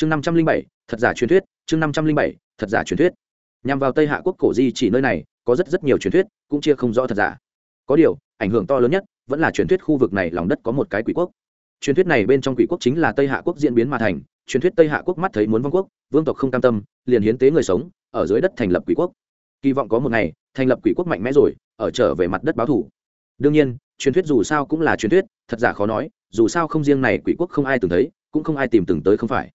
chương năm trăm linh bảy, thật giả truyền thuyết, chương năm trăm linh bảy, thật giả truyền thuyết. Nhằm vào tây hạ quốc cổ di chỉ nơi này, có rất rất nhiều truyền thuyết, cũng chia không rõ thật giả. Có điều, ảnh hưởng to lớn nhất, vẫn là truyền thuyết khu vực này lòng đất có một cái quỷ quốc. Truyền thuyết này bên trong quỷ quốc chính là tây hạ quốc diễn biến mà thành, truyền thuyết tây hạ quốc mắt thấy muốn vong quốc, vương tộc không cam tâm, liền hiến tế người sống, ở dưới đất thành lập quỷ quốc. Kỳ vọng có một ngày, thành lập quỷ quốc mạnh mẽ rồi, ở trở về mặt đất báo thủ đương nhiên, truyền thuyết dù sao cũng là truyền thuyết, thật giả khó nói, dù sao không riêng này quỷ quốc không ai từng thấy, cũng không ai tìm từng tới không phải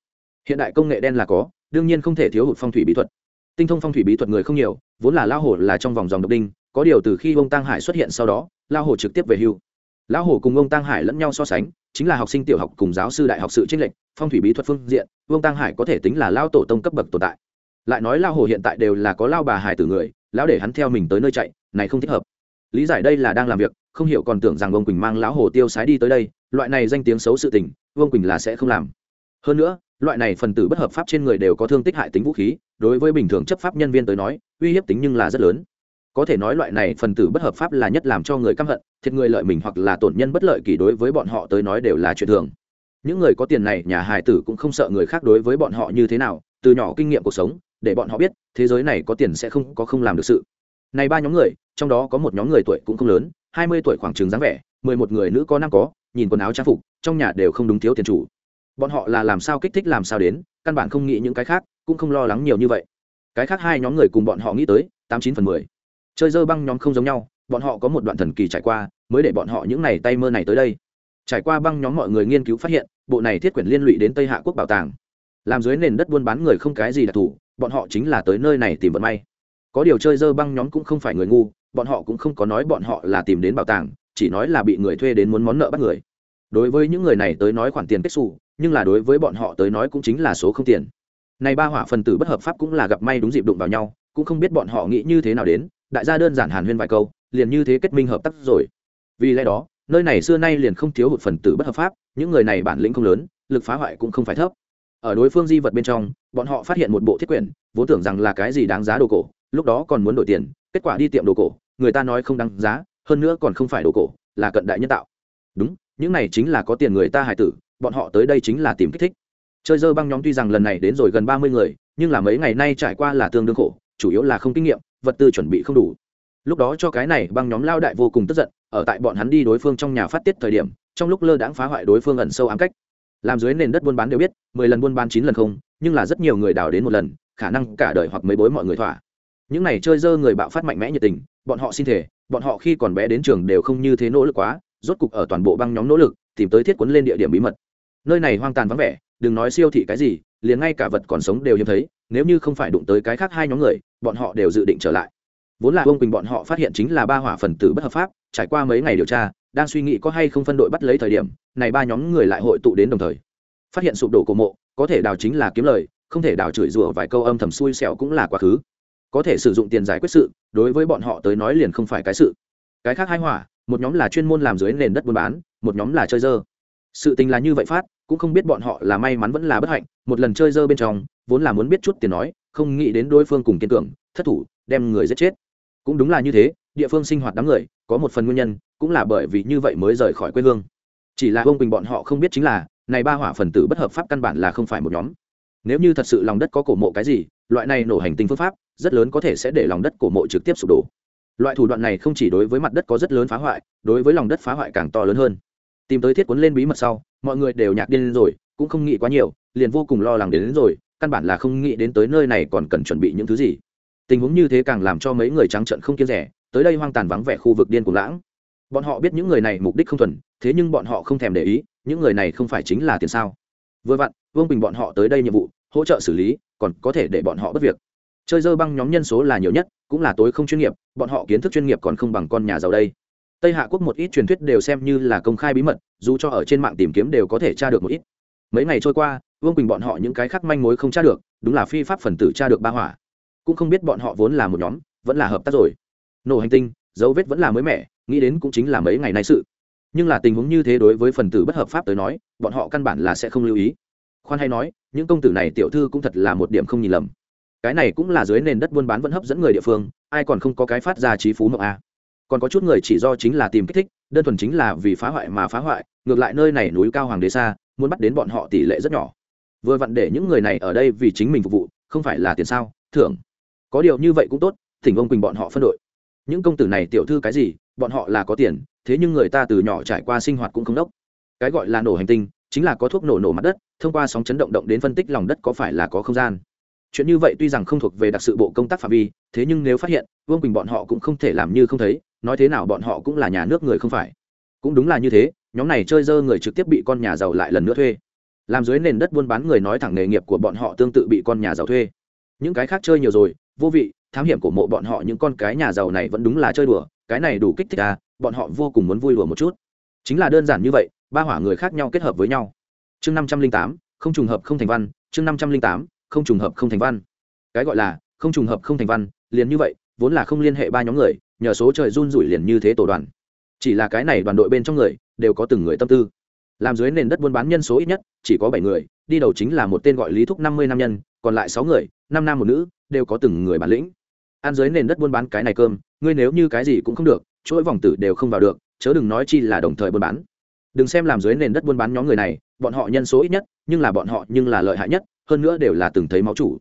hiện đại công nghệ đen là có, đương nhiên không thể thiếu hụt phong thủy bí thuật. Tinh thông phong thủy bí thuật người không nhiều, vốn là lao hồ là trong vòng dòng độc đinh, có điều từ khi ông tăng hải xuất hiện sau đó lao hồ trực tiếp về hưu. Lão hồ cùng ông tăng hải lẫn nhau so sánh, chính là học sinh tiểu học cùng giáo sư đại học sự trinh lệnh phong thủy bí thuật phương diện, ông tăng hải có thể tính là lao tổ tông cấp bậc tồn tại. Lại nói lao hồ hiện tại đều là có lao bà hải tử người, lão để hắn theo mình tới nơi chạy, này không thích hợp. Lý giải đây là đang làm việc, không hiểu còn tưởng rằng ông quỳnh mang lão hồ tiêu sái đi tới đây, loại này danh tiếng xấu sự tình, ông quỳnh là sẽ không làm. Hơn nữa loại này phần tử bất hợp pháp trên người đều có thương tích hại tính vũ khí, đối với bình thường chấp pháp nhân viên tới nói, uy hiếp tính nhưng là rất lớn. Có thể nói loại này phần tử bất hợp pháp là nhất làm cho người căm hận, thiệt người lợi mình hoặc là tổn nhân bất lợi kỳ đối với bọn họ tới nói đều là chuyện thường. Những người có tiền này, nhà hài tử cũng không sợ người khác đối với bọn họ như thế nào, từ nhỏ kinh nghiệm cuộc sống, để bọn họ biết, thế giới này có tiền sẽ không, có không làm được sự. Này ba nhóm người, trong đó có một nhóm người tuổi cũng không lớn, hai mươi tuổi khoảng trường dáng vẻ, mười một người nữ có năm có, nhìn quần áo trang phục, trong nhà đều không đúng thiếu tiền chủ bọn họ là làm sao kích thích làm sao đến, căn bản không nghĩ những cái khác, cũng không lo lắng nhiều như vậy. Cái khác hai nhóm người cùng bọn họ nghĩ tới, tám chín phần mười. Chơi dơ băng nhóm không giống nhau, bọn họ có một đoạn thần kỳ trải qua, mới để bọn họ những này tay mơ này tới đây. Trải qua băng nhóm mọi người nghiên cứu phát hiện, bộ này thiết quyển liên lụy đến tây hạ quốc bảo tàng. Làm dưới nền đất buôn bán người không cái gì đặc thù bọn họ chính là tới nơi này tìm vận may. Có điều chơi dơ băng nhóm cũng không phải người ngu, bọn họ cũng không có nói bọn họ là tìm đến bảo tàng, chỉ nói là bị người thuê đến muốn món nợ bắt người đối với những người này tới nói khoản tiền kết xù, nhưng là đối với bọn họ tới nói cũng chính là số không tiền. Này ba hỏa phần tử bất hợp pháp cũng là gặp may đúng dịp đụng vào nhau, cũng không biết bọn họ nghĩ như thế nào đến, đại gia đơn giản hàn huyên vài câu, liền như thế kết minh hợp tác rồi. Vì lẽ đó, nơi này xưa nay liền không thiếu hụt phần tử bất hợp pháp, những người này bản lĩnh không lớn, lực phá hoại cũng không phải thấp. Ở đối phương di vật bên trong, bọn họ phát hiện một bộ thiết quyển, vốn tưởng rằng là cái gì đáng giá đồ cổ, lúc đó còn muốn đổi tiền, kết quả đi tiệm đồ cổ, người ta nói không đáng giá, hơn nữa còn không phải đồ cổ, là cận đại nhân tạo. Đúng những này chính là có tiền người ta hài tử, bọn họ tới đây chính là tìm kích thích. Chơi dơ băng nhóm tuy rằng lần này đến rồi gần ba mươi người, nhưng là mấy ngày nay trải qua là tương đương khổ, chủ yếu là không kinh nghiệm, vật tư chuẩn bị không đủ. Lúc đó cho cái này băng nhóm lao đại vô cùng tức giận, ở tại bọn hắn đi đối phương trong nhà phát tiết thời điểm, trong lúc lơ đãng phá hoại đối phương ẩn sâu ám cách. Làm dưới nền đất buôn bán đều biết, mười lần buôn bán chín lần không, nhưng là rất nhiều người đào đến một lần, khả năng cả đời hoặc mấy bối mọi người thỏa. Những này chơi dơ người bạo phát mạnh mẽ nhiệt tình, bọn họ xin thể bọn họ khi còn bé đến trường đều không như thế nỗ lực quá rốt cục ở toàn bộ băng nhóm nỗ lực, tìm tới thiết quấn lên địa điểm bí mật. Nơi này hoang tàn vắng vẻ, đừng nói siêu thị cái gì, liền ngay cả vật còn sống đều hiếm thấy, nếu như không phải đụng tới cái khác hai nhóm người, bọn họ đều dự định trở lại. Vốn là ông quỳnh bọn họ phát hiện chính là ba hỏa phần tử bất hợp pháp, trải qua mấy ngày điều tra, đang suy nghĩ có hay không phân đội bắt lấy thời điểm, này ba nhóm người lại hội tụ đến đồng thời. Phát hiện sụp đổ cổ mộ, có thể đào chính là kiếm lời, không thể đào chửi rủa vài câu âm thầm xui xẻo cũng là quá khứ. Có thể sử dụng tiền giải quyết sự, đối với bọn họ tới nói liền không phải cái sự. Cái khác hai hỏa một nhóm là chuyên môn làm dưới nền đất buôn bán, một nhóm là chơi dơ. Sự tình là như vậy phát, cũng không biết bọn họ là may mắn vẫn là bất hạnh, một lần chơi dơ bên trong, vốn là muốn biết chút tiền nói, không nghĩ đến đối phương cùng kiên cường, thất thủ, đem người giết chết. Cũng đúng là như thế, địa phương sinh hoạt đám người, có một phần nguyên nhân, cũng là bởi vì như vậy mới rời khỏi quê hương. Chỉ là ông quỳnh bọn họ không biết chính là, này ba hỏa phần tử bất hợp pháp căn bản là không phải một nhóm. Nếu như thật sự lòng đất có cổ mộ cái gì, loại này nổ hành tinh phương pháp, rất lớn có thể sẽ để lòng đất cổ mộ trực tiếp sụp đổ loại thủ đoạn này không chỉ đối với mặt đất có rất lớn phá hoại đối với lòng đất phá hoại càng to lớn hơn. Tìm tới thiết cuốn lên bí mật sau mọi người đều nhạc điên rồi cũng không nghĩ quá nhiều liền vô cùng lo lắng đến, đến rồi căn bản là không nghĩ đến tới nơi này còn cần chuẩn bị những thứ gì. Tình huống như thế càng làm cho mấy người trắng trận không kiên rẻ tới đây hoang tàn vắng vẻ khu vực điên cuồng lãng. Bọn họ biết những người này mục đích không thuần thế nhưng bọn họ không thèm để ý những người này không phải chính là tiền sao. Vừa vặn vương bình bọn họ tới đây nhiệm vụ hỗ trợ xử lý còn có thể để bọn họ bất việc. Chơi dơ băng nhóm nhân số là nhiều nhất cũng là tối không chuyên nghiệp, bọn họ kiến thức chuyên nghiệp còn không bằng con nhà giàu đây. Tây hạ quốc một ít truyền thuyết đều xem như là công khai bí mật, dù cho ở trên mạng tìm kiếm đều có thể tra được một ít. Mấy ngày trôi qua, vương quỳnh bọn họ những cái khác manh mối không tra được, đúng là phi pháp phần tử tra được ba hỏa. Cũng không biết bọn họ vốn là một nhóm, vẫn là hợp tác rồi. Nổ hành tinh, dấu vết vẫn là mới mẻ, nghĩ đến cũng chính là mấy ngày nay sự. Nhưng là tình huống như thế đối với phần tử bất hợp pháp tới nói, bọn họ căn bản là sẽ không lưu ý. Khoan hay nói, những công tử này tiểu thư cũng thật là một điểm không nhìn lầm cái này cũng là dưới nền đất buôn bán vẫn hấp dẫn người địa phương, ai còn không có cái phát ra trí phú mộng a. Còn có chút người chỉ do chính là tìm kích thích, đơn thuần chính là vì phá hoại mà phá hoại, ngược lại nơi này núi cao hoàng đế xa, muốn bắt đến bọn họ tỷ lệ rất nhỏ. Vừa vặn để những người này ở đây vì chính mình phục vụ, không phải là tiền sao, thưởng. Có điều như vậy cũng tốt, thỉnh ông quỳnh bọn họ phân đội. Những công tử này tiểu thư cái gì, bọn họ là có tiền, thế nhưng người ta từ nhỏ trải qua sinh hoạt cũng không đốc. Cái gọi là nổ hành tinh, chính là có thuốc nổ nổ mặt đất, thông qua sóng chấn động động đến phân tích lòng đất có phải là có không gian chuyện như vậy tuy rằng không thuộc về đặc sự bộ công tác phạm vi, thế nhưng nếu phát hiện, vương quỳnh bọn họ cũng không thể làm như không thấy, nói thế nào bọn họ cũng là nhà nước người không phải. Cũng đúng là như thế, nhóm này chơi dơ người trực tiếp bị con nhà giàu lại lần nữa thuê. Làm dưới nền đất buôn bán người nói thẳng nghề nghiệp của bọn họ tương tự bị con nhà giàu thuê. Những cái khác chơi nhiều rồi, vô vị, thám hiểm của mộ bọn họ những con cái nhà giàu này vẫn đúng là chơi đùa, cái này đủ kích thích à bọn họ vô cùng muốn vui đùa một chút. Chính là đơn giản như vậy, ba hỏa người khác nhau kết hợp với nhau. Chương năm trăm linh tám, không trùng hợp không thành văn, chương năm trăm linh tám không trùng hợp không thành văn. Cái gọi là, không trùng hợp không thành văn, liền như vậy, vốn là không liên hệ ba nhóm người, nhờ số trời run rủi liền như thế tổ đoàn. Chỉ là cái này đoàn đội bên trong người, đều có từng người tâm tư. Làm dưới nền đất buôn bán nhân số ít nhất, chỉ có bảy người, đi đầu chính là một tên gọi lý thúc năm mươi nam nhân, còn lại sáu người, năm nam một nữ, đều có từng người bản lĩnh. Ăn dưới nền đất buôn bán cái này cơm, ngươi nếu như cái gì cũng không được, chuỗi vòng tử đều không vào được, chớ đừng nói chi là đồng thời buôn bán. Đừng xem làm dưới nền đất buôn bán nhóm người này, bọn họ nhân số ít nhất, nhưng là bọn họ nhưng là lợi hại nhất hơn nữa đều là từng thấy máu chủ.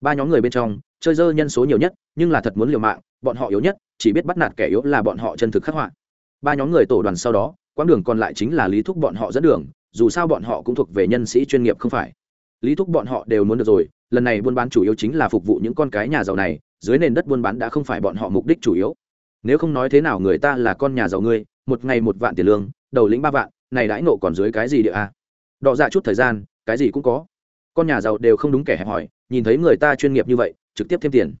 Ba nhóm người bên trong, chơi dơ nhân số nhiều nhất, nhưng là thật muốn liều mạng, bọn họ yếu nhất, chỉ biết bắt nạt kẻ yếu là bọn họ chân thực khắc họa. Ba nhóm người tổ đoàn sau đó, quãng đường còn lại chính là lý thúc bọn họ dẫn đường, dù sao bọn họ cũng thuộc về nhân sĩ chuyên nghiệp không phải. Lý thúc bọn họ đều muốn được rồi, lần này buôn bán chủ yếu chính là phục vụ những con cái nhà giàu này, dưới nền đất buôn bán đã không phải bọn họ mục đích chủ yếu. Nếu không nói thế nào người ta là con nhà giàu ngươi, một ngày một vạn tiền lương, đầu lĩnh ba vạn, này đãi nộ còn dưới cái gì địa a? À? đọ dạ chút thời gian, cái gì cũng có con nhà giàu đều không đúng kẻ hẹp hỏi nhìn thấy người ta chuyên nghiệp như vậy, trực tiếp thêm tiền.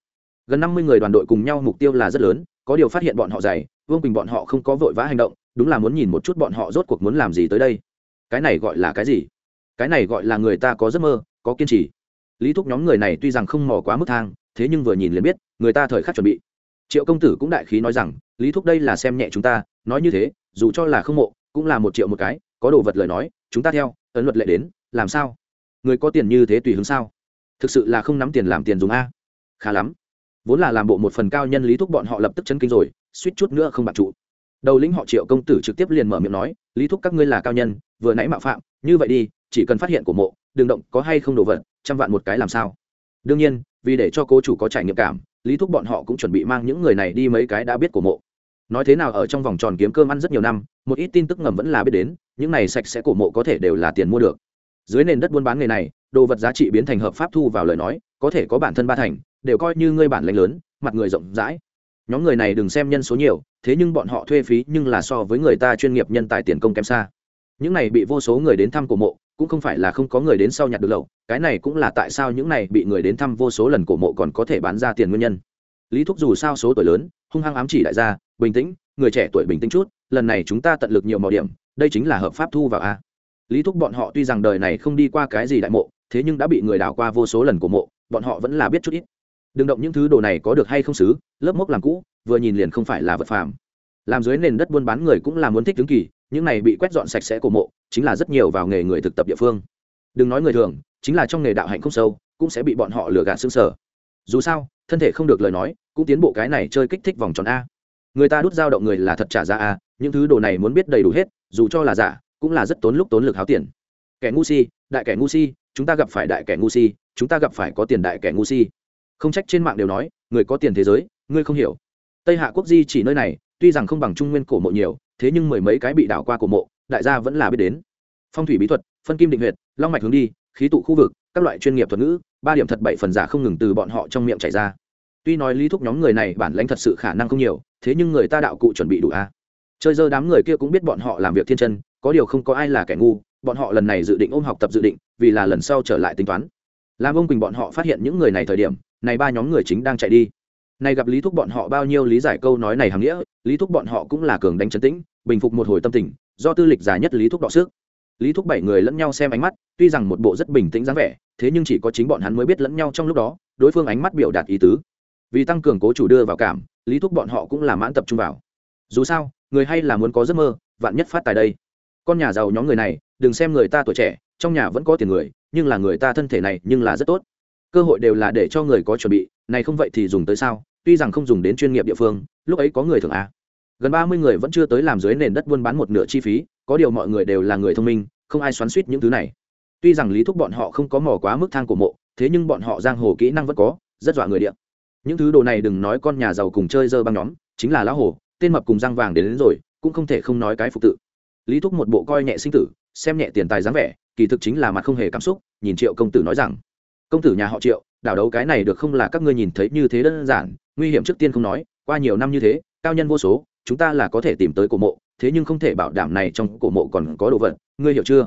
Gần năm mươi người đoàn đội cùng nhau mục tiêu là rất lớn, có điều phát hiện bọn họ dày, vương quỳnh bọn họ không có vội vã hành động, đúng là muốn nhìn một chút bọn họ rốt cuộc muốn làm gì tới đây. Cái này gọi là cái gì? Cái này gọi là người ta có giấc mơ, có kiên trì. Lý thúc nhóm người này tuy rằng không mò quá mức thang, thế nhưng vừa nhìn liền biết, người ta thời khắc chuẩn bị. Triệu công tử cũng đại khí nói rằng, lý thúc đây là xem nhẹ chúng ta, nói như thế, dù cho là không mộ, cũng là một triệu một cái, có đồ vật lời nói, chúng ta theo, ấn luật lệ đến, làm sao? Người có tiền như thế tùy hứng sao? Thực sự là không nắm tiền làm tiền dùng a. Khá lắm. Vốn là làm bộ một phần cao nhân lý thúc bọn họ lập tức chấn kinh rồi, suýt chút nữa không bạc trụ. Đầu lĩnh họ triệu công tử trực tiếp liền mở miệng nói, lý thúc các ngươi là cao nhân, vừa nãy mạo phạm, như vậy đi, chỉ cần phát hiện của mộ đường động, có hay không đồ vật, trăm vạn một cái làm sao? Đương nhiên, vì để cho cố chủ có trải nghiệm cảm, lý thúc bọn họ cũng chuẩn bị mang những người này đi mấy cái đã biết của mộ. Nói thế nào, ở trong vòng tròn kiếm cơm ăn rất nhiều năm, một ít tin tức ngầm vẫn là biết đến, những này sạch sẽ của mộ có thể đều là tiền mua được dưới nền đất buôn bán nghề này, đồ vật giá trị biến thành hợp pháp thu vào lời nói, có thể có bản thân ba thành, đều coi như ngươi bản lãnh lớn, mặt người rộng rãi. Nhóm người này đừng xem nhân số nhiều, thế nhưng bọn họ thuê phí nhưng là so với người ta chuyên nghiệp nhân tài tiền công kém xa. Những này bị vô số người đến thăm cổ mộ, cũng không phải là không có người đến sau nhặt được lậu, cái này cũng là tại sao những này bị người đến thăm vô số lần cổ mộ còn có thể bán ra tiền nguyên nhân. Lý thúc dù sao số tuổi lớn, hung hăng ám chỉ đại gia, bình tĩnh, người trẻ tuổi bình tĩnh chút, lần này chúng ta tận lực nhiều màu điểm, đây chính là hợp pháp thu vào a lý thúc bọn họ tuy rằng đời này không đi qua cái gì đại mộ, thế nhưng đã bị người đào qua vô số lần của mộ, bọn họ vẫn là biết chút ít. Đừng động những thứ đồ này có được hay không xứ, lớp mốc làm cũ, vừa nhìn liền không phải là vật phàm. Làm dưới nền đất buôn bán người cũng là muốn thích đứng kỳ, những này bị quét dọn sạch sẽ của mộ, chính là rất nhiều vào nghề người thực tập địa phương. Đừng nói người thường, chính là trong nghề đạo hạnh không sâu, cũng sẽ bị bọn họ lừa gạt xương sở. Dù sao, thân thể không được lời nói, cũng tiến bộ cái này chơi kích thích vòng tròn a. Người ta đút dao động người là thật trả ra a, những thứ đồ này muốn biết đầy đủ hết, dù cho là giả cũng là rất tốn lúc tốn lực háo tiền. Kẻ ngu si, đại kẻ ngu si, chúng ta gặp phải đại kẻ ngu si, chúng ta gặp phải có tiền đại kẻ ngu si. Không trách trên mạng đều nói, người có tiền thế giới, ngươi không hiểu. Tây hạ quốc di chỉ nơi này, tuy rằng không bằng trung nguyên cổ mộ nhiều, thế nhưng mười mấy cái bị đảo qua cổ mộ, đại gia vẫn là biết đến. Phong thủy bí thuật, phân kim định huyệt, long mạch hướng đi, khí tụ khu vực, các loại chuyên nghiệp thuật ngữ, ba điểm thật bảy phần giả không ngừng từ bọn họ trong miệng chảy ra. Tuy nói lý thúc nhóm người này bản lãnh thật sự khả năng không nhiều, thế nhưng người ta đạo cụ chuẩn bị đủ a chơi dơ đám người kia cũng biết bọn họ làm việc thiên chân có điều không có ai là kẻ ngu, bọn họ lần này dự định ôm học tập dự định, vì là lần sau trở lại tính toán. Làm ông quỳnh bọn họ phát hiện những người này thời điểm, này ba nhóm người chính đang chạy đi. Này gặp lý thúc bọn họ bao nhiêu lý giải câu nói này hằng nghĩa, lý thúc bọn họ cũng là cường đánh chấn tĩnh, bình phục một hồi tâm tình, do tư lịch dài nhất lý thúc đọ sức. Lý thúc bảy người lẫn nhau xem ánh mắt, tuy rằng một bộ rất bình tĩnh dáng vẻ, thế nhưng chỉ có chính bọn hắn mới biết lẫn nhau trong lúc đó, đối phương ánh mắt biểu đạt ý tứ. Vì tăng cường cố chủ đưa vào cảm, lý thúc bọn họ cũng là mãn tập trung vào. Dù sao, người hay là muốn có giấc mơ, vạn nhất phát tài đây con nhà giàu nhóm người này đừng xem người ta tuổi trẻ trong nhà vẫn có tiền người nhưng là người ta thân thể này nhưng là rất tốt. Cơ hội đều là để cho người có chuẩn bị này không vậy thì dùng tới sao? Tuy rằng không dùng đến chuyên nghiệp địa phương lúc ấy có người thường a. Gần ba mươi người vẫn chưa tới làm dưới nền đất buôn bán một nửa chi phí có điều mọi người đều là người thông minh không ai xoắn suýt những thứ này. Tuy rằng lý thúc bọn họ không có mò quá mức thang của mộ thế nhưng bọn họ giang hồ kỹ năng vẫn có rất dọa người điện những thứ đồ này đừng nói con nhà giàu cùng chơi dơ băng nhóm chính là lão hồ tên mập cùng răng vàng đến, đến rồi cũng không thể không nói cái phục tự lý thúc một bộ coi nhẹ sinh tử, xem nhẹ tiền tài dáng vẻ, kỳ thực chính là mặt không hề cảm xúc, nhìn triệu công tử nói rằng, công tử nhà họ triệu, đảo đấu cái này được không là các ngươi nhìn thấy như thế đơn giản, nguy hiểm trước tiên không nói, qua nhiều năm như thế, cao nhân vô số, chúng ta là có thể tìm tới cổ mộ, thế nhưng không thể bảo đảm này trong cổ mộ còn có đồ vật, ngươi hiểu chưa?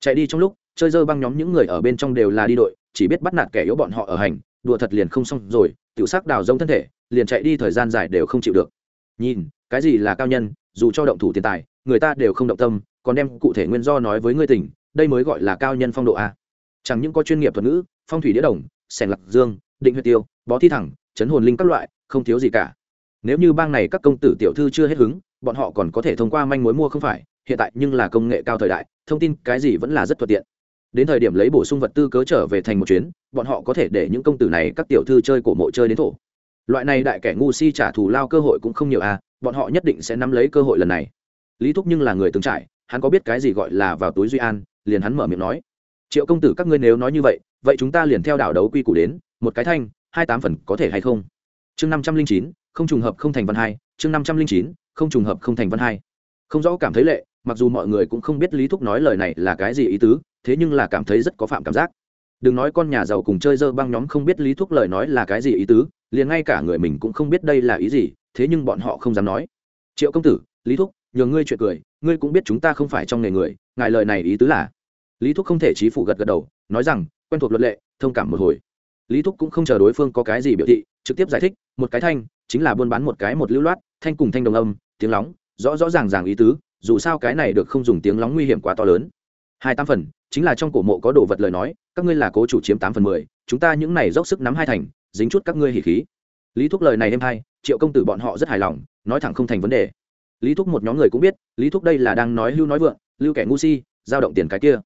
Chạy đi trong lúc, chơi dơ băng nhóm những người ở bên trong đều là đi đội, chỉ biết bắt nạt kẻ yếu bọn họ ở hành, đùa thật liền không xong rồi, tiểu sắc đào rông thân thể, liền chạy đi thời gian dài đều không chịu được. Nhìn, cái gì là cao nhân, dù cho động thủ tiền tài người ta đều không động tâm, còn đem cụ thể nguyên do nói với ngươi tỉnh, đây mới gọi là cao nhân phong độ a. Chẳng những có chuyên nghiệp thuật ngữ, phong thủy đĩa đồng, sẻng lạc dương, định huyệt tiêu, bó thi thẳng, chấn hồn linh các loại, không thiếu gì cả. Nếu như bang này các công tử tiểu thư chưa hết hứng, bọn họ còn có thể thông qua manh mối mua không phải, hiện tại nhưng là công nghệ cao thời đại, thông tin cái gì vẫn là rất thuận tiện. Đến thời điểm lấy bổ sung vật tư cớ trở về thành một chuyến, bọn họ có thể để những công tử này các tiểu thư chơi cổ mộ chơi đến thổ. Loại này đại kẻ ngu si trả thù lao cơ hội cũng không nhiều à bọn họ nhất định sẽ nắm lấy cơ hội lần này lý thúc nhưng là người từng trải, hắn có biết cái gì gọi là vào túi duy an, liền hắn mở miệng nói. Triệu công tử, các ngươi nếu nói như vậy vậy chúng ta liền theo đảo đấu quy củ đến, một cái thanh, hai tám phần có thể hay không? Chương năm trăm linh chín, không trùng hợp không thành văn hai, chương năm trăm linh chín, không trùng hợp không thành văn hai. Không rõ cảm thấy lệ, mặc dù mọi người cũng không biết lý thúc nói lời này là cái gì ý tứ, thế nhưng là cảm thấy rất có phạm cảm giác. Đừng nói con nhà giàu cùng chơi dơ băng nhóm không biết lý thúc lời nói là cái gì ý tứ, liền ngay cả người mình cũng không biết đây là ý gì, thế nhưng bọn họ không dám nói. Triệu công tử, lý thúc nhờ ngươi chuyện cười, ngươi cũng biết chúng ta không phải trong nghề người, ngài lời này ý tứ là? Lý thúc không thể trí phủ gật gật đầu, nói rằng, quen thuộc luật lệ, thông cảm một hồi. Lý thúc cũng không chờ đối phương có cái gì biểu thị, trực tiếp giải thích, một cái thanh, chính là buôn bán một cái một lưu loát, thanh cùng thanh đồng âm, tiếng lóng, rõ rõ ràng ràng ý tứ, dù sao cái này được không dùng tiếng lóng nguy hiểm quá to lớn. Hai tam phần, chính là trong cổ mộ có đồ vật lời nói, các ngươi là cố chủ chiếm tám phần mười, chúng ta những này dốc sức nắm hai thành, dính chút các ngươi hỉ khí. Lý thúc lời này êm hay, triệu công tử bọn họ rất hài lòng, nói thẳng không thành vấn đề lý thúc một nhóm người cũng biết, lý thúc đây là đang nói hưu nói vượng, lưu kẻ ngu si, giao động tiền cái kia.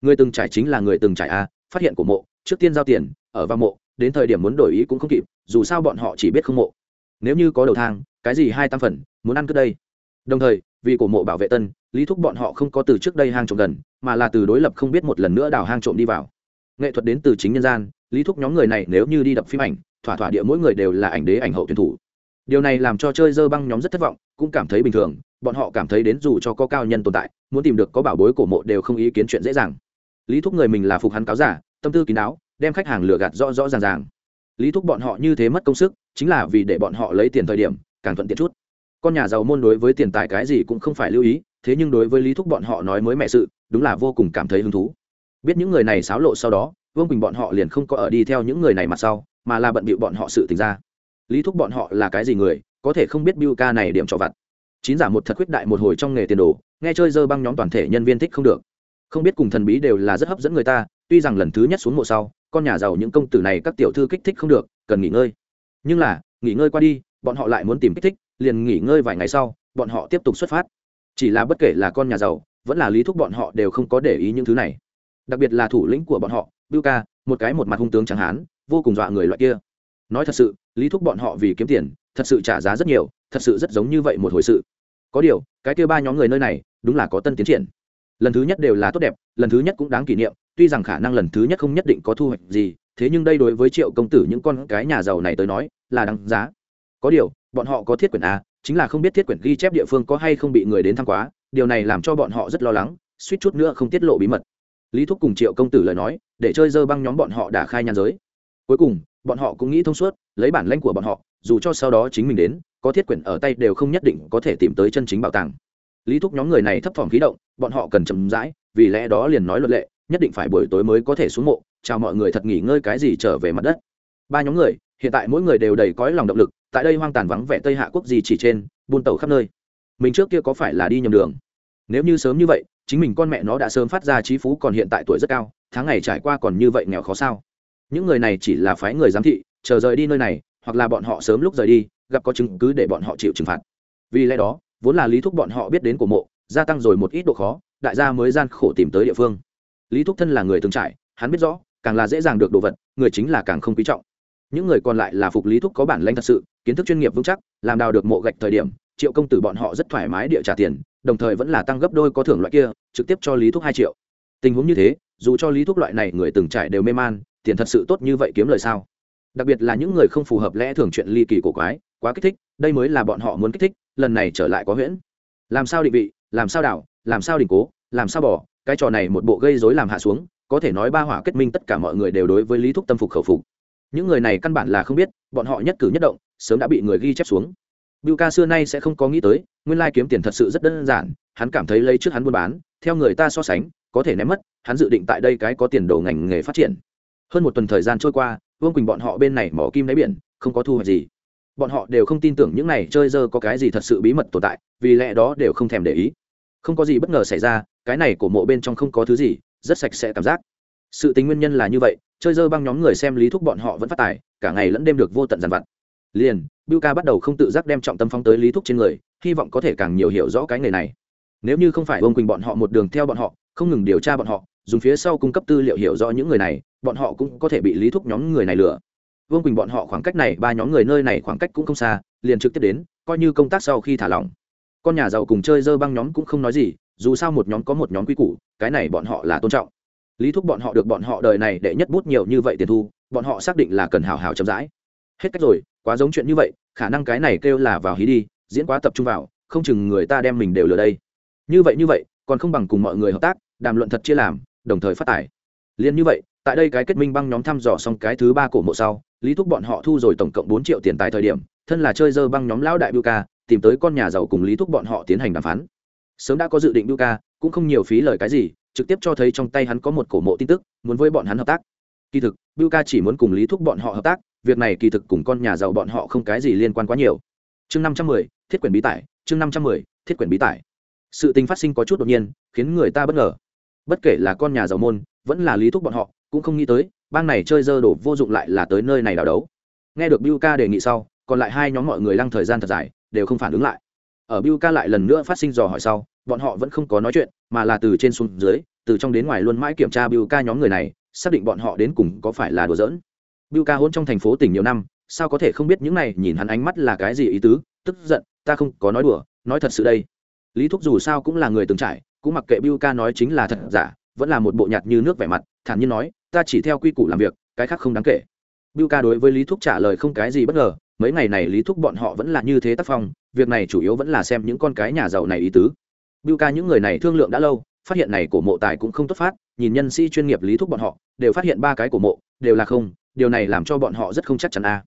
Người từng trải chính là người từng trải a phát hiện của mộ, trước tiên giao tiền, ở vào mộ, đến thời điểm muốn đổi ý cũng không kịp, dù sao bọn họ chỉ biết không mộ. Nếu như có đầu thang, cái gì hai tam phần, muốn ăn cứ đây. Đồng thời, vì cổ mộ bảo vệ tân, lý thúc bọn họ không có từ trước đây hang trộm gần, mà là từ đối lập không biết một lần nữa đào hang trộm đi vào. Nghệ thuật đến từ chính nhân gian, lý thúc nhóm người này nếu như đi đập phim ảnh, thỏa thỏa địa mỗi người đều là ảnh đế ảnh hậu tuyển thủ. Điều này làm cho chơi dơ băng nhóm rất thất vọng cũng cảm thấy bình thường, bọn họ cảm thấy đến dù cho có cao nhân tồn tại, muốn tìm được có bảo bối cổ mộ đều không ý kiến chuyện dễ dàng. Lý thúc người mình là phục hắn cáo giả, tâm tư kín đáo, đem khách hàng lừa gạt rõ rõ ràng ràng. Lý thúc bọn họ như thế mất công sức, chính là vì để bọn họ lấy tiền thời điểm, càng thuận tiện chút. Con nhà giàu môn đối với tiền tài cái gì cũng không phải lưu ý, thế nhưng đối với lý thúc bọn họ nói mới mẹ sự, đúng là vô cùng cảm thấy hứng thú. Biết những người này xáo lộ sau đó, vương bình bọn họ liền không có ở đi theo những người này mặt sau, mà là bận bịu bọn họ sự tình ra. Lý thúc bọn họ là cái gì người có thể không biết biu ca này điểm cho vặt. Chín giả một thật quyết đại một hồi trong nghề tiền đồ, nghe chơi dơ băng nhóm toàn thể nhân viên thích không được. Không biết cùng thần bí đều là rất hấp dẫn người ta, tuy rằng lần thứ nhất xuống mộ sau, con nhà giàu những công tử này các tiểu thư kích thích không được, cần nghỉ ngơi. Nhưng là, nghỉ ngơi qua đi, bọn họ lại muốn tìm kích thích, liền nghỉ ngơi vài ngày sau, bọn họ tiếp tục xuất phát. Chỉ là bất kể là con nhà giàu, vẫn là lý thúc bọn họ đều không có để ý những thứ này. Đặc biệt là thủ lĩnh của bọn họ bưu ca một cái một mặt hung tướng chẳng hán, vô cùng dọa người loại kia. Nói thật sự, lý thúc bọn họ vì kiếm tiền thật sự trả giá rất nhiều, thật sự rất giống như vậy một hồi sự. Có điều, cái kia ba nhóm người nơi này, đúng là có tân tiến triển. Lần thứ nhất đều là tốt đẹp, lần thứ nhất cũng đáng kỷ niệm, tuy rằng khả năng lần thứ nhất không nhất định có thu hoạch gì, thế nhưng đây đối với triệu công tử những con cái nhà giàu này tới nói, là đáng giá. Có điều, bọn họ có thiết quyển a, chính là không biết thiết quyển ghi chép địa phương có hay không bị người đến thăm quá, điều này làm cho bọn họ rất lo lắng, suýt chút nữa không tiết lộ bí mật. Lý thúc cùng triệu công tử lời nói, để chơi dơ băng nhóm bọn họ đã khai nhan giới. Cuối cùng, bọn họ cũng nghĩ thông suốt, lấy bản lanh của bọn họ dù cho sau đó chính mình đến, có thiết quyển ở tay đều không nhất định có thể tìm tới chân chính bảo tàng. Lý thúc nhóm người này thấp thỏm khí động, bọn họ cần chậm rãi, vì lẽ đó liền nói luật lệ, nhất định phải buổi tối mới có thể xuống mộ, chào mọi người thật nghỉ ngơi cái gì trở về mặt đất. Ba nhóm người, hiện tại mỗi người đều đầy cõi lòng động lực, tại đây hoang tàn vắng vẻ tây hạ quốc gì chỉ trên, buôn tàu khắp nơi. Mình trước kia có phải là đi nhầm đường? Nếu như sớm như vậy, chính mình con mẹ nó đã sớm phát ra trí phú còn hiện tại tuổi rất cao, tháng ngày trải qua còn như vậy nghèo khó sao? Những người này chỉ là phái người giám thị, chờ rời đi nơi này hoặc là bọn họ sớm lúc rời đi, gặp có chứng cứ để bọn họ chịu trừng phạt. Vì lẽ đó, vốn là lý thúc bọn họ biết đến của mộ, gia tăng rồi một ít độ khó, đại gia mới gian khổ tìm tới địa phương. Lý thúc thân là người từng trải, hắn biết rõ, càng là dễ dàng được đồ vật, người chính là càng không quý trọng. Những người còn lại là phục lý thúc có bản lãnh thật sự, kiến thức chuyên nghiệp vững chắc, làm đào được mộ gạch thời điểm, triệu công tử bọn họ rất thoải mái địa trả tiền, đồng thời vẫn là tăng gấp đôi có thưởng loại kia, trực tiếp cho lý thúc hai triệu. Tình huống như thế, dù cho lý Thúc loại này người từng trải đều mê man, tiền thật sự tốt như vậy kiếm lời sao? Đặc biệt là những người không phù hợp lẽ thường chuyện ly kỳ cổ quái quá kích thích đây mới là bọn họ muốn kích thích lần này trở lại có huyễn. Làm sao định vị làm sao đảo làm sao đình cố làm sao bỏ cái trò này một bộ gây dối làm hạ xuống có thể nói ba hỏa kết minh tất cả mọi người đều đối với lý thúc tâm phục khẩu phục. Những người này căn bản là không biết bọn họ nhất cử nhất động sớm đã bị người ghi chép xuống. Bưu ca xưa nay sẽ không có nghĩ tới, nguyên lai kiếm tiền thật sự rất đơn giản, hắn cảm thấy lấy trước hắn buôn bán, theo người ta so sánh, có thể ném mất, hắn dự định tại đây cái có tiền đồ ngành nghề phát triển. Hơn một tuần thời gian trôi qua, Vương Quỳnh bọn họ bên này mỏ kim đáy biển, không có thu hoạch gì. Bọn họ đều không tin tưởng những này chơi dơ có cái gì thật sự bí mật tồn tại, vì lẽ đó đều không thèm để ý. Không có gì bất ngờ xảy ra, cái này của mộ bên trong không có thứ gì, rất sạch sẽ cảm giác. Sự tính nguyên nhân là như vậy, chơi dơ băng nhóm người xem lý thúc bọn họ vẫn phát tài, cả ngày lẫn đêm được vô tận dằn vặt liền bưu ca bắt đầu không tự giác đem trọng tâm phóng tới lý thúc trên người hy vọng có thể càng nhiều hiểu rõ cái nghề này nếu như không phải Vương quỳnh bọn họ một đường theo bọn họ không ngừng điều tra bọn họ dùng phía sau cung cấp tư liệu hiểu rõ những người này, bọn họ cũng có thể bị lý thúc nhóm người này lừa. Vương quỳnh bọn họ khoảng cách này, ba nhóm người nơi này khoảng cách cũng không xa, liền trực tiếp đến, coi như công tác sau khi thả lỏng. Con nhà giàu cùng chơi dơ băng nhóm cũng không nói gì, dù sao một nhóm có một nhóm quy củ, cái này bọn họ là tôn trọng. Lý thúc bọn họ được bọn họ đời này để nhất bút nhiều như vậy tiền thu, bọn họ xác định là cần hào hào chậm rãi. Hết cách rồi, quá giống chuyện như vậy, khả năng cái này kêu là vào hí đi, diễn quá tập trung vào, không chừng người ta đem mình đều lừa đây. Như vậy như vậy, còn không bằng cùng mọi người hợp tác, đàm luận thật chia làm đồng thời phát tải. Liền như vậy, tại đây cái kết minh băng nhóm thăm dò xong cái thứ ba cổ mộ sau, lý thúc bọn họ thu rồi tổng cộng bốn triệu tiền tài thời điểm, thân là chơi dơ băng nhóm lão đại bưu ca, tìm tới con nhà giàu cùng lý thúc bọn họ tiến hành đàm phán. Sớm đã có dự định bưu ca, cũng không nhiều phí lời cái gì, trực tiếp cho thấy trong tay hắn có một cổ mộ tin tức, muốn với bọn hắn hợp tác. Kỳ thực bưu ca chỉ muốn cùng lý thúc bọn họ hợp tác, việc này kỳ thực cùng con nhà giàu bọn họ không cái gì liên quan quá nhiều. Chương năm trăm mười, thiết quyển bí tải, chương năm trăm mười, thiết quyển bí tải. Sự tình phát sinh có chút đột nhiên, khiến người ta bất ngờ bất kể là con nhà giàu môn vẫn là lý thúc bọn họ cũng không nghĩ tới bang này chơi dơ đổ vô dụng lại là tới nơi này đào đấu. Nghe được biu ca đề nghị sau còn lại hai nhóm mọi người lăng thời gian thật dài đều không phản ứng lại. Ở biu ca lại lần nữa phát sinh dò hỏi sau bọn họ vẫn không có nói chuyện mà là từ trên xuống dưới từ trong đến ngoài luôn mãi kiểm tra biu ca nhóm người này xác định bọn họ đến cùng có phải là đùa giỡn. Bưu ca hôn trong thành phố tỉnh nhiều năm, sao có thể không biết những này, nhìn hắn ánh mắt là cái gì ý tứ, tức giận, ta không có nói đùa, nói thật sự đây. Lý Thúc dù sao cũng là người từng trải, cũng mặc kệ Bưu ca nói chính là thật giả, vẫn là một bộ nhạt như nước vẻ mặt, thản nhiên nói, ta chỉ theo quy củ làm việc, cái khác không đáng kể. Bưu ca đối với Lý Thúc trả lời không cái gì bất ngờ, mấy ngày này Lý Thúc bọn họ vẫn là như thế tác phong, việc này chủ yếu vẫn là xem những con cái nhà giàu này ý tứ. Bưu ca những người này thương lượng đã lâu, phát hiện này của mộ tài cũng không tốt phát, nhìn nhân sĩ chuyên nghiệp Lý Thúc bọn họ, đều phát hiện ba cái của mộ, đều là không, điều này làm cho bọn họ rất không chắc chắn a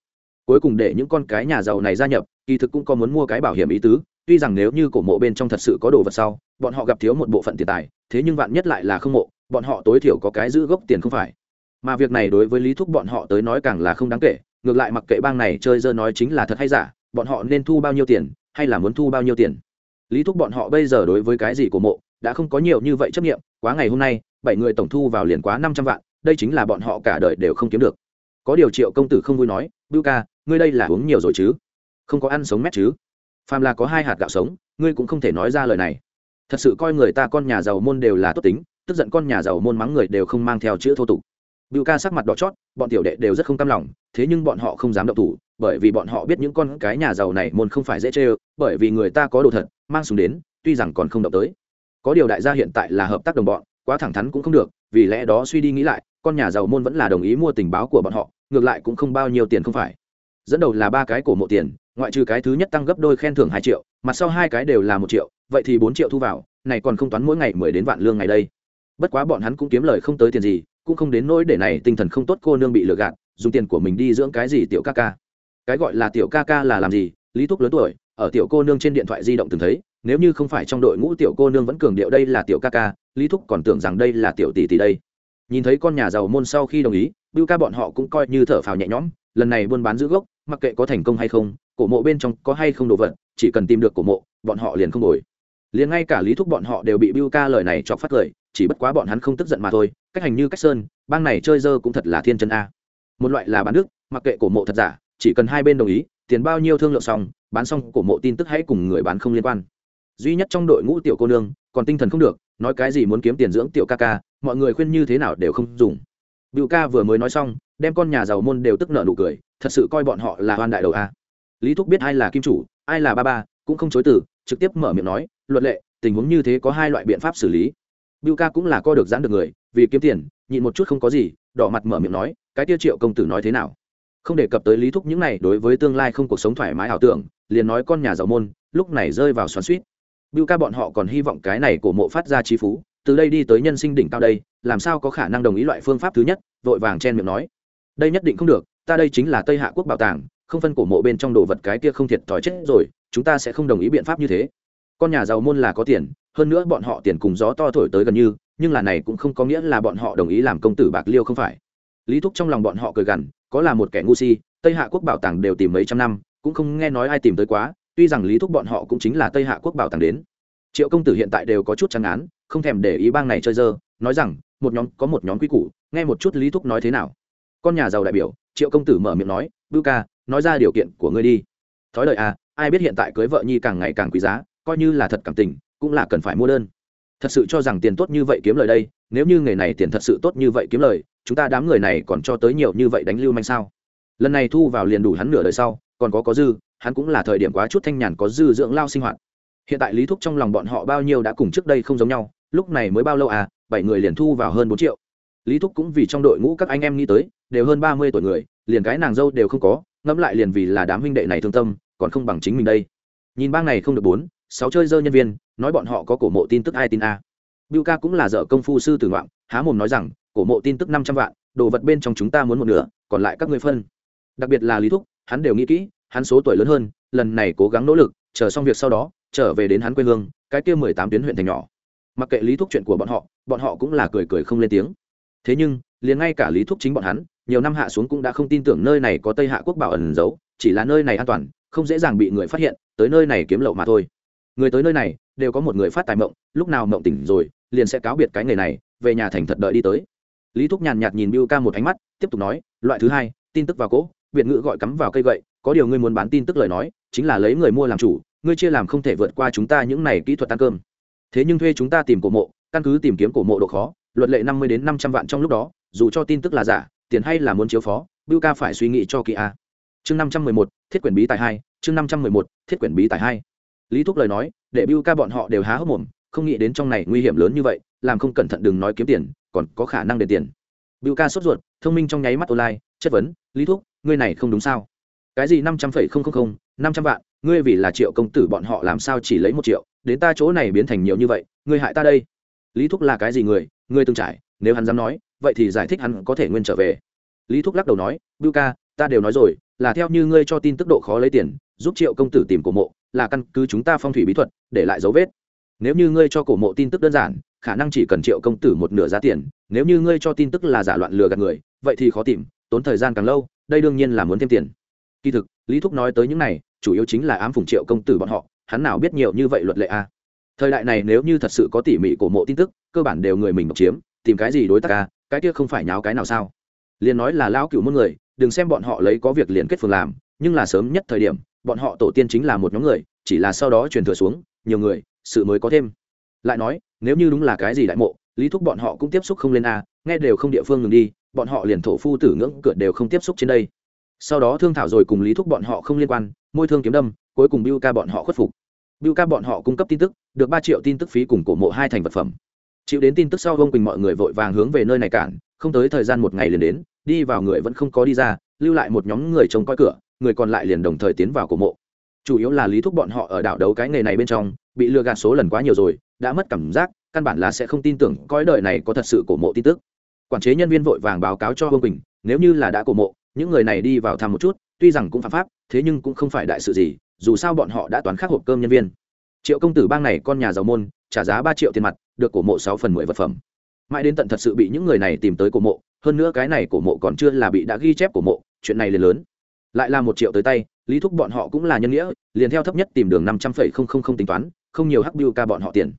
cuối cùng để những con cái nhà giàu này gia nhập kỳ thực cũng có muốn mua cái bảo hiểm ý tứ tuy rằng nếu như cổ mộ bên trong thật sự có đồ vật sau, bọn họ gặp thiếu một bộ phận tiền tài, thế nhưng vạn nhất lại là không mộ, bọn họ tối thiểu có cái giữ gốc tiền không phải. Mà việc này đối với lý thúc bọn họ tới nói càng là không đáng kể, ngược lại mặc kệ bang này chơi dơ nói chính là thật hay giả, bọn họ nên thu bao nhiêu tiền, hay là muốn thu bao nhiêu tiền. Lý thúc bọn họ bây giờ đối với cái gì của mộ, đã không có nhiều như vậy chấp nghiệm quá ngày hôm nay, bảy người tổng thu vào liền quá năm trăm vạn, đây chính là bọn họ cả đời đều không kiếm được. Có điều triệu công tử không vui nói, bưu ca, ngươi đây là uống nhiều rồi chứ? Không có ăn sống mét chứ? Phàm là có hai hạt gạo sống, ngươi cũng không thể nói ra lời này. Thật sự coi người ta con nhà giàu môn đều là tốt tính, tức giận con nhà giàu môn mắng người đều không mang theo chữ thô tục. Bưu ca sắc mặt đỏ chót, bọn tiểu đệ đều rất không cam lòng, thế nhưng bọn họ không dám động thủ, bởi vì bọn họ biết những con cái nhà giàu này môn không phải dễ chê ơ bởi vì người ta có đồ thật, mang súng đến, tuy rằng còn không động tới. Có điều đại gia hiện tại là hợp tác đồng bọn, quá thẳng thắn cũng không được, vì lẽ đó suy đi nghĩ lại, con nhà giàu môn vẫn là đồng ý mua tình báo của bọn họ, ngược lại cũng không bao nhiêu tiền không phải. Dẫn đầu là ba cái cổ mộ tiền ngoại trừ cái thứ nhất tăng gấp đôi khen thưởng hai triệu, mặt sau hai cái đều là một triệu, vậy thì bốn triệu thu vào, này còn không toán mỗi ngày mười đến vạn lương ngày đây. Bất quá bọn hắn cũng kiếm lời không tới tiền gì, cũng không đến nỗi để này tinh thần không tốt cô nương bị lừa gạt, dùng tiền của mình đi dưỡng cái gì tiểu ca ca. Cái gọi là tiểu ca ca là làm gì? Lý thúc lớn tuổi, ở tiểu cô nương trên điện thoại di động từng thấy, nếu như không phải trong đội ngũ tiểu cô nương vẫn cường điệu đây là tiểu ca ca, lý thúc còn tưởng rằng đây là tiểu tỷ tỷ đây. Nhìn thấy con nhà giàu môn sau khi đồng ý, bưu ca bọn họ cũng coi như thở phào nhẹ nhõm, lần này buôn bán giữ gốc, mặc kệ có thành công hay không cổ mộ bên trong có hay không đồ vật, chỉ cần tìm được cổ mộ, bọn họ liền không đổi. Liền ngay cả lý thúc bọn họ đều bị bưu ca lời này chọc phát cười, chỉ bất quá bọn hắn không tức giận mà thôi, cách hành như cách sơn, bang này chơi dơ cũng thật là thiên chân a. Một loại là bán nước mặc kệ cổ mộ thật giả, chỉ cần hai bên đồng ý, tiền bao nhiêu thương lượng xong, bán xong cổ mộ tin tức hãy cùng người bán không liên quan. Duy nhất trong đội ngũ tiểu cô nương, còn tinh thần không được, nói cái gì muốn kiếm tiền dưỡng tiểu ca ca, mọi người khuyên như thế nào đều không dùng. Bưu ca vừa mới nói xong, đem con nhà giàu môn đều tức nợ nụ cười, thật sự coi bọn họ là hoan đại đầu a lý thúc biết ai là kim chủ, ai là ba ba, cũng không chối từ, trực tiếp mở miệng nói, luật lệ, tình huống như thế có hai loại biện pháp xử lý. Bưu ca cũng là co được giãn được người, vì kiếm tiền, nhịn một chút không có gì, đỏ mặt mở miệng nói, cái tiêu triệu công tử nói thế nào? Không đề cập tới lý thúc những này đối với tương lai không cuộc sống thoải mái ảo tưởng, liền nói con nhà giàu môn, lúc này rơi vào xoắn suýt bưu ca bọn họ còn hy vọng cái này của mộ phát ra trí phú, từ đây đi tới nhân sinh đỉnh cao đây, làm sao có khả năng đồng ý loại phương pháp thứ nhất, vội vàng chen miệng nói, đây nhất định không được, ta đây chính là tây hạ quốc bảo tàng không phân cổ mộ bên trong đồ vật cái kia không thiệt thòi chết rồi, chúng ta sẽ không đồng ý biện pháp như thế. Con nhà giàu môn là có tiền, hơn nữa bọn họ tiền cùng gió to thổi tới gần như, nhưng là này cũng không có nghĩa là bọn họ đồng ý làm công tử bạc liêu không phải. Lý thúc trong lòng bọn họ cười gằn, có là một kẻ ngu si, tây hạ quốc bảo tàng đều tìm mấy trăm năm, cũng không nghe nói ai tìm tới quá, tuy rằng lý thúc bọn họ cũng chính là tây hạ quốc bảo tàng đến. Triệu công tử hiện tại đều có chút trắng án không thèm để ý bang này chơi dơ, nói rằng, một nhóm, có một nhóm quy củ, nghe một chút lý thúc nói thế nào. Con nhà giàu đại biểu, triệu công tử mở miệng nói, bưu ca nói ra điều kiện của ngươi đi. Thói lời à ai biết hiện tại cưới vợ nhi càng ngày càng quý giá, coi như là thật cảm tình, cũng là cần phải mua đơn. Thật sự cho rằng tiền tốt như vậy kiếm lời đây, nếu như nghề này tiền thật sự tốt như vậy kiếm lời, chúng ta đám người này còn cho tới nhiều như vậy đánh lưu manh sao? Lần này thu vào liền đủ hắn nửa đời sau, còn có có dư, hắn cũng là thời điểm quá chút thanh nhàn có dư dưỡng lao sinh hoạt. Hiện tại lý thúc trong lòng bọn họ bao nhiêu đã cùng trước đây không giống nhau, lúc này mới bao lâu à bảy người liền thu vào hơn bốn triệu. Lý thúc cũng vì trong đội ngũ các anh em nghĩ tới, đều hơn ba mươi tuổi người, liền cái nàng dâu đều không có ngẫm lại liền vì là đám huynh đệ này thương tâm còn không bằng chính mình đây. Nhìn bang này không được bốn sáu chơi dơ nhân viên nói bọn họ có cổ mộ tin tức ai tin a. À. Bưu ca cũng là dở công phu sư tử ngoạn, há mồm nói rằng cổ mộ tin tức năm trăm vạn đồ vật bên trong chúng ta muốn một nửa còn lại các ngươi phân. Đặc biệt là lý thúc hắn đều nghĩ kỹ hắn số tuổi lớn hơn lần này cố gắng nỗ lực chờ xong việc sau đó trở về đến hắn quê hương cái kia mười tám tuyến huyện thành nhỏ. Mặc kệ lý thúc chuyện của bọn họ bọn họ cũng là cười cười không lên tiếng. Thế nhưng liền ngay cả lý thúc chính bọn hắn, nhiều năm hạ xuống cũng đã không tin tưởng nơi này có tây hạ quốc bảo ẩn giấu, chỉ là nơi này an toàn, không dễ dàng bị người phát hiện, tới nơi này kiếm lậu mà thôi. Người tới nơi này, đều có một người phát tài mộng, lúc nào mộng tỉnh rồi, liền sẽ cáo biệt cái nghề này, về nhà thành thật đợi đi tới. Lý thúc nhàn nhạt nhìn biu ca một ánh mắt, tiếp tục nói, loại thứ hai, tin tức vào cỗ biệt ngữ gọi cắm vào cây gậy, có điều ngươi muốn bán tin tức lời nói, chính là lấy người mua làm chủ, ngươi chia làm không thể vượt qua chúng ta những này kỹ thuật ăn cơm. Thế nhưng thuê chúng ta tìm cổ mộ, căn cứ tìm kiếm cổ mộ độ khó, luật lệ năm mươi đến năm trăm vạn trong lúc đó dù cho tin tức là giả, tiền hay là muốn chiếu phó bưu ca phải suy nghĩ cho kỳ a. Chương năm trăm mười một, thiết quyển bí tài hai, chương năm trăm mười một, thiết quyển bí tài hai. Lý thúc lời nói, để bưu ca bọn họ đều há hốc mồm, không nghĩ đến trong này nguy hiểm lớn như vậy, làm không cẩn thận đừng nói kiếm tiền, còn có khả năng để tiền. Bưu ca sốt ruột, thông minh trong nháy mắt online, chất vấn, lý thúc, ngươi này không đúng sao? Cái gì năm trăm phẩy không không không, năm trăm vạn, ngươi vì là triệu công tử bọn họ làm sao chỉ lấy một triệu, đến ta chỗ này biến thành nhiều như vậy, ngươi hại ta đây. Lý thúc là cái gì người, ngươi từng trải, nếu hắn dám nói vậy thì giải thích hắn có thể nguyên trở về lý thúc lắc đầu nói, bưu ca, ta đều nói rồi, là theo như ngươi cho tin tức độ khó lấy tiền, giúp triệu công tử tìm cổ mộ, là căn cứ chúng ta phong thủy bí thuật, để lại dấu vết nếu như ngươi cho cổ mộ tin tức đơn giản, khả năng chỉ cần triệu công tử một nửa giá tiền, nếu như ngươi cho tin tức là giả loạn lừa gạt người, vậy thì khó tìm, tốn thời gian càng lâu, đây đương nhiên là muốn thêm tiền kỳ thực, lý thúc nói tới những này, chủ yếu chính là ám phủng triệu công tử bọn họ, hắn nào biết nhiều như vậy luật lệ a à? thời đại này nếu như thật sự có tỉ mỉ cổ mộ tin tức, cơ bản đều người mình độc chiếm, tìm cái gì đối tác a à? Cái kia không phải nháo cái nào sao? Liền nói là lão cựu muôn người, đừng xem bọn họ lấy có việc liền kết phường làm, nhưng là sớm nhất thời điểm, bọn họ tổ tiên chính là một nhóm người, chỉ là sau đó truyền thừa xuống, nhiều người, sự mới có thêm. Lại nói, nếu như đúng là cái gì đại mộ, lý thúc bọn họ cũng tiếp xúc không lên a, nghe đều không địa phương ngừng đi, bọn họ liền thổ phu tử ngưỡng cửa đều không tiếp xúc trên đây. Sau đó thương thảo rồi cùng lý thúc bọn họ không liên quan, môi thương kiếm đâm, cuối cùng biu ca bọn họ khuất phục. Biu ca bọn họ cung cấp tin tức, được ba triệu tin tức phí cùng cổ mộ hai thành vật phẩm chịu đến tin tức sau vông quỳnh mọi người vội vàng hướng về nơi này cản, không tới thời gian một ngày liền đến, đi vào người vẫn không có đi ra, lưu lại một nhóm người trông coi cửa, người còn lại liền đồng thời tiến vào cổ mộ. Chủ yếu là lý thúc bọn họ ở đảo đấu cái nghề này bên trong, bị lừa gạt số lần quá nhiều rồi, đã mất cảm giác, căn bản là sẽ không tin tưởng coi đời này có thật sự cổ mộ tin tức. Quản chế nhân viên vội vàng báo cáo cho vương quỳnh, nếu như là đã cổ mộ, những người này đi vào thăm một chút, tuy rằng cũng phạm pháp, thế nhưng cũng không phải đại sự gì, dù sao bọn họ đã toán khắc hộp cơm nhân viên triệu công tử bang này con nhà giàu môn, trả giá ba triệu tiền mặt, được cổ mộ sáu phần mười vật phẩm. Mãi đến tận thật sự bị những người này tìm tới cổ mộ, hơn nữa cái này cổ mộ còn chưa là bị đã ghi chép cổ mộ, chuyện này liền lớn. Lại là một triệu tới tay, lý thúc bọn họ cũng là nhân nghĩa, liền theo thấp nhất tìm đường năm trăm phẩy không không không tính toán, không nhiều hắc biu ca bọn họ tiền.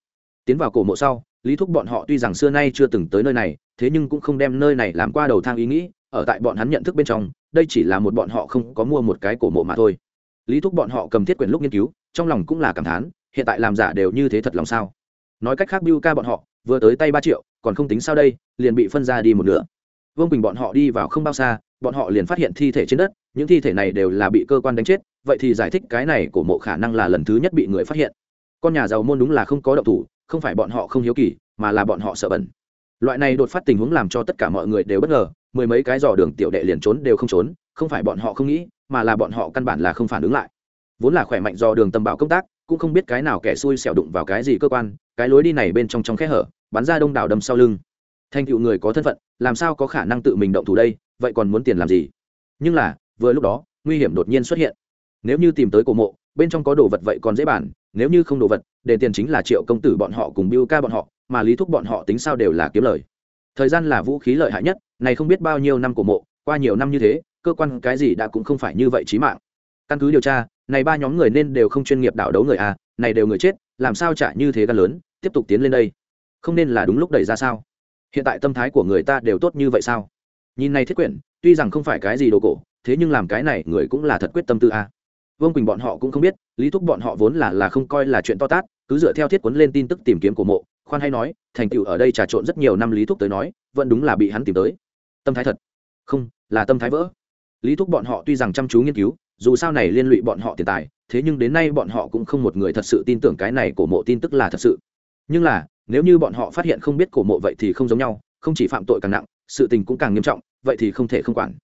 Tiến vào cổ mộ sau, lý thúc bọn họ tuy rằng xưa nay chưa từng tới nơi này, thế nhưng cũng không đem nơi này làm qua đầu thang ý nghĩ, ở tại bọn hắn nhận thức bên trong, đây chỉ là một bọn họ không có mua một cái cổ mộ mà thôi. Lý thúc bọn họ cầm thiết quyền lúc nghiên cứu, trong lòng cũng là cảm thán hiện tại làm giả đều như thế thật lòng sao? Nói cách khác biu ca bọn họ, vừa tới tay ba triệu, còn không tính sao đây, liền bị phân ra đi một nửa. Vương quỳnh bọn họ đi vào không bao xa, bọn họ liền phát hiện thi thể trên đất, những thi thể này đều là bị cơ quan đánh chết, vậy thì giải thích cái này của mộ khả năng là lần thứ nhất bị người phát hiện. Con nhà giàu môn đúng là không có động thủ, không phải bọn họ không hiếu kỳ, mà là bọn họ sợ bẩn. Loại này đột phát tình huống làm cho tất cả mọi người đều bất ngờ, mười mấy cái dò đường tiểu đệ liền trốn đều không trốn, không phải bọn họ không nghĩ, mà là bọn họ căn bản là không phản ứng lại. Vốn là khỏe mạnh do đường tầm bảo công tác cũng không biết cái nào kẻ xui xẻo đụng vào cái gì cơ quan, cái lối đi này bên trong trong kẽ hở, bắn ra đông đảo đâm sau lưng. Thành tựu người có thân phận, làm sao có khả năng tự mình động thủ đây, vậy còn muốn tiền làm gì? Nhưng là, vừa lúc đó, nguy hiểm đột nhiên xuất hiện. Nếu như tìm tới cổ mộ, bên trong có đồ vật vậy còn dễ bản nếu như không đồ vật, để tiền chính là triệu công tử bọn họ cùng biêu ca bọn họ, mà lý thúc bọn họ tính sao đều là kiếm lời. Thời gian là vũ khí lợi hại nhất, này không biết bao nhiêu năm cổ mộ, qua nhiều năm như thế, cơ quan cái gì đã cũng không phải như vậy chí mạng. Căn cứ điều tra này ba nhóm người nên đều không chuyên nghiệp đảo đấu người à này đều người chết, làm sao trả như thế gan lớn, tiếp tục tiến lên đây. Không nên là đúng lúc đẩy ra sao? Hiện tại tâm thái của người ta đều tốt như vậy sao? Nhìn này thiết quyển, tuy rằng không phải cái gì đồ cổ, thế nhưng làm cái này người cũng là thật quyết tâm tư a vương quỳnh bọn họ cũng không biết, lý thúc bọn họ vốn là là không coi là chuyện to tát, cứ dựa theo thiết quấn lên tin tức tìm kiếm của mộ, khoan hay nói, thành tựu ở đây trà trộn rất nhiều năm lý thúc tới nói, vẫn đúng là bị hắn tìm tới. Tâm thái thật. Không, là tâm thái vỡ. Lý thúc bọn họ tuy rằng chăm chú nghiên cứu dù sao này liên lụy bọn họ tiền tài, thế nhưng đến nay bọn họ cũng không một người thật sự tin tưởng cái này của mộ tin tức là thật sự. Nhưng là, nếu như bọn họ phát hiện không biết cổ mộ vậy thì không giống nhau, không chỉ phạm tội càng nặng, sự tình cũng càng nghiêm trọng, vậy thì không thể không quản.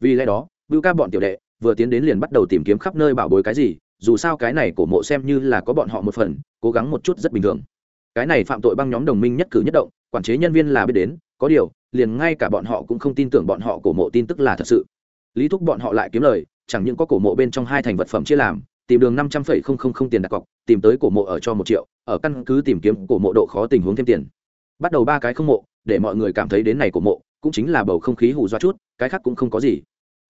Vì lẽ đó, bưu ca bọn tiểu đệ vừa tiến đến liền bắt đầu tìm kiếm khắp nơi bảo bối cái gì, dù sao cái này cổ mộ xem như là có bọn họ một phần, cố gắng một chút rất bình thường. Cái này phạm tội băng nhóm đồng minh nhất cử nhất động, quản chế nhân viên là biết đến, có điều, liền ngay cả bọn họ cũng không tin tưởng bọn họ cổ mộ tin tức là thật sự. Lý thúc bọn họ lại kiếm lời chẳng những có cổ mộ bên trong hai thành vật phẩm chia làm, tìm đường năm trăm phẩy không không không tiền đặt cọc, tìm tới cổ mộ ở cho một triệu, ở căn cứ tìm kiếm cổ mộ độ khó tình huống thêm tiền. Bắt đầu ba cái không mộ, để mọi người cảm thấy đến này cổ mộ, cũng chính là bầu không khí hù do chút, cái khác cũng không có gì.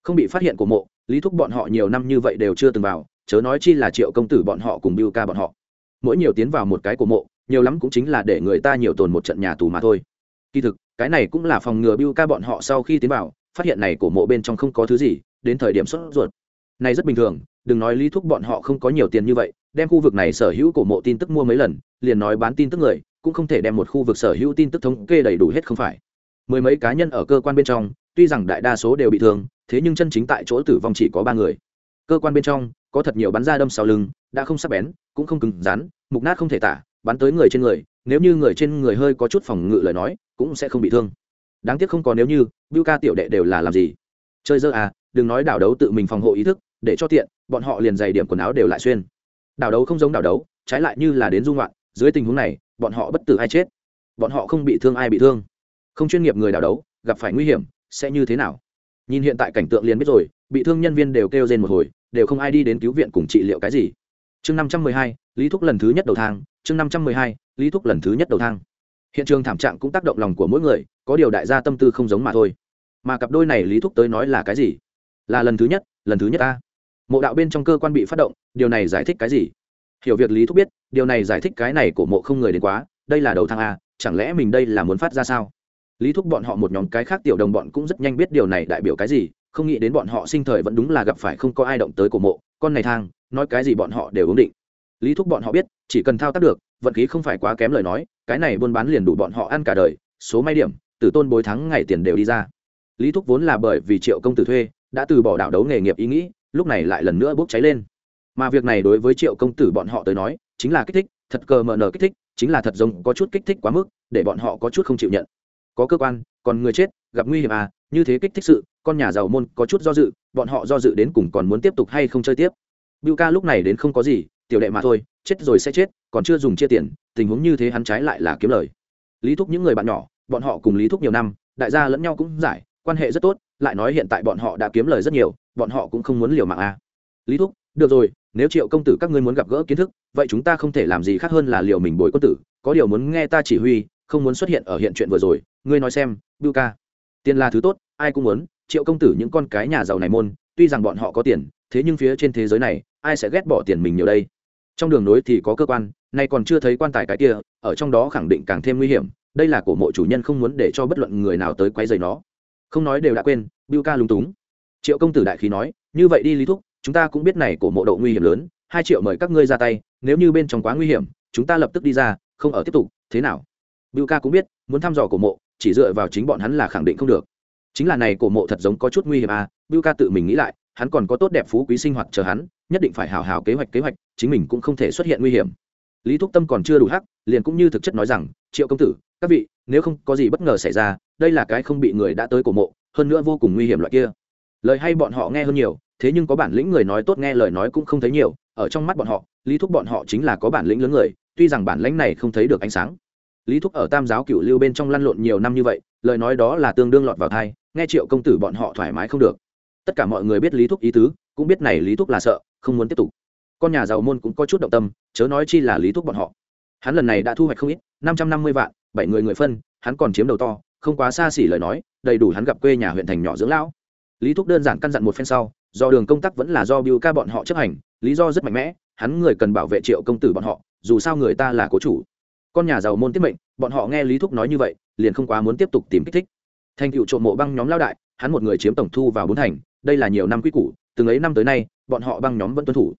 Không bị phát hiện cổ mộ, lý thúc bọn họ nhiều năm như vậy đều chưa từng vào, chớ nói chi là triệu công tử bọn họ cùng biêu ca bọn họ. Mỗi nhiều tiến vào một cái cổ mộ, nhiều lắm cũng chính là để người ta nhiều tồn một trận nhà tù mà thôi. Kỳ thực, cái này cũng là phòng ngừa biêu ca bọn họ sau khi tiến vào phát hiện này cổ mộ bên trong không có thứ gì, đến thời điểm xuất ruột. Này rất bình thường, đừng nói lý thúc bọn họ không có nhiều tiền như vậy, đem khu vực này sở hữu cổ mộ tin tức mua mấy lần, liền nói bán tin tức người, cũng không thể đem một khu vực sở hữu tin tức thống kê đầy đủ hết không phải. Mười mấy cá nhân ở cơ quan bên trong, tuy rằng đại đa số đều bị thương, thế nhưng chân chính tại chỗ tử vong chỉ có ba người. Cơ quan bên trong, có thật nhiều bắn ra đâm sau lưng, đã không sắc bén, cũng không cứng rắn, mục nát không thể tả, bắn tới người trên người, nếu như người trên người hơi có chút phòng ngự lời nói, cũng sẽ không bị thương đáng tiếc không có nếu như bưu ca tiểu đệ đều là làm gì? Chơi dơ à đừng nói đảo đấu tự mình phòng hộ ý thức, để cho tiện, bọn họ liền giày điểm quần áo đều lại xuyên. Đảo đấu không giống đảo đấu, trái lại như là đến dung loạn dưới tình huống này, bọn họ bất tử ai chết? Bọn họ không bị thương ai bị thương? Không chuyên nghiệp người đảo đấu, gặp phải nguy hiểm, sẽ như thế nào? Nhìn hiện tại cảnh tượng liền biết rồi, bị thương nhân viên đều kêu rên một hồi, đều không ai đi đến cứu viện cùng trị liệu cái gì. Chương năm trăm mười hai, lý thúc lần thứ nhất đầu thang, chương năm trăm mười hai, lý thúc lần thứ nhất đầu thang hiện trường thảm trạng cũng tác động lòng của mỗi người, có điều đại gia tâm tư không giống mà thôi. Mà cặp đôi này lý thúc tới nói là cái gì? Là lần thứ nhất, lần thứ nhất ta. Mộ đạo bên trong cơ quan bị phát động, điều này giải thích cái gì? Hiểu việc lý thúc biết, điều này giải thích cái này của mộ không người đến quá, đây là đầu thang a, chẳng lẽ mình đây là muốn phát ra sao? Lý thúc bọn họ một nhóm cái khác tiểu đồng bọn cũng rất nhanh biết điều này đại biểu cái gì, không nghĩ đến bọn họ sinh thời vẫn đúng là gặp phải không có ai động tới của mộ, con này thang, nói cái gì bọn họ đều ứng định lý thúc bọn họ biết, chỉ cần thao tác được, vận khí không phải quá kém lời nói, cái này buôn bán liền đủ bọn họ ăn cả đời, số may điểm từ tôn bối thắng ngày tiền đều đi ra. Lý thúc vốn là bởi vì triệu công tử thuê, đã từ bỏ đảo đấu nghề nghiệp ý nghĩ, lúc này lại lần nữa bốc cháy lên. Mà việc này đối với triệu công tử bọn họ tới nói, chính là kích thích, thật cờ mờ nở kích thích, chính là thật giống có chút kích thích quá mức, để bọn họ có chút không chịu nhận. Có cơ quan, còn người chết, gặp nguy hiểm à như thế kích thích sự, con nhà giàu môn có chút do dự, bọn họ do dự đến cùng còn muốn tiếp tục hay không chơi tiếp. Bưu ca lúc này đến không có gì tiểu đệ mà thôi, chết rồi sẽ chết, còn chưa dùng chia tiền, tình huống như thế hắn trái lại là kiếm lời lý thúc những người bạn nhỏ, bọn họ cùng lý thúc nhiều năm, đại gia lẫn nhau cũng giải, quan hệ rất tốt, lại nói hiện tại bọn họ đã kiếm lời rất nhiều, bọn họ cũng không muốn liều mạng à. lý thúc, được rồi, nếu triệu công tử các ngươi muốn gặp gỡ kiến thức, vậy chúng ta không thể làm gì khác hơn là liều mình bồi quân tử, có điều muốn nghe ta chỉ huy, không muốn xuất hiện ở hiện chuyện vừa rồi, ngươi nói xem, bưu ca, tiền là thứ tốt, ai cũng muốn, triệu công tử những con cái nhà giàu này môn, tuy rằng bọn họ có tiền, thế nhưng phía trên thế giới này, ai sẽ ghét bỏ tiền mình nhiều đây trong đường nối thì có cơ quan, nay còn chưa thấy quan tài cái kia, ở trong đó khẳng định càng thêm nguy hiểm, đây là của mộ chủ nhân không muốn để cho bất luận người nào tới quay dày nó. Không nói đều đã quên, bưu ca lúng túng. Triệu công tử đại khí nói, như vậy đi lý thúc, chúng ta cũng biết này của mộ độ nguy hiểm lớn, hai triệu mời các ngươi ra tay, nếu như bên trong quá nguy hiểm, chúng ta lập tức đi ra, không ở tiếp tục, thế nào? Bưu ca cũng biết, muốn thăm dò cổ mộ, chỉ dựa vào chính bọn hắn là khẳng định không được. Chính là này cổ mộ thật giống có chút nguy hiểm à bưu ca tự mình nghĩ lại hắn còn có tốt đẹp phú quý sinh hoạt chờ hắn, nhất định phải hào hào kế hoạch kế hoạch, chính mình cũng không thể xuất hiện nguy hiểm. Lý thúc tâm còn chưa đủ hắc, liền cũng như thực chất nói rằng, triệu công tử, các vị, nếu không có gì bất ngờ xảy ra, đây là cái không bị người đã tới cổ mộ, hơn nữa vô cùng nguy hiểm loại kia. Lời hay bọn họ nghe hơn nhiều, thế nhưng có bản lĩnh người nói tốt nghe lời nói cũng không thấy nhiều, ở trong mắt bọn họ, lý thúc bọn họ chính là có bản lĩnh lớn người, tuy rằng bản lĩnh này không thấy được ánh sáng. Lý thúc ở tam giáo cựu lưu bên trong lăn lộn nhiều năm như vậy, lời nói đó là tương đương lọt vào thai nghe triệu công tử bọn họ thoải mái không được tất cả mọi người biết lý thúc ý tứ, cũng biết này lý thúc là sợ, không muốn tiếp tục. Con nhà giàu môn cũng có chút động tâm, chớ nói chi là lý thúc bọn họ. Hắn lần này đã thu hoạch không ít, năm trăm năm mươi vạn, bảy người người phân, hắn còn chiếm đầu to, không quá xa xỉ lời nói, đầy đủ hắn gặp quê nhà huyện thành nhỏ dưỡng lão. Lý thúc đơn giản căn dặn một phen sau, do đường công tác vẫn là do biêu ca bọn họ chấp hành, lý do rất mạnh mẽ, hắn người cần bảo vệ triệu công tử bọn họ, dù sao người ta là cố chủ. Con nhà giàu môn tiết mệnh, bọn họ nghe lý thúc nói như vậy, liền không quá muốn tiếp tục tìm kích thích. Thành cựu trộm mộ băng nhóm lao đại, hắn một người chiếm tổng thu vào bốn thành đây là nhiều năm quy củ, từng ấy năm tới nay, bọn họ băng nhóm vẫn tuân thủ.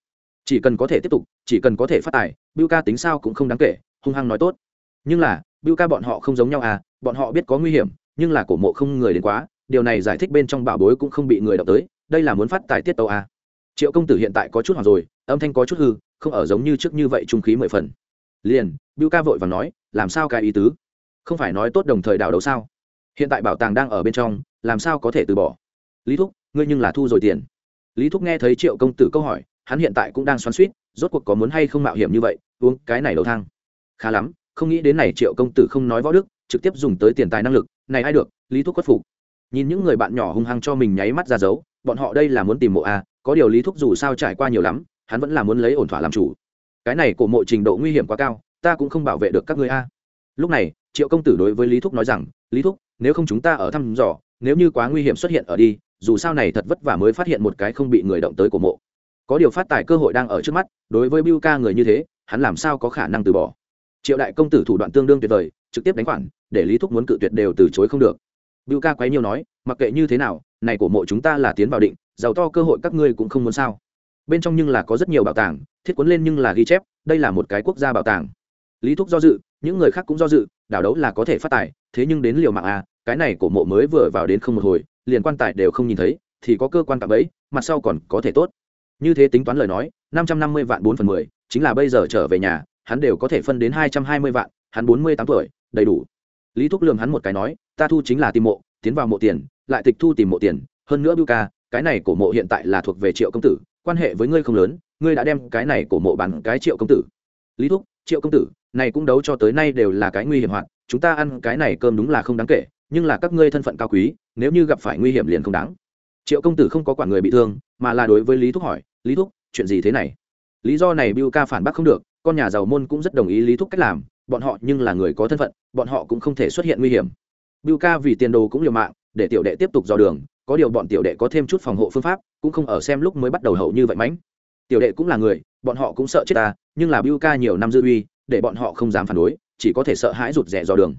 Chỉ cần có thể tiếp tục, chỉ cần có thể phát tài biêu ca tính sao cũng không đáng kể, hung hăng nói tốt. Nhưng là biêu ca bọn họ không giống nhau à bọn họ biết có nguy hiểm, nhưng là cổ mộ không người đến quá, điều này giải thích bên trong bảo bối cũng không bị người đọc tới, đây là muốn phát tài tiết tàu à. triệu công tử hiện tại có chút hoặc rồi, âm thanh có chút hư, không ở giống như trước như vậy trung khí mười phần. Liền biêu ca vội và nói, làm sao cái ý tứ? Không phải nói tốt đồng thời đảo đấu sao? Hiện tại bảo tàng đang ở bên trong, làm sao có thể từ bỏ? Lý thúc ngươi nhưng là thu rồi tiền. Lý thúc nghe thấy triệu công tử câu hỏi, hắn hiện tại cũng đang xoắn suýt rốt cuộc có muốn hay không mạo hiểm như vậy, uống cái này đầu thang. Khá lắm, không nghĩ đến này triệu công tử không nói võ đức, trực tiếp dùng tới tiền tài năng lực, này ai được, lý thúc khuất phục. Nhìn những người bạn nhỏ hung hăng cho mình nháy mắt ra dấu, bọn họ đây là muốn tìm mộ a có điều lý thúc dù sao trải qua nhiều lắm, hắn vẫn là muốn lấy ổn thỏa làm chủ. Cái này của mộ trình độ nguy hiểm quá cao, ta cũng không bảo vệ được các ngươi a. Lúc này, triệu công tử đối với lý thúc nói rằng, lý thúc, nếu không chúng ta ở thăm dò, nếu như quá nguy hiểm xuất hiện ở đi dù sao này thật vất vả mới phát hiện một cái không bị người động tới của mộ. Có điều phát tài cơ hội đang ở trước mắt, đối với biu ca người như thế, hắn làm sao có khả năng từ bỏ? Triệu đại công tử thủ đoạn tương đương tuyệt vời, trực tiếp đánh khoản, để lý thúc muốn cự tuyệt đều từ chối không được. Biu ca quấy nhiều nói, mặc kệ như thế nào, này của mộ chúng ta là tiến vào định, giàu to cơ hội các ngươi cũng không muốn sao. Bên trong nhưng là có rất nhiều bảo tàng, thiết cuốn lên nhưng là ghi chép, đây là một cái quốc gia bảo tàng. Lý thúc do dự, những người khác cũng do dự, đảo đấu là có thể phát tài, thế nhưng đến liều mạng à cái này cổ mộ mới vừa vào đến không một hồi liền quan tài đều không nhìn thấy, thì có cơ quan cạm ấy mặt sau còn có thể tốt. Như thế tính toán lời nói, năm trăm năm mươi vạn bốn phần mười, chính là bây giờ trở về nhà, hắn đều có thể phân đến hai trăm hai mươi vạn, hắn bốn mươi tám tuổi, đầy đủ. Lý thúc lường hắn một cái nói, ta thu chính là tìm mộ, tiến vào mộ tiền, lại tịch thu tìm mộ tiền, hơn nữa bưu ca, cái này cổ mộ hiện tại là thuộc về triệu công tử, quan hệ với ngươi không lớn, ngươi đã đem cái này cổ mộ bán cái triệu công tử. Lý thúc, triệu công tử, này cũng đấu cho tới nay đều là cái nguy hiểm hoạt, chúng ta ăn cái này cơm đúng là không đáng kể, nhưng là các ngươi thân phận cao quý nếu như gặp phải nguy hiểm liền không đáng. Triệu công tử không có quản người bị thương, mà là đối với lý thúc hỏi, lý thúc, chuyện gì thế này? Lý do này biu ca phản bác không được, con nhà giàu môn cũng rất đồng ý lý thúc cách làm, bọn họ nhưng là người có thân phận, bọn họ cũng không thể xuất hiện nguy hiểm. Biu ca vì tiền đồ cũng liều mạng, để tiểu đệ tiếp tục dò đường, có điều bọn tiểu đệ có thêm chút phòng hộ phương pháp, cũng không ở xem lúc mới bắt đầu hậu như vậy mãnh. Tiểu đệ cũng là người, bọn họ cũng sợ chết ta, nhưng là biu ca nhiều năm dư uy, để bọn họ không dám phản đối, chỉ có thể sợ hãi rụt rè dò đường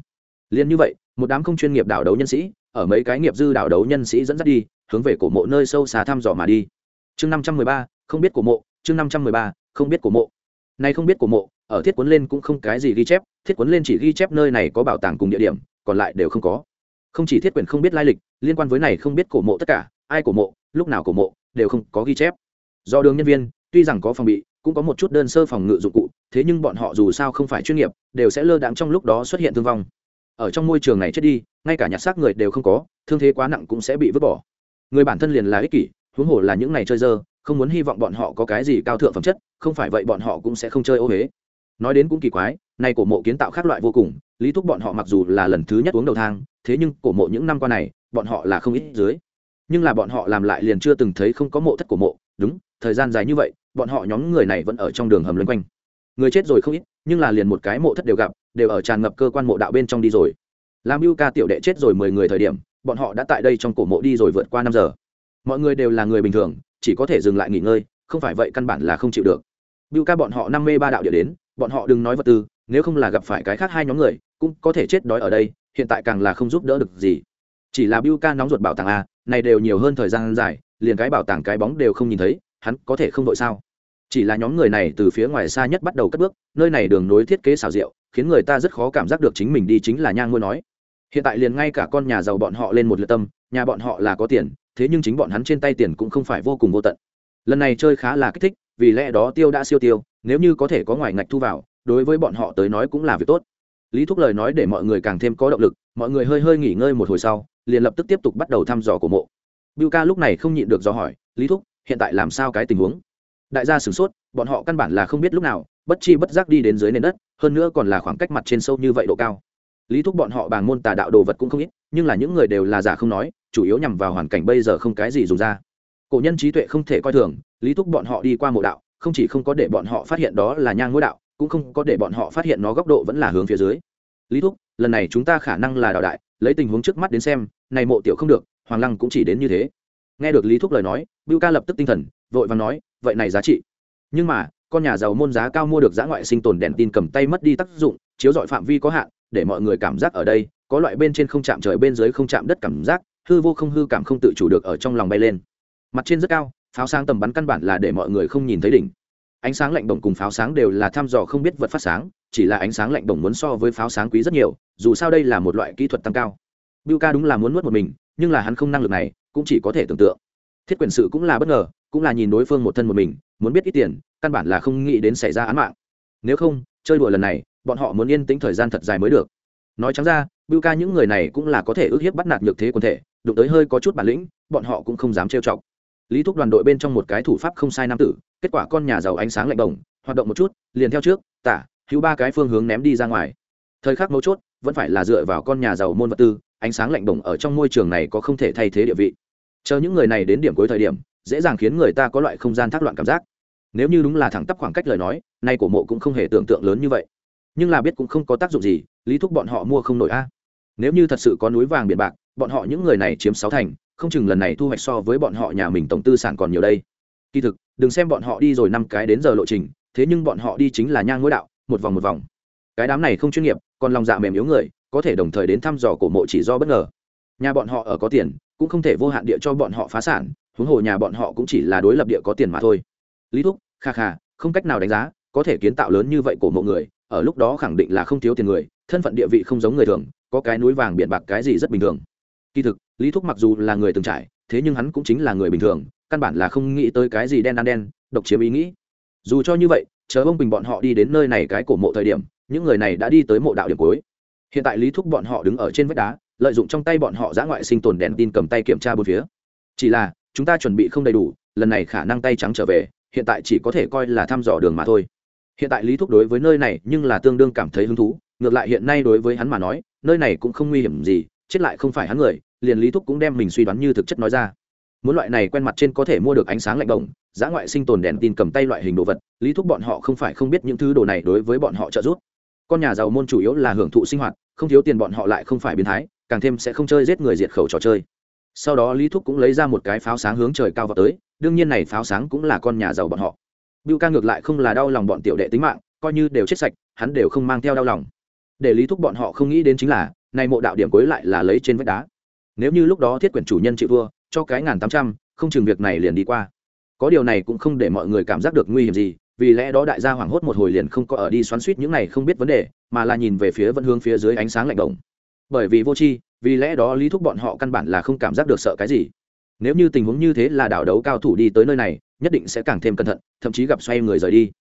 liền như vậy, một đám không chuyên nghiệp đảo đấu nhân sĩ, ở mấy cái nghiệp dư đảo đấu nhân sĩ dẫn dắt đi, hướng về cổ mộ nơi sâu xa thăm dò mà đi. Chương năm trăm mười ba, không biết cổ mộ, chương năm trăm mười ba, không biết cổ mộ. Này không biết cổ mộ, ở thiết cuốn lên cũng không cái gì ghi chép, thiết cuốn lên chỉ ghi chép nơi này có bảo tàng cùng địa điểm, còn lại đều không có. Không chỉ thiết quyển không biết lai lịch, liên quan với này không biết cổ mộ tất cả, ai cổ mộ, lúc nào cổ mộ, đều không có ghi chép. Do đường nhân viên, tuy rằng có phòng bị, cũng có một chút đơn sơ phòng ngự dụng cụ, thế nhưng bọn họ dù sao không phải chuyên nghiệp, đều sẽ lơ đãng trong lúc đó xuất hiện thương vong ở trong môi trường này chết đi, ngay cả nhặt xác người đều không có, thương thế quá nặng cũng sẽ bị vứt bỏ. Người bản thân liền là ích kỷ, huống hồ là những này chơi dơ, không muốn hy vọng bọn họ có cái gì cao thượng phẩm chất, không phải vậy bọn họ cũng sẽ không chơi ô huế nói đến cũng kỳ quái, nay cổ mộ kiến tạo khác loại vô cùng, lý thúc bọn họ mặc dù là lần thứ nhất uống đầu thang, thế nhưng cổ mộ những năm qua này, bọn họ là không ít dưới. Nhưng là bọn họ làm lại liền chưa từng thấy không có mộ thất cổ mộ, đúng, thời gian dài như vậy, bọn họ nhóm người này vẫn ở trong đường hầm loanh quanh người chết rồi không ít, nhưng là liền một cái mộ thất đều gặp, đều ở tràn ngập cơ quan mộ đạo bên trong đi rồi. Làm mưu ca tiểu đệ chết rồi mười người thời điểm, bọn họ đã tại đây trong cổ mộ đi rồi vượt qua năm giờ. Mọi người đều là người bình thường, chỉ có thể dừng lại nghỉ ngơi, không phải vậy căn bản là không chịu được. Mưu ca bọn họ năm mê ba đạo địa đến, bọn họ đừng nói vật tư, nếu không là gặp phải cái khác hai nhóm người, cũng có thể chết đói ở đây, hiện tại càng là không giúp đỡ được gì. Chỉ là Biu ca nóng ruột bảo tàng a, này đều nhiều hơn thời gian dài, liền cái bảo tàng cái bóng đều không nhìn thấy, hắn có thể không đội sao? Chỉ là nhóm người này từ phía ngoài xa nhất bắt đầu cất bước, nơi này đường nối thiết kế xào rượu, khiến người ta rất khó cảm giác được chính mình đi chính là nhang ngôi nói. Hiện tại liền ngay cả con nhà giàu bọn họ lên một lượt tâm, nhà bọn họ là có tiền, thế nhưng chính bọn hắn trên tay tiền cũng không phải vô cùng vô tận. Lần này chơi khá là kích thích, vì lẽ đó tiêu đã siêu tiêu, nếu như có thể có ngoài ngạch thu vào, đối với bọn họ tới nói cũng là việc tốt. Lý thúc lời nói để mọi người càng thêm có động lực, mọi người hơi hơi nghỉ ngơi một hồi sau, liền lập tức tiếp tục bắt đầu thăm dò của mộ. Bưu ca lúc này không nhịn được do hỏi, lý thúc, hiện tại làm sao cái tình huống? Đại gia sửng sốt, bọn họ căn bản là không biết lúc nào, bất chi bất giác đi đến dưới nền đất, hơn nữa còn là khoảng cách mặt trên sâu như vậy độ cao. Lý thúc bọn họ bàng môn tà đạo đồ vật cũng không ít, nhưng là những người đều là giả không nói, chủ yếu nhằm vào hoàn cảnh bây giờ không cái gì dùng ra. Cổ nhân trí tuệ không thể coi thường, lý thúc bọn họ đi qua mộ đạo, không chỉ không có để bọn họ phát hiện đó là nhang ngôi đạo, cũng không có để bọn họ phát hiện nó góc độ vẫn là hướng phía dưới. Lý thúc, lần này chúng ta khả năng là đạo đại, lấy tình huống trước mắt đến xem, này mộ tiểu không được, hoàng lăng cũng chỉ đến như thế. Nghe được lý thúc lời nói, bưu ca lập tức tinh thần, vội và nói vậy này giá trị. Nhưng mà, con nhà giàu môn giá cao mua được giã ngoại sinh tồn đèn tin cầm tay mất đi tác dụng, chiếu dọi phạm vi có hạn, để mọi người cảm giác ở đây, có loại bên trên không chạm trời bên dưới không chạm đất cảm giác, hư vô không hư cảm không tự chủ được ở trong lòng bay lên. Mặt trên rất cao, pháo sáng tầm bắn căn bản là để mọi người không nhìn thấy đỉnh. Ánh sáng lạnh bổng cùng pháo sáng đều là thăm dò không biết vật phát sáng, chỉ là ánh sáng lạnh bổng muốn so với pháo sáng quý rất nhiều, dù sao đây là một loại kỹ thuật tăng cao. Biu ca đúng là muốn nuốt một mình, nhưng là hắn không năng lực này, cũng chỉ có thể tưởng tượng thiết quyền sự cũng là bất ngờ, cũng là nhìn đối phương một thân một mình, muốn biết ít tiền, căn bản là không nghĩ đến xảy ra án mạng. Nếu không, chơi đùa lần này, bọn họ muốn yên tĩnh thời gian thật dài mới được. Nói trắng ra, bưu ca những người này cũng là có thể ước hiếp bắt nạt nhược thế quần thể, đụng tới hơi có chút bản lĩnh, bọn họ cũng không dám trêu chọc. Lý thúc đoàn đội bên trong một cái thủ pháp không sai nam tử, kết quả con nhà giàu ánh sáng lạnh bổng, hoạt động một chút, liền theo trước, tả, hữu ba cái phương hướng ném đi ra ngoài. Thời khắc mấu chốt, vẫn phải là dựa vào con nhà giàu môn vật tư, ánh sáng lạnh bổng ở trong môi trường này có không thể thay thế địa vị chờ những người này đến điểm cuối thời điểm, dễ dàng khiến người ta có loại không gian thác loạn cảm giác. Nếu như đúng là thẳng tắp khoảng cách lời nói, nay của mộ cũng không hề tưởng tượng lớn như vậy. Nhưng là biết cũng không có tác dụng gì, lý thúc bọn họ mua không nổi a. Nếu như thật sự có núi vàng biển bạc, bọn họ những người này chiếm sáu thành, không chừng lần này thu hoạch so với bọn họ nhà mình tổng tư sản còn nhiều đây. Kỳ thực, đừng xem bọn họ đi rồi năm cái đến giờ lộ trình, thế nhưng bọn họ đi chính là nhang ngôi đạo, một vòng một vòng. Cái đám này không chuyên nghiệp, còn lòng dạ mềm yếu người, có thể đồng thời đến thăm dò cổ mộ chỉ do bất ngờ nhà bọn họ ở có tiền, cũng không thể vô hạn địa cho bọn họ phá sản, huống hồ nhà bọn họ cũng chỉ là đối lập địa có tiền mà thôi. Lý thúc, kha kha, không cách nào đánh giá, có thể kiến tạo lớn như vậy của mộ người, ở lúc đó khẳng định là không thiếu tiền người, thân phận địa vị không giống người thường, có cái núi vàng biển bạc cái gì rất bình thường. Kỳ thực, lý thúc mặc dù là người từng trải, thế nhưng hắn cũng chính là người bình thường, căn bản là không nghĩ tới cái gì đen ăn đen, độc chiếm ý nghĩ. Dù cho như vậy, chờ ông bình bọn họ đi đến nơi này cái cổ mộ thời điểm, những người này đã đi tới mộ đạo điểm cuối. Hiện tại lý thúc bọn họ đứng ở trên vách đá lợi dụng trong tay bọn họ giã ngoại sinh tồn đèn tin cầm tay kiểm tra bốn phía. Chỉ là, chúng ta chuẩn bị không đầy đủ, lần này khả năng tay trắng trở về, hiện tại chỉ có thể coi là thăm dò đường mà thôi. Hiện tại lý thúc đối với nơi này nhưng là tương đương cảm thấy hứng thú, ngược lại hiện nay đối với hắn mà nói, nơi này cũng không nguy hiểm gì, chết lại không phải hắn người, liền lý thúc cũng đem mình suy đoán như thực chất nói ra. Muốn loại này quen mặt trên có thể mua được ánh sáng lạnh đồng giá ngoại sinh tồn đèn tin cầm tay loại hình đồ vật, lý thúc bọn họ không phải không biết những thứ đồ này đối với bọn họ trợ giúp. Con nhà giàu môn chủ yếu là hưởng thụ sinh hoạt, không thiếu tiền bọn họ lại không phải biến thái càng thêm sẽ không chơi giết người diệt khẩu trò chơi. Sau đó lý thúc cũng lấy ra một cái pháo sáng hướng trời cao vào tới, đương nhiên này pháo sáng cũng là con nhà giàu bọn họ. Bưu ca ngược lại không là đau lòng bọn tiểu đệ tính mạng, coi như đều chết sạch, hắn đều không mang theo đau lòng. Để lý thúc bọn họ không nghĩ đến chính là, này mộ đạo điểm cuối lại là lấy trên vách đá. Nếu như lúc đó thiết quyển chủ nhân chịu vua cho cái ngàn tám trăm, không chừng việc này liền đi qua. Có điều này cũng không để mọi người cảm giác được nguy hiểm gì, vì lẽ đó đại gia hoảng hốt một hồi liền không có ở đi xoắn suýt những này không biết vấn đề, mà là nhìn về phía vẫn hướng phía dưới ánh sáng lạnh đồng bởi vì vô tri, vì lẽ đó lý thúc bọn họ căn bản là không cảm giác được sợ cái gì. Nếu như tình huống như thế là đảo đấu cao thủ đi tới nơi này, nhất định sẽ càng thêm cẩn thận, thậm chí gặp xoay người rời đi.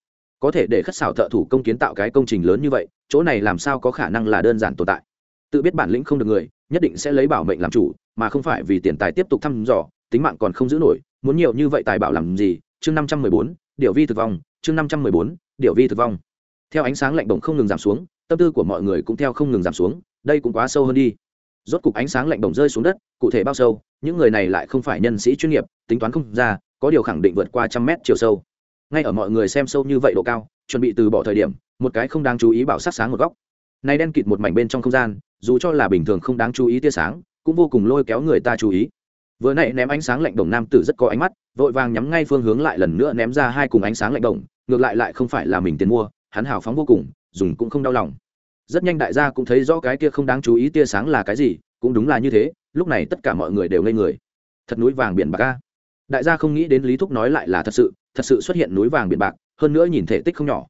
Có thể để khất xảo thợ thủ công kiến tạo cái công trình lớn như vậy, chỗ này làm sao có khả năng là đơn giản tồn tại? Tự biết bản lĩnh không được người, nhất định sẽ lấy bảo mệnh làm chủ, mà không phải vì tiền tài tiếp tục thăm dò, tính mạng còn không giữ nổi, muốn nhiều như vậy tài bảo làm gì? Chương năm trăm mười bốn điệu vi thực vong, chương năm trăm mười bốn điệu vi thực vong. Theo ánh sáng lạnh bổng không ngừng giảm xuống, tâm tư của mọi người cũng theo không ngừng giảm xuống đây cũng quá sâu hơn đi. Rốt cục ánh sáng lạnh bổng rơi xuống đất, cụ thể bao sâu, những người này lại không phải nhân sĩ chuyên nghiệp, tính toán không ra, có điều khẳng định vượt qua trăm mét chiều sâu. Ngay ở mọi người xem sâu như vậy độ cao, chuẩn bị từ bỏ thời điểm, một cái không đáng chú ý bảo sát sáng một góc. Nay đen kịt một mảnh bên trong không gian, dù cho là bình thường không đáng chú ý tia sáng, cũng vô cùng lôi kéo người ta chú ý. Vừa nãy ném ánh sáng lạnh đồng nam tử rất có ánh mắt, vội vàng nhắm ngay phương hướng lại lần nữa ném ra hai cùng ánh sáng lạnh đồng ngược lại lại không phải là mình tiền mua, hắn hào phóng vô cùng, dùng cũng không đau lòng rất nhanh đại gia cũng thấy rõ cái kia không đáng chú ý tia sáng là cái gì, cũng đúng là như thế, lúc này tất cả mọi người đều ngây người. Thật núi vàng biển bạc ca đại gia không nghĩ đến lý thúc nói lại là thật sự thật sự xuất hiện núi vàng biển bạc, hơn nữa nhìn thể tích không nhỏ.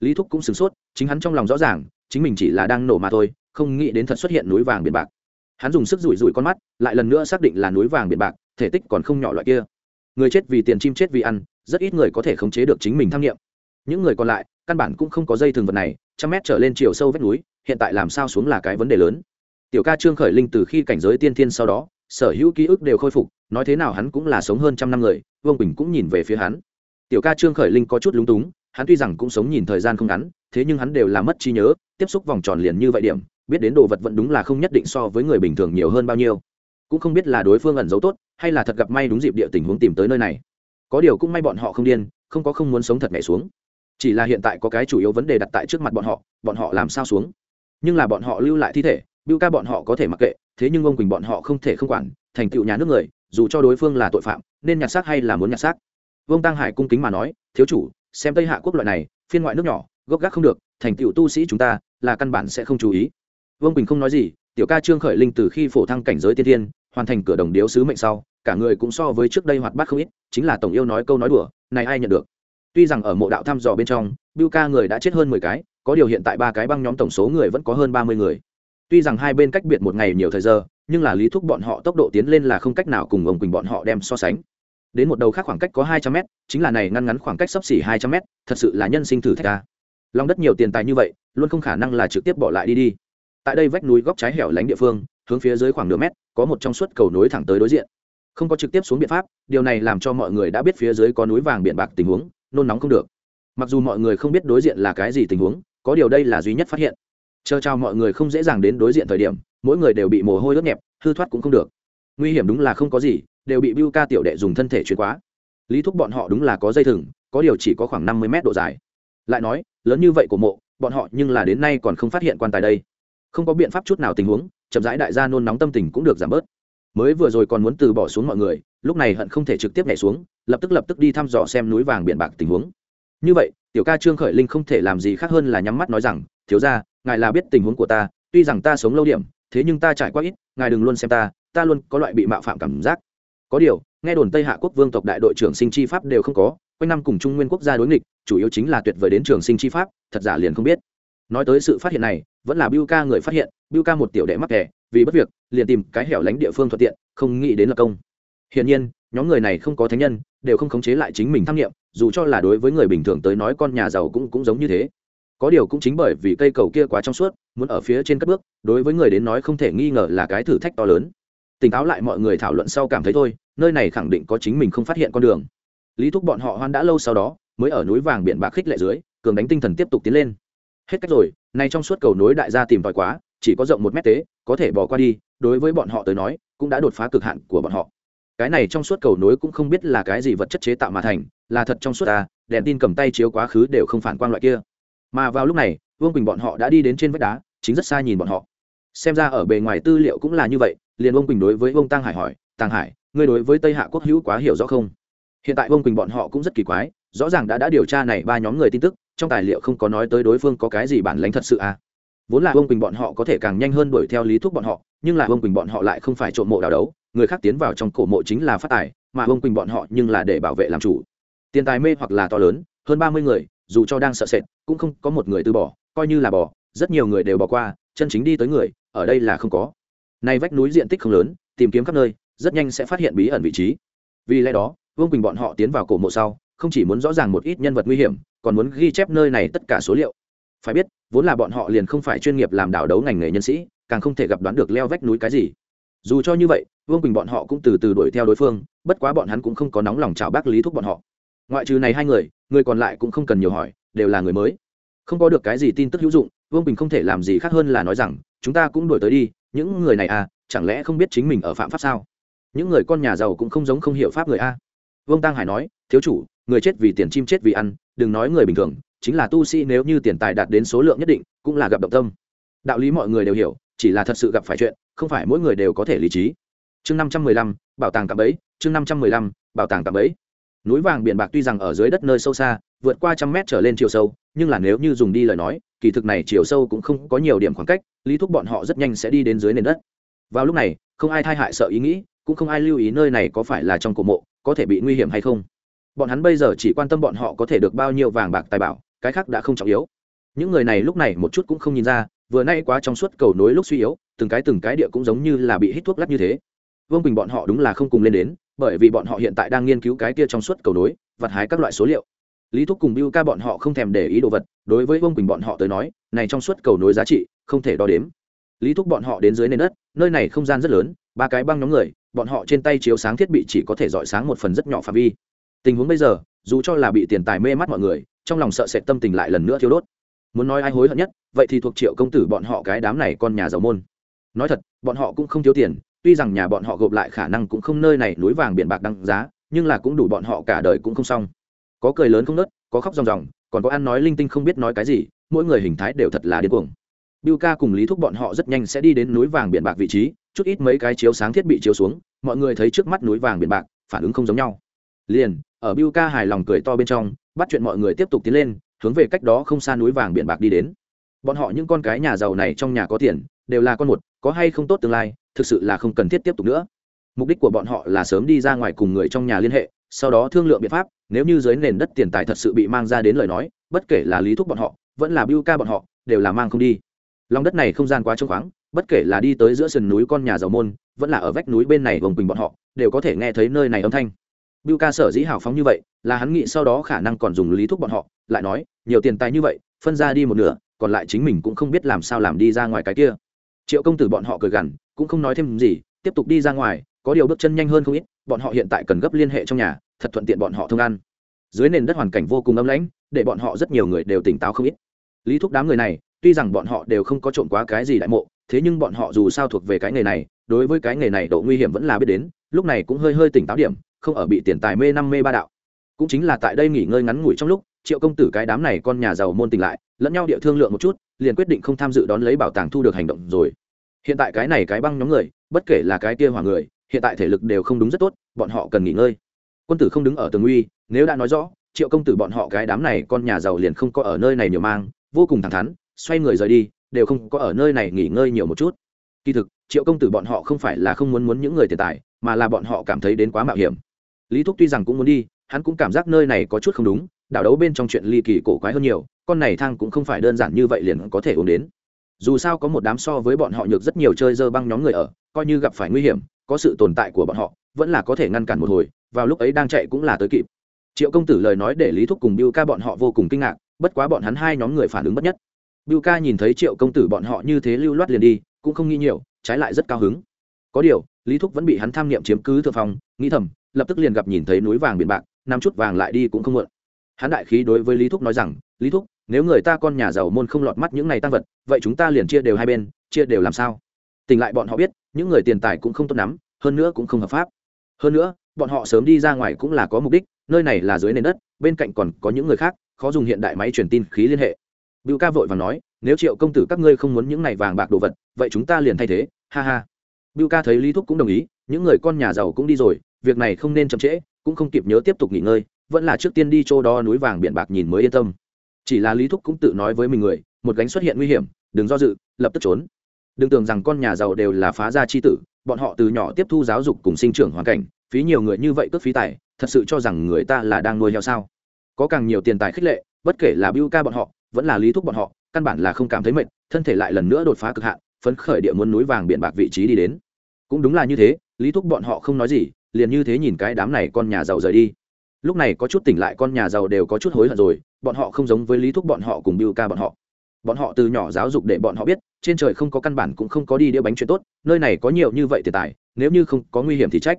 Lý thúc cũng sửng sốt, chính hắn trong lòng rõ ràng, chính mình chỉ là đang nổ mà thôi, không nghĩ đến thật xuất hiện núi vàng biển bạc. Hắn dùng sức rủi rủi con mắt, lại lần nữa xác định là núi vàng biển bạc, thể tích còn không nhỏ loại kia. Người chết vì tiền, chim chết vì ăn, rất ít người có thể khống chế được chính mình tham nghiệm những người còn lại, căn bản cũng không có dây thường vật này, trăm mét trở lên chiều sâu vách núi, hiện tại làm sao xuống là cái vấn đề lớn. Tiểu ca trương khởi linh từ khi cảnh giới tiên thiên sau đó, sở hữu ký ức đều khôi phục, nói thế nào hắn cũng là sống hơn trăm năm người, vương bình cũng nhìn về phía hắn. Tiểu ca trương khởi linh có chút lúng túng, hắn tuy rằng cũng sống nhìn thời gian không ngắn, thế nhưng hắn đều là mất trí nhớ, tiếp xúc vòng tròn liền như vậy điểm, biết đến đồ vật vẫn đúng là không nhất định so với người bình thường nhiều hơn bao nhiêu. Cũng không biết là đối phương ẩn giấu tốt, hay là thật gặp may đúng dịp địa tình huống tìm tới nơi này. Có điều cũng may bọn họ không điên, không có không muốn sống thật nhảy xuống chỉ là hiện tại có cái chủ yếu vấn đề đặt tại trước mặt bọn họ bọn họ làm sao xuống? Nhưng là bọn họ lưu lại thi thể bưu ca bọn họ có thể mặc kệ, thế nhưng ông quỳnh bọn họ không thể không quản, thành tựu nhà nước người, dù cho đối phương là tội phạm, nên nhặt xác hay là muốn nhặt xác? Vương tăng hải cung kính mà nói, thiếu chủ, xem tây hạ quốc loại này, phiên ngoại nước nhỏ, gốc gác không được, thành tựu tu sĩ chúng ta, là căn bản sẽ không chú ý. Vương quỳnh không nói gì, tiểu ca trương khởi linh từ khi phổ thăng cảnh giới tiên thiên, hoàn thành cửa đồng điếu sứ mệnh sau, cả người cũng so với trước đây hoạt bát không ít, chính là tổng yêu nói câu nói đùa, này ai nhận được? Tuy rằng ở mộ đạo thăm dò bên trong, bưu ca người đã chết hơn mười cái, có điều hiện tại ba cái băng nhóm tổng số người vẫn có hơn ba mươi người. Tuy rằng hai bên cách biệt một ngày nhiều thời giờ, nhưng là lý thúc bọn họ tốc độ tiến lên là không cách nào cùng ông quỳnh bọn họ đem so sánh. Đến một đầu khác khoảng cách có hai trăm mét, chính là này ngăn ngắn khoảng cách sấp xỉ hai trăm mét, thật sự là nhân sinh thử thách ca lòng đất nhiều tiền tài như vậy, luôn không khả năng là trực tiếp bỏ lại đi đi. Tại đây vách núi góc trái hẻo lánh địa phương, hướng phía dưới khoảng nửa mét, có một trong suốt cầu nối thẳng tới đối diện. Không có trực tiếp xuống biện pháp, điều này làm cho mọi người đã biết phía dưới có núi vàng biển bạc tình huống nôn nóng không được. Mặc dù mọi người không biết đối diện là cái gì tình huống, có điều đây là duy nhất phát hiện. Chờ trao mọi người không dễ dàng đến đối diện thời điểm, mỗi người đều bị mồ hôi ướt nhẹp, hư thoát cũng không được. Nguy hiểm đúng là không có gì, đều bị bưu ca tiểu đệ dùng thân thể chuyển quá. Lý thúc bọn họ đúng là có dây thừng, có điều chỉ có khoảng năm mươi mét độ dài. Lại nói, lớn như vậy của mộ, bọn họ nhưng là đến nay còn không phát hiện quan tài đây. Không có biện pháp chút nào tình huống, chậm rãi đại gia nôn nóng tâm tình cũng được giảm bớt. Mới vừa rồi còn muốn từ bỏ xuống mọi người lúc này hận không thể trực tiếp nhảy xuống, lập tức lập tức đi thăm dò xem núi vàng biển bạc tình huống. Như vậy, tiểu ca trương khởi linh không thể làm gì khác hơn là nhắm mắt nói rằng, thiếu ra ngài là biết tình huống của ta, tuy rằng ta sống lâu điểm, thế nhưng ta trải qua ít, ngài đừng luôn xem ta ta luôn có loại bị mạo phạm cảm giác. Có điều, nghe đồn tây hạ quốc vương tộc đại đội trưởng sinh chi pháp đều không có, quanh năm cùng trung nguyên quốc gia đối nghịch, chủ yếu chính là tuyệt vời đến trường sinh chi pháp, thật giả liền không biết. Nói tới sự phát hiện này, vẫn là biu ca người phát hiện biu ca một tiểu đệ mắc kẻ vì bất việc, liền tìm cái hẻo lánh địa phương thuận tiện, không nghĩ đến là công hiển nhiên, nhóm người này không có thánh nhân, đều không khống chế lại chính mình tham nghiệm dù cho là đối với người bình thường tới nói con nhà giàu cũng cũng giống như thế. Có điều cũng chính bởi vì cây cầu kia quá trong suốt, muốn ở phía trên cất bước, đối với người đến nói không thể nghi ngờ là cái thử thách to lớn. Tỉnh táo lại mọi người thảo luận sau cảm thấy thôi, nơi này khẳng định có chính mình không phát hiện con đường. Lý thúc bọn họ hoan đã lâu sau đó, mới ở núi vàng biển bạc khích lệ dưới, cường đánh tinh thần tiếp tục tiến lên. Hết cách rồi, nay trong suốt cầu nối đại gia tìm tòi quá, chỉ có rộng một mét tế, có thể bỏ qua đi, đối với bọn họ tới nói, cũng đã đột phá cực hạn của bọn họ cái này trong suốt cầu nối cũng không biết là cái gì vật chất chế tạo mà thành, là thật trong suốt à đèn tin cầm tay chiếu quá khứ đều không phản quang loại kia. Mà vào lúc này, vương quỳnh bọn họ đã đi đến trên vách đá, chính rất xa nhìn bọn họ. Xem ra ở bề ngoài tư liệu cũng là như vậy, liền vương quỳnh đối với vương tăng hải hỏi, tăng hải, ngươi đối với tây hạ quốc hữu quá hiểu rõ không? Hiện tại vương quỳnh bọn họ cũng rất kỳ quái, rõ ràng đã đã điều tra này ba nhóm người tin tức, trong tài liệu không có nói tới đối phương có cái gì bản lánh thật sự à. Vốn là vương quỳnh bọn họ có thể càng nhanh hơn đuổi theo lý thúc bọn họ, nhưng là vương quỳnh bọn họ lại không phải trộm mộ đào đấu người khác tiến vào trong cổ mộ chính là phát tài, mà vương quỳnh bọn họ nhưng là để bảo vệ làm chủ. Tiền tài mê hoặc là to lớn, hơn ba mươi người, dù cho đang sợ sệt, cũng không có một người từ bỏ, coi như là bỏ, rất nhiều người đều bỏ qua, chân chính đi tới người, ở đây là không có. Nay vách núi diện tích không lớn, tìm kiếm khắp nơi, rất nhanh sẽ phát hiện bí ẩn vị trí. Vì lẽ đó, vương quỳnh bọn họ tiến vào cổ mộ sau, không chỉ muốn rõ ràng một ít nhân vật nguy hiểm, còn muốn ghi chép nơi này tất cả số liệu. Phải biết, vốn là bọn họ liền không phải chuyên nghiệp làm đảo đấu ngành nghề nhân sĩ, càng không thể gặp đoán được leo vách núi cái gì. Dù cho như vậy vương quỳnh bọn họ cũng từ từ đuổi theo đối phương bất quá bọn hắn cũng không có nóng lòng chào bác lý thúc bọn họ ngoại trừ này hai người người còn lại cũng không cần nhiều hỏi đều là người mới không có được cái gì tin tức hữu dụng vương bình không thể làm gì khác hơn là nói rằng chúng ta cũng đuổi tới đi những người này à chẳng lẽ không biết chính mình ở phạm pháp sao những người con nhà giàu cũng không giống không hiểu pháp người a vương tăng hải nói thiếu chủ người chết vì tiền chim chết vì ăn đừng nói người bình thường chính là tu sĩ nếu như tiền tài đạt đến số lượng nhất định cũng là gặp động tâm đạo lý mọi người đều hiểu chỉ là thật sự gặp phải chuyện không phải mỗi người đều có thể lý trí chương năm trăm mười lăm, bảo tàng cạm ấy chương năm trăm mười lăm, bảo tàng cạm ấy núi vàng biển bạc tuy rằng ở dưới đất nơi sâu xa, vượt qua trăm mét trở lên chiều sâu, nhưng là nếu như dùng đi lời nói, kỳ thực này chiều sâu cũng không có nhiều điểm khoảng cách, lý thúc bọn họ rất nhanh sẽ đi đến dưới nền đất. Vào lúc này, không ai thay hại sợ ý nghĩ, cũng không ai lưu ý nơi này có phải là trong cổ mộ, có thể bị nguy hiểm hay không. Bọn hắn bây giờ chỉ quan tâm bọn họ có thể được bao nhiêu vàng bạc tài bảo, cái khác đã không trọng yếu. Những người này lúc này một chút cũng không nhìn ra, vừa nay quá trong suốt cầu nối lúc suy yếu, từng cái từng cái địa cũng giống như là bị hít thuốc lắc như thế vương bình bọn họ đúng là không cùng lên đến bởi vì bọn họ hiện tại đang nghiên cứu cái kia trong suốt cầu nối vặt hái các loại số liệu lý thúc cùng biu ca bọn họ không thèm để ý đồ vật đối với vương quỳnh bọn họ tới nói này trong suốt cầu nối giá trị không thể đo đếm lý thúc bọn họ đến dưới nền đất nơi này không gian rất lớn ba cái băng nhóm người bọn họ trên tay chiếu sáng thiết bị chỉ có thể dọi sáng một phần rất nhỏ phạm vi tình huống bây giờ dù cho là bị tiền tài mê mắt mọi người trong lòng sợ sệt tâm tình lại lần nữa thiếu đốt muốn nói ai hối hận nhất vậy thì thuộc triệu công tử bọn họ cái đám này con nhà giàu môn nói thật bọn họ cũng không thiếu tiền tuy rằng nhà bọn họ gộp lại khả năng cũng không nơi này núi vàng biển bạc đăng giá nhưng là cũng đủ bọn họ cả đời cũng không xong có cười lớn không nớt có khóc ròng ròng còn có ăn nói linh tinh không biết nói cái gì mỗi người hình thái đều thật là điên cuồng Biu ca cùng Lý Thúc bọn họ rất nhanh sẽ đi đến núi vàng biển bạc vị trí, chút ít mấy cái chiếu sáng thiết bị chiếu xuống, mọi người thấy trước mắt núi vàng biển bạc, phản ứng không giống nhau. Liền, ở Biu ca hài lòng cười to bên trong, bắt chuyện mọi người tiếp tục tiến lên, hướng về cách đó không xa núi vàng biển bạc đi đến. Bọn họ những con cái nhà giàu này trong nhà có tiền, đều là con một, có hay không tốt tương lai, thực sự là không cần thiết tiếp tục nữa. Mục đích của bọn họ là sớm đi ra ngoài cùng người trong nhà liên hệ, sau đó thương lượng biện pháp, nếu như dưới nền đất tiền tài thật sự bị mang ra đến lời nói, bất kể là Lý Thúc bọn họ, vẫn là Biu ca bọn họ, đều là mang không đi lòng đất này không gian quá trống khoáng bất kể là đi tới giữa sườn núi con nhà giàu môn vẫn là ở vách núi bên này gồng quỳnh bọn họ đều có thể nghe thấy nơi này âm thanh Biu ca sở dĩ hào phóng như vậy, là hắn nghĩ sau đó khả năng còn dùng lý thúc bọn họ, lại nói, nhiều tiền tài như vậy, phân ra đi một nửa, còn lại chính mình cũng không biết làm sao làm đi ra ngoài cái kia. Triệu công tử bọn họ cười gằn, cũng không nói thêm gì, tiếp tục đi ra ngoài, có điều bước chân nhanh hơn không ít, bọn họ hiện tại cần gấp liên hệ trong nhà, thật thuận tiện bọn họ thông ăn. Dưới nền đất hoàn cảnh vô cùng âm lãnh, để bọn họ rất nhiều người đều tỉnh táo không ít. Lý thúc đám người này, tuy rằng bọn họ đều không có trộm quá cái gì đại mộ thế nhưng bọn họ dù sao thuộc về cái nghề này đối với cái nghề này độ nguy hiểm vẫn là biết đến lúc này cũng hơi hơi tỉnh táo điểm không ở bị tiền tài mê năm mê ba đạo cũng chính là tại đây nghỉ ngơi ngắn ngủi trong lúc triệu công tử cái đám này con nhà giàu môn tỉnh lại, lẫn nhau địa thương lượng một chút, liền quyết định không tham dự đón lấy bảo tàng thu được hành động rồi. Hiện tại cái này cái băng nhóm người, bất kể là cái kia hỏa người, hiện tại thể lực đều không đúng rất tốt, bọn họ cần nghỉ ngơi. Quân tử không đứng ở tường uy, nếu đã nói rõ, triệu công tử bọn họ cái đám này con nhà giàu liền không có ở nơi này nhiều mang, vô cùng thẳng thắn, xoay người rời đi, đều không có ở nơi này nghỉ ngơi nhiều một chút. Kỳ thực, triệu công tử bọn họ không phải là không muốn muốn những người tiền tài, mà là bọn họ cảm thấy đến quá mạo hiểm. Lý thúc tuy rằng cũng muốn đi, hắn cũng cảm giác nơi này có chút không đúng đảo đấu bên trong chuyện ly kỳ cổ quái hơn nhiều con này thang cũng không phải đơn giản như vậy liền có thể uống đến dù sao có một đám so với bọn họ nhược rất nhiều chơi dơ băng nhóm người ở coi như gặp phải nguy hiểm có sự tồn tại của bọn họ vẫn là có thể ngăn cản một hồi vào lúc ấy đang chạy cũng là tới kịp triệu công tử lời nói để lý thúc cùng biêu ca bọn họ vô cùng kinh ngạc bất quá bọn hắn hai nhóm người phản ứng bất nhất Bưu ca nhìn thấy Triệu công tử bọn họ như thế lưu loát liền đi, cũng không nghĩ nhiều, trái lại rất cao hứng. Có điều, Lý Thúc vẫn bị hắn tham niệm chiếm cứ thượng phòng, nghĩ thầm, lập tức liền gặp nhìn thấy núi vàng biển bạc, năm chút vàng lại đi cũng không muộn. Hắn đại khí đối với Lý Thúc nói rằng, "Lý Thúc, nếu người ta con nhà giàu môn không lọt mắt những này tăng vật, vậy chúng ta liền chia đều hai bên, chia đều làm sao?" Tỉnh lại bọn họ biết, những người tiền tài cũng không tốt lắm, hơn nữa cũng không hợp pháp. Hơn nữa, bọn họ sớm đi ra ngoài cũng là có mục đích, nơi này là dưới nền đất, bên cạnh còn có những người khác, khó dùng hiện đại máy truyền tin khí liên hệ bưu ca vội và nói nếu triệu công tử các ngươi không muốn những này vàng bạc đồ vật vậy chúng ta liền thay thế ha ha bưu ca thấy lý thúc cũng đồng ý những người con nhà giàu cũng đi rồi việc này không nên chậm trễ cũng không kịp nhớ tiếp tục nghỉ ngơi vẫn là trước tiên đi chỗ đó núi vàng biển bạc nhìn mới yên tâm. Chỉ là lý thúc cũng tự nói với mình người, một gánh xuất hiện nguy hiểm, đừng do dự, lập tức trốn. Đừng tưởng rằng con nhà giàu đều là phá gia chi tử, bọn họ từ nhỏ tiếp thu giáo dục cùng sinh trưởng hoàn cảnh, phí nhiều người như vậy cướp phí tài, thật sự cho rằng người ta là đang nuôi heo sao? Có càng nhiều tiền tài khích lệ, bất kể là bưu ca bọn họ, vẫn là lý thúc bọn họ, căn bản là không cảm thấy mệt, thân thể lại lần nữa đột phá cực hạn, phấn khởi địa muốn núi vàng biển bạc vị trí đi đến. Cũng đúng là như thế, lý thúc bọn họ không nói gì, liền như thế nhìn cái đám này con nhà giàu rời đi lúc này có chút tỉnh lại con nhà giàu đều có chút hối hận rồi, bọn họ không giống với lý thúc bọn họ cùng biu ca bọn họ. Bọn họ từ nhỏ giáo dục để bọn họ biết, trên trời không có căn bản cũng không có đi đĩa bánh chuyện tốt, nơi này có nhiều như vậy tiền tài, nếu như không có nguy hiểm thì trách.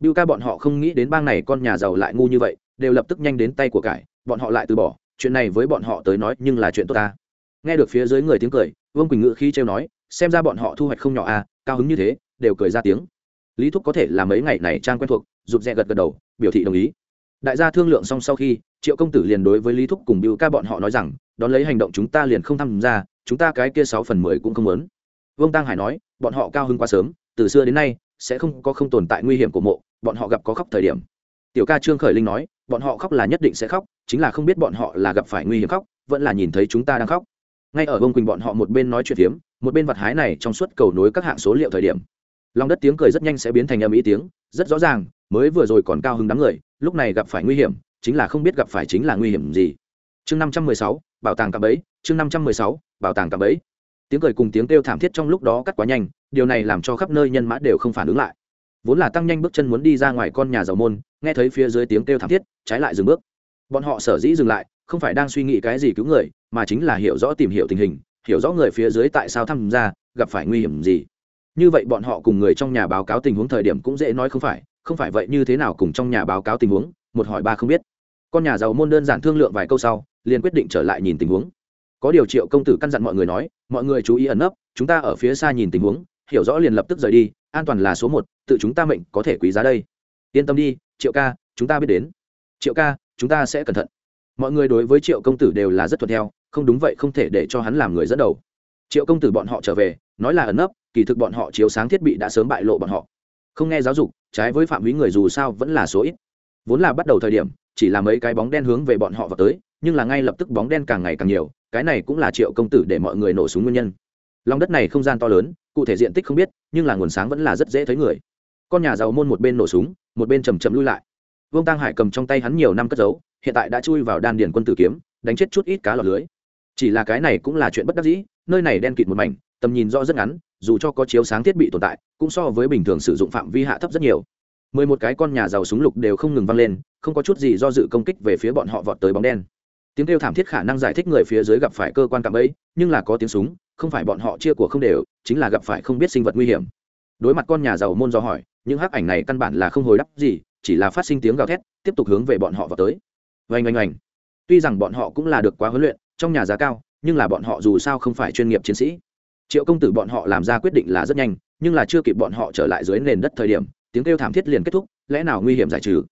Biu ca bọn họ không nghĩ đến bang này con nhà giàu lại ngu như vậy, đều lập tức nhanh đến tay của cải, bọn họ lại từ bỏ, chuyện này với bọn họ tới nói nhưng là chuyện tốt ta. Nghe được phía dưới người tiếng cười, vương quỳnh ngự khi trêu nói, xem ra bọn họ thu hoạch không nhỏ à cao hứng như thế, đều cười ra tiếng. Lý thúc có thể là mấy ngày này trang quen thuộc, rụt rè gật gật đầu, biểu thị đồng ý đại gia thương lượng xong sau khi, triệu công tử liền đối với lý thúc cùng biểu ca bọn họ nói rằng, đón lấy hành động chúng ta liền không tham gia, chúng ta cái kia sáu phần mười cũng không muốn. Vương tăng hải nói, bọn họ cao hứng quá sớm, từ xưa đến nay, sẽ không có không tồn tại nguy hiểm của mộ, bọn họ gặp có khóc thời điểm. Tiểu ca trương khởi linh nói, bọn họ khóc là nhất định sẽ khóc, chính là không biết bọn họ là gặp phải nguy hiểm khóc, vẫn là nhìn thấy chúng ta đang khóc. Ngay ở bông quỳnh bọn họ một bên nói chuyện phiếm, một bên vặt hái này trong suốt cầu nối các hạng số liệu thời điểm. Lòng đất tiếng cười rất nhanh sẽ biến thành âm ý tiếng, rất rõ ràng mới vừa rồi còn cao hứng đám người, lúc này gặp phải nguy hiểm, chính là không biết gặp phải chính là nguy hiểm gì. Chương năm trăm mười sáu, bảo tàng cạm bẫy, chương năm trăm mười sáu, bảo tàng cạm bẫy. Tiếng cười cùng tiếng kêu thảm thiết trong lúc đó cắt quá nhanh, điều này làm cho khắp nơi nhân mã đều không phản ứng lại. Vốn là tăng nhanh bước chân muốn đi ra ngoài con nhà giàu môn, nghe thấy phía dưới tiếng kêu thảm thiết, trái lại dừng bước. Bọn họ sở dĩ dừng lại, không phải đang suy nghĩ cái gì cứu người, mà chính là hiểu rõ tìm hiểu tình hình, hiểu rõ người phía dưới tại sao tham gia, gặp phải nguy hiểm gì. Như vậy bọn họ cùng người trong nhà báo cáo tình huống thời điểm cũng dễ nói không phải không phải vậy như thế nào cùng trong nhà báo cáo tình huống, một hỏi ba không biết. Con nhà giàu môn đơn giản thương lượng vài câu sau, liền quyết định trở lại nhìn tình huống. Có điều triệu công tử căn dặn mọi người nói, mọi người chú ý ẩn nấp, chúng ta ở phía xa nhìn tình huống, hiểu rõ liền lập tức rời đi, an toàn là số một, tự chúng ta mệnh có thể quý giá đây. Yên tâm đi, triệu ca, chúng ta biết đến. Triệu ca, chúng ta sẽ cẩn thận. Mọi người đối với triệu công tử đều là rất thuận theo, không đúng vậy không thể để cho hắn làm người dẫn đầu. Triệu công tử bọn họ trở về, nói là ẩn nấp, kỳ thực bọn họ chiếu sáng thiết bị đã sớm bại lộ bọn họ không nghe giáo dục, trái với phạm vi người dù sao vẫn là số ít. Vốn là bắt đầu thời điểm, chỉ là mấy cái bóng đen hướng về bọn họ vào tới, nhưng là ngay lập tức bóng đen càng ngày càng nhiều, cái này cũng là triệu công tử để mọi người nổ súng nguyên nhân. Lòng đất này không gian to lớn, cụ thể diện tích không biết, nhưng là nguồn sáng vẫn là rất dễ thấy người. Con nhà giàu môn một bên nổ súng, một bên chầm chậm lui lại. Vương tăng hải cầm trong tay hắn nhiều năm cất giấu, hiện tại đã chui vào đan điền quân tử kiếm, đánh chết chút ít cá lọt lưới. Chỉ là cái này cũng là chuyện bất đắc dĩ, nơi này đen kịt một mảnh, tầm nhìn rõ rất ngắn dù cho có chiếu sáng thiết bị tồn tại, cũng so với bình thường sử dụng phạm vi hạ thấp rất nhiều. Mười một cái con nhà giàu súng lục đều không ngừng văng lên, không có chút gì do dự công kích về phía bọn họ vọt tới bóng đen. Tiếng kêu thảm thiết khả năng giải thích người phía dưới gặp phải cơ quan cạm bẫy, nhưng là có tiếng súng, không phải bọn họ chia của không đều, chính là gặp phải không biết sinh vật nguy hiểm. Đối mặt con nhà giàu môn do hỏi, những hắc ảnh này căn bản là không hồi đáp gì, chỉ là phát sinh tiếng gào thét, tiếp tục hướng về bọn họ vào tới. Oanh oanh oanh. Tuy rằng bọn họ cũng là được quá huấn luyện, trong nhà giá cao, nhưng là bọn họ dù sao không phải chuyên nghiệp chiến sĩ triệu công tử bọn họ làm ra quyết định là rất nhanh, nhưng là chưa kịp bọn họ trở lại dưới nền đất thời điểm, tiếng kêu thảm thiết liền kết thúc, lẽ nào nguy hiểm giải trừ?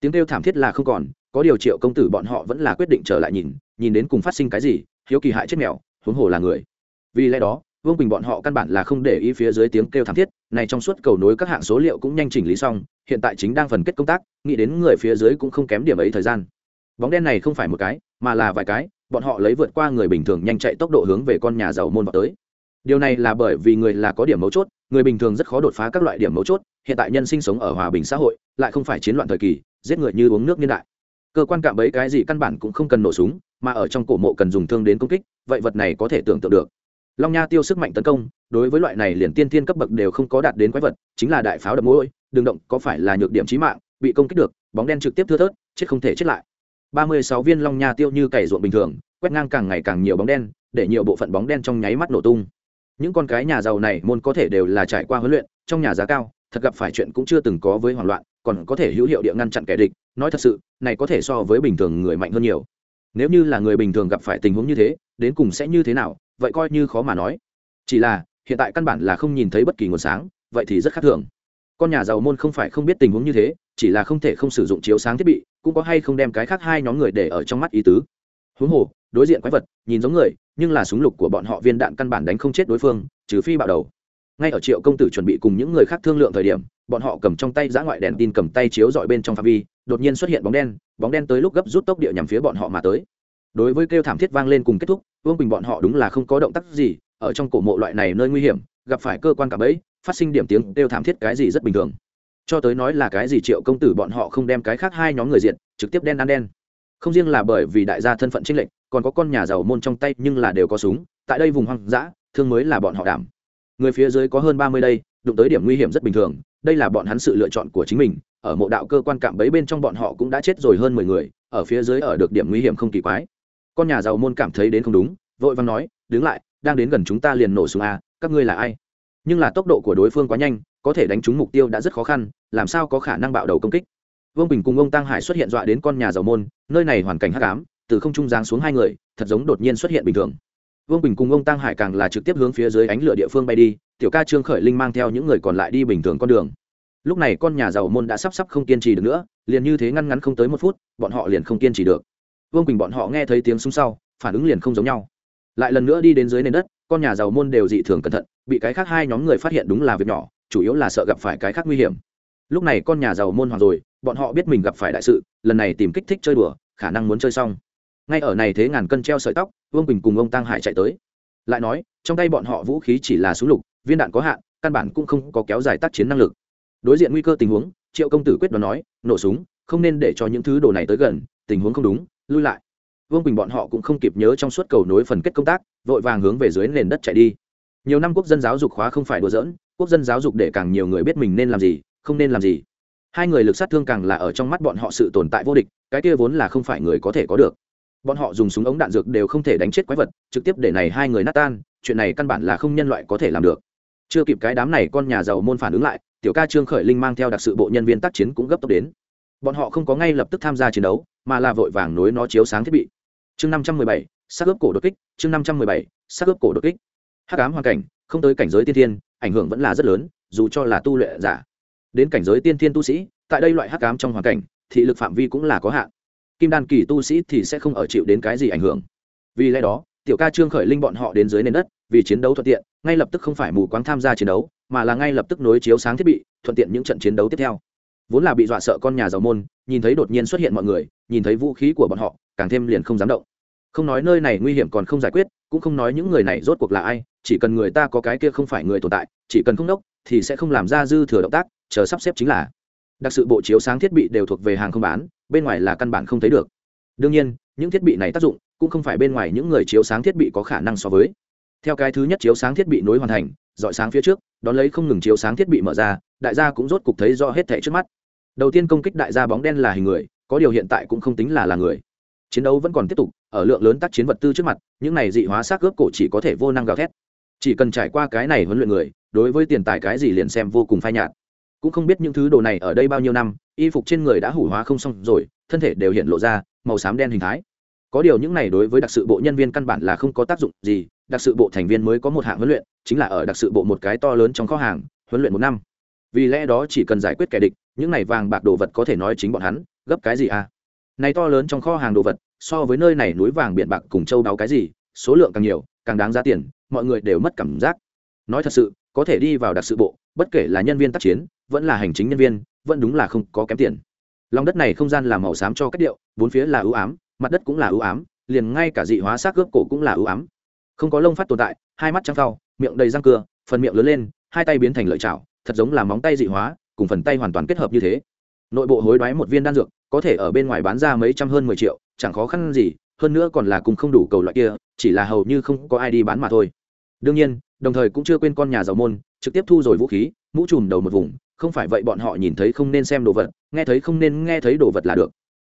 Tiếng kêu thảm thiết là không còn, có điều triệu công tử bọn họ vẫn là quyết định trở lại nhìn nhìn đến cùng phát sinh cái gì, hiếu kỳ hại chết mèo, huống hồ là người. Vì lẽ đó, vương bình bọn họ căn bản là không để ý phía dưới tiếng kêu thảm thiết, này trong suốt cầu nối các hạng số liệu cũng nhanh chỉnh lý xong, hiện tại chính đang phần kết công tác, nghĩ đến người phía dưới cũng không kém điểm ấy thời gian. Bóng đen này không phải một cái, mà là vài cái, bọn họ lấy vượt qua người bình thường nhanh chạy tốc độ hướng về con nhà giàu môn vào tới điều này là bởi vì người là có điểm mấu chốt, người bình thường rất khó đột phá các loại điểm mấu chốt, hiện tại nhân sinh sống ở hòa bình xã hội, lại không phải chiến loạn thời kỳ, giết người như uống nước niên đại. Cơ quan cạm bẫy cái gì căn bản cũng không cần nổ súng, mà ở trong cổ mộ cần dùng thương đến công kích, vậy vật này có thể tưởng tượng được. Long nha tiêu sức mạnh tấn công, đối với loại này liền tiên tiên cấp bậc đều không có đạt đến quái vật, chính là đại pháo đập mũi đường động, có phải là nhược điểm chí mạng, bị công kích được, bóng đen trực tiếp thưa thớt, chết không thể chết lại. Ba mươi sáu viên long nha tiêu như cày ruộng bình thường, quét ngang càng ngày càng nhiều bóng đen, để nhiều bộ phận bóng đen trong nháy mắt nổ tung những con cái nhà giàu này môn có thể đều là trải qua huấn luyện, trong nhà giá cao, thật gặp phải chuyện cũng chưa từng có với hoảng loạn, còn có thể hữu hiệu địa ngăn chặn kẻ địch. Nói thật sự, này có thể so với bình thường người mạnh hơn nhiều. Nếu như là người bình thường gặp phải tình huống như thế, đến cùng sẽ như thế nào, vậy coi như khó mà nói. Chỉ là, hiện tại căn bản là không nhìn thấy bất kỳ nguồn sáng, vậy thì rất khác thường. Con nhà giàu môn không phải không biết tình huống như thế, chỉ là không thể không sử dụng chiếu sáng thiết bị, cũng có hay không đem cái khác hai nhóm người để ở trong mắt ý tứ. Huống hồ, đối diện quái vật, nhìn giống người nhưng là súng lục của bọn họ viên đạn căn bản đánh không chết đối phương, trừ phi bạo đầu. Ngay ở triệu công tử chuẩn bị cùng những người khác thương lượng thời điểm, bọn họ cầm trong tay giã ngoại đèn tin cầm tay chiếu dọi bên trong phạm vi, đột nhiên xuất hiện bóng đen bóng đen tới lúc gấp rút tốc địa nhằm phía bọn họ mà tới. Đối với kêu thảm thiết vang lên cùng kết thúc, vương bình bọn họ đúng là không có động tác gì, ở trong cổ mộ loại này nơi nguy hiểm, gặp phải cơ quan cả bẫy, phát sinh điểm tiếng kêu thảm thiết cái gì rất bình thường. Cho tới nói là cái gì triệu công tử bọn họ không đem cái khác hai nhóm người diện, trực tiếp đen ăn đen. Không riêng là bởi vì đại gia thân phận trinh lệnh còn có con nhà giàu môn trong tay nhưng là đều có súng, tại đây vùng hoang dã, thương mới là bọn họ đảm. Người phía dưới có hơn ba mươi đây, đụng tới điểm nguy hiểm rất bình thường, đây là bọn hắn sự lựa chọn của chính mình, ở mộ đạo cơ quan cạm bấy bên trong bọn họ cũng đã chết rồi hơn mười người, ở phía dưới ở được điểm nguy hiểm không kỳ quái. Con nhà giàu môn cảm thấy đến không đúng, vội vàng nói, đứng lại, đang đến gần chúng ta liền nổ súng a các ngươi là ai? Nhưng là tốc độ của đối phương quá nhanh, có thể đánh trúng mục tiêu đã rất khó khăn, làm sao có khả năng bạo đầu công kích? Vương bình cùng ông tăng hải xuất hiện dọa đến con nhà giàu môn, nơi này hoàn cảnh hắc ám từ không trung giáng xuống hai người, thật giống đột nhiên xuất hiện bình thường. Vương bình cùng ông tăng hải càng là trực tiếp hướng phía dưới ánh lửa địa phương bay đi, tiểu ca trương khởi linh mang theo những người còn lại đi bình thường con đường. Lúc này con nhà giàu môn đã sắp sắp không kiên trì được nữa, liền như thế ngăn ngắn không tới một phút, bọn họ liền không kiên trì được. Vương bình bọn họ nghe thấy tiếng súng sau, phản ứng liền không giống nhau. Lại lần nữa đi đến dưới nền đất, con nhà giàu môn đều dị thường cẩn thận, bị cái khác hai nhóm người phát hiện đúng là việc nhỏ, chủ yếu là sợ gặp phải cái khác nguy hiểm. Lúc này con nhà giàu môn hoàng rồi, bọn họ biết mình gặp phải đại sự, lần này tìm kích thích chơi đùa, khả năng muốn chơi xong ngay ở này thế ngàn cân treo sợi tóc, vương bình cùng ông tăng hải chạy tới. Lại nói, trong tay bọn họ vũ khí chỉ là súng lục, viên đạn có hạn, căn bản cũng không có kéo dài tác chiến năng lực. Đối diện nguy cơ tình huống, triệu công tử quyết đoán nói, nổ súng, không nên để cho những thứ đồ này tới gần, tình huống không đúng, lui lại. Vương bình bọn họ cũng không kịp nhớ trong suốt cầu nối phần kết công tác, vội vàng hướng về dưới nền đất chạy đi. Nhiều năm quốc dân giáo dục khóa không phải đùa giỡn, quốc dân giáo dục để càng nhiều người biết mình nên làm gì, không nên làm gì. Hai người lực sát thương càng là ở trong mắt bọn họ sự tồn tại vô địch, cái kia vốn là không phải người có thể có được bọn họ dùng súng ống đạn dược đều không thể đánh chết quái vật, trực tiếp để này hai người nát tan, chuyện này căn bản là không nhân loại có thể làm được. Chưa kịp cái đám này con nhà giàu môn phản ứng lại, tiểu ca trương khởi linh mang theo đặc sự bộ nhân viên tác chiến cũng gấp tốc đến. Bọn họ không có ngay lập tức tham gia chiến đấu, mà là vội vàng nối nó chiếu sáng thiết bị. Chương năm trăm mười bảy, xác ướp cổ đột kích, chương năm trăm mười bảy, xác ướp cổ đột kích. Hắc ám hoàn cảnh, không tới cảnh giới tiên thiên, ảnh hưởng vẫn là rất lớn, dù cho là tu luyện giả. Đến cảnh giới tiên thiên tu sĩ, tại đây loại hắc ám trong hoàn cảnh, thị lực phạm vi cũng là có hạn kim đan kỳ tu sĩ thì sẽ không ở chịu đến cái gì ảnh hưởng. Vì lẽ đó, tiểu ca trương khởi linh bọn họ đến dưới nền đất, vì chiến đấu thuận tiện, ngay lập tức không phải mù quáng tham gia chiến đấu, mà là ngay lập tức nối chiếu sáng thiết bị, thuận tiện những trận chiến đấu tiếp theo. Vốn là bị dọa sợ con nhà giàu môn, nhìn thấy đột nhiên xuất hiện mọi người, nhìn thấy vũ khí của bọn họ, càng thêm liền không dám động. Không nói nơi này nguy hiểm còn không giải quyết, cũng không nói những người này rốt cuộc là ai, chỉ cần người ta có cái kia không phải người tồn tại, chỉ cần không đốc, thì sẽ không làm ra dư thừa động tác, chờ sắp xếp chính là đặc sự bộ chiếu sáng thiết bị đều thuộc về hàng không bán, bên ngoài là căn bản không thấy được. Đương nhiên, những thiết bị này tác dụng cũng không phải bên ngoài những người chiếu sáng thiết bị có khả năng so với. Theo cái thứ nhất chiếu sáng thiết bị nối hoàn thành, dọi sáng phía trước, đón lấy không ngừng chiếu sáng thiết bị mở ra, đại gia cũng rốt cục thấy rõ hết thẻ trước mắt. Đầu tiên công kích đại gia bóng đen là hình người, có điều hiện tại cũng không tính là là người. Chiến đấu vẫn còn tiếp tục, ở lượng lớn tác chiến vật tư trước mặt, những này dị hóa xác ướp cổ chỉ có thể vô năng gào thét. Chỉ cần trải qua cái này huấn luyện người, đối với tiền tài cái gì liền xem vô cùng phai nhạt cũng không biết những thứ đồ này ở đây bao nhiêu năm, y phục trên người đã hủ hóa không xong rồi, thân thể đều hiện lộ ra, màu xám đen hình thái. Có điều những này đối với đặc sự bộ nhân viên căn bản là không có tác dụng gì, đặc sự bộ thành viên mới có một hạng huấn luyện, chính là ở đặc sự bộ một cái to lớn trong kho hàng, huấn luyện một năm. Vì lẽ đó chỉ cần giải quyết kẻ địch, những này vàng bạc đồ vật có thể nói chính bọn hắn, gấp cái gì à? Này to lớn trong kho hàng đồ vật, so với nơi này núi vàng biển bạc cùng châu đáo cái gì, số lượng càng nhiều, càng đáng giá tiền, mọi người đều mất cảm giác. Nói thật sự, có thể đi vào đặc sự bộ bất kể là nhân viên tác chiến, vẫn là hành chính nhân viên, vẫn đúng là không có kém tiền. Lòng đất này không gian là màu xám cho cách điệu, bốn phía là ưu ám, mặt đất cũng là ưu ám, liền ngay cả dị hóa xác gớp cổ cũng là ưu ám. Không có lông phát tồn tại, hai mắt trăng phao miệng đầy răng cưa, phần miệng lớn lên, hai tay biến thành lợi chảo, thật giống là móng tay dị hóa, cùng phần tay hoàn toàn kết hợp như thế. Nội bộ hối đoái một viên đan dược, có thể ở bên ngoài bán ra mấy trăm hơn mười triệu, chẳng khó khăn gì, hơn nữa còn là cùng không đủ cầu loại kia, chỉ là hầu như không có ai đi bán mà thôi. Đương nhiên, đồng thời cũng chưa quên con nhà giàu môn trực tiếp thu rồi vũ khí, mũ trùm đầu một vùng, không phải vậy bọn họ nhìn thấy không nên xem đồ vật, nghe thấy không nên nghe thấy đồ vật là được.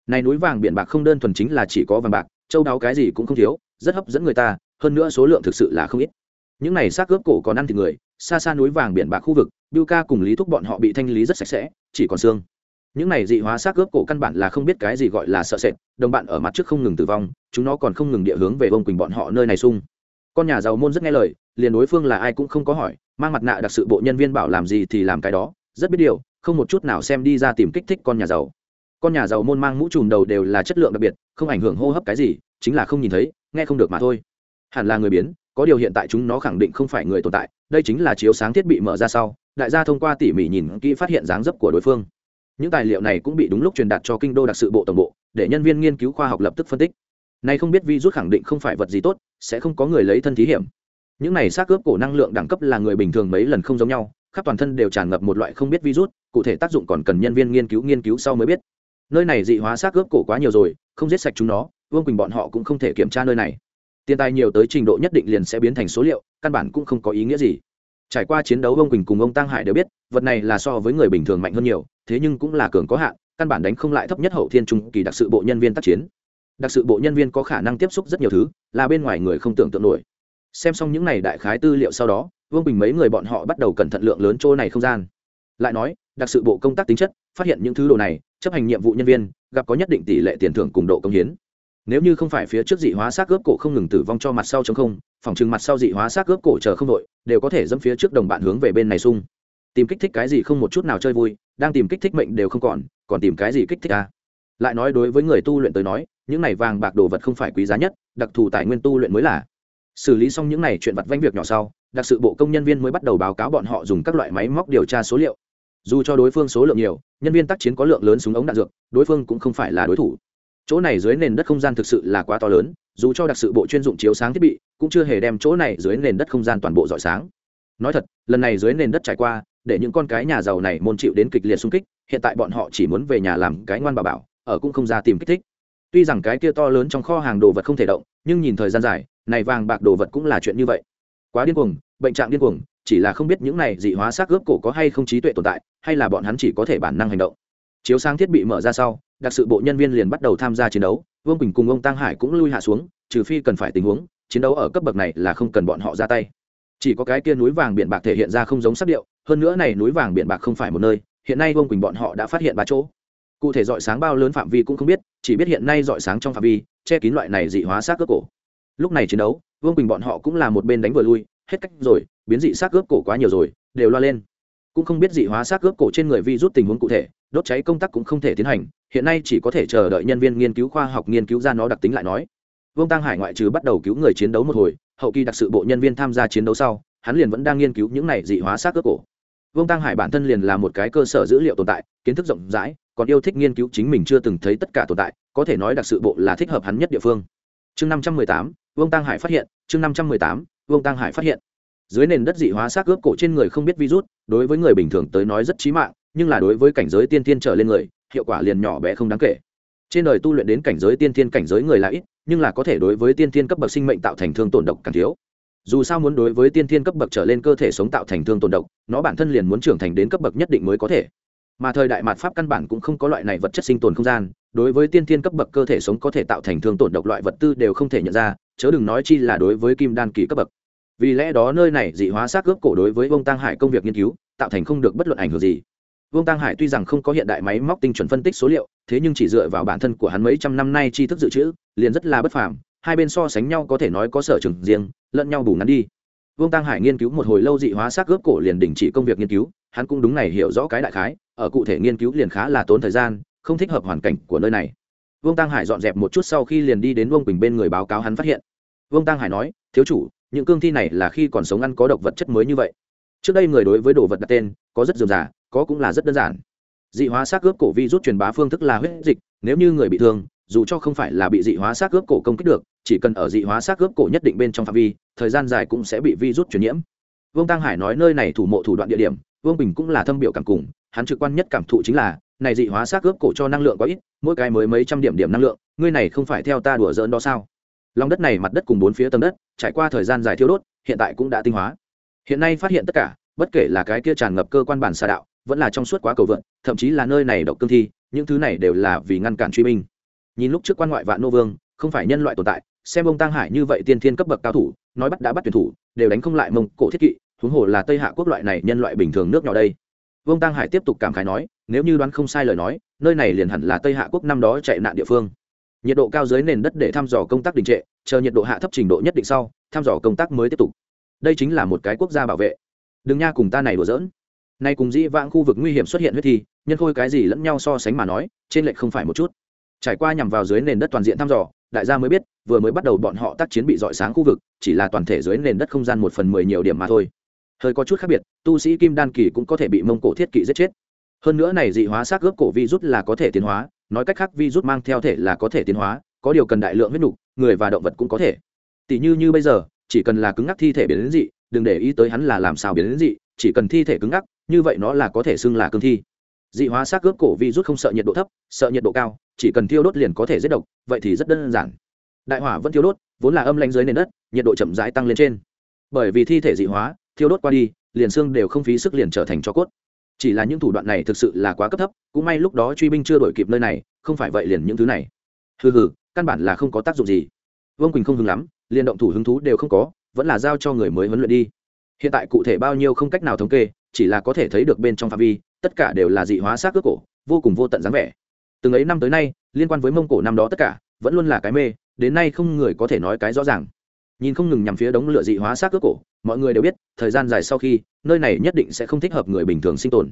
Này núi vàng biển bạc không đơn thuần chính là chỉ có vàng bạc, châu đáo cái gì cũng không thiếu, rất hấp dẫn người ta, hơn nữa số lượng thực sự là không ít. Những này xác cướp cổ còn ăn thịt người, xa xa núi vàng biển bạc khu vực biu ca cùng lý thúc bọn họ bị thanh lý rất sạch sẽ, chỉ còn xương. Những này dị hóa xác cướp cổ căn bản là không biết cái gì gọi là sợ sệt, đồng bạn ở mặt trước không ngừng tử vong, chúng nó còn không ngừng địa hướng về bông quỳnh bọn họ nơi này sung con nhà giàu môn rất nghe lời liền đối phương là ai cũng không có hỏi, mang mặt nạ đặc sự bộ nhân viên bảo làm gì thì làm cái đó, rất biết điều, không một chút nào xem đi ra tìm kích thích con nhà giàu. Con nhà giàu môn mang mũ trùm đầu đều là chất lượng đặc biệt, không ảnh hưởng hô hấp cái gì, chính là không nhìn thấy, nghe không được mà thôi. Hẳn là người biến, có điều hiện tại chúng nó khẳng định không phải người tồn tại, đây chính là chiếu sáng thiết bị mở ra sau, đại gia thông qua tỉ mỉ nhìn kỹ phát hiện dáng dấp của đối phương. Những tài liệu này cũng bị đúng lúc truyền đạt cho kinh đô đặc sự bộ tổng bộ, để nhân viên nghiên cứu khoa học lập tức phân tích. Nay không biết virus khẳng định không phải vật gì tốt, sẽ không có người lấy thân thí hiểm những này xác cướp cổ năng lượng đẳng cấp là người bình thường mấy lần không giống nhau, khắp toàn thân đều tràn ngập một loại không biết virus, cụ thể tác dụng còn cần nhân viên nghiên cứu nghiên cứu sau mới biết. Nơi này dị hóa xác cướp cổ quá nhiều rồi, không giết sạch chúng nó, vương quỳnh bọn họ cũng không thể kiểm tra nơi này. Tiền tài nhiều tới trình độ nhất định liền sẽ biến thành số liệu, căn bản cũng không có ý nghĩa gì. Trải qua chiến đấu, Vương quỳnh cùng ông tăng hải đều biết, vật này là so với người bình thường mạnh hơn nhiều, thế nhưng cũng là cường có hạn, căn bản đánh không lại thấp nhất hậu thiên trung kỳ đặc sự bộ nhân viên tác chiến. Đặc sự bộ nhân viên có khả năng tiếp xúc rất nhiều thứ, là bên ngoài người không tưởng tượng nổi xem xong những n à y đại khái tư liệu sau đó, vương bình mấy người bọn họ bắt đầu cẩn thận lượng lớn chỗ này không gian. Lại nói, đặc sự bộ công tác tính chất, phát hiện những thứ đồ này, chấp hành nhiệm vụ nhân viên, gặp có nhất định tỷ lệ tiền thưởng cùng độ công hiến. Nếu như không phải phía trước dị hóa xác ướp cổ không ngừng tử vong cho mặt sau chống không, phòng chừng mặt sau dị hóa xác ướp cổ chờ không đội, đều có thể dẫm phía trước đồng bạn hướng về bên này sung tìm kích thích cái gì không một chút nào chơi vui, đang tìm kích thích mệnh đều không còn còn tìm cái gì kích thích à. lại nói đối với người tu luyện tới nói, những này vàng bạc đồ vật không phải quý giá nhất, đặc thù tài nguyên tu luyện mới là xử lý xong những này chuyện vặt vanh việc nhỏ sau, đặc sự bộ công nhân viên mới bắt đầu báo cáo bọn họ dùng các loại máy móc điều tra số liệu. Dù cho đối phương số lượng nhiều, nhân viên tác chiến có lượng lớn súng ống đạn dược, đối phương cũng không phải là đối thủ. Chỗ này dưới nền đất không gian thực sự là quá to lớn, dù cho đặc sự bộ chuyên dụng chiếu sáng thiết bị, cũng chưa hề đem chỗ này dưới nền đất không gian toàn bộ dọi sáng. Nói thật, lần này dưới nền đất trải qua, để những con cái nhà giàu này môn chịu đến kịch liệt xung kích, hiện tại bọn họ chỉ muốn về nhà làm cái ngoan bà bảo, ở cũng không ra tìm kích thích. Tuy rằng cái kia to lớn trong kho hàng đồ vật không thể động, nhưng nhìn thời gian dài này vàng bạc đồ vật cũng là chuyện như vậy. Quá điên cuồng, bệnh trạng điên cuồng, chỉ là không biết những này dị hóa xác ướp cổ có hay không trí tuệ tồn tại, hay là bọn hắn chỉ có thể bản năng hành động. Chiếu sáng thiết bị mở ra sau, đặc sự bộ nhân viên liền bắt đầu tham gia chiến đấu, vương quỳnh cùng ông tăng hải cũng lui hạ xuống, trừ phi cần phải tình huống, chiến đấu ở cấp bậc này là không cần bọn họ ra tay. Chỉ có cái kia núi vàng biển bạc thể hiện ra không giống sắc điệu, hơn nữa này núi vàng biển bạc không phải một nơi, hiện nay vương quỳnh bọn họ đã phát hiện ba chỗ. Cụ thể dọi sáng bao lớn phạm vi cũng không biết, chỉ biết hiện nay dọi sáng trong phạm vi, che kín loại này dị hóa xác cướp cổ lúc này chiến đấu, vương quỳnh bọn họ cũng là một bên đánh vừa lui, hết cách rồi, biến dị xác ướp cổ quá nhiều rồi, đều loa lên. Cũng không biết dị hóa xác ướp cổ trên người vi rút tình huống cụ thể, đốt cháy công tác cũng không thể tiến hành, hiện nay chỉ có thể chờ đợi nhân viên nghiên cứu khoa học nghiên cứu ra nó đặc tính lại nói. Vương tăng hải ngoại trừ bắt đầu cứu người chiến đấu một hồi, hậu kỳ đặc sự bộ nhân viên tham gia chiến đấu sau, hắn liền vẫn đang nghiên cứu những này dị hóa xác ướp cổ. Vương tăng hải bản thân liền là một cái cơ sở dữ liệu tồn tại, kiến thức rộng rãi, còn yêu thích nghiên cứu chính mình chưa từng thấy tất cả tồn tại, có thể nói đặc sự bộ là thích hợp hắn nhất địa phương. Chương năm trăm mười tám vương tăng hải phát hiện, chương năm trăm mười tám, vương tăng hải phát hiện. Dưới nền đất dị hóa xác ướp cổ trên người không biết virus, đối với người bình thường tới nói rất chí mạng, nhưng là đối với cảnh giới tiên tiên trở lên người, hiệu quả liền nhỏ bé không đáng kể. Trên đời tu luyện đến cảnh giới tiên tiên cảnh giới người là ít, nhưng là có thể đối với tiên tiên cấp bậc sinh mệnh tạo thành thương tổn độc càng thiếu. Dù sao muốn đối với tiên tiên cấp bậc trở lên cơ thể sống tạo thành thương tổn độc, nó bản thân liền muốn trưởng thành đến cấp bậc nhất định mới có thể. Mà thời đại mạt pháp căn bản cũng không có loại này vật chất sinh tồn không gian, đối với tiên tiên cấp bậc cơ thể sống có thể tạo thành thương tổn độc loại vật tư đều không thể nhận ra chớ đừng nói chi là đối với kim đan kỳ cấp bậc. Vì lẽ đó nơi này dị hóa xác ướp cổ đối với vương tăng hải công việc nghiên cứu, tạo thành không được bất luận ảnh hưởng gì. Vương tăng hải tuy rằng không có hiện đại máy móc tinh chuẩn phân tích số liệu, thế nhưng chỉ dựa vào bản thân của hắn mấy trăm năm nay tri thức dự trữ, liền rất là bất phàm, hai bên so sánh nhau có thể nói có sở trường riêng, lẫn nhau bù ngắn đi. Vương tăng hải nghiên cứu một hồi lâu dị hóa xác ướp cổ liền đình chỉ công việc nghiên cứu, hắn cũng đúng này hiểu rõ cái đại khái, ở cụ thể nghiên cứu liền khá là tốn thời gian, không thích hợp hoàn cảnh của nơi này vương tăng hải dọn dẹp một chút sau khi liền đi đến vương quỳnh bên người báo cáo hắn phát hiện. Vương tăng hải nói, thiếu chủ, những cương thi này là khi còn sống ăn có độc vật chất mới như vậy. Trước đây người đối với đồ vật đặt tên, có rất dườm giả có cũng là rất đơn giản. Dị hóa xác ướp cổ vi rút truyền bá phương thức là huyết dịch, nếu như người bị thương, dù cho không phải là bị dị hóa xác ướp cổ công kích được, chỉ cần ở dị hóa xác ướp cổ nhất định bên trong phạm vi, thời gian dài cũng sẽ bị vi rút truyền nhiễm. Vương tăng hải nói, nơi này thủ mộ thủ đoạn địa điểm, vương bình cũng là thâm biểu cảm cùng, hắn trực quan nhất cảm thụ chính là này dị hóa xác ướp cổ cho năng lượng có ít, mỗi cái mới mấy trăm điểm điểm năng lượng, ngươi này không phải theo ta đùa dỡn đó sao? Lòng đất này mặt đất cùng bốn phía tầng đất, trải qua thời gian dài thiêu đốt, hiện tại cũng đã tinh hóa. Hiện nay phát hiện tất cả, bất kể là cái kia tràn ngập cơ quan bản xà đạo, vẫn là trong suốt quá cầu vượn, thậm chí là nơi này độc cương thi, những thứ này đều là vì ngăn cản truy binh. Nhìn lúc trước quan ngoại vạn nô vương, không phải nhân loại tồn tại, xem ông tăng hải như vậy tiên thiên cấp bậc cao thủ, nói bắt đã bắt tuyển thủ, đều đánh không lại mông cổ thiết kỵ, huống hồ là tây hạ quốc loại này nhân loại bình thường nước nhỏ đây vương tăng hải tiếp tục cảm khái nói, nếu như đoán không sai lời nói, nơi này liền hẳn là tây hạ quốc năm đó chạy nạn địa phương. Nhiệt độ cao dưới nền đất để thăm dò công tác đình trệ, chờ nhiệt độ hạ thấp trình độ nhất định sau, thăm dò công tác mới tiếp tục. Đây chính là một cái quốc gia bảo vệ. Đừng nha cùng ta này đùa giỡn. Nay cùng dĩ vãng khu vực nguy hiểm xuất hiện huyết thi, nhân khôi cái gì lẫn nhau so sánh mà nói, trên lệch không phải một chút. Trải qua nhằm vào dưới nền đất toàn diện thăm dò, đại gia mới biết, vừa mới bắt đầu bọn họ tác chiến bị dọi sáng khu vực, chỉ là toàn thể dưới nền đất không gian một phần mười nhiều điểm mà thôi hơi có chút khác biệt, tu sĩ kim đan kỳ cũng có thể bị mông cổ thiết kỵ giết chết. Hơn nữa này dị hóa xác ướp cổ vi rút là có thể tiến hóa, nói cách khác vi rút mang theo thể là có thể tiến hóa, có điều cần đại lượng huyết nục, người và động vật cũng có thể. Tỷ như như bây giờ, chỉ cần là cứng ngắc thi thể biến đến dị, đừng để ý tới hắn là làm sao biến đến dị, chỉ cần thi thể cứng ngắc, như vậy nó là có thể xưng là cương thi. Dị hóa xác ướp cổ vi rút không sợ nhiệt độ thấp, sợ nhiệt độ cao, chỉ cần thiêu đốt liền có thể giết độc, vậy thì rất đơn giản. Đại hỏa vẫn thiêu đốt, vốn là âm lãnh dưới nền đất, nhiệt độ chậm rãi tăng lên trên. Bởi vì thi thể dị hóa thiêu đốt qua đi, liền xương đều không phí sức liền trở thành cho cốt. Chỉ là những thủ đoạn này thực sự là quá cấp thấp, cũng may lúc đó truy binh chưa đổi kịp nơi này, không phải vậy liền những thứ này. Hừ hừ, căn bản là không có tác dụng gì. Vương quỳnh không hứng lắm, liền động thủ hứng thú đều không có, vẫn là giao cho người mới huấn luyện đi. Hiện tại cụ thể bao nhiêu không cách nào thống kê, chỉ là có thể thấy được bên trong phạm vi, tất cả đều là dị hóa xác cước cổ, vô cùng vô tận dáng vẻ. Từng ấy năm tới nay, liên quan với mông cổ năm đó tất cả, vẫn luôn là cái mê, đến nay không người có thể nói cái rõ ràng nhìn không ngừng nhằm phía đống lửa dị hóa xác cướp cổ, mọi người đều biết, thời gian dài sau khi, nơi này nhất định sẽ không thích hợp người bình thường sinh tồn.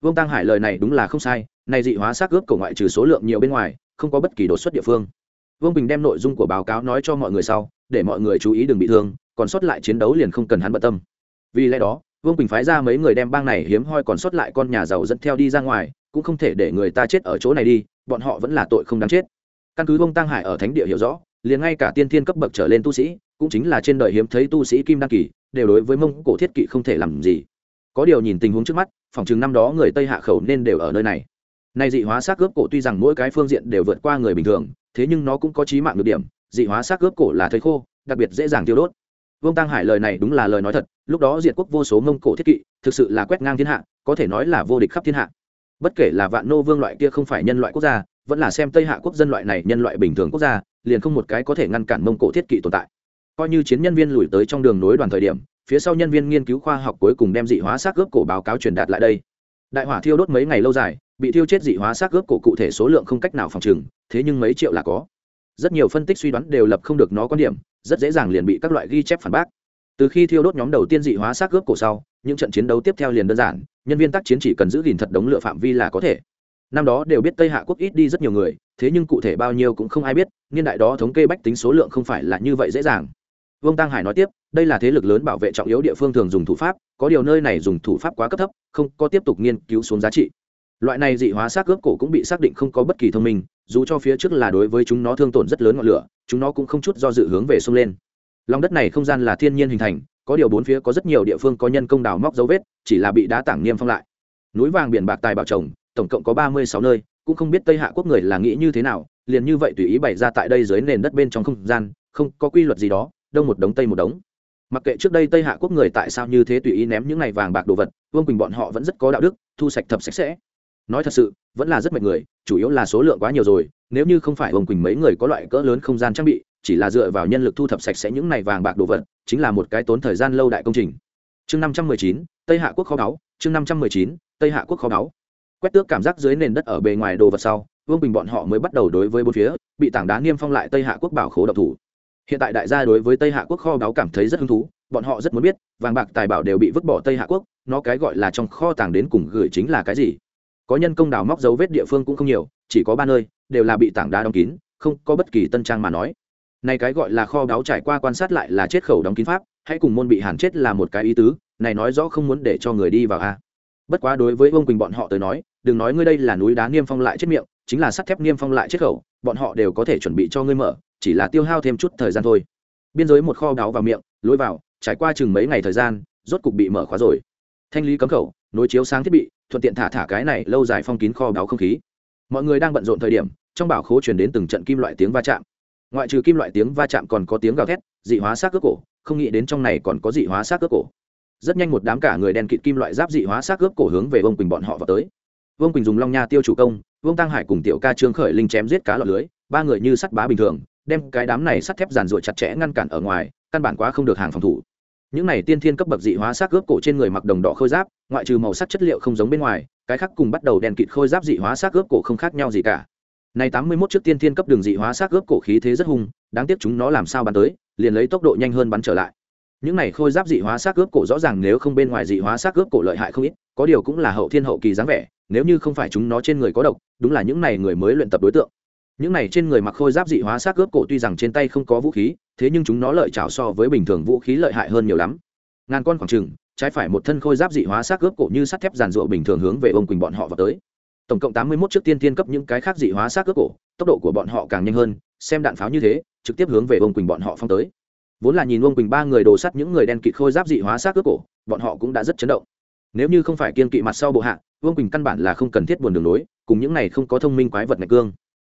Vương tăng hải lời này đúng là không sai, này dị hóa xác cướp cổ ngoại trừ số lượng nhiều bên ngoài, không có bất kỳ đột xuất địa phương. Vương bình đem nội dung của báo cáo nói cho mọi người sau, để mọi người chú ý đừng bị thương, còn sót lại chiến đấu liền không cần hắn bận tâm. Vì lẽ đó, vương bình phái ra mấy người đem bang này hiếm hoi còn sót lại con nhà giàu dẫn theo đi ra ngoài, cũng không thể để người ta chết ở chỗ này đi, bọn họ vẫn là tội không đáng chết. Căn cứ vương tăng hải ở thánh địa hiểu rõ, liền ngay cả tiên thiên cấp bậc trở lên tu sĩ cũng chính là trên đời hiếm thấy tu sĩ kim đăng kỳ, đều đối với mông cổ thiết kỵ không thể làm gì. Có điều nhìn tình huống trước mắt, phòng chừng năm đó người tây hạ khẩu nên đều ở nơi này. Nay dị hóa xác ướp cổ tuy rằng mỗi cái phương diện đều vượt qua người bình thường, thế nhưng nó cũng có trí mạng được điểm, dị hóa xác ướp cổ là thầy khô, đặc biệt dễ dàng tiêu đốt. Vương tăng hải lời này đúng là lời nói thật, lúc đó diệt quốc vô số mông cổ thiết kỵ, thực sự là quét ngang thiên hạ, có thể nói là vô địch khắp thiên hạ. Bất kể là vạn nô vương loại kia không phải nhân loại quốc gia, vẫn là xem tây hạ quốc dân loại này nhân loại bình thường quốc gia, liền không một cái có thể ngăn cản mông cổ thiết kỵ tồn tại coi như chiến nhân viên lùi tới trong đường nối đoàn thời điểm, phía sau nhân viên nghiên cứu khoa học cuối cùng đem dị hóa xác ướp cổ báo cáo truyền đạt lại đây. Đại hỏa thiêu đốt mấy ngày lâu dài, bị thiêu chết dị hóa xác ướp cổ cụ thể số lượng không cách nào phòng trừng, thế nhưng mấy triệu là có. Rất nhiều phân tích suy đoán đều lập không được nó quan điểm, rất dễ dàng liền bị các loại ghi chép phản bác. Từ khi thiêu đốt nhóm đầu tiên dị hóa xác ướp cổ sau, những trận chiến đấu tiếp theo liền đơn giản, nhân viên tác chiến chỉ cần giữ gìn thật đống lựa phạm vi là có thể. Năm đó đều biết tây hạ quốc ít đi rất nhiều người, thế nhưng cụ thể bao nhiêu cũng không ai biết, niên đại đó thống kê bách tính số lượng không phải là như vậy dễ dàng vương tăng hải nói tiếp, đây là thế lực lớn bảo vệ trọng yếu địa phương thường dùng thủ pháp, có điều nơi này dùng thủ pháp quá cấp thấp, không có tiếp tục nghiên cứu xuống giá trị. Loại này dị hóa xác ướp cổ cũng bị xác định không có bất kỳ thông minh, dù cho phía trước là đối với chúng nó thương tổn rất lớn ngọn lửa, chúng nó cũng không chút do dự hướng về sông lên. Lòng đất này không gian là thiên nhiên hình thành, có điều bốn phía có rất nhiều địa phương có nhân công đào móc dấu vết, chỉ là bị đá tảng niêm phong lại. Núi vàng biển bạc tài bảo trồng, tổng cộng có ba mươi sáu nơi, cũng không biết tây hạ quốc người là nghĩ như thế nào, liền như vậy tùy ý bày ra tại đây dưới nền đất bên trong không gian, không có quy luật gì đó đông một đống, tây một đống. Mặc kệ trước đây tây hạ quốc người tại sao như thế tùy ý ném những ngày vàng bạc đồ vật, vương quỳnh bọn họ vẫn rất có đạo đức, thu sạch thập sạch sẽ. Nói thật sự, vẫn là rất mệt người, chủ yếu là số lượng quá nhiều rồi, nếu như không phải vương quỳnh mấy người có loại cỡ lớn không gian trang bị, chỉ là dựa vào nhân lực thu thập sạch sẽ những ngày vàng bạc đồ vật, chính là một cái tốn thời gian lâu đại công trình. Chương năm trăm mười chín, tây hạ quốc kho báu, chương năm trăm mười chín, tây hạ quốc kho báu. Quét tước cảm giác dưới nền đất ở bề ngoài đồ vật sau, vương bình bọn họ mới bắt đầu đối với bốn phía, bị tảng đá niêm phong lại tây hạ quốc bảo khố độc thủ hiện tại đại gia đối với tây hạ quốc kho báu cảm thấy rất hứng thú, bọn họ rất muốn biết, vàng bạc tài bảo đều bị vứt bỏ tây hạ quốc, nó cái gọi là trong kho tàng đến cùng gửi chính là cái gì? Có nhân công đào móc dấu vết địa phương cũng không nhiều, chỉ có ba nơi, đều là bị tảng đá đóng kín, không có bất kỳ tân trang mà nói. Này cái gọi là kho báu trải qua quan sát lại là chết khẩu đóng kín pháp, hãy cùng môn bị hàn chết là một cái ý tứ, này nói rõ không muốn để cho người đi vào a. Bất quá đối với ông quỳnh bọn họ tới nói, đừng nói ngươi đây là núi đá niêm phong lại chết miệng, chính là sắt thép niêm phong lại chết khẩu, bọn họ đều có thể chuẩn bị cho ngươi mở chỉ là tiêu hao thêm chút thời gian thôi. Biên giới một kho đáo vào miệng, lối vào, trải qua chừng mấy ngày thời gian, rốt cục bị mở khóa rồi. Thanh lý cấm khẩu, nối chiếu sáng thiết bị, thuận tiện thả thả cái này lâu dài phong kín kho đáo không khí. Mọi người đang bận rộn thời điểm, trong bảo khố chuyển đến từng trận kim loại tiếng va chạm. Ngoại trừ kim loại tiếng va chạm còn có tiếng gào thét, dị hóa xác cướp cổ, không nghĩ đến trong này còn có dị hóa xác cướp cổ. Rất nhanh một đám cả người đen kịt kim loại giáp dị hóa xác cướp cổ hướng về vương quỳnh bọn họ vào tới. Vương quỳnh dùng long nha tiêu chủ công, vương tăng hải cùng tiểu ca trương khởi linh chém giết cá lọt lưới, ba người như sắt bá bình thường đem cái đám này sắt thép giàn ruột chặt chẽ ngăn cản ở ngoài, căn bản quá không được hàng phòng thủ. Những này tiên thiên cấp bậc dị hóa xác ướp cổ trên người mặc đồng đỏ khôi giáp, ngoại trừ màu sắc chất liệu không giống bên ngoài, cái khác cùng bắt đầu đèn kịt khôi giáp dị hóa xác ướp cổ không khác nhau gì cả. Này tám mươi 81 trước tiên thiên cấp đường dị hóa xác ướp cổ khí thế rất hung, đáng tiếc chúng nó làm sao bắn tới, liền lấy tốc độ nhanh hơn bắn trở lại. Những này khôi giáp dị hóa xác ướp cổ rõ ràng nếu không bên ngoài dị hóa xác ướp cổ lợi hại không ít, có điều cũng là hậu thiên hậu kỳ dáng vẻ, nếu như không phải chúng nó trên người có độc, đúng là những này người mới luyện tập đối tượng những này trên người mặc khôi giáp dị hóa xác cướp cổ tuy rằng trên tay không có vũ khí, thế nhưng chúng nó lợi chảo so với bình thường vũ khí lợi hại hơn nhiều lắm. Ngàn con khoảng trừng trái phải một thân khôi giáp dị hóa xác cướp cổ như sắt thép giàn rụa bình thường hướng về ông quỳnh bọn họ vào tới. Tổng cộng tám mươi mốt chiếc tiên tiên cấp những cái khác dị hóa xác cướp cổ, tốc độ của bọn họ càng nhanh hơn, xem đạn pháo như thế, trực tiếp hướng về ông quỳnh bọn họ phong tới. Vốn là nhìn ông quỳnh ba người đồ sắt những người đen kịt khôi giáp dị hóa xác cướp cổ, bọn họ cũng đã rất chấn động. Nếu như không phải kiên kỵ mặt sau bộ hạ vương quỳnh căn bản là không cần thiết buồn đường lối, cùng những này không có thông minh quái vật này cương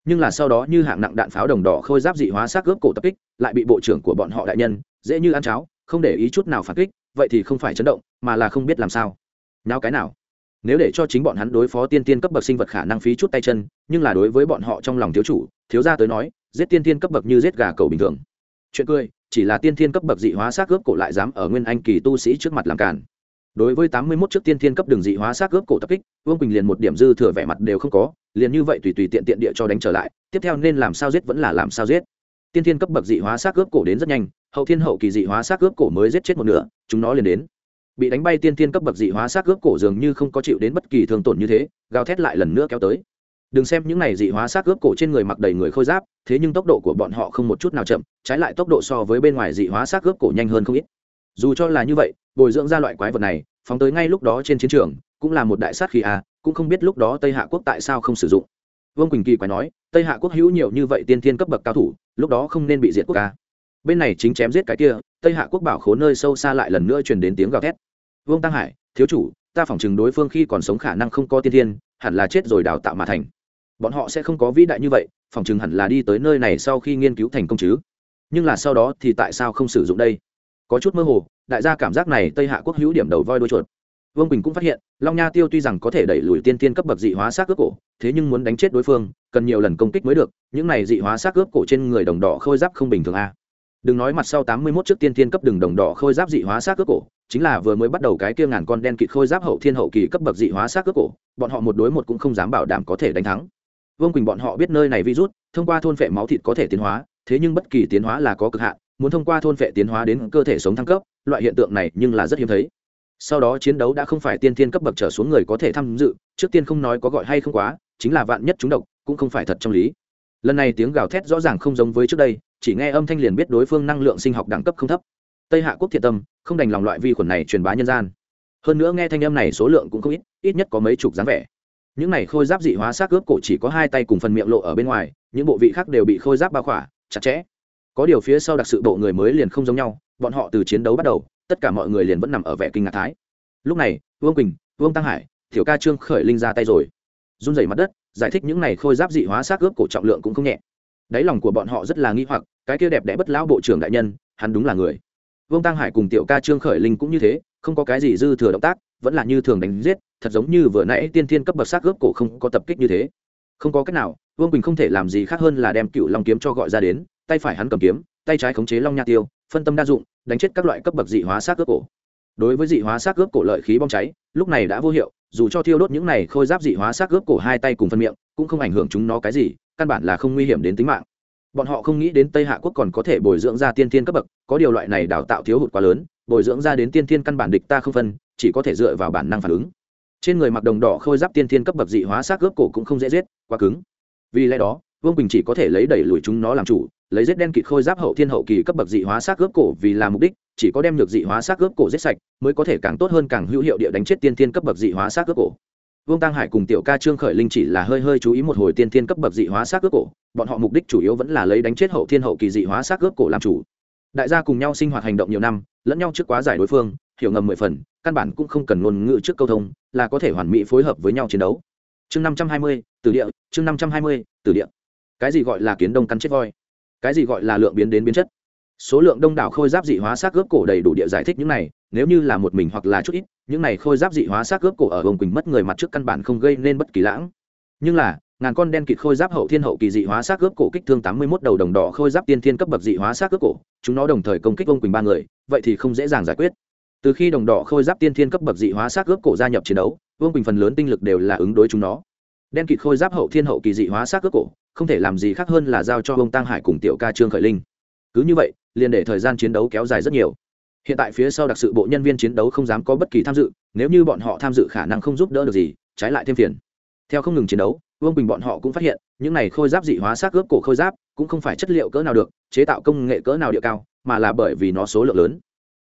nhưng là sau đó như hạng nặng đạn pháo đồng đỏ khôi giáp dị hóa xác cướp cổ tập kích, lại bị bộ trưởng của bọn họ đại nhân, dễ như ăn cháo, không để ý chút nào phản kích, vậy thì không phải chấn động, mà là không biết làm sao. Nào cái nào? Nếu để cho chính bọn hắn đối phó tiên tiên cấp bậc sinh vật khả năng phí chút tay chân, nhưng là đối với bọn họ trong lòng thiếu chủ, thiếu gia tới nói, giết tiên tiên cấp bậc như giết gà cầu bình thường. Chuyện cười, chỉ là tiên tiên cấp bậc dị hóa xác cướp cổ lại dám ở nguyên anh kỳ tu sĩ trước mặt làm cản đối với tám mươi 81 trước tiên thiên cấp đường dị hóa xác cướp cổ tập kích, vương quỳnh liền một điểm dư thừa vẻ mặt đều không có liền như vậy tùy tùy tiện tiện địa cho đánh trở lại, tiếp theo nên làm sao giết vẫn là làm sao giết. Tiên thiên cấp bậc dị hóa xác cướp cổ đến rất nhanh, hậu thiên hậu kỳ dị hóa xác cướp cổ mới giết chết một nửa, chúng nó liền đến. Bị đánh bay tiên thiên cấp bậc dị hóa xác cướp cổ dường như không có chịu đến bất kỳ thương tổn như thế, gào thét lại lần nữa kéo tới. Đừng xem những này dị hóa xác cướp cổ trên người mặc đầy người khôi giáp, thế nhưng tốc độ của bọn họ không một chút nào chậm, trái lại tốc độ so với bên ngoài dị hóa xác cướp cổ nhanh hơn không ít. Dù cho là như vậy, bồi dưỡng ra loại quái vật này, phóng tới ngay lúc đó trên chiến trường, cũng là một đại sát khí à cũng không biết lúc đó tây hạ quốc tại sao không sử dụng. Vương quỳnh kỳ quái nói, tây hạ quốc hữu nhiều như vậy tiên thiên cấp bậc cao thủ, lúc đó không nên bị diệt quốc ca. Bên này chính chém giết cái kia, tây hạ quốc bảo khố nơi sâu xa lại lần nữa truyền đến tiếng gào thét. Vương tăng hải, thiếu chủ, ta phỏng chừng đối phương khi còn sống khả năng không có tiên thiên, hẳn là chết rồi đào tạo mà thành. Bọn họ sẽ không có vĩ đại như vậy, phỏng chừng hẳn là đi tới nơi này sau khi nghiên cứu thành công chứ. Nhưng là sau đó thì tại sao không sử dụng đây? Có chút mơ hồ, đại gia cảm giác này tây hạ quốc hữu điểm đầu voi đuôi chuột vương quỳnh cũng phát hiện long nha tiêu tuy rằng có thể đẩy lùi tiên tiên cấp bậc dị hóa xác cướp cổ thế nhưng muốn đánh chết đối phương cần nhiều lần công kích mới được những này dị hóa xác ướp cổ trên người đồng đỏ khôi giáp không bình thường a đừng nói mặt sau tám mươi mốt trước tiên thiên cấp đường đồng đỏ khôi giáp dị hóa xác ướp cổ chính là vừa mới bắt đầu cái kia ngàn con đen kịt khôi giáp hậu thiên hậu kỳ cấp bậc dị hóa xác ướp cổ bọn họ một đối một cũng không dám bảo đảm có thể đánh thắng vương quỳnh bọn họ biết nơi này virus thông qua thôn phệ máu thịt có thể tiến hóa thế nhưng bất kỳ tiến hóa là có cực hạn muốn thông qua thôn phệ tiến hóa đến cơ thể sống thăng cấp loại hiện tượng này nhưng là rất hiếm thấy sau đó chiến đấu đã không phải tiên tiên cấp bậc trở xuống người có thể tham dự, trước tiên không nói có gọi hay không quá, chính là vạn nhất chúng độc, cũng không phải thật trong lý. Lần này tiếng gào thét rõ ràng không giống với trước đây, chỉ nghe âm thanh liền biết đối phương năng lượng sinh học đẳng cấp không thấp. Tây hạ quốc thiện tâm, không đành lòng loại vi khuẩn này truyền bá nhân gian. Hơn nữa nghe thanh âm này số lượng cũng không ít ít nhất có mấy chục dáng vẻ. Những này khôi giáp dị hóa xác ướp cổ chỉ có hai tay cùng phần miệng lộ ở bên ngoài, những bộ vị khác đều bị khôi giáp bao khỏa, chặt chẽ. Có điều phía sau đặc sự bộ người mới liền không giống nhau, bọn họ từ chiến đấu bắt đầu tất cả mọi người liền vẫn nằm ở vẻ kinh ngạc thái. Lúc này, vương quỳnh, vương tăng hải thiểu ca trương khởi linh ra tay rồi. Run rẩy mặt đất, giải thích những này khôi giáp dị hóa xác ướp cổ trọng lượng cũng không nhẹ. Đáy lòng của bọn họ rất là nghi hoặc, cái kia đẹp đẽ bất lão bộ trưởng đại nhân, hắn đúng là người. Vương tăng hải cùng tiểu ca trương khởi linh cũng như thế, không có cái gì dư thừa động tác, vẫn là như thường đánh giết, thật giống như vừa nãy tiên thiên cấp bậc xác ướp cổ không có tập kích như thế. Không có cách nào, vương quỳnh không thể làm gì khác hơn là đem cựu long kiếm cho gọi ra đến, tay phải hắn cầm kiếm, tay trái khống chế long nha tiêu phân tâm đa dụng, đánh chết các loại cấp bậc dị hóa xác ướp cổ. Đối với dị hóa xác ướp cổ lợi khí bom cháy, lúc này đã vô hiệu, dù cho thiêu đốt những này khôi giáp dị hóa xác ướp cổ hai tay cùng phân miệng, cũng không ảnh hưởng chúng nó cái gì, căn bản là không nguy hiểm đến tính mạng. Bọn họ không nghĩ đến tây hạ quốc còn có thể bồi dưỡng ra tiên thiên cấp bậc, có điều loại này đào tạo thiếu hụt quá lớn, bồi dưỡng ra đến tiên thiên căn bản địch ta không phân, chỉ có thể dựa vào bản năng phản ứng. Trên người mặc đồng đỏ khôi giáp tiên thiên cấp bậc dị hóa xác ướp cổ cũng không dễ giết, quá cứng. Vì lẽ đó vương quỳnh chỉ có thể lấy đẩy lùi chúng nó làm chủ, lấy giết đen kịt khôi giáp hậu thiên hậu kỳ cấp bậc dị hóa xác ướp cổ vì là mục đích, chỉ có đem được dị hóa xác ướp cổ giết sạch, mới có thể càng tốt hơn càng hữu hiệu địa đánh chết tiên thiên cấp bậc dị hóa xác ướp cổ. Vương tăng hải cùng tiểu ca trương khởi linh chỉ là hơi hơi chú ý một hồi tiên thiên cấp bậc dị hóa xác ướp cổ, bọn họ mục đích chủ yếu vẫn là lấy đánh chết hậu thiên hậu kỳ dị hóa xác ướp cổ làm chủ. Đại gia cùng nhau sinh hoạt hành động nhiều năm, lẫn nhau trước quá giải đối phương, hiểu ngầm mười phần, căn bản cũng không cần ngôn ngữ trước câu thông, là có thể hoàn mỹ phối hợp với nhau chiến đấu. Chương năm trăm hai mươi từ địa, chương năm trăm hai mươi từ địa cái gì gọi là kiến đông cắn chết voi? Cái gì gọi là lượng biến đến biến chất? Số lượng đông đảo khôi giáp dị hóa xác ướp cổ đầy đủ địa giải thích những này, nếu như là một mình hoặc là chút ít, những này khôi giáp dị hóa xác ướp cổ ở vùng quỳnh mất người mặt trước căn bản không gây nên bất kỳ lãng. Nhưng là, ngàn con đen kịt khôi giáp hậu thiên hậu kỳ dị hóa xác ướp cổ kích thương tám mươi mốt đầu đồng đỏ khôi giáp tiên thiên cấp bậc dị hóa xác ướp cổ, chúng nó đồng thời công kích vùng quỳnh ba người, vậy thì không dễ dàng giải quyết. Từ khi đồng đỏ khôi giáp tiên thiên cấp bậc dị hóa xác ướp cổ gia nhập chiến đấu, vương quỳnh phần lớn tinh lực đều là ứng đối chúng nó. Đen kịt khôi giáp hậu thiên hậu kỳ dị hóa xác ướp cổ không thể làm gì khác hơn là giao cho ông tăng hải cùng tiểu ca trương khởi linh. Cứ như vậy, liền để thời gian chiến đấu kéo dài rất nhiều. Hiện tại phía sau đặc sự bộ nhân viên chiến đấu không dám có bất kỳ tham dự, nếu như bọn họ tham dự khả năng không giúp đỡ được gì, trái lại thêm phiền. Theo không ngừng chiến đấu, vương bình bọn họ cũng phát hiện, những này khôi giáp dị hóa xác ướp cổ khôi giáp cũng không phải chất liệu cỡ nào được, chế tạo công nghệ cỡ nào địa cao, mà là bởi vì nó số lượng lớn.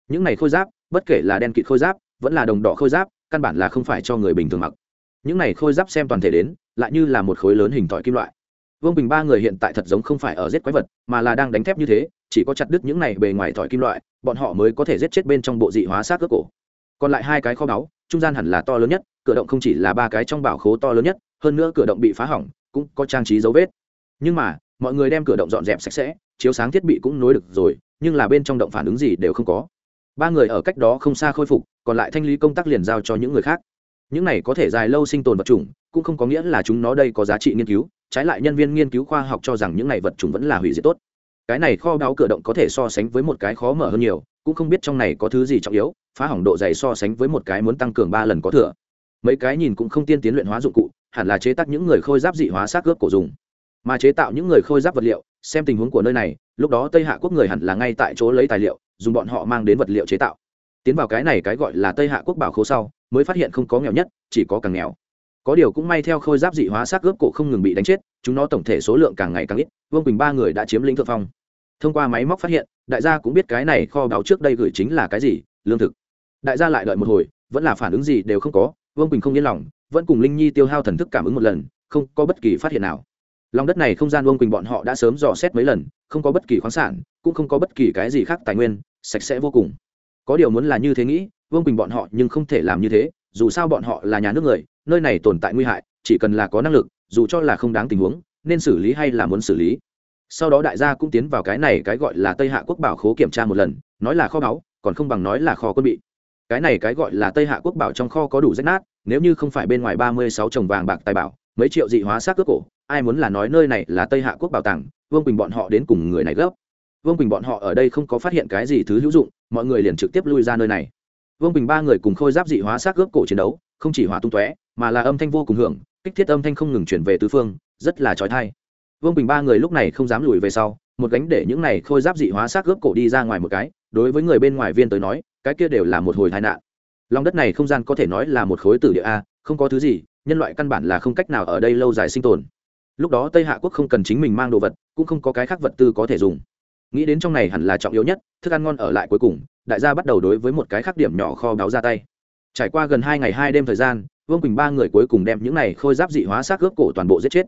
Những này khôi giáp, bất kể là đen kịt khôi giáp, vẫn là đồng đỏ khôi giáp, căn bản là không phải cho người bình thường mặc. Những này khôi giáp xem toàn thể đến, lại như là một khối lớn hình thỏi kim loại vương bình ba người hiện tại thật giống không phải ở giết quái vật, mà là đang đánh thép như thế, chỉ có chặt đứt những này bề ngoài thỏi kim loại, bọn họ mới có thể giết chết bên trong bộ dị hóa xác cướp cổ. Còn lại hai cái kho báu, trung gian hẳn là to lớn nhất, cửa động không chỉ là ba cái trong bảo khố to lớn nhất, hơn nữa cửa động bị phá hỏng, cũng có trang trí dấu vết. Nhưng mà, mọi người đem cửa động dọn dẹp sạch sẽ, chiếu sáng thiết bị cũng nối được rồi, nhưng là bên trong động phản ứng gì đều không có. Ba người ở cách đó không xa khôi phục, còn lại thanh lý công tác liền giao cho những người khác. Những này có thể dài lâu sinh tồn vật chủng, cũng không có nghĩa là chúng nó đây có giá trị nghiên cứu trái lại nhân viên nghiên cứu khoa học cho rằng những này vật chủng vẫn là hủy diệt tốt. Cái này kho báu cửa động có thể so sánh với một cái khó mở hơn nhiều, cũng không biết trong này có thứ gì trọng yếu, phá hỏng độ dày so sánh với một cái muốn tăng cường ba lần có thừa. Mấy cái nhìn cũng không tiên tiến luyện hóa dụng cụ, hẳn là chế tác những người khôi giáp dị hóa xác cướp cổ dùng. Mà chế tạo những người khôi giáp vật liệu, xem tình huống của nơi này, lúc đó tây hạ quốc người hẳn là ngay tại chỗ lấy tài liệu, dùng bọn họ mang đến vật liệu chế tạo. Tiến vào cái này cái gọi là tây hạ quốc bảo khố sau, mới phát hiện không có nghèo nhất, chỉ có càng nghèo có điều cũng may theo khôi giáp dị hóa xác ướp cổ không ngừng bị đánh chết, chúng nó tổng thể số lượng càng ngày càng ít, vương quỳnh ba người đã chiếm lĩnh thượng phong. Thông qua máy móc phát hiện, đại gia cũng biết cái này kho báo trước đây gửi chính là cái gì, lương thực. Đại gia lại đợi một hồi, vẫn là phản ứng gì đều không có, vương quỳnh không yên lòng, vẫn cùng linh nhi tiêu hao thần thức cảm ứng một lần, không có bất kỳ phát hiện nào. Lòng đất này không gian vương quỳnh bọn họ đã sớm dò xét mấy lần, không có bất kỳ khoáng sản, cũng không có bất kỳ cái gì khác tài nguyên, sạch sẽ vô cùng. Có điều muốn là như thế nghĩ, vương quỳnh bọn họ nhưng không thể làm như thế dù sao bọn họ là nhà nước người, nơi này tồn tại nguy hại, chỉ cần là có năng lực, dù cho là không đáng tình huống, nên xử lý hay là muốn xử lý. Sau đó đại gia cũng tiến vào cái này cái gọi là tây hạ quốc bảo khố kiểm tra một lần, nói là kho báu, còn không bằng nói là kho quân bị. Cái này cái gọi là tây hạ quốc bảo trong kho có đủ rách nát, nếu như không phải bên ngoài ba mươi sáu trồng vàng bạc tài bảo, mấy triệu dị hóa xác cướp cổ, ai muốn là nói nơi này là tây hạ quốc bảo tàng, vương quỳnh bọn họ đến cùng người này gấp. Vương quỳnh bọn họ ở đây không có phát hiện cái gì thứ hữu dụng, mọi người liền trực tiếp lui ra nơi này vương Bình ba người cùng khôi giáp dị hóa xác cướp cổ chiến đấu không chỉ hỏa tung tóe mà là âm thanh vô cùng hưởng kích thiết âm thanh không ngừng chuyển về tứ phương rất là trói thai vương Bình ba người lúc này không dám lùi về sau một gánh để những này khôi giáp dị hóa xác cướp cổ đi ra ngoài một cái đối với người bên ngoài viên tới nói cái kia đều là một hồi tai nạn lòng đất này không gian có thể nói là một khối tử địa a không có thứ gì nhân loại căn bản là không cách nào ở đây lâu dài sinh tồn lúc đó tây hạ quốc không cần chính mình mang đồ vật cũng không có cái khác vật tư có thể dùng nghĩ đến trong này hẳn là trọng yếu nhất, thức ăn ngon ở lại cuối cùng, đại gia bắt đầu đối với một cái khác điểm nhỏ kho báo ra tay. Trải qua gần hai ngày hai đêm thời gian, vương quỳnh ba người cuối cùng đem những này khôi giáp dị hóa xác ướp cổ toàn bộ giết chết.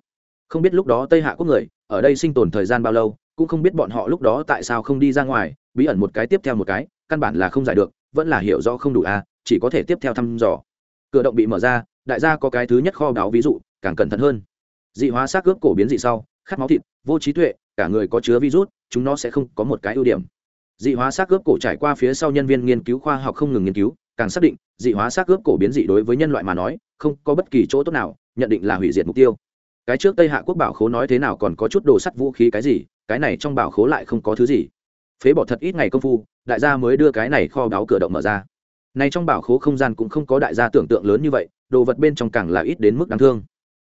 Không biết lúc đó tây hạ quốc người, ở đây sinh tồn thời gian bao lâu, cũng không biết bọn họ lúc đó tại sao không đi ra ngoài, bí ẩn một cái tiếp theo một cái, căn bản là không giải được, vẫn là hiểu rõ không đủ a chỉ có thể tiếp theo thăm dò. Cửa động bị mở ra, đại gia có cái thứ nhất kho báo ví dụ, càng cẩn thận hơn. Dị hóa xác ướp cổ biến dị sau, khát máu thịt, vô trí tuệ, cả người có chứa virus chúng nó sẽ không có một cái ưu điểm. Dị hóa xác ướp cổ trải qua phía sau nhân viên nghiên cứu khoa học không ngừng nghiên cứu, càng xác định, dị hóa xác ướp cổ biến dị đối với nhân loại mà nói, không có bất kỳ chỗ tốt nào, nhận định là hủy diệt mục tiêu. Cái trước tây hạ quốc bảo khố nói thế nào còn có chút đồ sắt vũ khí cái gì, cái này trong bảo khố lại không có thứ gì. Phế bỏ thật ít ngày công phu, đại gia mới đưa cái này kho báo cửa động mở ra. Này trong bảo khố không gian cũng không có đại gia tưởng tượng lớn như vậy, đồ vật bên trong càng là ít đến mức đáng thương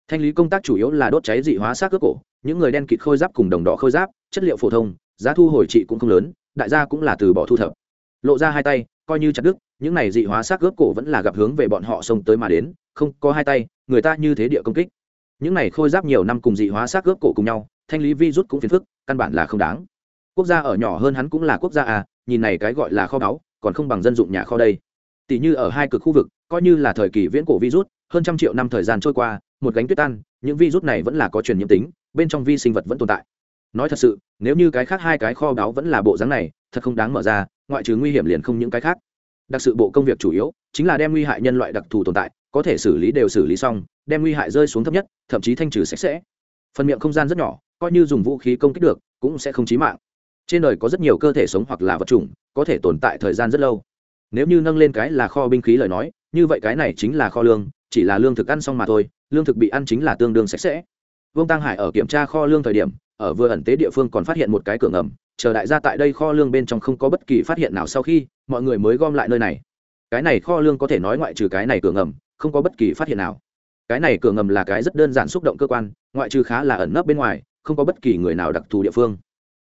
thanh lý công tác chủ yếu là đốt cháy dị hóa xác cướp cổ, những người đen kịt khôi giáp cùng đồng đỏ khôi giáp, chất liệu phổ thông, giá thu hồi trị cũng không lớn, đại gia cũng là từ bỏ thu thập. Lộ ra hai tay, coi như chặt đức những này dị hóa xác cướp cổ vẫn là gặp hướng về bọn họ xông tới mà đến, không có hai tay, người ta như thế địa công kích. Những này khôi giáp nhiều năm cùng dị hóa xác cướp cổ cùng nhau, thanh lý vi rút cũng phiền phức, căn bản là không đáng. Quốc gia ở nhỏ hơn hắn cũng là quốc gia à nhìn này cái gọi là kho báu, còn không bằng dân dụng nhà kho đây. Tỷ như ở hai cực khu vực, coi như là thời kỳ viễn cổ virus hơn trăm triệu năm thời gian trôi qua một gánh tuyết tan, những virus này vẫn là có truyền nhiễm tính, bên trong vi sinh vật vẫn tồn tại. Nói thật sự, nếu như cái khác hai cái kho báu vẫn là bộ dáng này, thật không đáng mở ra, ngoại trừ nguy hiểm liền không những cái khác. Đặc sự bộ công việc chủ yếu chính là đem nguy hại nhân loại đặc thù tồn tại, có thể xử lý đều xử lý xong, đem nguy hại rơi xuống thấp nhất, thậm chí thanh trừ sạch sẽ. Phần miệng không gian rất nhỏ, coi như dùng vũ khí công kích được, cũng sẽ không chí mạng. Trên đời có rất nhiều cơ thể sống hoặc là vật chủng, có thể tồn tại thời gian rất lâu. Nếu như nâng lên cái là kho binh khí lời nói, như vậy cái này chính là kho lương chỉ là lương thực ăn xong mà thôi, lương thực bị ăn chính là tương đương sạch sẽ. Vương tăng hải ở kiểm tra kho lương thời điểm, ở vừa ẩn tế địa phương còn phát hiện một cái cửa ngầm, chờ đại gia tại đây kho lương bên trong không có bất kỳ phát hiện nào sau khi, mọi người mới gom lại nơi này. Cái này kho lương có thể nói ngoại trừ cái này cửa ngầm, không có bất kỳ phát hiện nào. Cái này cửa ngầm là cái rất đơn giản xúc động cơ quan, ngoại trừ khá là ẩn nấp bên ngoài, không có bất kỳ người nào đặc thù địa phương.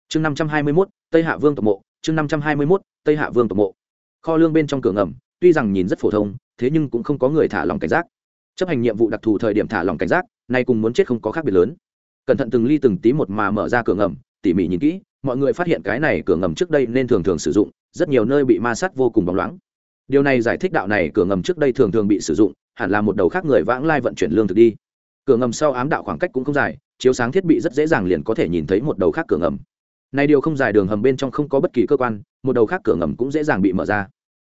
Chương năm trăm hai mươi mốt, tây hạ vương tộc mộ, chương năm trăm hai mươi mốt, tây hạ vương tộc mộ. Kho lương bên trong cửa ngầm, tuy rằng nhìn rất phổ thông, thế nhưng cũng không có người thả lòng cảnh giác chấp hành nhiệm vụ đặc thù thời điểm thả lòng cảnh giác, nay cùng muốn chết không có khác biệt lớn. Cẩn thận từng ly từng tí một mà mở ra cửa ngầm, tỉ mỉ nhìn kỹ, mọi người phát hiện cái này cửa ngầm trước đây nên thường thường sử dụng, rất nhiều nơi bị ma sát vô cùng bóng loáng. Điều này giải thích đạo này cửa ngầm trước đây thường thường bị sử dụng, hẳn là một đầu khác người vãng lai vận chuyển lương thực đi. Cửa ngầm sau ám đạo khoảng cách cũng không dài, chiếu sáng thiết bị rất dễ dàng liền có thể nhìn thấy một đầu khác cửa ngầm. Này điều không dài đường hầm bên trong không có bất kỳ cơ quan, một đầu khác cửa ngầm cũng dễ dàng bị mở ra.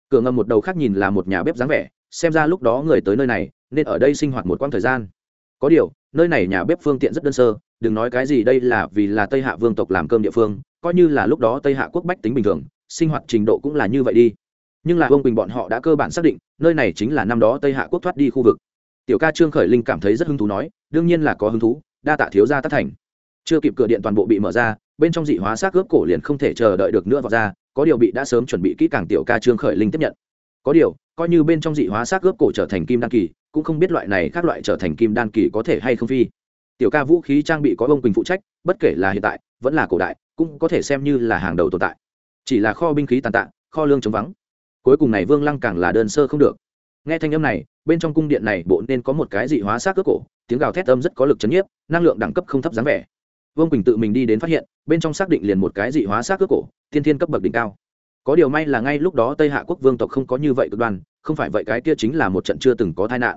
Cửa ngầm một đầu khác nhìn là một nhà bếp dáng vẻ, xem ra lúc đó người tới nơi này nên ở đây sinh hoạt một quãng thời gian. Có điều, nơi này nhà bếp phương tiện rất đơn sơ, đừng nói cái gì đây là vì là tây hạ vương tộc làm cơm địa phương, coi như là lúc đó tây hạ quốc bách tính bình thường, sinh hoạt trình độ cũng là như vậy đi. Nhưng là vương bình bọn họ đã cơ bản xác định, nơi này chính là năm đó tây hạ quốc thoát đi khu vực. Tiểu ca trương khởi linh cảm thấy rất hứng thú nói, đương nhiên là có hứng thú, đa tạ thiếu gia tất thành. Chưa kịp cửa điện toàn bộ bị mở ra, bên trong dị hóa xác ướp cổ liền không thể chờ đợi được nữa vào ra, có điều bị đã sớm chuẩn bị kỹ càng tiểu ca trương khởi linh tiếp nhận. Có điều, coi như bên trong dị hóa xác ướp cổ trở thành kim đan kỳ cũng không biết loại này các loại trở thành kim đan kỳ có thể hay không phi. Tiểu ca vũ khí trang bị có ông quỳnh phụ trách, bất kể là hiện tại, vẫn là cổ đại, cũng có thể xem như là hàng đầu tồn tại. Chỉ là kho binh khí tàn tạ, kho lương chống vắng. Cuối cùng này vương lăng càng là đơn sơ không được. Nghe thanh âm này, bên trong cung điện này bộ nên có một cái dị hóa xác cướp cổ, tiếng gào thét âm rất có lực chấn nhiếp, năng lượng đẳng cấp không thấp dáng vẻ. Vương quỳnh tự mình đi đến phát hiện, bên trong xác định liền một cái dị hóa xác cướp cổ, thiên thiên cấp bậc đỉnh cao. Có điều may là ngay lúc đó tây hạ quốc vương tộc không có như vậy cực đoan, không phải vậy cái kia chính là một trận chưa từng có tai nạn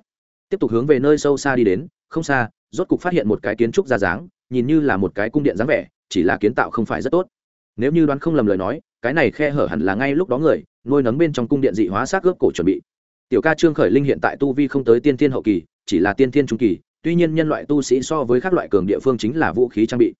tiếp tục hướng về nơi sâu xa đi đến, không xa, rốt cục phát hiện một cái kiến trúc ra dáng, nhìn như là một cái cung điện dáng vẻ, chỉ là kiến tạo không phải rất tốt. Nếu như đoán không lầm lời nói, cái này khe hở hẳn là ngay lúc đó người nuôi nấng bên trong cung điện dị hóa xác ướp cổ chuẩn bị. Tiểu ca trương khởi linh hiện tại tu vi không tới tiên thiên hậu kỳ, chỉ là tiên thiên trung kỳ, tuy nhiên nhân loại tu sĩ so với các loại cường địa phương chính là vũ khí trang bị.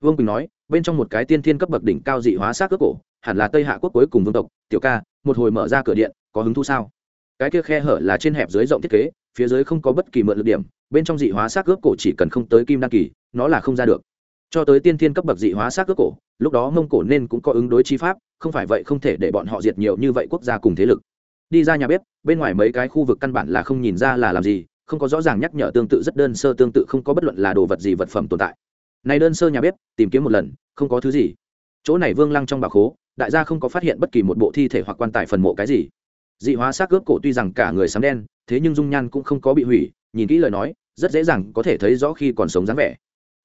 Vương quỳnh nói, bên trong một cái tiên thiên cấp bậc đỉnh cao dị hóa xác cướp cổ, hẳn là tây hạ quốc cuối cùng vương tộc. Tiểu ca, một hồi mở ra cửa điện, có hứng thú sao? Cái kia khe hở là trên hẹp dưới rộng thiết kế phía dưới không có bất kỳ mượn lực điểm, bên trong dị hóa xác ướp cổ chỉ cần không tới kim đăng kỳ, nó là không ra được. Cho tới tiên thiên cấp bậc dị hóa xác ướp cổ, lúc đó mông cổ nên cũng có ứng đối chi pháp, không phải vậy không thể để bọn họ diệt nhiều như vậy quốc gia cùng thế lực. Đi ra nhà bếp, bên ngoài mấy cái khu vực căn bản là không nhìn ra là làm gì, không có rõ ràng nhắc nhở tương tự rất đơn sơ tương tự không có bất luận là đồ vật gì vật phẩm tồn tại. Này đơn sơ nhà bếp, tìm kiếm một lần, không có thứ gì. Chỗ này vương lăng trong bà khố, đại gia không có phát hiện bất kỳ một bộ thi thể hoặc quan tài phần mộ cái gì dị hóa xác cướp cổ tuy rằng cả người sắm đen, thế nhưng dung nhan cũng không có bị hủy, nhìn kỹ lời nói, rất dễ dàng có thể thấy rõ khi còn sống dáng vẻ.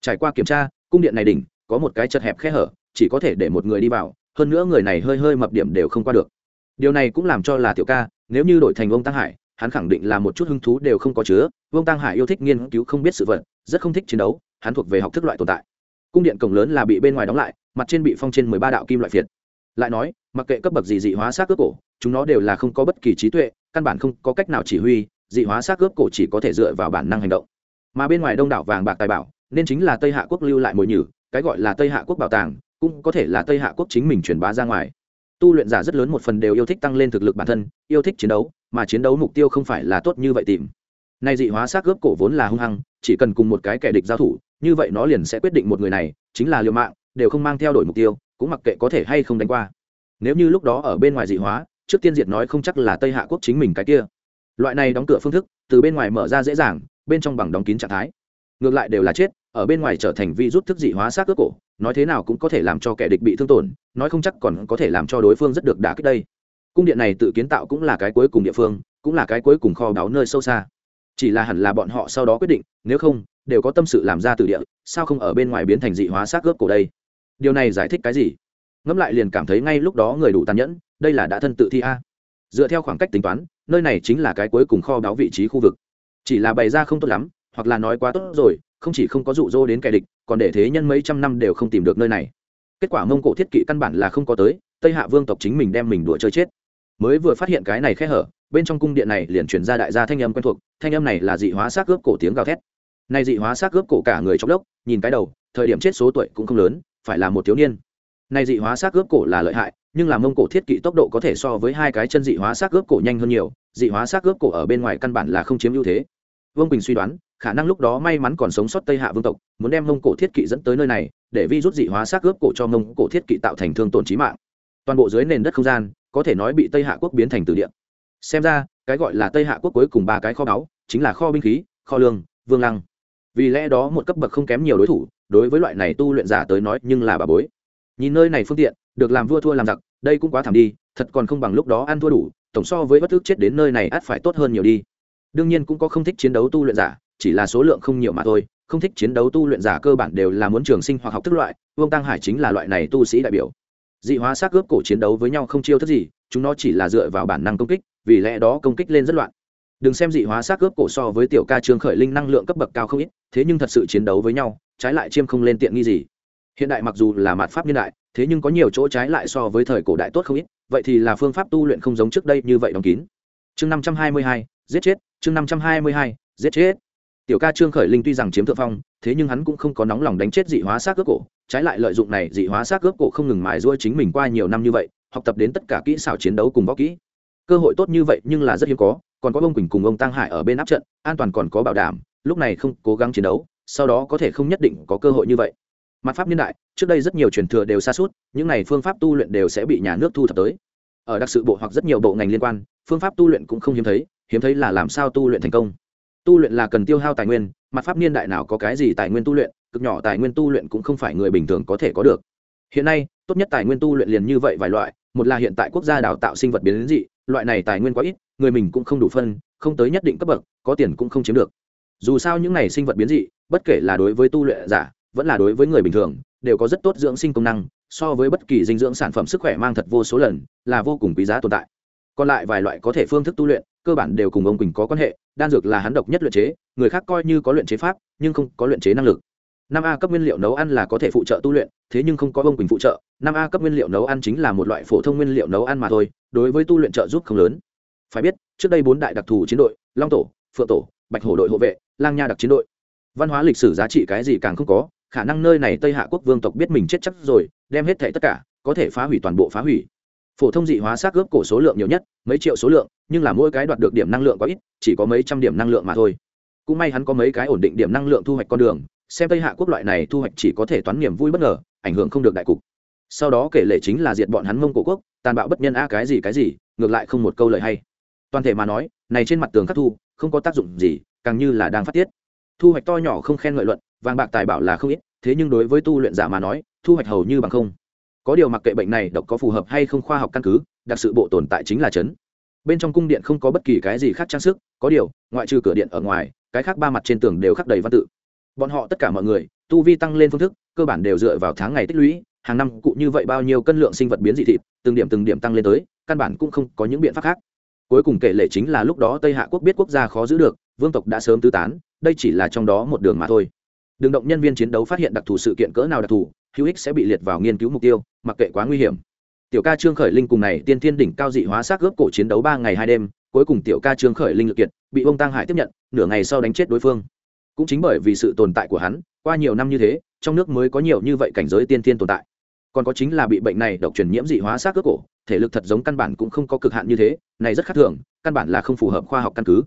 Trải qua kiểm tra, cung điện này đỉnh, có một cái chật hẹp khe hở, chỉ có thể để một người đi vào, hơn nữa người này hơi hơi mập điểm đều không qua được. Điều này cũng làm cho là tiểu ca, nếu như đổi thành ông tăng hải, hắn khẳng định là một chút hứng thú đều không có chứa. Vương tăng hải yêu thích nghiên cứu không biết sự vật, rất không thích chiến đấu, hắn thuộc về học thức loại tồn tại. Cung điện cổng lớn là bị bên ngoài đóng lại, mặt trên bị phong trên mười ba đạo kim loại phiệt lại nói, mặc kệ cấp bậc gì dị hóa xác cướp cổ, chúng nó đều là không có bất kỳ trí tuệ, căn bản không có cách nào chỉ huy, dị hóa xác cướp cổ chỉ có thể dựa vào bản năng hành động. Mà bên ngoài đông đảo vàng bạc tài bảo, nên chính là tây hạ quốc lưu lại mồi nhử, cái gọi là tây hạ quốc bảo tàng, cũng có thể là tây hạ quốc chính mình truyền bá ra ngoài. Tu luyện giả rất lớn một phần đều yêu thích tăng lên thực lực bản thân, yêu thích chiến đấu, mà chiến đấu mục tiêu không phải là tốt như vậy tìm. Nay dị hóa xác cướp cổ vốn là hung hăng, chỉ cần cùng một cái kẻ địch giao thủ, như vậy nó liền sẽ quyết định một người này, chính là liều mạng, đều không mang theo đổi mục tiêu cũng mặc kệ có thể hay không đánh qua. Nếu như lúc đó ở bên ngoài dị hóa, trước tiên diệt nói không chắc là tây hạ quốc chính mình cái kia. Loại này đóng cửa phương thức, từ bên ngoài mở ra dễ dàng, bên trong bằng đóng kín trạng thái. Ngược lại đều là chết, ở bên ngoài trở thành vi rút thức dị hóa xác cướp cổ, nói thế nào cũng có thể làm cho kẻ địch bị thương tổn, nói không chắc còn có thể làm cho đối phương rất được đả kích đây. Cung điện này tự kiến tạo cũng là cái cuối cùng địa phương, cũng là cái cuối cùng kho báu nơi sâu xa. Chỉ là hẳn là bọn họ sau đó quyết định, nếu không, đều có tâm sự làm ra từ địa, sao không ở bên ngoài biến thành dị hóa xác cướp cổ đây? Điều này giải thích cái gì? Ngẫm lại liền cảm thấy ngay lúc đó người đủ tàn nhẫn, đây là đã thân tự thi a. Dựa theo khoảng cách tính toán, nơi này chính là cái cuối cùng kho báo vị trí khu vực. Chỉ là bày ra không tốt lắm, hoặc là nói quá tốt rồi, không chỉ không có dụ dỗ đến kẻ địch, còn để thế nhân mấy trăm năm đều không tìm được nơi này. Kết quả mông cổ thiết kỵ căn bản là không có tới, tây hạ vương tộc chính mình đem mình đùa chơi chết. Mới vừa phát hiện cái này khe hở, bên trong cung điện này liền truyền ra đại gia thanh âm quen thuộc, thanh âm này là dị hóa xác ướp cổ tiếng gào thét. Nay dị hóa xác ướp cổ cả người trong lốc, nhìn cái đầu, thời điểm chết số tuổi cũng không lớn phải là một thiếu niên. Nay dị hóa xác ướp cổ là lợi hại, nhưng làm mông cổ thiết kỵ tốc độ có thể so với hai cái chân dị hóa xác ướp cổ nhanh hơn nhiều, dị hóa xác ướp cổ ở bên ngoài căn bản là không chiếm ưu thế. Vương bình suy đoán, khả năng lúc đó may mắn còn sống sót tây hạ vương tộc, muốn đem mông cổ thiết kỵ dẫn tới nơi này, để vi rút dị hóa xác ướp cổ cho mông cổ thiết kỵ tạo thành thương tổn trí mạng. Toàn bộ dưới nền đất không gian, có thể nói bị tây hạ quốc biến thành từ địa. Xem ra, cái gọi là tây hạ quốc cuối cùng ba cái kho báu, chính là kho binh khí, kho lương, vương lăng. Vì lẽ đó một cấp bậc không kém nhiều đối thủ đối với loại này tu luyện giả tới nói nhưng là bà bối. Nhìn nơi này phương tiện, được làm vua thua làm giặc, đây cũng quá thảm đi, thật còn không bằng lúc đó ăn thua đủ, tổng so với bất thức chết đến nơi này ắt phải tốt hơn nhiều đi. Đương nhiên cũng có không thích chiến đấu tu luyện giả, chỉ là số lượng không nhiều mà thôi, không thích chiến đấu tu luyện giả cơ bản đều là muốn trường sinh hoặc học thức loại, vương tăng hải chính là loại này tu sĩ đại biểu. Dị hóa xác ướp cổ chiến đấu với nhau không chiêu thức gì, chúng nó chỉ là dựa vào bản năng công kích, vì lẽ đó công kích lên rất loạn đừng xem dị hóa xác cướp cổ so với tiểu ca trương khởi linh năng lượng cấp bậc cao không ít, thế nhưng thật sự chiến đấu với nhau, trái lại chiêm không lên tiện nghi gì. Hiện đại mặc dù là mạt pháp niên đại, thế nhưng có nhiều chỗ trái lại so với thời cổ đại tốt không ít, vậy thì là phương pháp tu luyện không giống trước đây như vậy đóng kín. Chương năm trăm hai mươi hai, giết chết, chương năm trăm hai mươi hai, giết chết. Tiểu ca trương khởi linh tuy rằng chiếm thượng phong, thế nhưng hắn cũng không có nóng lòng đánh chết dị hóa xác cướp cổ, trái lại lợi dụng này dị hóa xác cướp cổ không ngừng mài ruôi chính mình qua nhiều năm như vậy, học tập đến tất cả kỹ xảo chiến đấu cùng võ kỹ cơ hội tốt như vậy nhưng là rất hiếm có, còn có ông quỳnh cùng ông tăng hải ở bên áp trận, an toàn còn có bảo đảm, lúc này không cố gắng chiến đấu, sau đó có thể không nhất định có cơ hội như vậy. Mặt pháp niên đại, trước đây rất nhiều truyền thừa đều xa suốt, những này phương pháp tu luyện đều sẽ bị nhà nước thu thập tới. Ở đặc sự bộ hoặc rất nhiều bộ ngành liên quan, phương pháp tu luyện cũng không hiếm thấy hiếm thấy là làm sao tu luyện thành công. Tu luyện là cần tiêu hao tài nguyên, mặt pháp niên đại nào có cái gì tài nguyên tu luyện, cực nhỏ tài nguyên tu luyện cũng không phải người bình thường có thể có được. Hiện nay, tốt nhất tài nguyên tu luyện liền như vậy vài loại một là hiện tại quốc gia đào tạo sinh vật biến dị, loại này tài nguyên quá ít, người mình cũng không đủ phân, không tới nhất định cấp bậc, có tiền cũng không chiếm được. Dù sao những này sinh vật biến dị, bất kể là đối với tu luyện giả, vẫn là đối với người bình thường, đều có rất tốt dưỡng sinh công năng, so với bất kỳ dinh dưỡng sản phẩm sức khỏe mang thật vô số lần, là vô cùng quý giá tồn tại. Còn lại vài loại có thể phương thức tu luyện, cơ bản đều cùng ông quỳnh có quan hệ, đan dược là hắn độc nhất luyện chế, người khác coi như có luyện chế pháp, nhưng không có luyện chế năng lực năm a cấp nguyên liệu nấu ăn là có thể phụ trợ tu luyện, thế nhưng không có bông quỳnh phụ trợ. Năm a cấp nguyên liệu nấu ăn chính là một loại phổ thông nguyên liệu nấu ăn mà thôi, đối với tu luyện trợ giúp không lớn. Phải biết, trước đây bốn đại đặc thù chiến đội, long tổ, phượng tổ, bạch hổ đội hộ vệ, lang nha đặc chiến đội. Văn hóa lịch sử giá trị cái gì càng không có, khả năng nơi này tây hạ quốc vương tộc biết mình chết chắc rồi, đem hết thảy tất cả, có thể phá hủy toàn bộ phá hủy. Phổ thông dị hóa xác gớp cổ số lượng nhiều nhất, mấy triệu số lượng, nhưng là mỗi cái đoạt được điểm năng lượng quá ít, chỉ có mấy trăm điểm năng lượng mà thôi. Cũng may hắn có mấy cái ổn định điểm năng lượng thu hoạch con đường xem tây hạ quốc loại này thu hoạch chỉ có thể toán niềm vui bất ngờ, ảnh hưởng không được đại cục. Sau đó kể lệ chính là diệt bọn hắn mông cổ quốc, tàn bạo bất nhân a cái gì cái gì, ngược lại không một câu lời hay. Toàn thể mà nói, này trên mặt tường khắc thu, không có tác dụng gì, càng như là đang phát tiết. Thu hoạch to nhỏ không khen ngợi luận, vàng bạc tài bảo là không ít, thế nhưng đối với tu luyện giả mà nói, thu hoạch hầu như bằng không. Có điều mặc kệ bệnh này độc có phù hợp hay không khoa học căn cứ, đặc sự bộ tồn tại chính là chấn. Bên trong cung điện không có bất kỳ cái gì khác trang sức, có điều, ngoại trừ cửa điện ở ngoài, cái khác ba mặt trên tường đều khắc đầy văn tự bọn họ tất cả mọi người, tu vi tăng lên phương thức, cơ bản đều dựa vào tháng ngày tích lũy, hàng năm cụ như vậy bao nhiêu cân lượng sinh vật biến dị thịt, từng điểm từng điểm tăng lên tới, căn bản cũng không có những biện pháp khác. Cuối cùng kể lệ chính là lúc đó tây hạ quốc biết quốc gia khó giữ được, vương tộc đã sớm tứ tán, đây chỉ là trong đó một đường mà thôi. Đường động nhân viên chiến đấu phát hiện đặc thù sự kiện cỡ nào đặc thù, hữu ích sẽ bị liệt vào nghiên cứu mục tiêu, mặc kệ quá nguy hiểm. Tiểu ca trương khởi linh cùng này tiên thiên đỉnh cao dị hóa xác gớp cổ chiến đấu ba ngày hai đêm, cuối cùng tiểu ca trương khởi linh lực kiệt, bị ông tăng hải tiếp nhận, nửa ngày sau đánh chết đối phương cũng chính bởi vì sự tồn tại của hắn, qua nhiều năm như thế, trong nước mới có nhiều như vậy cảnh giới tiên tiên tồn tại. Còn có chính là bị bệnh này độc truyền nhiễm dị hóa xác cướp cổ, thể lực thật giống căn bản cũng không có cực hạn như thế, này rất khác thường, căn bản là không phù hợp khoa học căn cứ.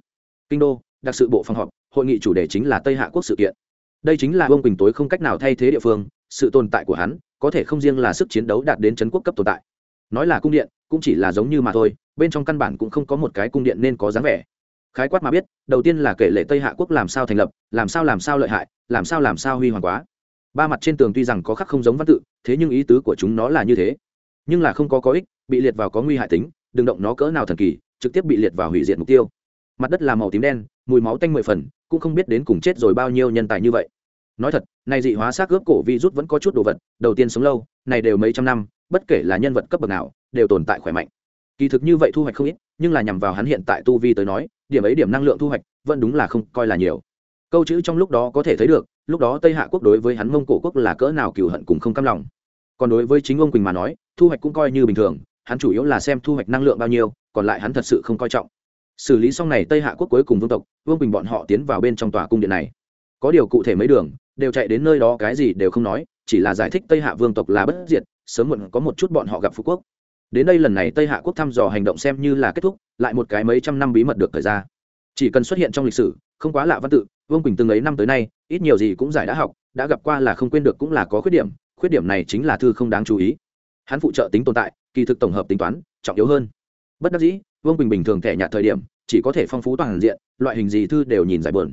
Kinh đô, đặc sự bộ phòng họp, hội nghị chủ đề chính là tây hạ quốc sự kiện. Đây chính là vương quỳnh tối không cách nào thay thế địa phương, sự tồn tại của hắn, có thể không riêng là sức chiến đấu đạt đến chấn quốc cấp tồn tại. Nói là cung điện, cũng chỉ là giống như mà thôi, bên trong căn bản cũng không có một cái cung điện nên có dáng vẻ khái quát mà biết, đầu tiên là kể lệ tây hạ quốc làm sao thành lập, làm sao làm sao lợi hại, làm sao làm sao huy hoàng quá. Ba mặt trên tường tuy rằng có khắc không giống văn tự, thế nhưng ý tứ của chúng nó là như thế. Nhưng là không có có ích, bị liệt vào có nguy hại tính, đừng động nó cỡ nào thần kỳ, trực tiếp bị liệt vào hủy diệt mục tiêu. Mặt đất là màu tím đen, mùi máu tanh mười phần, cũng không biết đến cùng chết rồi bao nhiêu nhân tài như vậy. Nói thật, này dị hóa xác ướp cổ vi rút vẫn có chút đồ vật, đầu tiên sống lâu, này đều mấy trăm năm, bất kể là nhân vật cấp bậc nào, đều tồn tại khỏe mạnh kỳ thực như vậy thu hoạch không ít, nhưng là nhằm vào hắn hiện tại tu vi tới nói, điểm ấy điểm năng lượng thu hoạch, vẫn đúng là không coi là nhiều. Câu chữ trong lúc đó có thể thấy được, lúc đó tây hạ quốc đối với hắn mông cổ quốc là cỡ nào cừu hận cùng không căm lòng. Còn đối với chính ông quỳnh mà nói, thu hoạch cũng coi như bình thường, hắn chủ yếu là xem thu hoạch năng lượng bao nhiêu, còn lại hắn thật sự không coi trọng. Xử lý xong này tây hạ quốc cuối cùng vương tộc, vương quỳnh bọn họ tiến vào bên trong tòa cung điện này. Có điều cụ thể mấy đường, đều chạy đến nơi đó cái gì đều không nói, chỉ là giải thích tây hạ vương tộc là bất diệt, sớm muộn có một chút bọn họ gặp phú quốc đến đây lần này tây hạ quốc thăm dò hành động xem như là kết thúc, lại một cái mấy trăm năm bí mật được thời ra. Chỉ cần xuất hiện trong lịch sử, không quá lạ văn tự, vương quỳnh từng ấy năm tới nay, ít nhiều gì cũng giải đã học, đã gặp qua là không quên được cũng là có khuyết điểm khuyết điểm này chính là thư không đáng chú ý. Hắn phụ trợ tính tồn tại, kỳ thực tổng hợp tính toán, trọng yếu hơn. Bất đắc dĩ, vương quỳnh bình thường thẻ nhạt thời điểm, chỉ có thể phong phú toàn diện, loại hình gì thư đều nhìn giải bờn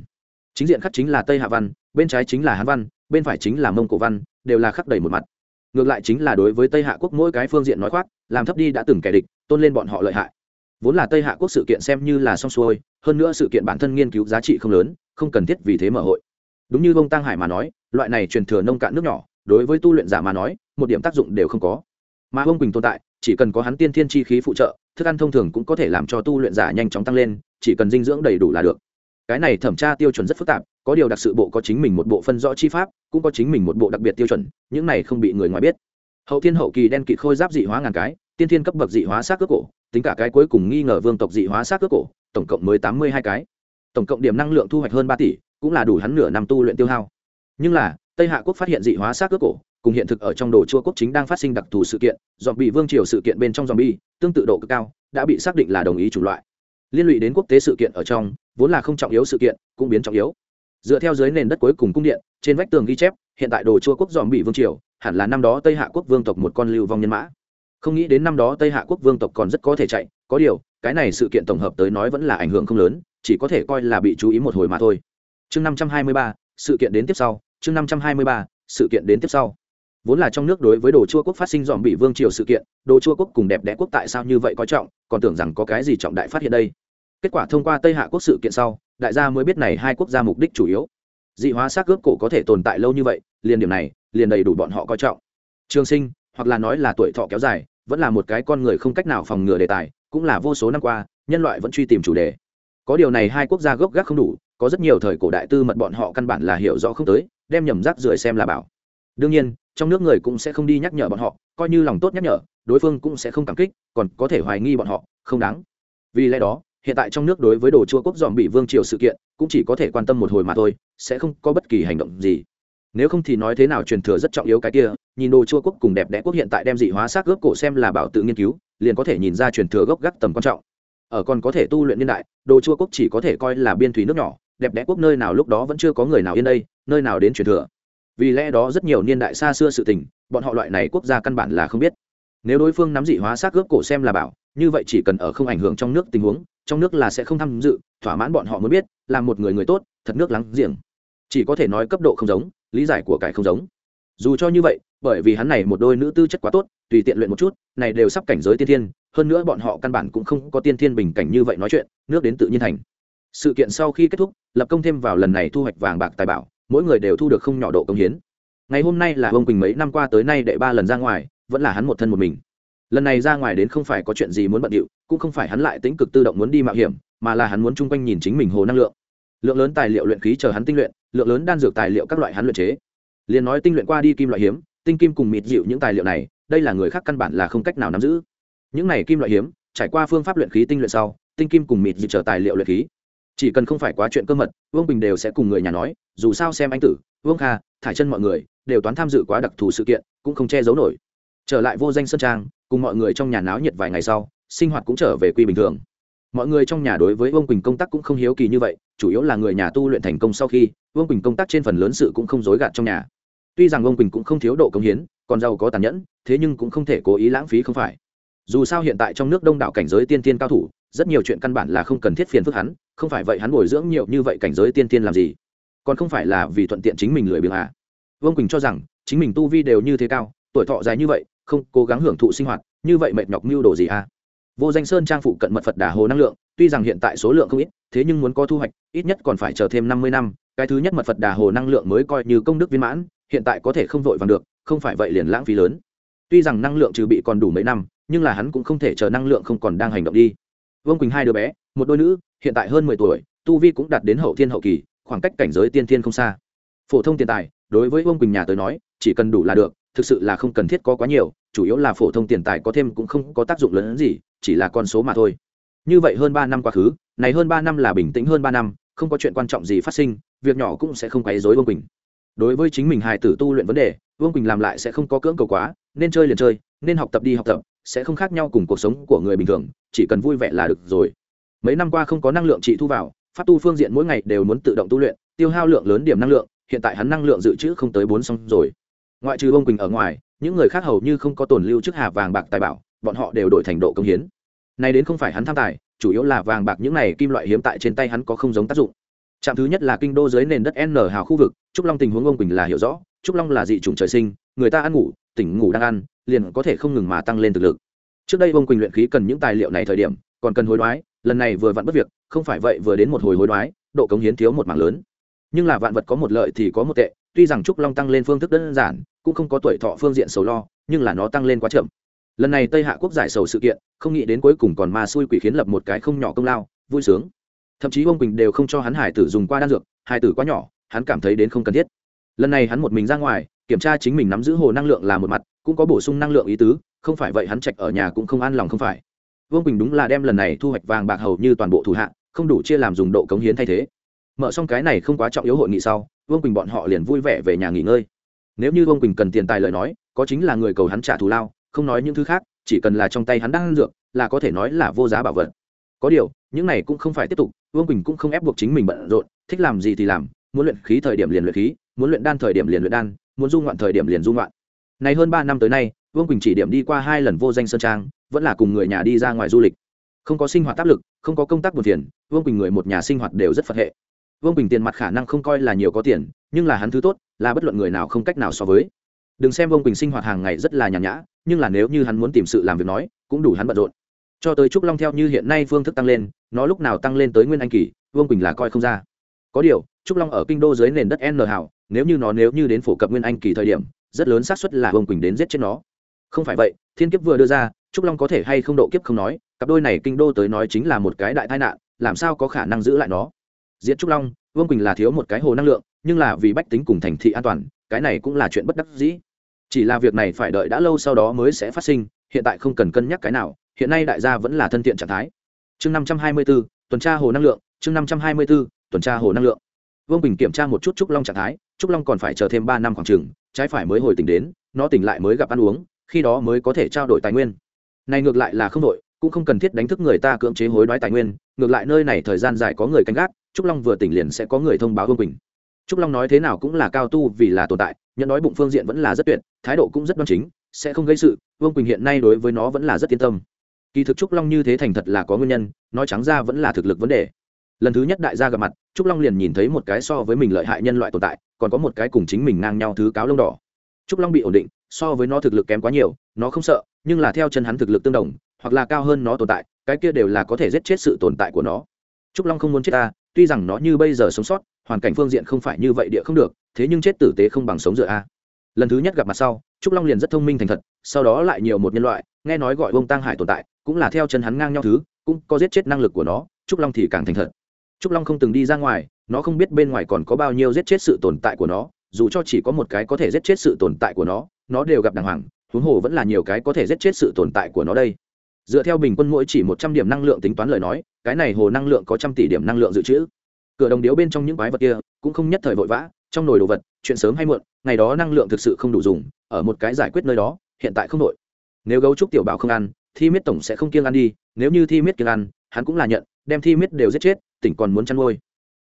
chính diện khắc chính là tây hạ văn, bên trái chính là hán văn, bên phải chính là mông cổ văn, đều là khắc đầy một mặt ngược lại chính là đối với tây hạ quốc mỗi cái phương diện nói khoác, làm thấp đi đã từng kẻ địch, tôn lên bọn họ lợi hại. Vốn là tây hạ quốc sự kiện xem như là xong xuôi, hơn nữa sự kiện bản thân nghiên cứu giá trị không lớn, không cần thiết vì thế mở hội. Đúng như bông tăng hải mà nói, loại này truyền thừa nông cạn nước nhỏ, đối với tu luyện giả mà nói, một điểm tác dụng đều không có. Mà bông quỳnh tồn tại, chỉ cần có hắn tiên thiên chi khí phụ trợ, thức ăn thông thường cũng có thể làm cho tu luyện giả nhanh chóng tăng lên, chỉ cần dinh dưỡng đầy đủ là được. Cái này thẩm tra tiêu chuẩn rất phức tạp có điều đặc sự bộ có chính mình một bộ phân rõ chi pháp, cũng có chính mình một bộ đặc biệt tiêu chuẩn, những này không bị người ngoài biết. Hậu thiên hậu kỳ đen kịt khôi giáp dị hóa ngàn cái, tiên thiên cấp bậc dị hóa xác cước cổ, tính cả cái cuối cùng nghi ngờ vương tộc dị hóa xác cước cổ, tổng cộng mới tám mươi hai cái. Tổng cộng điểm năng lượng thu hoạch hơn ba tỷ, cũng là đủ hắn nửa năm tu luyện tiêu hao. Nhưng là, tây hạ quốc phát hiện dị hóa xác cước cổ, cùng hiện thực ở trong đồ chua quốc chính đang phát sinh đặc thù sự kiện dòm bị vương triều sự kiện bên trong dòm bi tương tự độ cực cao, đã bị xác định là đồng ý chủng loại. Liên lụy đến quốc tế sự kiện ở trong, vốn là không trọng yếu sự kiện, cũng biến trọng yếu dựa theo dưới nền đất cuối cùng cung điện, trên vách tường ghi chép, hiện tại đồ chua quốc dòm bị vương triều, hẳn là năm đó tây hạ quốc vương tộc một con lưu vong nhân mã. Không nghĩ đến năm đó tây hạ quốc vương tộc còn rất có thể chạy, có điều, cái này sự kiện tổng hợp tới nói vẫn là ảnh hưởng không lớn, chỉ có thể coi là bị chú ý một hồi mà thôi. Chương năm trăm hai mươi ba, sự kiện đến tiếp sau, chương năm trăm hai mươi ba, sự kiện đến tiếp sau. Vốn là trong nước đối với đồ chua quốc phát sinh dòm bị vương triều sự kiện, đồ chua quốc cùng đẹp đẽ quốc tại sao như vậy coi trọng, còn tưởng rằng có cái gì trọng đại phát hiện đây. Kết quả thông qua tây hạ quốc sự kiện sau đại gia mới biết này hai quốc gia mục đích chủ yếu. Dị hóa xác cướp cổ có thể tồn tại lâu như vậy, liền điểm này, liền đầy đủ bọn họ coi trọng. Trường sinh, hoặc là nói là tuổi thọ kéo dài, vẫn là một cái con người không cách nào phòng ngừa đề tài, cũng là vô số năm qua, nhân loại vẫn truy tìm chủ đề. Có điều này hai quốc gia gốc gác không đủ, có rất nhiều thời cổ đại tư mật bọn họ căn bản là hiểu rõ không tới, đem nhầm rác rưởi xem là bảo. Đương nhiên, trong nước người cũng sẽ không đi nhắc nhở bọn họ, coi như lòng tốt nhắc nhở, đối phương cũng sẽ không cảm kích, còn có thể hoài nghi bọn họ, không đáng. Vì lẽ đó hiện tại trong nước đối với đồ chua quốc dòm bị vương triều sự kiện, cũng chỉ có thể quan tâm một hồi mà thôi, sẽ không có bất kỳ hành động gì. Nếu không thì nói thế nào truyền thừa rất trọng yếu cái kia, nhìn đồ chua quốc cùng đẹp đẽ quốc hiện tại đem dị hóa xác gốc cổ xem là bảo tự nghiên cứu, liền có thể nhìn ra truyền thừa gốc gác tầm quan trọng. Ở còn có thể tu luyện niên đại, đồ chua quốc chỉ có thể coi là biên thủy nước nhỏ, đẹp đẽ quốc nơi nào lúc đó vẫn chưa có người nào yên đây, nơi nào đến truyền thừa. Vì lẽ đó rất nhiều niên đại xa xưa sự tình, bọn họ loại này quốc gia căn bản là không biết. Nếu đối phương nắm dị hóa xác gốc cổ xem là bảo, như vậy chỉ cần ở không ảnh hưởng trong nước tình huống trong nước là sẽ không tham dự, thỏa mãn bọn họ muốn biết, là một người người tốt, thật nước lắng giềng. Chỉ có thể nói cấp độ không giống, lý giải của cải không giống. Dù cho như vậy, bởi vì hắn này một đôi nữ tư chất quá tốt, tùy tiện luyện một chút, này đều sắp cảnh giới tiên thiên, hơn nữa bọn họ căn bản cũng không có tiên thiên bình cảnh như vậy nói chuyện, nước đến tự nhiên thành. Sự kiện sau khi kết thúc, lập công thêm vào lần này thu hoạch vàng bạc tài bảo, mỗi người đều thu được không nhỏ độ công hiến. Ngày hôm nay là ông quỳnh mấy năm qua tới nay đệ ba lần ra ngoài, vẫn là hắn một thân một mình lần này ra ngoài đến không phải có chuyện gì muốn bận điệu, cũng không phải hắn lại tính cực tự động muốn đi mạo hiểm, mà là hắn muốn chung quanh nhìn chính mình hồ năng lượng. Lượng lớn tài liệu luyện khí chờ hắn tinh luyện, lượng lớn đan dược tài liệu các loại hắn luyện chế. Liền nói tinh luyện qua đi kim loại hiếm, tinh kim cùng mịt dịu những tài liệu này, đây là người khác căn bản là không cách nào nắm giữ. Những này kim loại hiếm, trải qua phương pháp luyện khí tinh luyện sau, tinh kim cùng mịt dịu chờ tài liệu luyện khí. Chỉ cần không phải quá chuyện cơ mật, vương bình đều sẽ cùng người nhà nói, dù sao xem anh tử, vương kha, thải chân mọi người đều toán tham dự quá đặc thù sự kiện, cũng không che giấu nổi trở lại vô danh sơn trang, cùng mọi người trong nhà náo nhiệt vài ngày sau, sinh hoạt cũng trở về quy bình thường. Mọi người trong nhà đối với vương quỳnh công tác cũng không hiếu kỳ như vậy, chủ yếu là người nhà tu luyện thành công sau khi, vương quỳnh công tác trên phần lớn sự cũng không dối gạt trong nhà. Tuy rằng vương quỳnh cũng không thiếu độ công hiến, còn giàu có tàn nhẫn, thế nhưng cũng không thể cố ý lãng phí không phải. Dù sao hiện tại trong nước đông đảo cảnh giới tiên tiên cao thủ, rất nhiều chuyện căn bản là không cần thiết phiền phức hắn, không phải vậy hắn bồi dưỡng nhiều như vậy cảnh giới tiên tiên làm gì? Còn không phải là vì thuận tiện chính mình lười biếng à? Vương quỳnh cho rằng, chính mình tu vi đều như thế cao, tuổi thọ dài như vậy không cố gắng hưởng thụ sinh hoạt, như vậy mệt nhọc mưu đồ gì à? Vô danh sơn trang phụ cận mật phật đà hồ năng lượng, tuy rằng hiện tại số lượng không ít, thế nhưng muốn có thu hoạch, ít nhất còn phải chờ thêm năm mươi năm, cái thứ nhất mật phật đà hồ năng lượng mới coi như công đức viên mãn, hiện tại có thể không vội vàng được, không phải vậy liền lãng phí lớn. Tuy rằng năng lượng trừ bị còn đủ mấy năm, nhưng là hắn cũng không thể chờ năng lượng không còn đang hành động đi. Vương quỳnh hai đứa bé, một đôi nữ, hiện tại hơn mười tuổi, tu vi cũng đạt đến hậu thiên hậu kỳ, khoảng cách cảnh giới tiên thiên không xa. Phổ thông tiền tài, đối với vương quỳnh nhà tới nói, chỉ cần đủ là được thực sự là không cần thiết có quá nhiều, chủ yếu là phổ thông tiền tài có thêm cũng không có tác dụng lớn hơn gì, chỉ là con số mà thôi. Như vậy hơn ba năm quá khứ, này hơn ba năm là bình tĩnh hơn ba năm, không có chuyện quan trọng gì phát sinh, việc nhỏ cũng sẽ không quấy rối vương quỳnh. Đối với chính mình hài tử tu luyện vấn đề, vương quỳnh làm lại sẽ không có cưỡng cầu quá, nên chơi liền chơi, nên học tập đi học tập, sẽ không khác nhau cùng cuộc sống của người bình thường, chỉ cần vui vẻ là được rồi. Mấy năm qua không có năng lượng trị thu vào, pháp tu phương diện mỗi ngày đều muốn tự động tu luyện, tiêu hao lượng lớn điểm năng lượng, hiện tại hắn năng lượng dự trữ không tới bốn xong rồi ngoại trừ ông quỳnh ở ngoài, những người khác hầu như không có tồn lưu chức hà vàng bạc tài bảo, bọn họ đều đổi thành độ công hiến. Này đến không phải hắn tham tài, chủ yếu là vàng bạc những này kim loại hiếm tại trên tay hắn có không giống tác dụng. Trạm thứ nhất là kinh đô dưới nền đất n hào khu vực, trúc long tình huống ông quỳnh là hiểu rõ, trúc long là dị chủng trời sinh, người ta ăn ngủ, tỉnh ngủ đang ăn, liền có thể không ngừng mà tăng lên thực lực. Trước đây ông quỳnh luyện khí cần những tài liệu này thời điểm, còn cần hối đoái, lần này vừa vặn bất việc, không phải vậy vừa đến một hồi hối đoái, độ cống hiến thiếu một mảng lớn. Nhưng là vạn vật có một lợi thì có một tệ tuy rằng trúc long tăng lên phương thức đơn giản, cũng không có tuổi thọ phương diện sầu lo, nhưng là nó tăng lên quá chậm. Lần này tây hạ quốc giải sầu sự kiện, không nghĩ đến cuối cùng còn ma xui quỷ khiến lập một cái không nhỏ công lao, vui sướng. Thậm chí ông quỳnh đều không cho hắn hải tử dùng qua đan dược, hải tử quá nhỏ, hắn cảm thấy đến không cần thiết. Lần này hắn một mình ra ngoài, kiểm tra chính mình nắm giữ hồ năng lượng là một mặt, cũng có bổ sung năng lượng ý tứ, không phải vậy hắn trạch ở nhà cũng không an lòng không phải. Vương quỳnh đúng là đem lần này thu hoạch vàng bạc hầu như toàn bộ thủ hạ, không đủ chia làm dùng độ cống hiến thay thế. Mở xong cái này không quá trọng yếu hội nghị sau vương quỳnh bọn họ liền vui vẻ về nhà nghỉ ngơi nếu như vương quỳnh cần tiền tài lời nói có chính là người cầu hắn trả thù lao không nói những thứ khác chỉ cần là trong tay hắn đang ăn dược là có thể nói là vô giá bảo vật có điều những này cũng không phải tiếp tục vương quỳnh cũng không ép buộc chính mình bận rộn thích làm gì thì làm muốn luyện khí thời điểm liền luyện khí muốn luyện đan thời điểm liền luyện đan muốn dung ngoạn thời điểm liền dung ngoạn. này hơn ba năm tới nay vương quỳnh chỉ điểm đi qua hai lần vô danh sơn trang vẫn là cùng người nhà đi ra ngoài du lịch không có sinh hoạt áp lực không có công tác buồn phiền vương quỳnh người một nhà sinh hoạt đều rất phật hệ vương Bình tiền mặt khả năng không coi là nhiều có tiền nhưng là hắn thứ tốt là bất luận người nào không cách nào so với đừng xem vương Bình sinh hoạt hàng ngày rất là nhàn nhã nhưng là nếu như hắn muốn tìm sự làm việc nói cũng đủ hắn bận rộn cho tới trúc long theo như hiện nay phương thức tăng lên nó lúc nào tăng lên tới nguyên anh kỳ vương quỳnh là coi không ra có điều trúc long ở kinh đô dưới nền đất n hảo nếu như nó nếu như đến phổ cập nguyên anh kỳ thời điểm rất lớn xác suất là vương quỳnh đến giết chết nó không phải vậy thiên kiếp vừa đưa ra trúc long có thể hay không độ kiếp không nói cặp đôi này kinh đô tới nói chính là một cái đại tai nạn làm sao có khả năng giữ lại nó diệt trúc long, vương quỳnh là thiếu một cái hồ năng lượng, nhưng là vì bách tính cùng thành thị an toàn, cái này cũng là chuyện bất đắc dĩ. Chỉ là việc này phải đợi đã lâu sau đó mới sẽ phát sinh, hiện tại không cần cân nhắc cái nào, hiện nay đại gia vẫn là thân thiện trạng thái. Chương năm trăm hai mươi b ố tuần tra hồ năng lượng, chương năm trăm hai mươi b ố tuần tra hồ năng lượng. Vương bình kiểm tra một chút trúc long trạng thái, trúc long còn phải chờ thêm ba năm khoảng trừng trái phải mới hồi tỉnh đến, nó tỉnh lại mới gặp ăn uống, khi đó mới có thể trao đổi tài nguyên. Này ngược lại là không đội cũng không cần thiết đánh thức người ta cưỡng chế hối đoái tài nguyên, ngược lại nơi này thời gian dài có người canh gác trúc long vừa tỉnh liền sẽ có người thông báo vương quỳnh. Trúc long nói thế nào cũng là cao tu vì là tồn tại, nhận nói bụng phương diện vẫn là rất tuyệt, thái độ cũng rất đoan chính, sẽ không gây sự, vương quỳnh hiện nay đối với nó vẫn là rất yên tâm. Kỳ thực trúc long như thế thành thật là có nguyên nhân, nói trắng ra vẫn là thực lực vấn đề. Lần thứ nhất đại gia gặp mặt, trúc long liền nhìn thấy một cái so với mình lợi hại nhân loại tồn tại, còn có một cái cùng chính mình ngang nhau thứ cáo lông đỏ. Trúc long bị ổn định, so với nó thực lực kém quá nhiều, nó không sợ, nhưng là theo chân hắn thực lực tương đồng, hoặc là cao hơn nó tồn tại, cái kia đều là có thể giết chết sự tồn tại của nó. Trúc long không muốn chết ta tuy rằng nó như bây giờ sống sót, hoàn cảnh phương diện không phải như vậy địa không được, thế nhưng chết tử tế không bằng sống dựa a. Lần thứ nhất gặp mặt sau, trúc long liền rất thông minh thành thật, sau đó lại nhiều một nhân loại, nghe nói gọi vông tăng hải tồn tại, cũng là theo chân hắn ngang nhau thứ, cũng có giết chết năng lực của nó, trúc long thì càng thành thật. Trúc long không từng đi ra ngoài, nó không biết bên ngoài còn có bao nhiêu giết chết sự tồn tại của nó, dù cho chỉ có một cái có thể giết chết sự tồn tại của nó nó đều gặp đàng hoàng, huống hồ vẫn là nhiều cái có thể giết chết sự tồn tại của nó đây dựa theo bình quân mỗi chỉ một trăm điểm năng lượng tính toán lời nói, cái này hồ năng lượng có trăm tỷ điểm năng lượng dự trữ. Cửa đồng điếu bên trong những quái vật kia cũng không nhất thời vội vã, trong nồi đồ vật, chuyện sớm hay muộn, ngày đó năng lượng thực sự không đủ dùng, ở một cái giải quyết nơi đó, hiện tại không đội nếu gấu trúc tiểu bảo không ăn, thi miết tổng sẽ không kiêng ăn đi, nếu như thi miết kiêng ăn, hắn cũng là nhận, đem thi miết đều giết chết, tỉnh còn muốn chăn nuôi.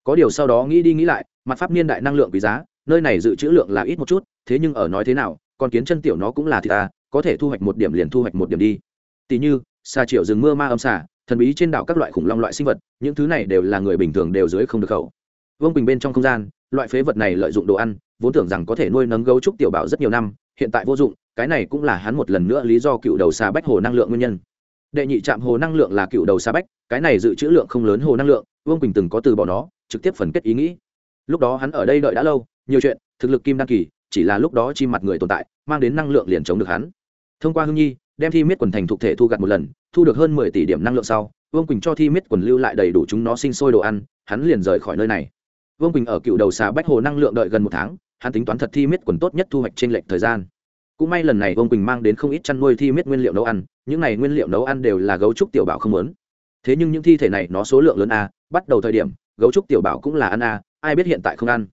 Có điều sau đó nghĩ đi nghĩ lại, mặt pháp niên đại năng lượng quý giá, nơi này dự trữ lượng là ít một chút, thế nhưng ở nói thế nào còn kiến chân tiểu nó cũng là thì ta, có thể thu hoạch một điểm liền thu hoạch một điểm đi. Tỷ như xà triệu rừng mưa ma âm xà, thần bí trên đảo các loại khủng long loại sinh vật, những thứ này đều là người bình thường đều dưới không được khẩu. Vương bình bên trong không gian, loại phế vật này lợi dụng đồ ăn, vốn tưởng rằng có thể nuôi nấng gấu trúc tiểu bảo rất nhiều năm, hiện tại vô dụng, cái này cũng là hắn một lần nữa lý do cựu đầu xà bách hồ năng lượng nguyên nhân. Đệ nhị trạm hồ năng lượng là cựu đầu xà bách, cái này dự trữ lượng không lớn hồ năng lượng, vương quỳnh từng có từ bỏ nó, trực tiếp phần kết ý nghĩ. Lúc đó hắn ở đây đợi đã lâu, nhiều chuyện, thực lực kim đăng kỳ, chỉ là lúc đó chi mặt người tồn tại, mang đến năng lượng liền chống được hắn. Thông qua hương nhi đem thi miết quần thành thụ thể thu gặt một lần, thu được hơn mười tỷ điểm năng lượng sau, vương quỳnh cho thi miết quần lưu lại đầy đủ chúng nó sinh sôi đồ ăn, hắn liền rời khỏi nơi này. Vương quỳnh ở cựu đầu xà bách hồ năng lượng đợi gần một tháng, hắn tính toán thật thi miết quần tốt nhất thu hoạch trên lệch thời gian. Cũng may lần này vương quỳnh mang đến không ít chăn nuôi thi miết nguyên liệu nấu ăn, những này nguyên liệu nấu ăn đều là gấu trúc tiểu bảo không lớn thế nhưng những thi thể này nó số lượng lớn a, bắt đầu thời điểm, gấu trúc tiểu bảo cũng là ăn a, ai biết hiện tại không ăn.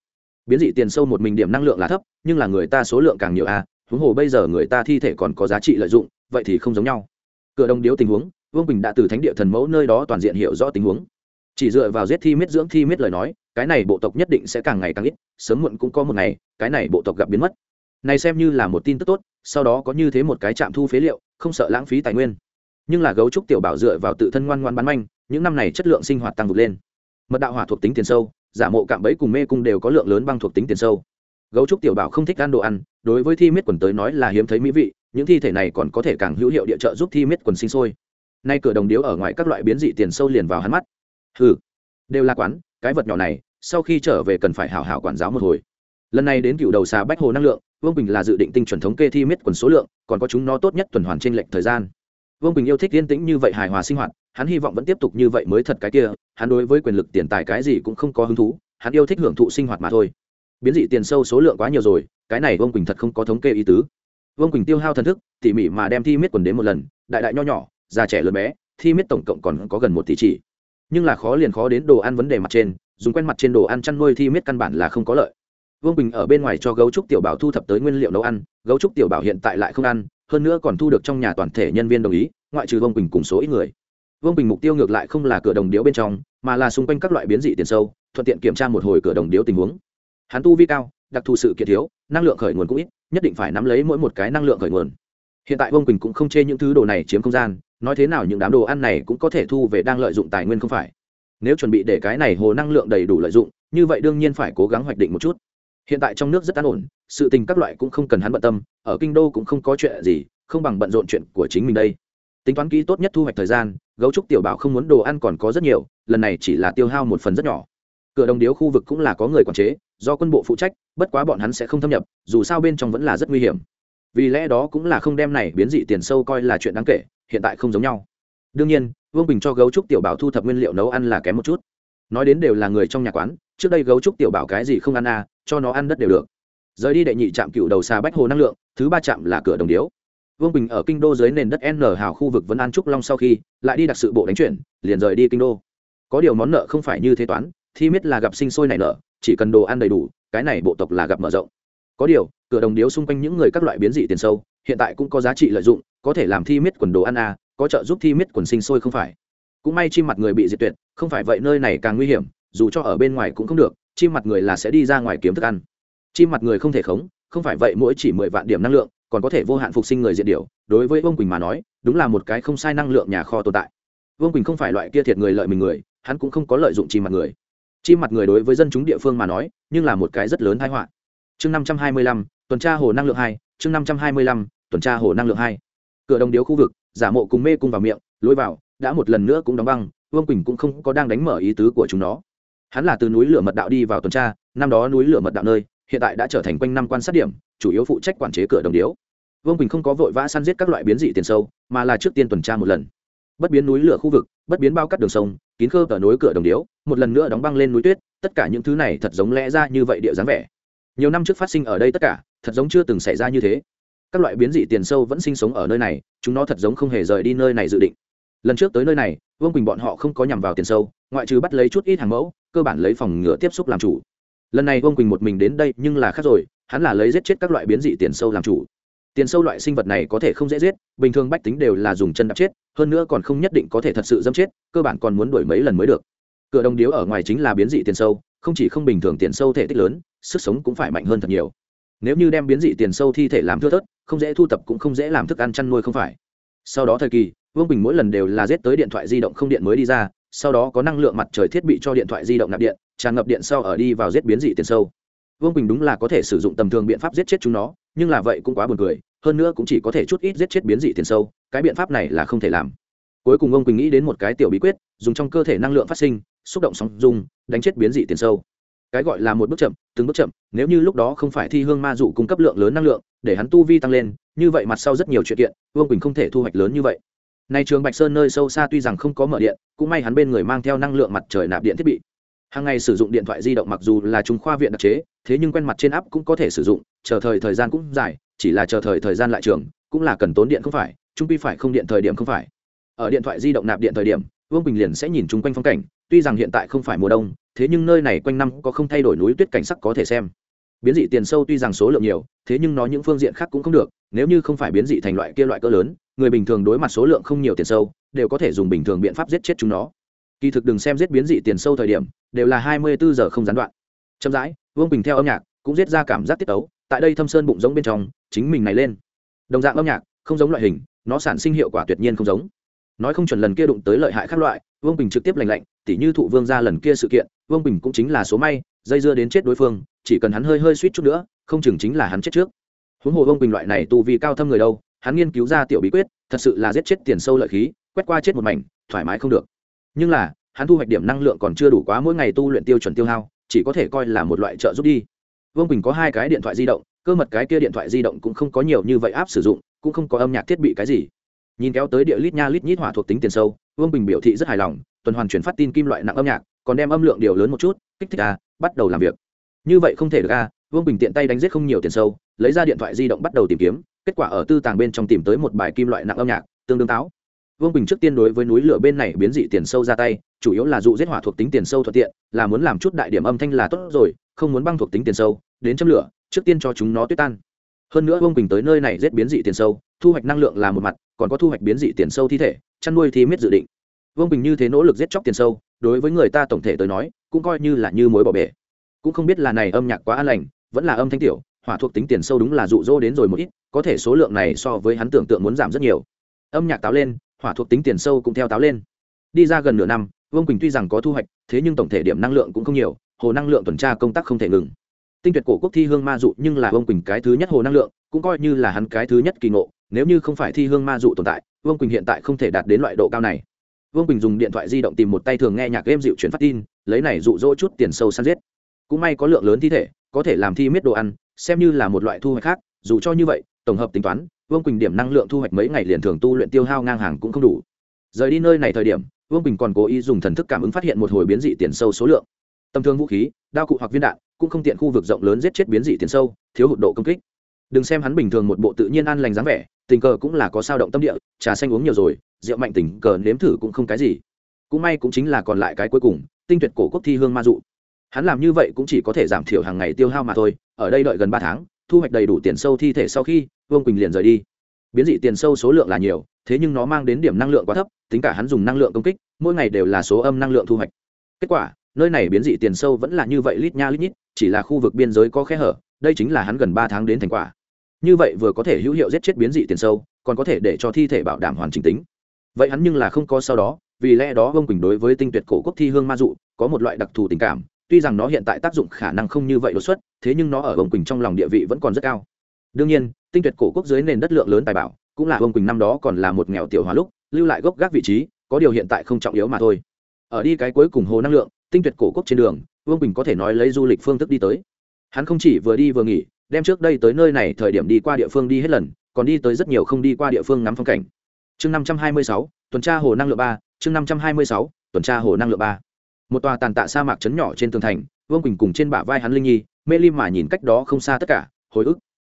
Biến dị tiền sâu một mình điểm năng lượng là thấp, nhưng là người ta số lượng càng nhiều a, huống hồ bây giờ người ta thi thể còn có giá trị lợi dụng vậy thì không giống nhau. Cửa đồng điếu tình huống, vương bình đã từ thánh địa thần mẫu nơi đó toàn diện hiểu rõ tình huống. Chỉ dựa vào giết thi miết dưỡng thi miết lời nói, cái này bộ tộc nhất định sẽ càng ngày càng ít, sớm muộn cũng có một ngày, cái này bộ tộc gặp biến mất. Này xem như là một tin tức tốt, sau đó có như thế một cái trạm thu phế liệu, không sợ lãng phí tài nguyên. Nhưng là gấu trúc tiểu bảo dựa vào tự thân ngoan ngoan bán manh, những năm này chất lượng sinh hoạt tăng vượt lên. Mật đạo hỏa thuộc tính tiền sâu, giả mộ cạm bẫy cùng mê cung đều có lượng lớn băng thuộc tính tiền sâu. Gấu trúc tiểu bảo không thích ăn đồ ăn, đối với thi miết quần tới nói là hiếm thấy mỹ vị những thi thể này còn có thể càng hữu hiệu địa trợ giúp thi miết quần sinh sôi. Nay cửa đồng điếu ở ngoài các loại biến dị tiền sâu liền vào hắn mắt. Ừ đều là quán, cái vật nhỏ này, sau khi trở về cần phải hảo hảo quản giáo một hồi. Lần này đến cựu đầu xà bách hồ năng lượng, vương bình là dự định tinh chuẩn thống kê thi miết quần số lượng, còn có chúng nó tốt nhất tuần hoàn trên lệnh thời gian. Vương bình yêu thích yên tĩnh như vậy hài hòa sinh hoạt, hắn hy vọng vẫn tiếp tục như vậy mới thật cái kia, hắn đối với quyền lực tiền tài cái gì cũng không có hứng thú, hắn yêu thích hưởng thụ sinh hoạt mà thôi. Biến dị tiền sâu số lượng quá nhiều rồi, cái này vương bình thật không có thống kê ý tứ vương quỳnh tiêu hao thần thức tỉ mỉ mà đem thi miết quần đến một lần đại đại nho nhỏ già trẻ lớn bé thi miết tổng cộng còn có gần một tỷ chỉ nhưng là khó liền khó đến đồ ăn vấn đề mặt trên dùng quen mặt trên đồ ăn chăn nuôi thi miết căn bản là không có lợi vương quỳnh ở bên ngoài cho gấu trúc tiểu bảo thu thập tới nguyên liệu nấu ăn gấu trúc tiểu bảo hiện tại lại không ăn hơn nữa còn thu được trong nhà toàn thể nhân viên đồng ý ngoại trừ vương quỳnh cùng số ít người vương quỳnh mục tiêu ngược lại không là cửa đồng điếu bên trong mà là xung quanh các loại biến dị tiền sâu thuận tiện kiểm tra một hồi cửa đồng điếu tình huống hắn tu vi cao đặc thù sự kiện thiếu năng lượng khởi nguồn cũng ít nhất định phải nắm lấy mỗi một cái năng lượng khởi nguồn. Hiện tại vương quỳnh cũng không chê những thứ đồ này chiếm không gian, nói thế nào những đám đồ ăn này cũng có thể thu về đang lợi dụng tài nguyên không phải. Nếu chuẩn bị để cái này hồ năng lượng đầy đủ lợi dụng, như vậy đương nhiên phải cố gắng hoạch định một chút. Hiện tại trong nước rất an ổn, sự tình các loại cũng không cần hắn bận tâm, ở kinh đô cũng không có chuyện gì, không bằng bận rộn chuyện của chính mình đây. Tính toán kỹ tốt nhất thu hoạch thời gian, gấu trúc tiểu bảo không muốn đồ ăn còn có rất nhiều, lần này chỉ là tiêu hao một phần rất nhỏ. Cửa đồng điếu khu vực cũng là có người quản chế do quân bộ phụ trách, bất quá bọn hắn sẽ không thâm nhập, dù sao bên trong vẫn là rất nguy hiểm. Vì lẽ đó cũng là không đem này biến dị tiền sâu coi là chuyện đáng kể, hiện tại không giống nhau. Đương nhiên, vương bình cho gấu trúc tiểu bảo thu thập nguyên liệu nấu ăn là kém một chút. Nói đến đều là người trong nhà quán, trước đây gấu trúc tiểu bảo cái gì không ăn à cho nó ăn đất đều được. Rời đi đệ nhị trạm cựu đầu xa bách hồ năng lượng, thứ ba trạm là cửa đồng điếu. Vương bình ở kinh đô dưới nền đất n hào khu vực vẫn an trúc long sau khi, lại đi đặc sự bộ đánh chuyển, liền rời đi kinh đô. Có điều món nợ không phải như thế toán, thi miết là gặp sinh sôi nảy nở chỉ cần đồ ăn đầy đủ, cái này bộ tộc là gặp mở rộng. Có điều, cửa đồng điếu xung quanh những người các loại biến dị tiền sâu, hiện tại cũng có giá trị lợi dụng, có thể làm thi miết quần đồ ăn a có trợ giúp thi miết quần sinh sôi không phải? Cũng may chim mặt người bị diệt tuyệt, không phải vậy nơi này càng nguy hiểm, dù cho ở bên ngoài cũng không được, chim mặt người là sẽ đi ra ngoài kiếm thức ăn. Chim mặt người không thể khống, không phải vậy mỗi chỉ mười vạn điểm năng lượng, còn có thể vô hạn phục sinh người diệt điều đối với vương quỳnh mà nói, đúng là một cái không sai năng lượng nhà kho tồn tại. Vương quỳnh không phải loại kia thiệt người lợi mình người, hắn cũng không có lợi dụng chim mặt người chim mặt người đối với dân chúng địa phương mà nói, nhưng là một cái rất lớn thái họa. Chương năm trăm hai mươi lăm, tuần tra hồ năng lượng hai, chương năm trăm hai mươi lăm, tuần tra hồ năng lượng hai. Cửa đồng điếu khu vực, giả mộ cùng mê cung vào miệng, lối vào, đã một lần nữa cũng đóng băng, vương quỳnh cũng không có đang đánh mở ý tứ của chúng nó. Hắn là từ núi lửa mật đạo đi vào tuần tra, năm đó núi lửa mật đạo nơi, hiện tại đã trở thành quanh năm quan sát điểm, chủ yếu phụ trách quản chế cửa đồng điếu. Vương quỳnh không có vội vã săn giết các loại biến dị tiền sâu, mà là trước tiên tuần tra một lần bất biến núi lửa khu vực, bất biến bao cắt đường sông, kín khơ tờ nối cửa đồng điếu, một lần nữa đóng băng lên núi tuyết, tất cả những thứ này thật giống lẽ ra như vậy địa dáng vẻ. Nhiều năm trước phát sinh ở đây tất cả, thật giống chưa từng xảy ra như thế. Các loại biến dị tiền sâu vẫn sinh sống ở nơi này, chúng nó thật giống không hề rời đi nơi này dự định. Lần trước tới nơi này, vương quỳnh bọn họ không có nhằm vào tiền sâu, ngoại trừ bắt lấy chút ít hàng mẫu, cơ bản lấy phòng ngừa tiếp xúc làm chủ. Lần này vương quỳnh một mình đến đây nhưng là khác rồi, hắn là lấy giết chết các loại biến dị tiền sâu làm chủ tiền sâu loại sinh vật này có thể không dễ giết, bình thường bách tính đều là dùng chân đạp chết, hơn nữa còn không nhất định có thể thật sự dâm chết, cơ bản còn muốn đuổi mấy lần mới được. Cửa đồng điếu ở ngoài chính là biến dị tiền sâu, không chỉ không bình thường tiền sâu thể tích lớn, sức sống cũng phải mạnh hơn thật nhiều. Nếu như đem biến dị tiền sâu thi thể làm thưa thớt, không dễ thu tập cũng không dễ làm thức ăn chăn nuôi không phải. Sau đó thời kỳ, vương bình mỗi lần đều là giết tới điện thoại di động không điện mới đi ra, sau đó có năng lượng mặt trời thiết bị cho điện thoại di động nạp điện, tràn ngập điện sau ở đi vào giết biến dị tiền sâu. Vương bình đúng là có thể sử dụng tầm thường biện pháp giết chết chúng nó nhưng là vậy cũng quá buồn cười, hơn nữa cũng chỉ có thể chút ít giết chết biến dị tiền sâu, cái biện pháp này là không thể làm. Cuối cùng ông quỳnh nghĩ đến một cái tiểu bí quyết, dùng trong cơ thể năng lượng phát sinh, xúc động sóng dung đánh chết biến dị tiền sâu. Cái gọi là một bước chậm, từng bước chậm, nếu như lúc đó không phải thi hương ma dụ cung cấp lượng lớn năng lượng, để hắn tu vi tăng lên, như vậy mặt sau rất nhiều chuyện kiện vương quỳnh không thể thu hoạch lớn như vậy. Nay trường bạch sơn nơi sâu xa tuy rằng không có mở điện, cũng may hắn bên người mang theo năng lượng mặt trời nạp điện thiết bị. Hàng ngày sử dụng điện thoại di động mặc dù là chúng khoa viện đặc chế, thế nhưng quen mặt trên áp cũng có thể sử dụng chờ thời thời gian cũng dài, chỉ là chờ thời thời gian lại trường, cũng là cần tốn điện không phải, trung pi phải không điện thời điểm không phải. Ở điện thoại di động nạp điện thời điểm, vương bình liền sẽ nhìn chung quanh phong cảnh, tuy rằng hiện tại không phải mùa đông, thế nhưng nơi này quanh năm có không thay đổi núi tuyết cảnh sắc có thể xem. Biến dị tiền sâu tuy rằng số lượng nhiều, thế nhưng nó những phương diện khác cũng không được, nếu như không phải biến dị thành loại kia loại cỡ lớn, người bình thường đối mặt số lượng không nhiều tiền sâu, đều có thể dùng bình thường biện pháp giết chết chúng nó. Kỳ thực đừng xem giết biến dị tiền sâu thời điểm, đều là hai mươi bốn giờ không gián đoạn. Chậm rãi, vương bình theo âm nhạc, cũng giết ra cảm giác tiết tấu tại đây thâm sơn bụng giống bên trong, chính mình này lên. Đồng dạng âm nhạc, không giống loại hình, nó sản sinh hiệu quả tuyệt nhiên không giống. Nói không chuẩn lần kia đụng tới lợi hại các loại, vương bình trực tiếp lành lạnh, tỉ như thụ vương ra lần kia sự kiện, vương bình cũng chính là số may, dây dưa đến chết đối phương, chỉ cần hắn hơi hơi suýt chút nữa, không chừng chính là hắn chết trước. Huống hồ vương bình loại này tu vì cao thâm người đâu, hắn nghiên cứu ra tiểu bí quyết, thật sự là giết chết tiền sâu lợi khí, quét qua chết một mảnh, thoải mái không được. Nhưng là, hắn thu hoạch điểm năng lượng còn chưa đủ quá mỗi ngày tu luyện tiêu chuẩn tiêu hao, chỉ có thể coi là một loại trợ giúp đi vương bình có hai cái điện thoại di động cơ mật cái kia điện thoại di động cũng không có nhiều như vậy áp sử dụng cũng không có âm nhạc thiết bị cái gì nhìn kéo tới địa lít nha lít nhít hỏa thuộc tính tiền sâu vương bình biểu thị rất hài lòng tuần hoàn chuyển phát tin kim loại nặng âm nhạc còn đem âm lượng điều lớn một chút kích thích a bắt đầu làm việc như vậy không thể được a vương bình tiện tay đánh giết không nhiều tiền sâu lấy ra điện thoại di động bắt đầu tìm kiếm kết quả ở tư tàng bên trong tìm tới một bài kim loại nặng âm nhạc tương đương táo vương bình trước tiên đối với núi lửa bên này biến dị tiền sâu ra tay chủ yếu là dụ giết hỏa thuộc tính tiền sâu thuận tiện là muốn làm chút đại điểm âm thanh là tốt rồi không muốn băng thuộc tính tiền sâu, đến châm lửa, trước tiên cho chúng nó tuyết tan. Hơn nữa vương bình tới nơi này giết biến dị tiền sâu, thu hoạch năng lượng là một mặt, còn có thu hoạch biến dị tiền sâu thi thể, chăn nuôi thì miết dự định. Vương bình như thế nỗ lực giết chóc tiền sâu, đối với người ta tổng thể tới nói, cũng coi như là như mối bỏ bể. Cũng không biết là này âm nhạc quá an lành, vẫn là âm thanh tiểu, hỏa thuộc tính tiền sâu đúng là rụ rỗ đến rồi một ít, có thể số lượng này so với hắn tưởng tượng muốn giảm rất nhiều. Âm nhạc táo lên, hỏa thuộc tính tiền sâu cũng theo táo lên. Đi ra gần nửa năm, vương quỳnh tuy rằng có thu hoạch, thế nhưng tổng thể điểm năng lượng cũng không nhiều hồ năng lượng tuần tra công tác không thể ngừng. Tinh tuyệt cổ quốc thi hương ma dụ nhưng là vương quỳnh cái thứ nhất hồ năng lượng, cũng coi như là hắn cái thứ nhất kỳ ngộ, nếu như không phải thi hương ma dụ tồn tại, vương quỳnh hiện tại không thể đạt đến loại độ cao này. Vương quỳnh dùng điện thoại di động tìm một tay thường nghe nhạc game dịu chuyển phát tin, lấy này dụ dỗ chút tiền sâu săn giết. Cũng may có lượng lớn thi thể, có thể làm thi miết đồ ăn, xem như là một loại thu hoạch khác, dù cho như vậy, tổng hợp tính toán, vương quỳnh điểm năng lượng thu hoạch mấy ngày liền thường tu luyện tiêu hao ngang hàng cũng không đủ. Rời đi nơi này thời điểm, vương quỳnh còn cố ý dùng thần thức cảm ứng phát hiện một hồi biến dị tiền sâu số lượng tầm thương vũ khí, đao cụ hoặc viên đạn, cũng không tiện khu vực rộng lớn giết chết biến dị tiền sâu, thiếu hụt độ công kích. Đừng xem hắn bình thường một bộ tự nhiên an lành dáng vẻ, tình cờ cũng là có sao động tâm địa, trà xanh uống nhiều rồi, rượu mạnh tình cờ nếm thử cũng không cái gì. Cũng may cũng chính là còn lại cái cuối cùng, tinh tuyệt cổ quốc thi hương ma dụ. Hắn làm như vậy cũng chỉ có thể giảm thiểu hàng ngày tiêu hao mà thôi, ở đây đợi gần ba tháng, thu hoạch đầy đủ tiền sâu thi thể sau khi, vương quỳnh liền rời đi. Biến dị tiền sâu số lượng là nhiều, thế nhưng nó mang đến điểm năng lượng quá thấp, tính cả hắn dùng năng lượng công kích, mỗi ngày đều là số âm năng lượng thu hoạch. Kết quả nơi này biến dị tiền sâu vẫn là như vậy lít nha lít nhít, chỉ là khu vực biên giới có khe hở, đây chính là hắn gần ba tháng đến thành quả. Như vậy vừa có thể hữu hiệu giết chết biến dị tiền sâu, còn có thể để cho thi thể bảo đảm hoàn chỉnh tính. Vậy hắn nhưng là không có sau đó, vì lẽ đó ông quỳnh đối với tinh tuyệt cổ quốc thi hương ma dụ có một loại đặc thù tình cảm, tuy rằng nó hiện tại tác dụng khả năng không như vậy đột xuất, thế nhưng nó ở ông quỳnh trong lòng địa vị vẫn còn rất cao. Đương nhiên, tinh tuyệt cổ quốc dưới nền đất lượng lớn tài bảo, cũng là ông quỳnh năm đó còn là một nghèo tiểu hóa lúc, lưu lại gốc gác vị trí, có điều hiện tại không trọng yếu mà thôi ở đi cái cuối cùng hồ năng lượng, tinh tuyệt cổ quốc trên đường, vương quỳnh có thể nói lấy du lịch phương thức đi tới. Hắn không chỉ vừa đi vừa nghỉ, đem trước đây tới nơi này thời điểm đi qua địa phương đi hết lần, còn đi tới rất nhiều không đi qua địa phương ngắm phong cảnh. Chương năm trăm hai mươi sáu, tuần tra hồ năng lượng ba, chương năm trăm hai mươi sáu, tuần tra hồ năng lượng ba. Một tòa tàn tạ sa mạc trấn nhỏ trên tường thành, vương quỳnh cùng trên bả vai hắn linh nhi, mê lim mà nhìn cách đó không xa tất cả, hồi ức.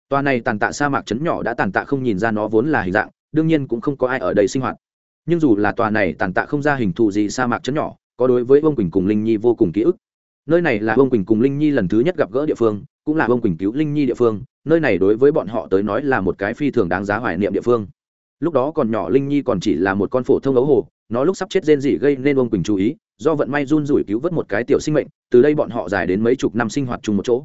Tòa này tàn tạ sa mạc trấn nhỏ đã tàn tạ không nhìn ra nó vốn là hình dạng, đương nhiên cũng không có ai ở đây sinh hoạt nhưng dù là tòa này tàn tạ không ra hình thù gì sa mạc trấn nhỏ, có đối với vương quỳnh cùng linh nhi vô cùng ký ức. Nơi này là vương quỳnh cùng linh nhi lần thứ nhất gặp gỡ địa phương, cũng là vương quỳnh cứu linh nhi địa phương, nơi này đối với bọn họ tới nói là một cái phi thường đáng giá hoài niệm địa phương. Lúc đó còn nhỏ linh nhi còn chỉ là một con phổ thông ấu hồ, nó lúc sắp chết rên rỉ gây nên vương quỳnh chú ý, do vận may run rủi cứu vớt một cái tiểu sinh mệnh, từ đây bọn họ dài đến mấy chục năm sinh hoạt chung một chỗ.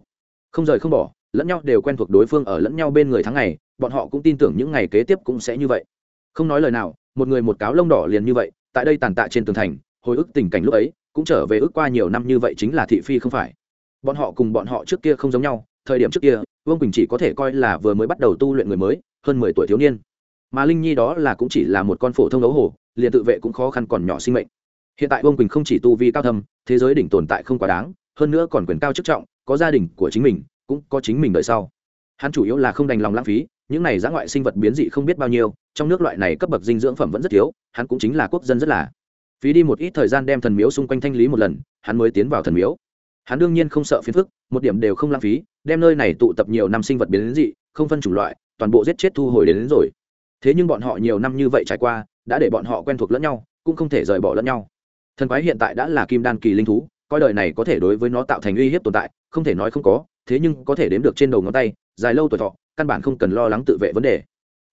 Không rời không bỏ, lẫn nhau đều quen thuộc đối phương ở lẫn nhau bên người tháng ngày, bọn họ cũng tin tưởng những ngày kế tiếp cũng sẽ như vậy. Không nói lời nào một người một cáo lông đỏ liền như vậy, tại đây tàn tạ trên tường thành, hồi ức tình cảnh lúc ấy, cũng trở về ước qua nhiều năm như vậy chính là thị phi không phải. Bọn họ cùng bọn họ trước kia không giống nhau, thời điểm trước kia, vương quỳnh chỉ có thể coi là vừa mới bắt đầu tu luyện người mới, hơn mười tuổi thiếu niên. Mà linh nhi đó là cũng chỉ là một con phổ thông ấu hồ liền tự vệ cũng khó khăn còn nhỏ sinh mệnh. Hiện tại vương quỳnh không chỉ tu vi cao thâm, thế giới đỉnh tồn tại không quá đáng, hơn nữa còn quyền cao chức trọng, có gia đình của chính mình, cũng có chính mình đợi sau. Hắn chủ yếu là không đành lòng lãng phí những này giã ngoại sinh vật biến dị không biết bao nhiêu trong nước loại này cấp bậc dinh dưỡng phẩm vẫn rất thiếu hắn cũng chính là quốc dân rất là. Phí đi một ít thời gian đem thần miếu xung quanh thanh lý một lần hắn mới tiến vào thần miếu. Hắn đương nhiên không sợ phiền phức một điểm đều không lãng phí đem nơi này tụ tập nhiều năm sinh vật biến dị không phân chủng loại toàn bộ giết chết thu hồi đến, đến rồi. Thế nhưng bọn họ nhiều năm như vậy trải qua đã để bọn họ quen thuộc lẫn nhau cũng không thể rời bỏ lẫn nhau. Thần quái hiện tại đã là kim đan kỳ linh thú coi đời này có thể đối với nó tạo thành uy hiếp tồn tại không thể nói không có thế nhưng có thể đếm được trên đầu ngón tay dài lâu tuổi thọ, căn bản không cần lo lắng tự vệ vấn đề.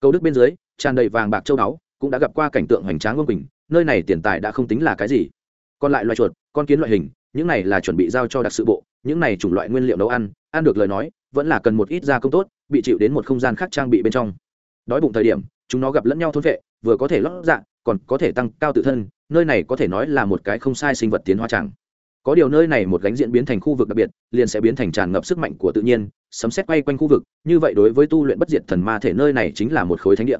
Câu đức bên dưới, tràn đầy vàng bạc châu báu, cũng đã gặp qua cảnh tượng hoành tráng vương bình nơi này tiền tài đã không tính là cái gì. Còn lại loài chuột, con kiến loại hình, những này là chuẩn bị giao cho đặc sự bộ, những này chủng loại nguyên liệu nấu ăn ăn được lời nói, vẫn là cần một ít gia công tốt, bị chịu đến một không gian khác trang bị bên trong. Đói bụng thời điểm, chúng nó gặp lẫn nhau thôn vệ, vừa có thể lót dạ còn có thể tăng cao tự thân, nơi này có thể nói là một cái không sai sinh vật tiến hóa chẳng có điều nơi này một gánh diện biến thành khu vực đặc biệt, liền sẽ biến thành tràn ngập sức mạnh của tự nhiên, sấm xét quay quanh khu vực, như vậy đối với tu luyện bất diệt thần ma thể nơi này chính là một khối thánh địa.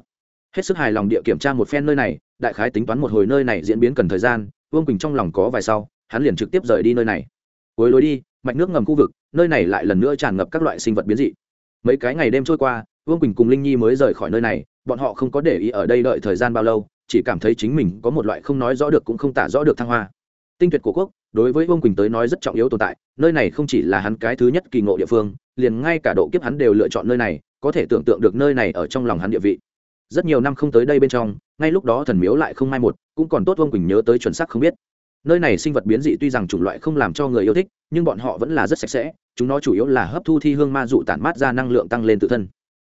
Hết sức hài lòng địa kiểm tra một phen nơi này, đại khái tính toán một hồi nơi này diễn biến cần thời gian, vương quỳnh trong lòng có vài sau, hắn liền trực tiếp rời đi nơi này. Cuối lối đi, mạch nước ngầm khu vực, nơi này lại lần nữa tràn ngập các loại sinh vật biến dị. Mấy cái ngày đêm trôi qua, vương quỳnh cùng linh nhi mới rời khỏi nơi này, bọn họ không có để ý ở đây đợi thời gian bao lâu, chỉ cảm thấy chính mình có một loại không nói rõ được cũng không tả rõ được thăng hoa. Tinh tuyệt của quốc đối với vương quỳnh tới nói rất trọng yếu tồn tại nơi này không chỉ là hắn cái thứ nhất kỳ ngộ địa phương liền ngay cả độ kiếp hắn đều lựa chọn nơi này có thể tưởng tượng được nơi này ở trong lòng hắn địa vị rất nhiều năm không tới đây bên trong ngay lúc đó thần miếu lại không mai một cũng còn tốt vương quỳnh nhớ tới chuẩn xác không biết nơi này sinh vật biến dị tuy rằng chủng loại không làm cho người yêu thích nhưng bọn họ vẫn là rất sạch sẽ chúng nó chủ yếu là hấp thu thi hương ma dụ tản mát ra năng lượng tăng lên tự thân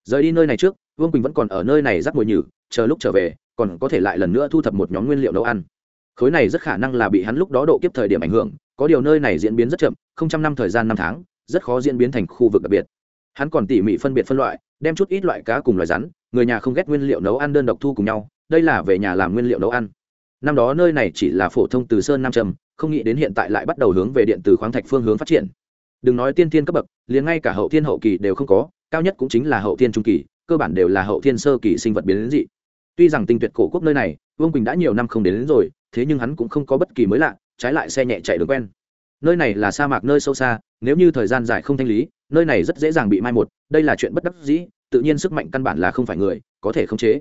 rời đi nơi này trước vương quỳnh vẫn còn ở nơi này rắc mùi nhử chờ lúc trở về còn có thể lại lần nữa thu thập một nhóm nguyên liệu nấu ăn khối này rất khả năng là bị hắn lúc đó độ kiếp thời điểm ảnh hưởng có điều nơi này diễn biến rất chậm không trăm năm thời gian năm tháng rất khó diễn biến thành khu vực đặc biệt. Hắn còn tỉ mỉ phân biệt phân loại đem chút ít loại cá cùng loài rắn người nhà không ghét nguyên liệu nấu ăn đơn độc thu cùng nhau đây là về nhà làm nguyên liệu nấu ăn. Năm đó nơi này chỉ là phổ thông từ sơn nam trầm không nghĩ đến hiện tại lại bắt đầu hướng về điện từ khoáng thạch phương hướng phát triển. Đừng nói tiên thiên cấp bậc liền ngay cả hậu thiên hậu kỳ đều không có cao nhất cũng chính là hậu thiên trung kỳ cơ bản đều là hậu thiên sơ kỳ sinh vật biến đến dị. Tuy rằng tinh tuyệt cổ quốc nơi này vương quỳnh đã nhiều năm không đến, đến rồi thế nhưng hắn cũng không có bất kỳ mới lạ, trái lại xe nhẹ chạy đường quen. Nơi này là sa mạc nơi sâu xa, nếu như thời gian dài không thanh lý, nơi này rất dễ dàng bị mai một, đây là chuyện bất đắc dĩ, tự nhiên sức mạnh căn bản là không phải người có thể khống chế.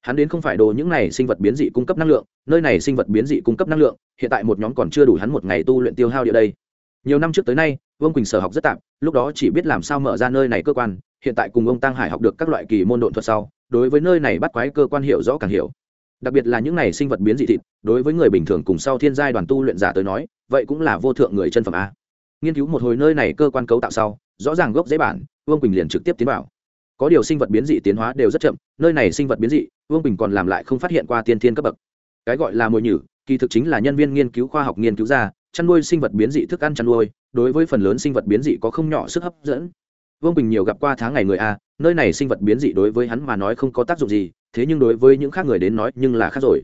Hắn đến không phải đồ những này sinh vật biến dị cung cấp năng lượng, nơi này sinh vật biến dị cung cấp năng lượng, hiện tại một nhóm còn chưa đủ hắn một ngày tu luyện tiêu hao địa đây. Nhiều năm trước tới nay, vương quỳnh sở học rất tạm, lúc đó chỉ biết làm sao mở ra nơi này cơ quan, hiện tại cùng ông tăng hải học được các loại kỳ môn độn thuật sau, đối với nơi này bắt quái cơ quan hiểu rõ càng hiểu đặc biệt là những này sinh vật biến dị thịt, đối với người bình thường cùng sau thiên giai đoàn tu luyện giả tới nói, vậy cũng là vô thượng người chân phẩm a. Nghiên cứu một hồi nơi này cơ quan cấu tạo sau, rõ ràng gốc dễ bản, vương quỳnh liền trực tiếp tiến vào. Có điều sinh vật biến dị tiến hóa đều rất chậm, nơi này sinh vật biến dị, vương bình còn làm lại không phát hiện qua tiên thiên cấp bậc. Cái gọi là mồi nhử, kỳ thực chính là nhân viên nghiên cứu khoa học nghiên cứu ra, chăn nuôi sinh vật biến dị thức ăn chăn nuôi, đối với phần lớn sinh vật biến dị có không nhỏ sức hấp dẫn. Vương bình nhiều gặp qua tháng ngày người a, nơi này sinh vật biến dị đối với hắn mà nói không có tác dụng gì thế nhưng đối với những khác người đến nói nhưng là khác rồi.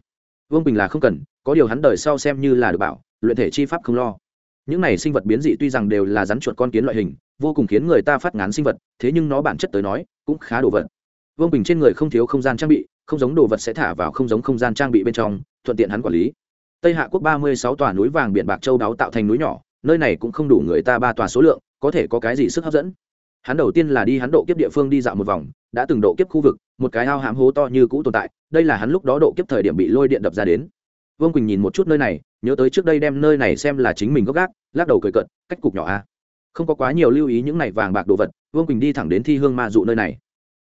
Vương bình là không cần, có điều hắn đời sau xem như là được bảo, luyện thể chi pháp không lo. Những này sinh vật biến dị tuy rằng đều là rắn chuột con kiến loại hình, vô cùng khiến người ta phát ngán sinh vật, thế nhưng nó bản chất tới nói, cũng khá đồ vật. Vương bình trên người không thiếu không gian trang bị, không giống đồ vật sẽ thả vào không giống không gian trang bị bên trong, thuận tiện hắn quản lý. Tây hạ quốc ba mươi sáu tòa núi vàng biển bạc châu đáo tạo thành núi nhỏ, nơi này cũng không đủ người ta ba tòa số lượng, có thể có cái gì sức hấp dẫn. Hắn đầu tiên là đi hắn độ kiếp địa phương đi dạo một vòng đã từng độ kiếp khu vực, một cái ao hám hố to như cũ tồn tại, đây là hắn lúc đó độ kiếp thời điểm bị lôi điện đập ra đến. Vương quỳnh nhìn một chút nơi này, nhớ tới trước đây đem nơi này xem là chính mình gốc gác, lắc đầu cười cận cách cục nhỏ a không có quá nhiều lưu ý những này vàng bạc đồ vật, vương quỳnh đi thẳng đến thi hương ma dụ nơi này.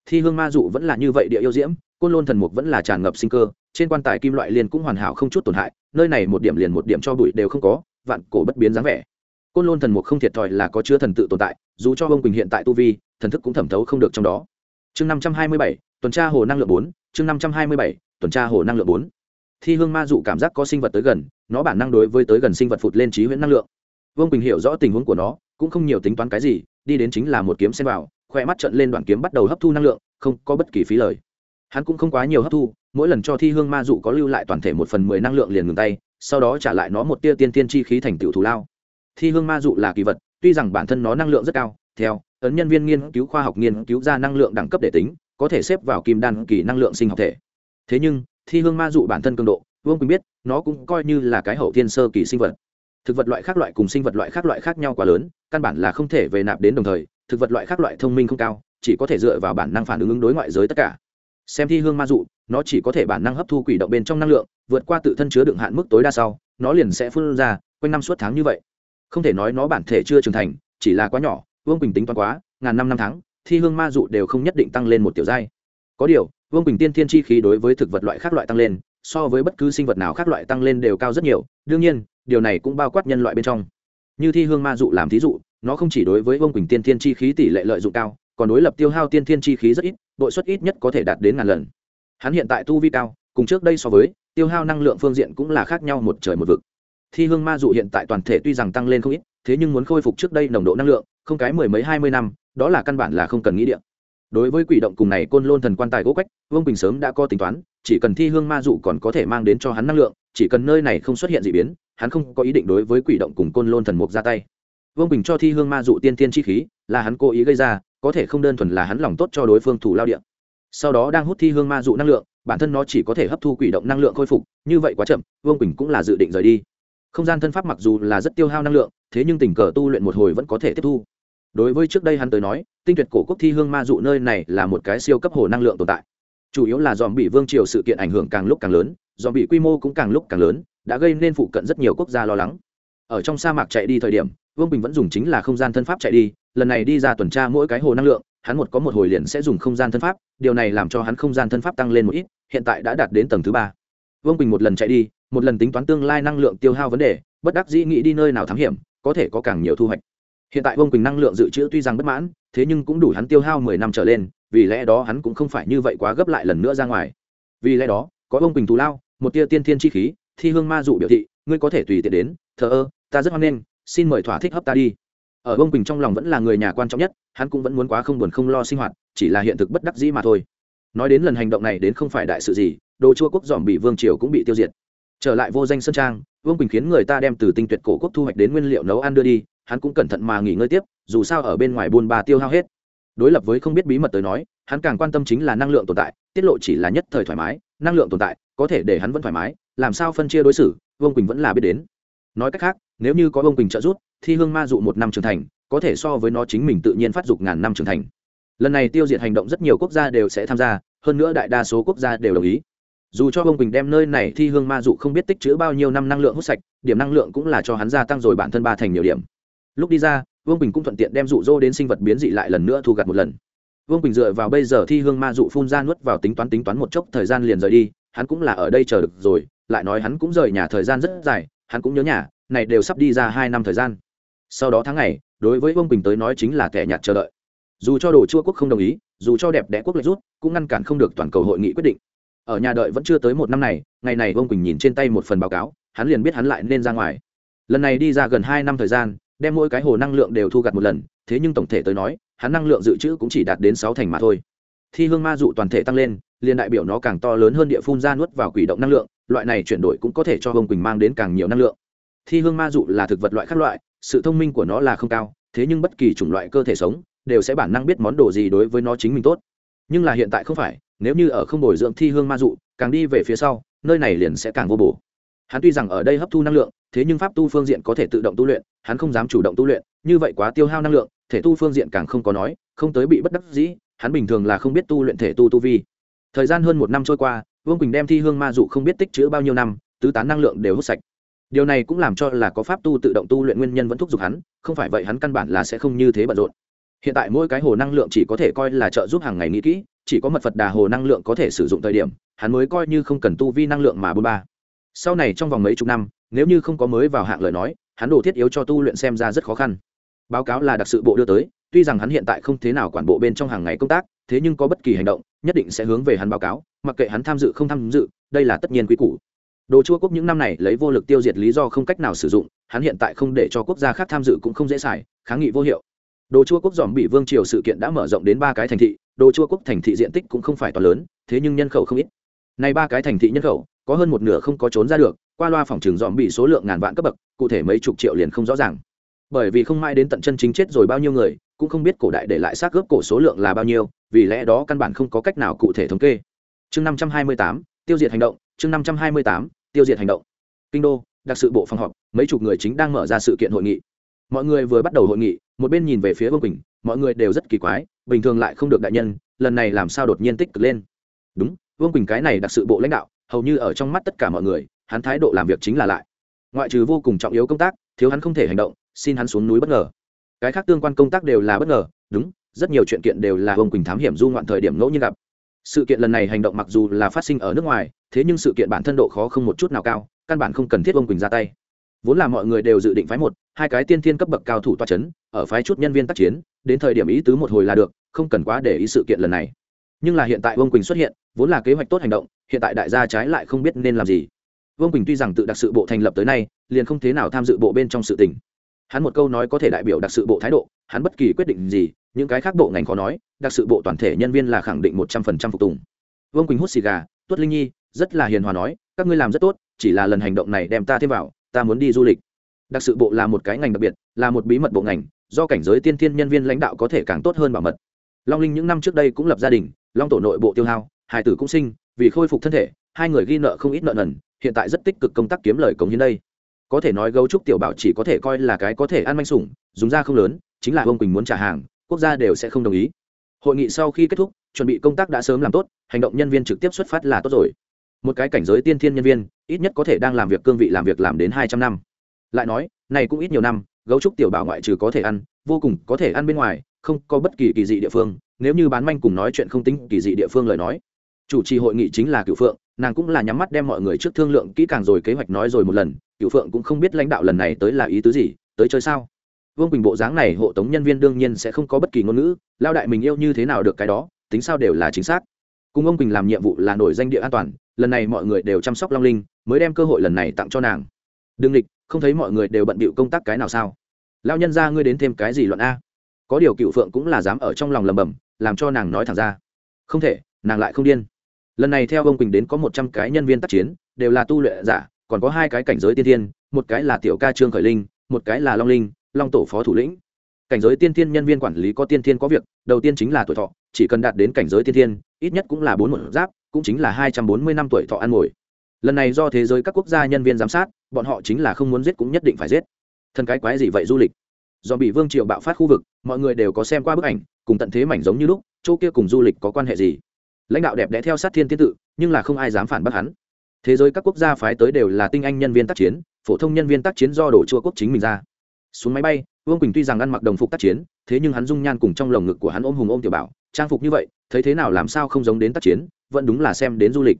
Thi hương ma dụ vẫn là như vậy địa yêu diễm, côn lôn thần mục vẫn là tràn ngập sinh cơ, trên quan tài kim loại liền cũng hoàn hảo không chút tổn hại, nơi này một điểm liền một điểm cho bụi đều không có, vạn cổ bất biến dáng vẻ. Côn lôn thần mục không thiệt thòi là có chứa thần tự tồn tại, dù cho vương quỳnh hiện tại tu vi, thần thức cũng thẩm thấu không được trong đó chương năm trăm hai mươi bảy, tuần tra hồ năng lượng bốn, chương năm trăm hai mươi bảy, tuần tra hồ năng lượng bốn. Thi hương ma dụ cảm giác có sinh vật tới gần, nó bản năng đối với tới gần sinh vật phụt lên trí huyễn năng lượng. Vương quỳnh hiểu rõ tình huống của nó, cũng không nhiều tính toán cái gì, đi đến chính là một kiếm xem vào khoe mắt trận lên đoạn kiếm bắt đầu hấp thu năng lượng, không có bất kỳ phí lời. Hắn cũng không quá nhiều hấp thu, mỗi lần cho thi hương ma dụ có lưu lại toàn thể một phần mười năng lượng liền ngừng tay, sau đó trả lại nó một tia tiên tiên chi khí thành tựu thù lao. Thi hương ma dụ là kỳ vật, tuy rằng bản thân nó năng lượng rất cao, theo ấn nhân viên nghiên cứu khoa học nghiên cứu ra năng lượng đẳng cấp để tính, có thể xếp vào kim đan kỳ năng lượng sinh học thể. Thế nhưng, thi hương ma dụ bản thân cường độ, vương quỳnh biết, nó cũng coi như là cái hậu thiên sơ kỳ sinh vật. Thực vật loại khác loại cùng sinh vật loại khác loại khác nhau quá lớn, căn bản là không thể về nạp đến đồng thời, thực vật loại khác loại thông minh không cao, chỉ có thể dựa vào bản năng phản ứng ứng đối ngoại giới tất cả. Xem thi hương ma dụ, nó chỉ có thể bản năng hấp thu quỷ động bên trong năng lượng, vượt qua tự thân chứa đựng hạn mức tối đa sau, nó liền sẽ phun ra, quanh năm suốt tháng như vậy. Không thể nói nó bản thể chưa trưởng thành, chỉ là quá nhỏ vương quỳnh tính toán quá ngàn năm năm tháng thi hương ma dụ đều không nhất định tăng lên một tiểu giai có điều vương quỳnh tiên thiên chi khí đối với thực vật loại khác loại tăng lên so với bất cứ sinh vật nào khác loại tăng lên đều cao rất nhiều đương nhiên điều này cũng bao quát nhân loại bên trong như thi hương ma dụ làm thí dụ nó không chỉ đối với vương quỳnh tiên thiên chi khí tỷ lệ lợi dụng cao còn đối lập tiêu hao tiên thiên chi khí rất ít đội suất ít nhất có thể đạt đến ngàn lần hắn hiện tại tu vi cao cùng trước đây so với tiêu hao năng lượng phương diện cũng là khác nhau một trời một vực thi hương ma dụ hiện tại toàn thể tuy rằng tăng lên không ít thế nhưng muốn khôi phục trước đây nồng độ năng lượng không cái mười mấy hai mươi năm, đó là căn bản là không cần nghĩ điện đối với quỷ động cùng này côn lôn thần quan tài gỗ quách, vương bình sớm đã có tính toán, chỉ cần thi hương ma dụ còn có thể mang đến cho hắn năng lượng, chỉ cần nơi này không xuất hiện d ị biến, hắn không có ý định đối với quỷ động cùng côn lôn thần mục ra tay. Vương bình cho thi hương ma dụ tiên tiên chi khí, là hắn cố ý gây ra, có thể không đơn thuần là hắn lòng tốt cho đối phương thủ lao điện sau đó đang hút thi hương ma dụ năng lượng, bản thân nó chỉ có thể hấp thu quỷ động năng lượng khôi phục, như vậy quá chậm, vương quỳnh cũng là dự định rời đi. Không gian thân pháp mặc dù là rất tiêu hao năng lượng, thế nhưng tình cờ tu luyện một hồi vẫn có thể tiếp thu đối với trước đây hắn tới nói, tinh tuyệt cổ quốc thi hương ma dụ nơi này là một cái siêu cấp hồ năng lượng tồn tại. Chủ yếu là dòm bị vương triều sự kiện ảnh hưởng càng lúc càng lớn dòm bị quy mô cũng càng lúc càng lớn, đã gây nên phụ cận rất nhiều quốc gia lo lắng. Ở trong sa mạc chạy đi thời điểm, vương bình vẫn dùng chính là không gian thân pháp chạy đi, lần này đi ra tuần tra mỗi cái hồ năng lượng, hắn một có một hồi liền sẽ dùng không gian thân pháp, điều này làm cho hắn không gian thân pháp tăng lên một ít, hiện tại đã đạt đến tầng thứ ba. Vương bình một lần chạy đi, một lần tính toán tương lai năng lượng tiêu hao vấn đề, bất đắc dĩ nghĩ đi nơi nào thám hiểm, có thể có càng nhiều thu hoạch hiện tại vương quỳnh năng lượng dự trữ tuy rằng bất mãn, thế nhưng cũng đủ hắn tiêu hao mười năm trở lên, vì lẽ đó hắn cũng không phải như vậy quá gấp lại lần nữa ra ngoài. Vì lẽ đó, có vương quỳnh thù lao, một tia tiên thiên chi khí, thi hương ma dụ biểu thị, ngươi có thể tùy tiện đến, thờ ơ, ta rất hoan nghênh, xin mời thỏa thích hấp ta đi. Ở vương quỳnh trong lòng vẫn là người nhà quan trọng nhất, hắn cũng vẫn muốn quá không buồn không lo sinh hoạt, chỉ là hiện thực bất đắc dĩ mà thôi. Nói đến lần hành động này đến không phải đại sự gì, đồ chua quốc dòm bị vương triều cũng bị tiêu diệt. Trở lại vô danh sơn trang, vương quỳnh khiến người ta đem từ tinh tuyệt cổ quốc thu hoạch đến nguyên liệu nấu ăn đưa đi hắn cũng cẩn thận mà nghỉ ngơi tiếp, dù sao ở bên ngoài buôn bà tiêu hao hết. Đối lập với không biết bí mật tới nói, hắn càng quan tâm chính là năng lượng tồn tại, tiết lộ chỉ là nhất thời thoải mái, năng lượng tồn tại, có thể để hắn vẫn thoải mái, làm sao phân chia đối xử, vương quỳnh vẫn là biết đến. Nói cách khác, nếu như có vương quỳnh trợ giúp, thì hương ma dụ một năm trưởng thành, có thể so với nó chính mình tự nhiên phát dục ngàn năm trưởng thành. Lần này tiêu diệt hành động rất nhiều quốc gia đều sẽ tham gia, hơn nữa đại đa số quốc gia đều đồng ý. Dù cho vương quỳnh đem nơi này thi hương ma dụ không biết tích chữ bao nhiêu năm năng lượng hút sạch, điểm năng lượng cũng là cho hắn gia tăng rồi bản thân ba thành nhiều điểm lúc đi ra, vương bình cũng thuận tiện đem rụ rô đến sinh vật biến dị lại lần nữa thu gặt một lần. Vương bình dựa vào bây giờ thi hương ma dụ phun ra nuốt vào tính toán tính toán một chốc thời gian liền rời đi, hắn cũng là ở đây chờ được rồi, lại nói hắn cũng rời nhà thời gian rất dài, hắn cũng nhớ nhà, này đều sắp đi ra hai năm thời gian. Sau đó tháng ngày, đối với vương bình tới nói chính là kẻ nhạt chờ đợi. Dù cho đồ chua quốc không đồng ý, dù cho đẹp đẽ quốc lệch rút, cũng ngăn cản không được toàn cầu hội nghị quyết định. Ở nhà đợi vẫn chưa tới một năm này, ngày này vương quỳnh nhìn trên tay một phần báo cáo, hắn liền biết hắn lại nên ra ngoài. Lần này đi ra gần hai năm thời gian đem mỗi cái hồ năng lượng đều thu gặt một lần, thế nhưng tổng thể tới nói, hắn năng lượng dự trữ cũng chỉ đạt đến sáu thành mà thôi. Thi hương ma dụ toàn thể tăng lên, liền đại biểu nó càng to lớn hơn địa phun ra nuốt vào quỷ động năng lượng, loại này chuyển đổi cũng có thể cho bông quỳnh mang đến càng nhiều năng lượng. Thi hương ma dụ là thực vật loại khác loại, sự thông minh của nó là không cao, thế nhưng bất kỳ chủng loại cơ thể sống, đều sẽ bản năng biết món đồ gì đối với nó chính mình tốt. Nhưng là hiện tại không phải, nếu như ở không bồi dưỡng thi hương ma dụ, càng đi về phía sau, nơi này liền sẽ càng vô bổ. Hắn tuy rằng ở đây hấp thu năng lượng thế nhưng pháp tu phương diện có thể tự động tu luyện, hắn không dám chủ động tu luyện, như vậy quá tiêu hao năng lượng, thể tu phương diện càng không có nói, không tới bị bất đắc dĩ, hắn bình thường là không biết tu luyện thể tu tu vi. Thời gian hơn một năm trôi qua, vương quỳnh đem thi hương ma dụ không biết tích chữ bao nhiêu năm, tứ tán năng lượng đều hút sạch. Điều này cũng làm cho là có pháp tu tự động tu luyện nguyên nhân vẫn thúc giục hắn, không phải vậy hắn căn bản là sẽ không như thế bận rộn. Hiện tại mỗi cái hồ năng lượng chỉ có thể coi là trợ giúp hàng ngày nghĩ kỹ, chỉ có mật phật đà hồ năng lượng có thể sử dụng thời điểm, hắn mới coi như không cần tu vi năng lượng mà bôn ba. Sau này trong vòng mấy chục năm nếu như không có mới vào hạng lời nói, hắn đồ thiết yếu cho tu luyện xem ra rất khó khăn. Báo cáo là đặc sự bộ đưa tới, tuy rằng hắn hiện tại không thế nào quản bộ bên trong hàng ngày công tác, thế nhưng có bất kỳ hành động, nhất định sẽ hướng về hắn báo cáo, mặc kệ hắn tham dự không tham dự, đây là tất nhiên quý củ. Đồ chua quốc những năm này lấy vô lực tiêu diệt lý do không cách nào sử dụng, hắn hiện tại không để cho quốc gia khác tham dự cũng không dễ xài, kháng nghị vô hiệu. Đồ chua quốc dòm bị vương triều sự kiện đã mở rộng đến ba cái thành thị, đồ chua quốc thành thị diện tích cũng không phải to lớn, thế nhưng nhân khẩu không ít. Nay ba cái thành thị nhân khẩu, có hơn một nửa không có trốn ra được qua loa phòng trường dòm bị số lượng ngàn vạn cấp bậc, cụ thể mấy chục triệu liền không rõ ràng. Bởi vì không mai đến tận chân chính chết rồi bao nhiêu người, cũng không biết cổ đại để lại xác gớp cổ số lượng là bao nhiêu, vì lẽ đó căn bản không có cách nào cụ thể thống kê. Chương năm trăm hai mươi tám, tiêu diệt hành động, chương năm trăm hai mươi tám, tiêu diệt hành động. Kinh đô, đặc sự bộ phòng họp, mấy chục người chính đang mở ra sự kiện hội nghị. Mọi người vừa bắt đầu hội nghị, một bên nhìn về phía vương quỳnh, mọi người đều rất kỳ quái, bình thường lại không được đại nhân, lần này làm sao đột nhiên tích cực lên. Đúng, vương quỳnh cái này đặc sự bộ lãnh đạo, hầu như ở trong mắt tất cả mọi người hắn thái độ làm việc chính là lại. Ngoại trừ vô cùng trọng yếu công tác, thiếu hắn không thể hành động, xin hắn xuống núi bất ngờ. Cái khác tương quan công tác đều là bất ngờ, đúng, rất nhiều chuyện kiện đều là vương quỳnh thám hiểm du ngoạn thời điểm ngẫu nhiên gặp. Sự kiện lần này hành động mặc dù là phát sinh ở nước ngoài, thế nhưng sự kiện bản thân độ khó không một chút nào cao, căn bản không cần thiết ông quỳnh ra tay. Vốn là mọi người đều dự định phái một, hai cái tiên thiên cấp bậc cao thủ toa c h ấ n ở phái chút nhân viên tác chiến, đến thời điểm ý tứ một hồi là được, không cần quá để ý sự kiện lần này. Nhưng là hiện tại ông quỳnh xuất hiện, vốn là kế hoạch tốt hành động, hiện tại đại gia trái lại không biết nên làm gì vương quỳnh tuy rằng tự đặc sự bộ thành lập tới nay liền không thế nào tham dự bộ bên trong sự tình hắn một câu nói có thể đại biểu đặc sự bộ thái độ hắn bất kỳ quyết định gì những cái khác bộ ngành khó nói đặc sự bộ toàn thể nhân viên là khẳng định một trăm phần trăm phục tùng vương quỳnh hút xì gà tuất linh nhi rất là hiền hòa nói các ngươi làm rất tốt chỉ là lần hành động này đem ta thêm vào ta muốn đi du lịch đặc sự bộ là một cái ngành đặc biệt là một bí mật bộ ngành do cảnh giới tiên thiên nhân viên lãnh đạo có thể càng tốt hơn bảo mật long linh những năm trước đây cũng lập gia đình long tổ nội bộ tiêu hao hải tử cũng sinh vì khôi phục thân thể hai người ghi nợ không ít nợ nần, hiện tại rất tích cực công tác kiếm lời cống hiến đây. Có thể nói gấu trúc tiểu bảo chỉ có thể coi là cái có thể ăn manh sủng, dùng ra không lớn, chính là ông quỳnh muốn trả hàng, quốc gia đều sẽ không đồng ý. Hội nghị sau khi kết thúc, chuẩn bị công tác đã sớm làm tốt, hành động nhân viên trực tiếp xuất phát là tốt rồi. Một cái cảnh giới tiên thiên nhân viên, ít nhất có thể đang làm việc cương vị làm việc làm đến hai trăm năm. Lại nói, này cũng ít nhiều năm, gấu trúc tiểu bảo ngoại trừ có thể ăn, vô cùng có thể ăn bên ngoài, không có bất kỳ kỳ dị địa phương, nếu như bán manh cùng nói chuyện không tính kỳ dị địa phương lời nói. Chủ trì hội nghị chính là cựu phượng nàng cũng là nhắm mắt đem mọi người trước thương lượng kỹ càng rồi kế hoạch nói rồi một lần cựu phượng cũng không biết lãnh đạo lần này tới là ý tứ gì, tới chơi sao? Vương quỳnh bộ dáng này hộ tống nhân viên đương nhiên sẽ không có bất kỳ ngôn ngữ, lao đại mình yêu như thế nào được cái đó, tính sao đều là chính xác. Cùng ông quỳnh làm nhiệm vụ là nổi danh địa an toàn, lần này mọi người đều chăm sóc long linh, mới đem cơ hội lần này tặng cho nàng. Đương địch không thấy mọi người đều bận bịu công tác cái nào sao? Lao nhân ra ngươi đến thêm cái gì luận a? Có điều cựu phượng cũng là dám ở trong lòng lầm bầm làm cho nàng nói thẳng ra. Không thể, nàng lại không điên lần này theo ông quỳnh đến có một trăm cái nhân viên tác chiến, đều là tu luyện giả, còn có hai cái cảnh giới tiên thiên, một cái là tiểu ca trương khởi linh, một cái là long linh, long tổ phó thủ lĩnh. Cảnh giới tiên thiên nhân viên quản lý có tiên thiên có việc, đầu tiên chính là tuổi thọ, chỉ cần đạt đến cảnh giới tiên thiên, ít nhất cũng là bốn một giáp, cũng chính là hai trăm bốn mươi năm tuổi thọ ăn mồi lần này do thế giới các quốc gia nhân viên giám sát, bọn họ chính là không muốn giết cũng nhất định phải giết. Thân cái quái gì vậy du lịch? Do bị vương triều bạo phát khu vực, mọi người đều có xem qua bức ảnh, cùng tận thế mảnh giống như lúc, chỗ kia cùng du lịch có quan hệ gì? Lãnh đạo đẹp đẽ theo sát thiên tiên tự, nhưng là không ai dám phản bác hắn. Thế giới các quốc gia phái tới đều là tinh anh nhân viên tác chiến, phổ thông nhân viên tác chiến do đổ chua quốc chính mình ra. Xuống máy bay, vương quỳnh tuy rằng ăn mặc đồng phục tác chiến, thế nhưng hắn dung nhan cùng trong lồng ngực của hắn ôm hùng ôm tiểu bảo, trang phục như vậy, thấy thế nào làm sao không giống đến tác chiến, vẫn đúng là xem đến du lịch.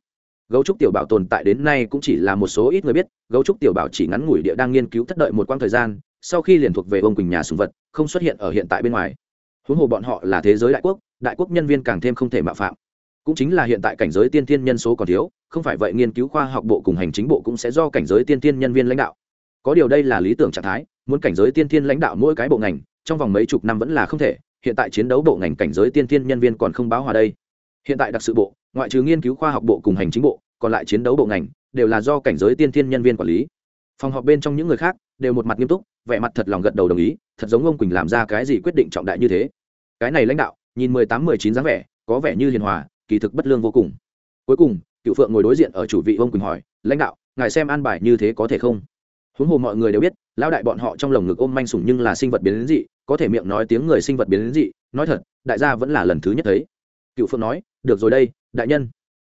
Gấu trúc tiểu bảo tồn tại đến nay cũng chỉ là một số ít người biết, gấu trúc tiểu bảo chỉ ngắn ngủi địa đang nghiên cứu thất đợi một quãng thời gian, sau khi liền thuộc về ông quỳnh nhà sùng vật, không xuất hiện ở hiện tại bên ngoài. Huống hồ bọn họ là thế giới đại quốc đại quốc nhân viên càng thêm không thể mạo phạm cũng chính là hiện tại cảnh giới tiên tiên nhân số còn thiếu, không phải vậy nghiên cứu khoa học bộ cùng hành chính bộ cũng sẽ do cảnh giới tiên tiên nhân viên lãnh đạo. Có điều đây là lý tưởng trạng thái, muốn cảnh giới tiên thiên lãnh đạo mỗi cái bộ ngành, trong vòng mấy chục năm vẫn là không thể, hiện tại chiến đấu bộ ngành cảnh giới tiên thiên nhân viên còn không báo hòa đây. Hiện tại đặc sự bộ, ngoại trừ nghiên cứu khoa học bộ cùng hành chính bộ, còn lại chiến đấu bộ ngành, đều là do cảnh giới tiên thiên nhân viên quản lý. Phòng họp bên trong những người khác, đều một mặt nghiêm túc, vẻ mặt thật lòng gật đầu đồng ý, thật giống ông quỳnh làm ra cái gì quyết định trọng đại như thế. Cái này lãnh đạo, nhìn mười tám mười chín dáng vẻ, có vẻ như hiền hòa kỳ thực bất lương vô cùng. Cuối cùng, cựu phượng ngồi đối diện ở chủ vị ông quỳnh hỏi, lãnh đạo, ngài xem an bài như thế có thể không? Huống hồ mọi người đều biết, lão đại bọn họ trong lồng ngực ôm manh sủng nhưng là sinh vật biến dị, có thể miệng nói tiếng người sinh vật biến dị, nói thật, đại gia vẫn là lần thứ nhất thấy. Cựu phượng nói, được rồi đây, đại nhân.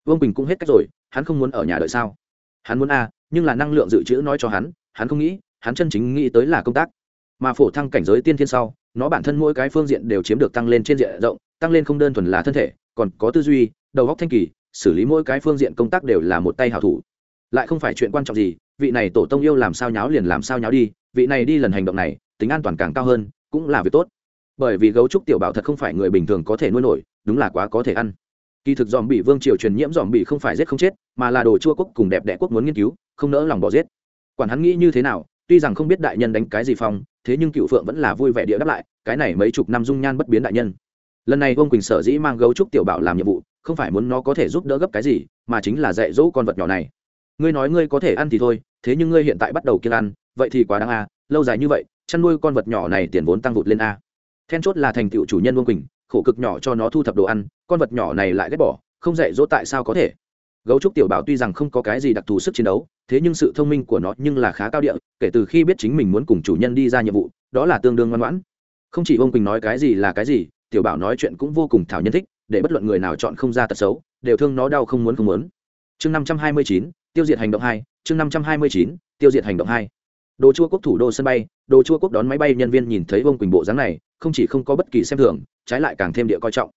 Vương bình cũng hết cách rồi, hắn không muốn ở nhà đợi sao? Hắn muốn a, nhưng là năng lượng dự trữ nói cho hắn hắn không nghĩ, hắn chân chính nghĩ tới là công tác. Mà phổ thăng cảnh giới tiên thiên sau, nó bản thân mỗi cái phương diện đều chiếm được tăng lên trên diện rộng, tăng lên không đơn thuần là thân thể còn có tư duy, đầu góc thanh kỳ, xử lý mỗi cái phương diện công tác đều là một tay hảo thủ. Lại không phải chuyện quan trọng gì, vị này tổ tông yêu làm sao nháo liền làm sao nháo đi, vị này đi lần hành động này, tính an toàn càng cao hơn, cũng là việc tốt. Bởi vì gấu trúc tiểu bảo thật không phải người bình thường có thể nuôi nổi, đúng là quá có thể ăn. Kỳ thực dòm bị vương triều truyền nhiễm dòm bị không phải giết không chết, mà là đồ chua quốc cùng đẹp đẽ quốc muốn nghiên cứu, không nỡ lòng bỏ giết. Quản hắn nghĩ như thế nào, tuy rằng không biết đại nhân đánh cái gì phong, thế nhưng cựu phượng vẫn là vui vẻ địa đáp lại, cái này mấy chục năm dung nhan bất biến đại nhân lần này vương quỳnh sở dĩ mang gấu trúc tiểu bảo làm nhiệm vụ, không phải muốn nó có thể giúp đỡ gấp cái gì, mà chính là dạy dỗ con vật nhỏ này. Ngươi nói ngươi có thể ăn thì thôi, thế nhưng ngươi hiện tại bắt đầu kiên ăn, vậy thì quá đáng a à. lâu dài như vậy, chăn nuôi con vật nhỏ này tiền vốn tăng vụt lên a. Then chốt là thành tựu chủ nhân vương quỳnh, khổ cực nhỏ cho nó thu thập đồ ăn, con vật nhỏ này lại ghét bỏ, không dạy dỗ tại sao có thể. Gấu trúc tiểu bảo tuy rằng không có cái gì đặc thù sức chiến đấu, thế nhưng sự thông minh của nó nhưng là khá cao địa, kể từ khi biết chính mình muốn cùng chủ nhân đi ra nhiệm vụ, đó là tương đương ngoan ngoãn. Không chỉ ông quỳnh nói cái gì là cái gì tiểu bảo nói chuyện cũng vô cùng thảo nhân thích, để bất luận người nào chọn không ra tật xấu, đều thương nó đau không muốn không muốn. Chương năm trăm hai mươi chín, tiêu diệt hành động hai, chương năm trăm hai mươi chín, tiêu diệt hành động hai. Đồ chua quốc thủ đô sân bay, đồ chua quốc đón máy bay nhân viên nhìn thấy vương quỳnh bộ dáng này, không chỉ không có bất kỳ xem thường, trái lại càng thêm địa coi trọng.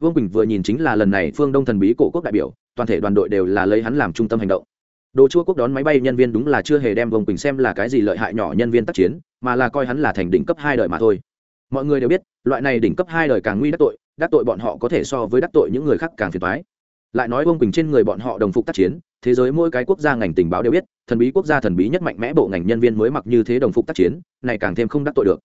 Vương quỳnh vừa nhìn chính là lần này phương đông thần bí cổ quốc đại biểu, toàn thể đoàn đội đều là lấy hắn làm trung tâm hành động. Đồ chua quốc đón máy bay nhân viên đúng là chưa hề đem vương quỳnh xem là cái gì lợi hại nhỏ nhân viên tác chiến, mà là coi hắn là thành đỉnh cấp hai đời mà thôi mọi người đều biết, loại này đỉnh cấp hai đời càng nguy đắc tội đắc tội bọn họ có thể so với đắc tội những người khác càng phiền toái. Lại nói vương quỳnh trên người bọn họ đồng phục tác chiến, thế giới mỗi cái quốc gia ngành tình báo đều biết, thần bí quốc gia thần bí nhất mạnh mẽ bộ ngành nhân viên mới mặc như thế đồng phục tác chiến, này càng thêm không đắc tội được.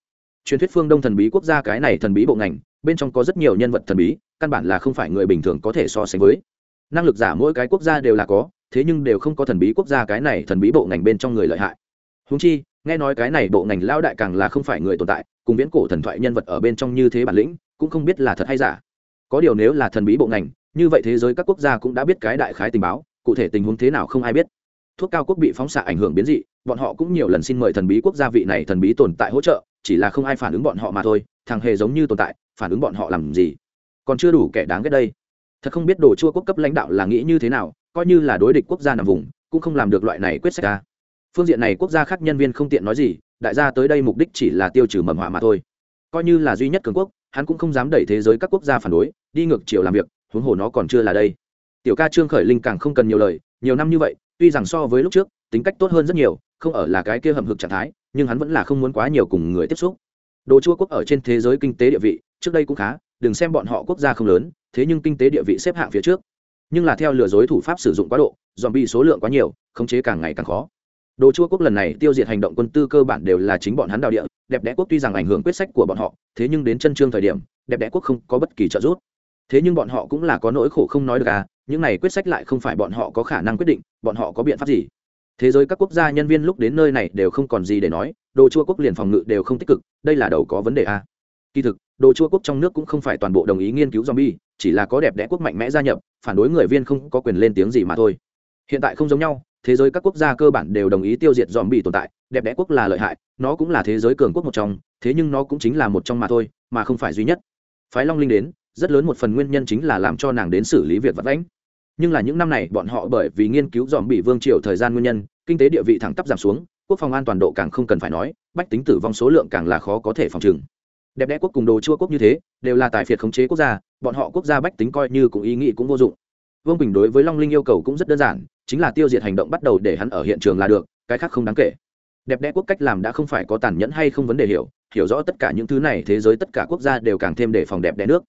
Truyền thuyết phương đông thần bí quốc gia cái này thần bí bộ ngành, bên trong có rất nhiều nhân vật thần bí, căn bản là không phải người bình thường có thể so sánh với. Năng lực giả mỗi cái quốc gia đều là có, thế nhưng đều không có thần bí quốc gia cái này thần bí bộ ngành bên trong người lợi hại. Húng chi, nghe nói cái này bộ ngành lao đại càng là không phải người tồn tại cùng viễn cổ thần thoại nhân vật ở bên trong như thế bản lĩnh, cũng không biết là thật hay giả. Có điều nếu là thần bí bộ ngành, như vậy thế giới các quốc gia cũng đã biết cái đại khái tình báo, cụ thể tình huống thế nào không ai biết. Thuốc cao quốc bị phóng xạ ảnh hưởng biến dị, bọn họ cũng nhiều lần xin mời thần bí quốc gia vị này thần bí tồn tại hỗ trợ, chỉ là không ai phản ứng bọn họ mà thôi, thằng hề giống như tồn tại, phản ứng bọn họ làm gì? Còn chưa đủ kẻ đáng ghét đây. Thật không biết đồ chua quốc cấp lãnh đạo là nghĩ như thế nào, coi như là đối địch quốc gia nằm vùng, cũng không làm được loại này quyết sách ra. Phương diện này quốc gia khác nhân viên không tiện nói gì đại gia tới đây mục đích chỉ là tiêu trừ mầm họa mà thôi. Coi như là duy nhất cường quốc, hắn cũng không dám đẩy thế giới các quốc gia phản đối, đi ngược chiều làm việc, huống hồ nó còn chưa là đây. Tiểu ca trương khởi linh càng không cần nhiều lời, nhiều năm như vậy, tuy rằng so với lúc trước, tính cách tốt hơn rất nhiều, không ở là cái kia hầm hực trạng thái, nhưng hắn vẫn là không muốn quá nhiều cùng người tiếp xúc. Đồ chua quốc ở trên thế giới kinh tế địa vị, trước đây cũng khá, đừng xem bọn họ quốc gia không lớn, thế nhưng kinh tế địa vị xếp hạng phía trước. Nhưng là theo lừa dối thủ pháp sử dụng quá độ dòm bị số lượng quá nhiều, khống chế càng ngày càng khó đồ chua quốc lần này tiêu diệt hành động quân tư cơ bản đều là chính bọn hắn đào địa, đẹp đẽ quốc tuy rằng ảnh hưởng quyết sách của bọn họ, thế nhưng đến chân trương thời điểm, đẹp đẽ quốc không có bất kỳ trợ giúp. Thế nhưng bọn họ cũng là có nỗi khổ không nói được à những này quyết sách lại không phải bọn họ có khả năng quyết định, bọn họ có biện pháp gì? Thế giới các quốc gia nhân viên lúc đến nơi này đều không còn gì để nói, đồ chua quốc liền phòng ngự đều không tích cực, đây là đầu có vấn đề à. kỳ thực, đồ chua quốc trong nước cũng không phải toàn bộ đồng ý nghiên cứu zombie, chỉ là có đẹp đẽ quốc mạnh mẽ gia nhập, phản đối người viên không có quyền lên tiếng gì mà thôi. Hiện tại không giống nhau thế giới các quốc gia cơ bản đều đồng ý tiêu diệt zombie tồn tại, đẹp đẽ quốc là lợi hại, nó cũng là thế giới cường quốc một trong, thế nhưng nó cũng chính là một trong mà thôi, mà không phải duy nhất. Phái long linh đến, rất lớn một phần nguyên nhân chính là làm cho nàng đến xử lý việc vật lãnh nhưng là những năm này, bọn họ bởi vì nghiên cứu dòm bị vương triều thời gian nguyên nhân, kinh tế địa vị thẳng tắp giảm xuống, quốc phòng an toàn độ càng không cần phải nói, bách tính tử vong số lượng càng là khó có thể phòng trừng. Đẹp đẽ quốc cùng đồ chua quốc như thế, đều là tài phiệt khống chế quốc gia, bọn họ quốc gia bách tính coi như cũng ý nghĩ cũng vô dụng. Vương bình đối với long linh yêu cầu cũng rất đơn giản chính là tiêu diệt hành động bắt đầu để hắn ở hiện trường là được, cái khác không đáng kể. Đẹp đẽ quốc cách làm đã không phải có tàn nhẫn hay không vấn đề hiểu hiểu rõ tất cả những thứ này thế giới tất cả quốc gia đều càng thêm để phòng đẹp đẽ nước.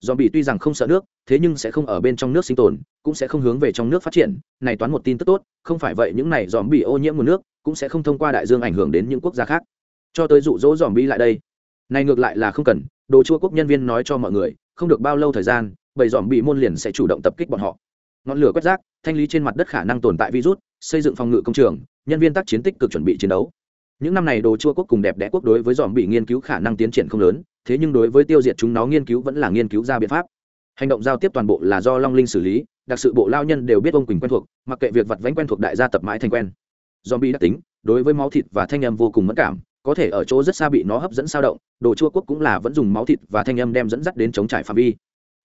Dòm bị tuy rằng không sợ nước, thế nhưng sẽ không ở bên trong nước sinh tồn, cũng sẽ không hướng về trong nước phát triển. Này toán một tin tức tốt, không phải vậy những này dòm bị ô nhiễm nguồn nước cũng sẽ không thông qua đại dương ảnh hưởng đến những quốc gia khác. Cho tới dụ dỗ dòm bi lại đây. Này ngược lại là không cần, đồ chua quốc nhân viên nói cho mọi người, không được bao lâu thời gian bầy dòm bị môn liền sẽ chủ động tập kích bọn họ ngọn lửa quét rác, thanh lý trên mặt đất khả năng tồn tại virus, xây dựng phòng ngự công trường, nhân viên tác chiến tích cực chuẩn bị chiến đấu. Những năm này đồ chua quốc cùng đẹp đẽ quốc đối với dòm bị nghiên cứu khả năng tiến triển không lớn, thế nhưng đối với tiêu diệt chúng nó nghiên cứu vẫn là nghiên cứu ra biện pháp. Hành động giao tiếp toàn bộ là do long linh xử lý, đặc sự bộ lao nhân đều biết ông quỳnh quen thuộc, mặc kệ việc vặt vánh quen thuộc đại gia tập mãi thành quen. Dòm bị đặc tính, đối với máu thịt và thanh âm vô cùng mất cảm, có thể ở chỗ rất xa bị nó hấp dẫn sao động, đồ chua quốc cũng là vẫn dùng máu thịt và thanh âm đem dẫn dắt đến chống trải phạm vi.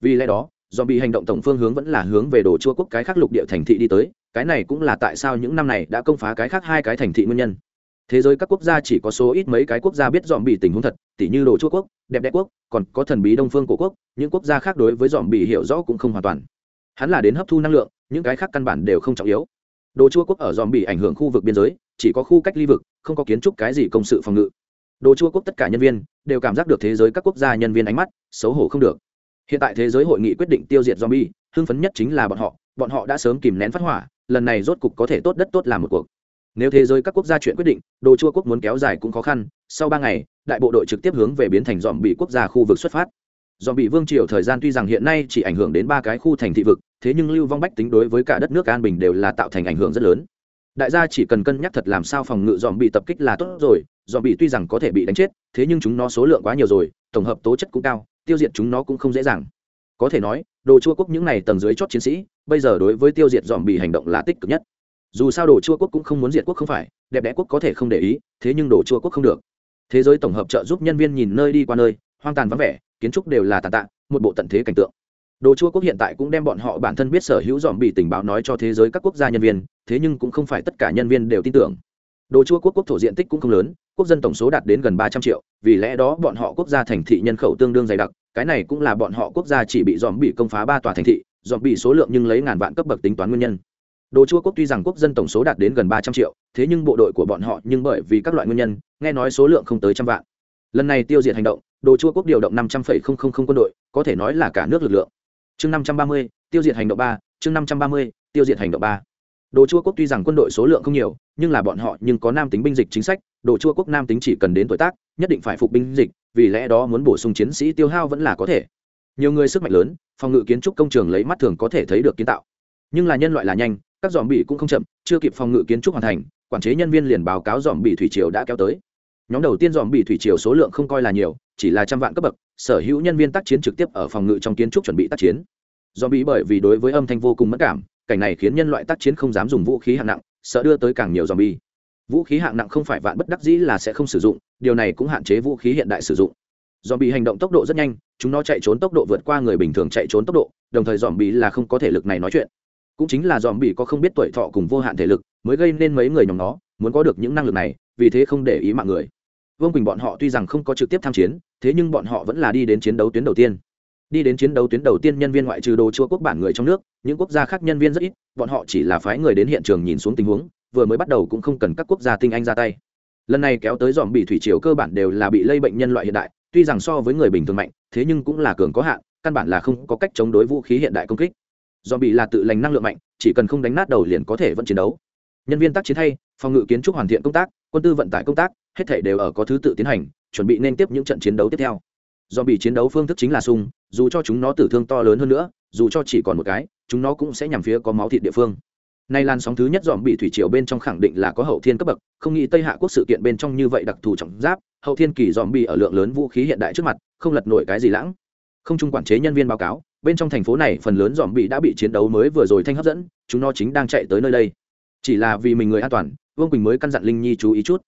Vì lẽ đó do bị hành động tổng phương hướng vẫn là hướng về đồ chua quốc cái khác lục địa thành thị đi tới, cái này cũng là tại sao những năm này đã công phá cái khác hai cái thành thị nguyên nhân. Thế giới các quốc gia chỉ có số ít mấy cái quốc gia biết dòm bị tình huống thật, tỉ như đồ chua quốc, đẹp đẽ quốc, còn có thần bí đông phương của quốc, những quốc gia khác đối với dòm bị hiểu rõ cũng không hoàn toàn. Hắn là đến hấp thu năng lượng, những cái khác căn bản đều không trọng yếu. Đồ chua quốc ở dòm bị ảnh hưởng khu vực biên giới, chỉ có khu cách ly vực, không có kiến trúc cái gì công sự phòng ngự. Đồ chua quốc tất cả nhân viên đều cảm giác được thế giới các quốc gia nhân viên ánh mắt, xấu hổ không được hiện tại thế giới hội nghị quyết định tiêu diệt zombie, hưng phấn nhất chính là bọn họ bọn họ đã sớm kìm nén phát hỏa, lần này rốt cục có thể tốt đất tốt làm một cuộc. Nếu thế giới các quốc gia chuyện quyết định, đồ chua quốc muốn kéo dài cũng khó khăn, sau ba ngày, đại bộ đội trực tiếp hướng về biến thành dòm bị quốc gia khu vực xuất phát. Dòm bị vương triều thời gian tuy rằng hiện nay chỉ ảnh hưởng đến ba cái khu thành thị vực, thế nhưng lưu vong bách tính đối với cả đất nước an bình đều là tạo thành ảnh hưởng rất lớn. Đại gia chỉ cần cân nhắc thật làm sao phòng ngự dòm bị tập kích là tốt rồi dòm bị tuy rằng có thể bị đánh chết, thế nhưng chúng nó số lượng quá nhiều rồi, tổng hợp tố chất cũng cao tiêu diệt chúng nó cũng không dễ dàng. Có thể nói, đồ chua quốc những này tầng dưới chót chiến sĩ, bây giờ đối với tiêu diệt dòm bị hành động là tích cực nhất. Dù sao đồ chua quốc cũng không muốn diệt quốc không phải, đẹp đẽ quốc có thể không để ý, thế nhưng đồ chua quốc không được. Thế giới tổng hợp trợ giúp nhân viên nhìn nơi đi qua nơi, hoang tàn vắng vẻ, kiến trúc đều là tàn tạ, một bộ tận thế cảnh tượng. Đồ chua quốc hiện tại cũng đem bọn họ bản thân biết sở hữu dòm bị tình báo nói cho thế giới các quốc gia nhân viên, thế nhưng cũng không phải tất cả nhân viên đều tin tưởng. Đồ chua quốc quốc thổ diện tích cũng không lớn quốc dân tổng số đạt đến gần ba trăm triệu, vì lẽ đó bọn họ quốc gia thành thị nhân khẩu tương đương dày đặc, cái này cũng là bọn họ quốc gia chỉ bị dòm bị công phá ba tòa thành thị dòm bị số lượng nhưng lấy ngàn vạn cấp bậc tính toán nguyên nhân. Đồ chua quốc tuy rằng quốc dân tổng số đạt đến gần ba trăm triệu, thế nhưng bộ đội của bọn họ nhưng bởi vì các loại nguyên nhân, nghe nói số lượng không tới trăm vạn. Lần này tiêu diệt hành động, đồ chua quốc điều động năm trăm linh quân đội, có thể nói là cả nước lực lượng. Chương năm trăm ba mươi, tiêu diệt hành động ba, chương năm trăm ba mươi, tiêu diệt hành động ba. Đồ chua quốc tuy rằng quân đội số lượng không nhiều, nhưng là bọn họ nhưng có nam tính binh dịch chính sách đồ chua quốc nam tính chỉ cần đến tuổi tác, nhất định phải phục binh dịch, vì lẽ đó muốn bổ sung chiến sĩ tiêu hao vẫn là có thể. Nhiều người sức mạnh lớn, phòng ngự kiến trúc công trường lấy mắt thường có thể thấy được kiến tạo. Nhưng là nhân loại là nhanh, các dòm bị cũng không chậm, chưa kịp phòng ngự kiến trúc hoàn thành, quản chế nhân viên liền báo cáo dòm bị thủy triều đã kéo tới. Nhóm đầu tiên dòm bị thủy triều số lượng không coi là nhiều, chỉ là trăm vạn cấp bậc, sở hữu nhân viên tác chiến trực tiếp ở phòng ngự trong kiến trúc chuẩn bị tác chiến. Dòm bị bởi vì đối với âm thanh vô cùng mất cảm, cảnh này khiến nhân loại tác chiến không dám dùng vũ khí hạng nặng, sợ đưa tới càng nhiều dòm bi vũ khí hạng nặng không phải vạn bất đắc dĩ là sẽ không sử dụng, điều này cũng hạn chế vũ khí hiện đại sử dụng. Dòm bị hành động tốc độ rất nhanh, chúng nó chạy trốn tốc độ vượt qua người bình thường chạy trốn tốc độ, đồng thời dòm bị là không có thể lực này nói chuyện. Cũng chính là dòm bị có không biết tuổi thọ cùng vô hạn thể lực, mới gây nên mấy người nhóm nó, muốn có được những năng lực này, vì thế không để ý mạng người. Vương quỳnh bọn họ tuy rằng không có trực tiếp tham chiến, thế nhưng bọn họ vẫn là đi đến chiến đấu tuyến đầu tiên. Đi đến chiến đấu tuyến đầu tiên nhân viên ngoại trừ đồ chua quốc bản người trong nước, những quốc gia khác nhân viên rất ít, bọn họ chỉ là phái người đến hiện trường nhìn xuống tình huống vừa mới bắt đầu cũng không cần các quốc gia tinh anh ra tay. Lần này kéo tới dòm bị thủy triều cơ bản đều là bị lây bệnh nhân loại hiện đại tuy rằng so với người bình thường mạnh thế nhưng cũng là cường có hạn căn bản là không có cách chống đối vũ khí hiện đại công kích. Dòm bị là tự lành năng lượng mạnh chỉ cần không đánh nát đầu liền có thể vẫn chiến đấu. Nhân viên tác chiến thay, phòng ngự kiến trúc hoàn thiện công tác quân tư vận tải công tác hết thể đều ở có thứ tự tiến hành chuẩn bị nên tiếp những trận chiến đấu tiếp theo. Do bị chiến đấu phương thức chính là sung dù cho chúng nó tử thương to lớn hơn nữa dù cho chỉ còn một cái chúng nó cũng sẽ nhằm phía có máu thịt địa phương nay lan sóng thứ nhất dòm bị thủy triều bên trong khẳng định là có hậu thiên cấp bậc, không nghĩ tây hạ quốc sự kiện bên trong như vậy đặc thù trọng giáp, hậu thiên kỳ dòm bị ở lượng lớn vũ khí hiện đại trước mặt, không lật nổi cái gì lãng. Không trung quản chế nhân viên báo cáo, bên trong thành phố này phần lớn dòm bị đã bị chiến đấu mới vừa rồi thanh hấp dẫn, chúng nó chính đang chạy tới nơi đây. Chỉ là vì mình người an toàn, vương quỳnh mới căn dặn linh nhi chú ý chút.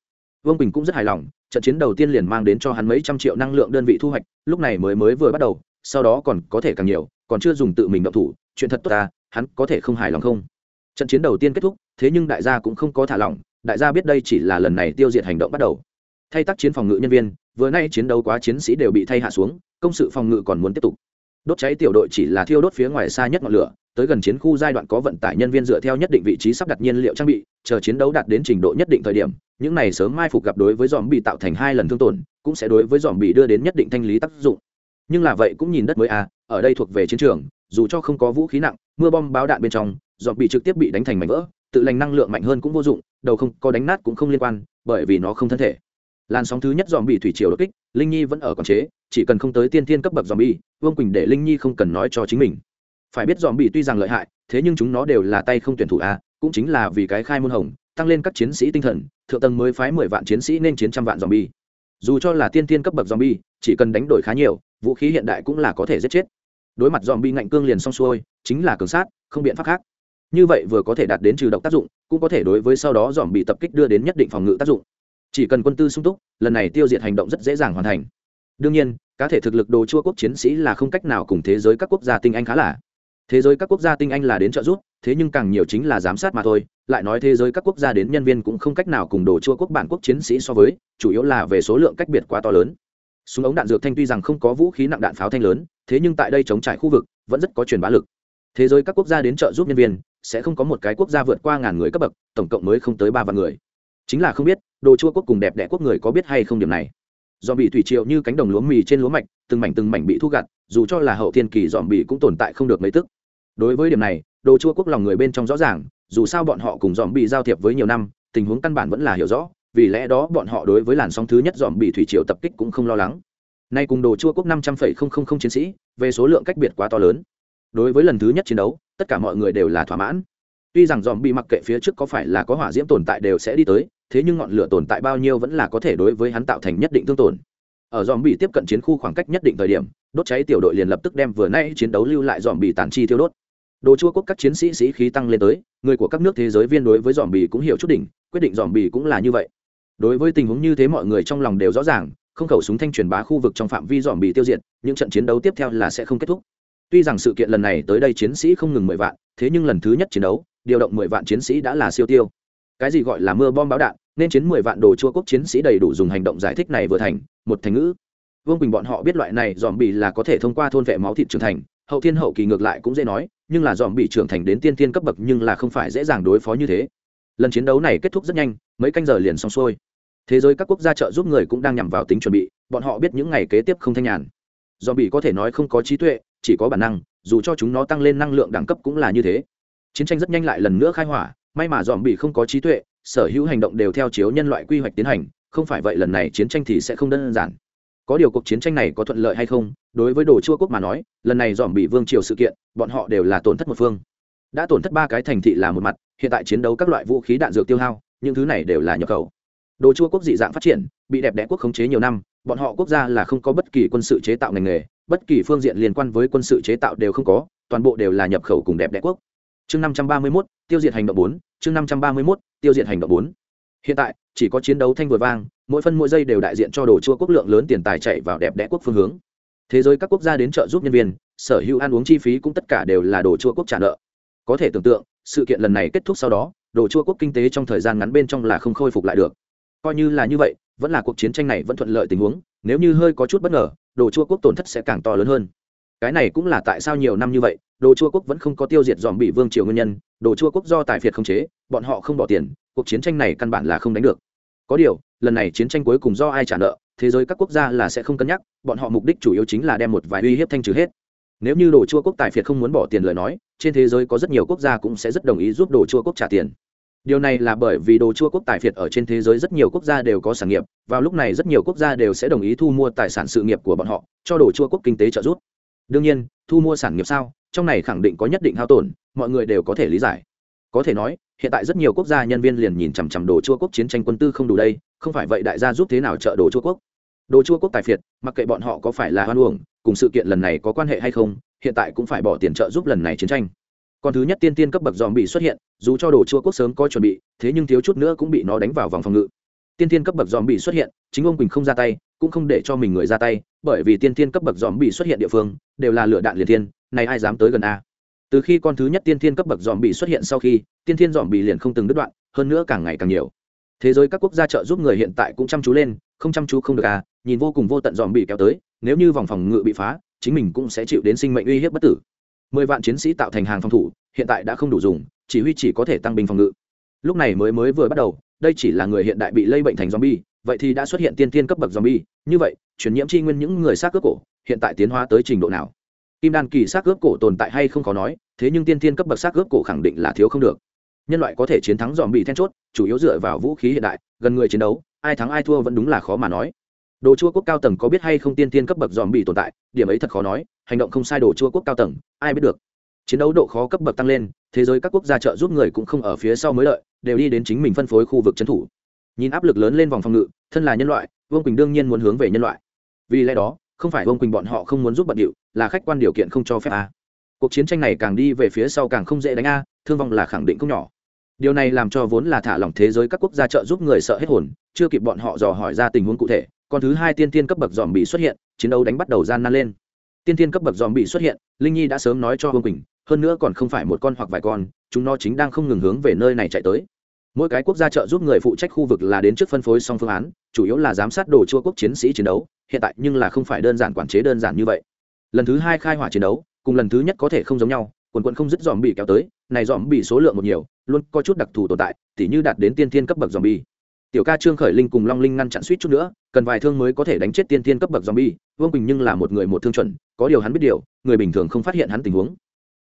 Vương quỳnh cũng rất hài lòng, trận chiến đầu tiên liền mang đến cho hắn mấy trăm triệu năng lượng đơn vị thu hoạch, lúc này mới mới vừa bắt đầu, sau đó còn có thể càng nhiều, còn chưa dùng tự mình động thủ, chuyện thật tốt ta, hắn có thể không hài lòng không? Trận chiến đầu tiên kết thúc, thế nhưng đại gia cũng không có thả lỏng, đại gia biết đây chỉ là lần này tiêu diệt hành động bắt đầu. Thay tác chiến phòng ngự nhân viên, vừa nay chiến đấu quá chiến sĩ đều bị thay hạ xuống, công sự phòng ngự còn muốn tiếp tục. Đốt cháy tiểu đội chỉ là thiêu đốt phía ngoài xa nhất ngọn lửa, tới gần chiến khu giai đoạn có vận tải nhân viên dựa theo nhất định vị trí sắp đặt nhiên liệu trang bị, chờ chiến đấu đạt đến trình độ nhất định thời điểm, những này sớm mai phục gặp đối với dòm bị tạo thành hai lần thương tổn, cũng sẽ đối với dòm bị đưa đến nhất định thanh lý tác dụng. Nhưng là vậy cũng nhìn đất mới à ở đây thuộc về chiến trường, dù cho không có vũ khí nặng, mưa bom báo đạn bên trong dọn bị trực tiếp bị đánh thành mảnh vỡ, tự lành năng lượng mạnh hơn cũng vô dụng, đầu không có đánh nát cũng không liên quan, bởi vì nó không thân thể. Làn sóng thứ nhất dòm bị thủy triều đột kích, linh nhi vẫn ở quản chế, chỉ cần không tới tiên thiên cấp bậc dòm bi vương quỳnh để linh nhi không cần nói cho chính mình. Phải biết dòm bị tuy rằng lợi hại, thế nhưng chúng nó đều là tay không tuyển thủ a, cũng chính là vì cái khai môn hồng, tăng lên các chiến sĩ tinh thần, thượng tầng mới phái mười vạn chiến sĩ nên chiến trăm vạn dòm bi dù cho là tiên thiên cấp bậc dòm bi chỉ cần đánh đổi khá nhiều, vũ khí hiện đại cũng là có thể giết chết. Đối mặt dòm bi ngạnh cương liền xong xuôi, chính là cường sát, không biện pháp khác như vậy vừa có thể đạt đến trừ độc tác dụng, cũng có thể đối với sau đó dòm bị tập kích đưa đến nhất định phòng ngự tác dụng. Chỉ cần quân tư sung túc, lần này tiêu diệt hành động rất dễ dàng hoàn thành. Đương nhiên, cá thể thực lực đồ chua quốc chiến sĩ là không cách nào cùng thế giới các quốc gia tinh anh khá là. Thế giới các quốc gia tinh anh là đến trợ giúp, thế nhưng càng nhiều chính là giám sát mà thôi. Lại nói thế giới các quốc gia đến nhân viên cũng không cách nào cùng đồ chua quốc bản quốc chiến sĩ so với, chủ yếu là về số lượng cách biệt quá to lớn. Súng ống đạn dược thanh tuy rằng không có vũ khí nặng đạn pháo thanh lớn, thế nhưng tại đây chống trải khu vực, vẫn rất có truyền bá lực. Thế giới các quốc gia đến trợ giúp nhân viên sẽ không có một cái quốc gia vượt qua ngàn người cấp bậc, tổng cộng mới không tới ba vạn người. Chính là không biết, đồ chua quốc cùng đẹp đẽ quốc người có biết hay không điểm này. Do bị thủy triệu như cánh đồng lúa mì trên lúa mạch, từng mảnh từng mảnh bị thu gặt, dù cho là hậu thiên kỳ dòm bị cũng tồn tại không được mấy tức. Đối với điểm này, đồ chua quốc lòng người bên trong rõ ràng, dù sao bọn họ cùng dòm bị giao thiệp với nhiều năm, tình huống căn bản vẫn là hiểu rõ, vì lẽ đó bọn họ đối với làn sóng thứ nhất dòm bị thủy triều tập kích cũng không lo lắng. Nay cùng đồ chua quốc năm trăm linh chiến sĩ, về số lượng cách biệt quá to lớn. Đối với lần thứ nhất chiến đấu tất cả mọi người đều là thỏa mãn. Tuy rằng dòm bị mặc kệ phía trước có phải là có hỏa diễm tồn tại đều sẽ đi tới, thế nhưng ngọn lửa tồn tại bao nhiêu vẫn là có thể đối với hắn tạo thành nhất định thương tổn. Ở dòm bị tiếp cận chiến khu khoảng cách nhất định thời điểm, đốt cháy tiểu đội liền lập tức đem vừa nay chiến đấu lưu lại dòm bị tàn chi tiêu đốt. Đồ chua quốc các chiến sĩ sĩ khí tăng lên tới, người của các nước thế giới viên đối với dòm bì cũng hiểu chút đỉnh, quyết định dòm bì cũng là như vậy. Đối với tình huống như thế mọi người trong lòng đều rõ ràng, không khẩu súng thanh truyền bá khu vực trong phạm vi dòm bì tiêu diệt, những trận chiến đấu tiếp theo là sẽ không kết thúc tuy rằng sự kiện lần này tới đây chiến sĩ không ngừng mười vạn, thế nhưng lần thứ nhất chiến đấu, điều động mười vạn chiến sĩ đã là siêu tiêu. Cái gì gọi là mưa bom báo đạn, nên chiến mười vạn đồ chua quốc chiến sĩ đầy đủ dùng hành động giải thích này vừa thành, một thành ngữ. Vương bình bọn họ biết loại này dòm bì là có thể thông qua thôn vệ máu thịt trưởng thành, hậu thiên hậu kỳ ngược lại cũng dễ nói, nhưng là dòm bị trưởng thành đến tiên tiên cấp bậc nhưng là không phải dễ dàng đối phó như thế. Lần chiến đấu này kết thúc rất nhanh, mấy canh giờ liền xong xuôi. Thế giới các quốc gia trợ giúp người cũng đang nhằm vào tính chuẩn bị, bọn họ biết những ngày kế tiếp không thanh nhàn. Dòm bị có thể nói không có trí tuệ chỉ có bản năng, dù cho chúng nó tăng lên năng lượng đẳng cấp cũng là như thế. Chiến tranh rất nhanh lại lần nữa khai hỏa, may mà dòm bị không có trí tuệ, sở hữu hành động đều theo chiếu nhân loại quy hoạch tiến hành, không phải vậy lần này chiến tranh thì sẽ không đơn giản. Có điều cuộc chiến tranh này có thuận lợi hay không, đối với đồ chua quốc mà nói, lần này dòm bị vương triều sự kiện, bọn họ đều là tổn thất một phương. Đã tổn thất ba cái thành thị là một mặt, hiện tại chiến đấu các loại vũ khí đạn dược tiêu hao, những thứ này đều là nhập khẩu. Đồ chua quốc dị dạng phát triển, bị đẹp đẽ quốc khống chế nhiều năm, bọn họ quốc gia là không có bất kỳ quân sự chế tạo ngành nghề bất kỳ phương diện liên quan với quân sự chế tạo đều không có, toàn bộ đều là nhập khẩu cùng đẹp đẽ quốc. Chương năm trăm ba mươi mốt, tiêu diệt hành động bốn, chương năm trăm ba mươi mốt, tiêu diệt hành động bốn. Hiện tại, chỉ có chiến đấu thanh vừa vang, mỗi phân mỗi giây đều đại diện cho đồ chua quốc lượng lớn tiền tài chạy vào đẹp đẽ quốc phương hướng. Thế giới các quốc gia đến trợ giúp nhân viên, sở hữu ăn uống chi phí cũng tất cả đều là đồ chua quốc trả nợ. Có thể tưởng tượng, sự kiện lần này kết thúc sau đó, đồ chua quốc kinh tế trong thời gian ngắn bên trong là không khôi phục lại được. Coi như là như vậy, vẫn là cuộc chiến tranh này vẫn thuận lợi tình huống, nếu như hơi có chút bất ngờ đồ chua quốc tổn thất sẽ càng to lớn hơn. Cái này cũng là tại sao nhiều năm như vậy, đồ chua quốc vẫn không có tiêu diệt dòm bị vương triều nguyên nhân, đồ chua quốc do tài phiệt không chế, bọn họ không bỏ tiền, cuộc chiến tranh này căn bản là không đánh được. Có điều, lần này chiến tranh cuối cùng do ai trả nợ, thế giới các quốc gia là sẽ không cân nhắc, bọn họ mục đích chủ yếu chính là đem một vài uy hiếp thanh trừ hết. Nếu như đồ chua quốc tài phiệt không muốn bỏ tiền lời nói, trên thế giới có rất nhiều quốc gia cũng sẽ rất đồng ý giúp đồ chua quốc trả tiền điều này là bởi vì đồ chua quốc tài phiệt ở trên thế giới rất nhiều quốc gia đều có sản nghiệp, vào lúc này rất nhiều quốc gia đều sẽ đồng ý thu mua tài sản sự nghiệp của bọn họ, cho đồ chua quốc kinh tế trợ giúp. Đương nhiên, thu mua sản nghiệp sao? Trong này khẳng định có nhất định hao tổn, mọi người đều có thể lý giải. Có thể nói, hiện tại rất nhiều quốc gia nhân viên liền nhìn chằm chằm đồ chua quốc chiến tranh quân tư không đủ đây, không phải vậy đại gia giúp thế nào trợ đồ chua quốc? Đồ chua quốc tài phiệt, mặc kệ bọn họ có phải là hoan uổng, cùng sự kiện lần này có quan hệ hay không, hiện tại cũng phải bỏ tiền trợ giúp lần này chiến tranh còn thứ nhất tiên tiên cấp bậc dòm bị xuất hiện, dù cho đồ chua quốc sớm có chuẩn bị, thế nhưng thiếu chút nữa cũng bị nó đánh vào vòng phòng ngự. Tiên tiên cấp bậc dòm bị xuất hiện, chính ông quỳnh không ra tay, cũng không để cho mình người ra tay, bởi vì tiên tiên cấp bậc dòm bị xuất hiện địa phương, đều là lửa đạn liền tiên này ai dám tới gần a? Từ khi con thứ nhất tiên tiên cấp bậc dòm bị xuất hiện sau khi, tiên tiên dòm bị liền không từng đứt đoạn, hơn nữa càng ngày càng nhiều. Thế giới các quốc gia trợ giúp người hiện tại cũng chăm chú lên, không chăm chú không được à nhìn vô cùng vô tận dòm bị kéo tới, nếu như vòng phòng ngự bị phá, chính mình cũng sẽ chịu đến sinh mệnh uy hiếp bất tử mười vạn chiến sĩ tạo thành hàng phòng thủ, hiện tại đã không đủ dùng, chỉ huy chỉ có thể tăng binh phòng ngự. Lúc này mới mới vừa bắt đầu, đây chỉ là người hiện đại bị lây bệnh thành zombie, vậy thì đã xuất hiện tiên tiên cấp bậc zombie. Như vậy chuyển nhiễm chi nguyên những người xác cướp cổ, hiện tại tiến hóa tới trình độ nào? Kim đan kỳ xác cướp cổ tồn tại hay không có nói, thế nhưng tiên tiên cấp bậc xác cướp cổ khẳng định là thiếu không được. Nhân loại có thể chiến thắng dòm bị then chốt, chủ yếu dựa vào vũ khí hiện đại, gần người chiến đấu, ai thắng ai thua vẫn đúng là khó mà nói đồ chua quốc cao tầng có biết hay không tiên tiên cấp bậc dòm bị tồn tại? Điểm ấy thật khó nói, hành động không sai đồ chua quốc cao tầng, ai biết được. Chiến đấu độ khó cấp bậc tăng lên, thế giới các quốc gia trợ giúp người cũng không ở phía sau mới lợi đều đi đến chính mình phân phối khu vực trấn thủ. Nhìn áp lực lớn lên vòng phòng ngự, thân là nhân loại, vương quỳnh đương nhiên muốn hướng về nhân loại. Vì lẽ đó, không phải vương quỳnh bọn họ không muốn giúp bận điệu, là khách quan điều kiện không cho phép a. Cuộc chiến tranh này càng đi về phía sau càng không dễ đánh a, thương vong là khẳng định không nhỏ. Điều này làm cho vốn là thả lỏng thế giới các quốc gia trợ giúp người sợ hết hồn, chưa kịp bọn họ dò hỏi ra tình huống cụ thể. Con thứ hai tiên tiên cấp bậc dòm bị xuất hiện, chiến đấu đánh bắt đầu gian nan lên. Tiên tiên cấp bậc dòm bị xuất hiện, linh nhi đã sớm nói cho vương quỳnh, hơn nữa còn không phải một con hoặc vài con, chúng nó chính đang không ngừng hướng về nơi này chạy tới. Mỗi cái quốc gia trợ giúp người phụ trách khu vực là đến trước phân phối xong phương án, chủ yếu là giám sát đồ chua quốc chiến sĩ chiến đấu, hiện tại nhưng là không phải đơn giản quản chế đơn giản như vậy. Lần thứ hai khai hỏa chiến đấu, cùng lần thứ nhất có thể không giống nhau, quần quận không dứt dòm bị kéo tới, này dòm bị số lượng một nhiều, luôn có chút đặc thù tồn tại, tỉ như đạt đến tiên thiên cấp bậc dòm bi tiểu ca trương khởi linh cùng long linh ngăn chặn suýt chút nữa cần vài thương mới có thể đánh chết tiên thiên cấp bậc zombie vương bình nhưng là một người một thương chuẩn có điều hắn biết điều người bình thường không phát hiện hắn tình huống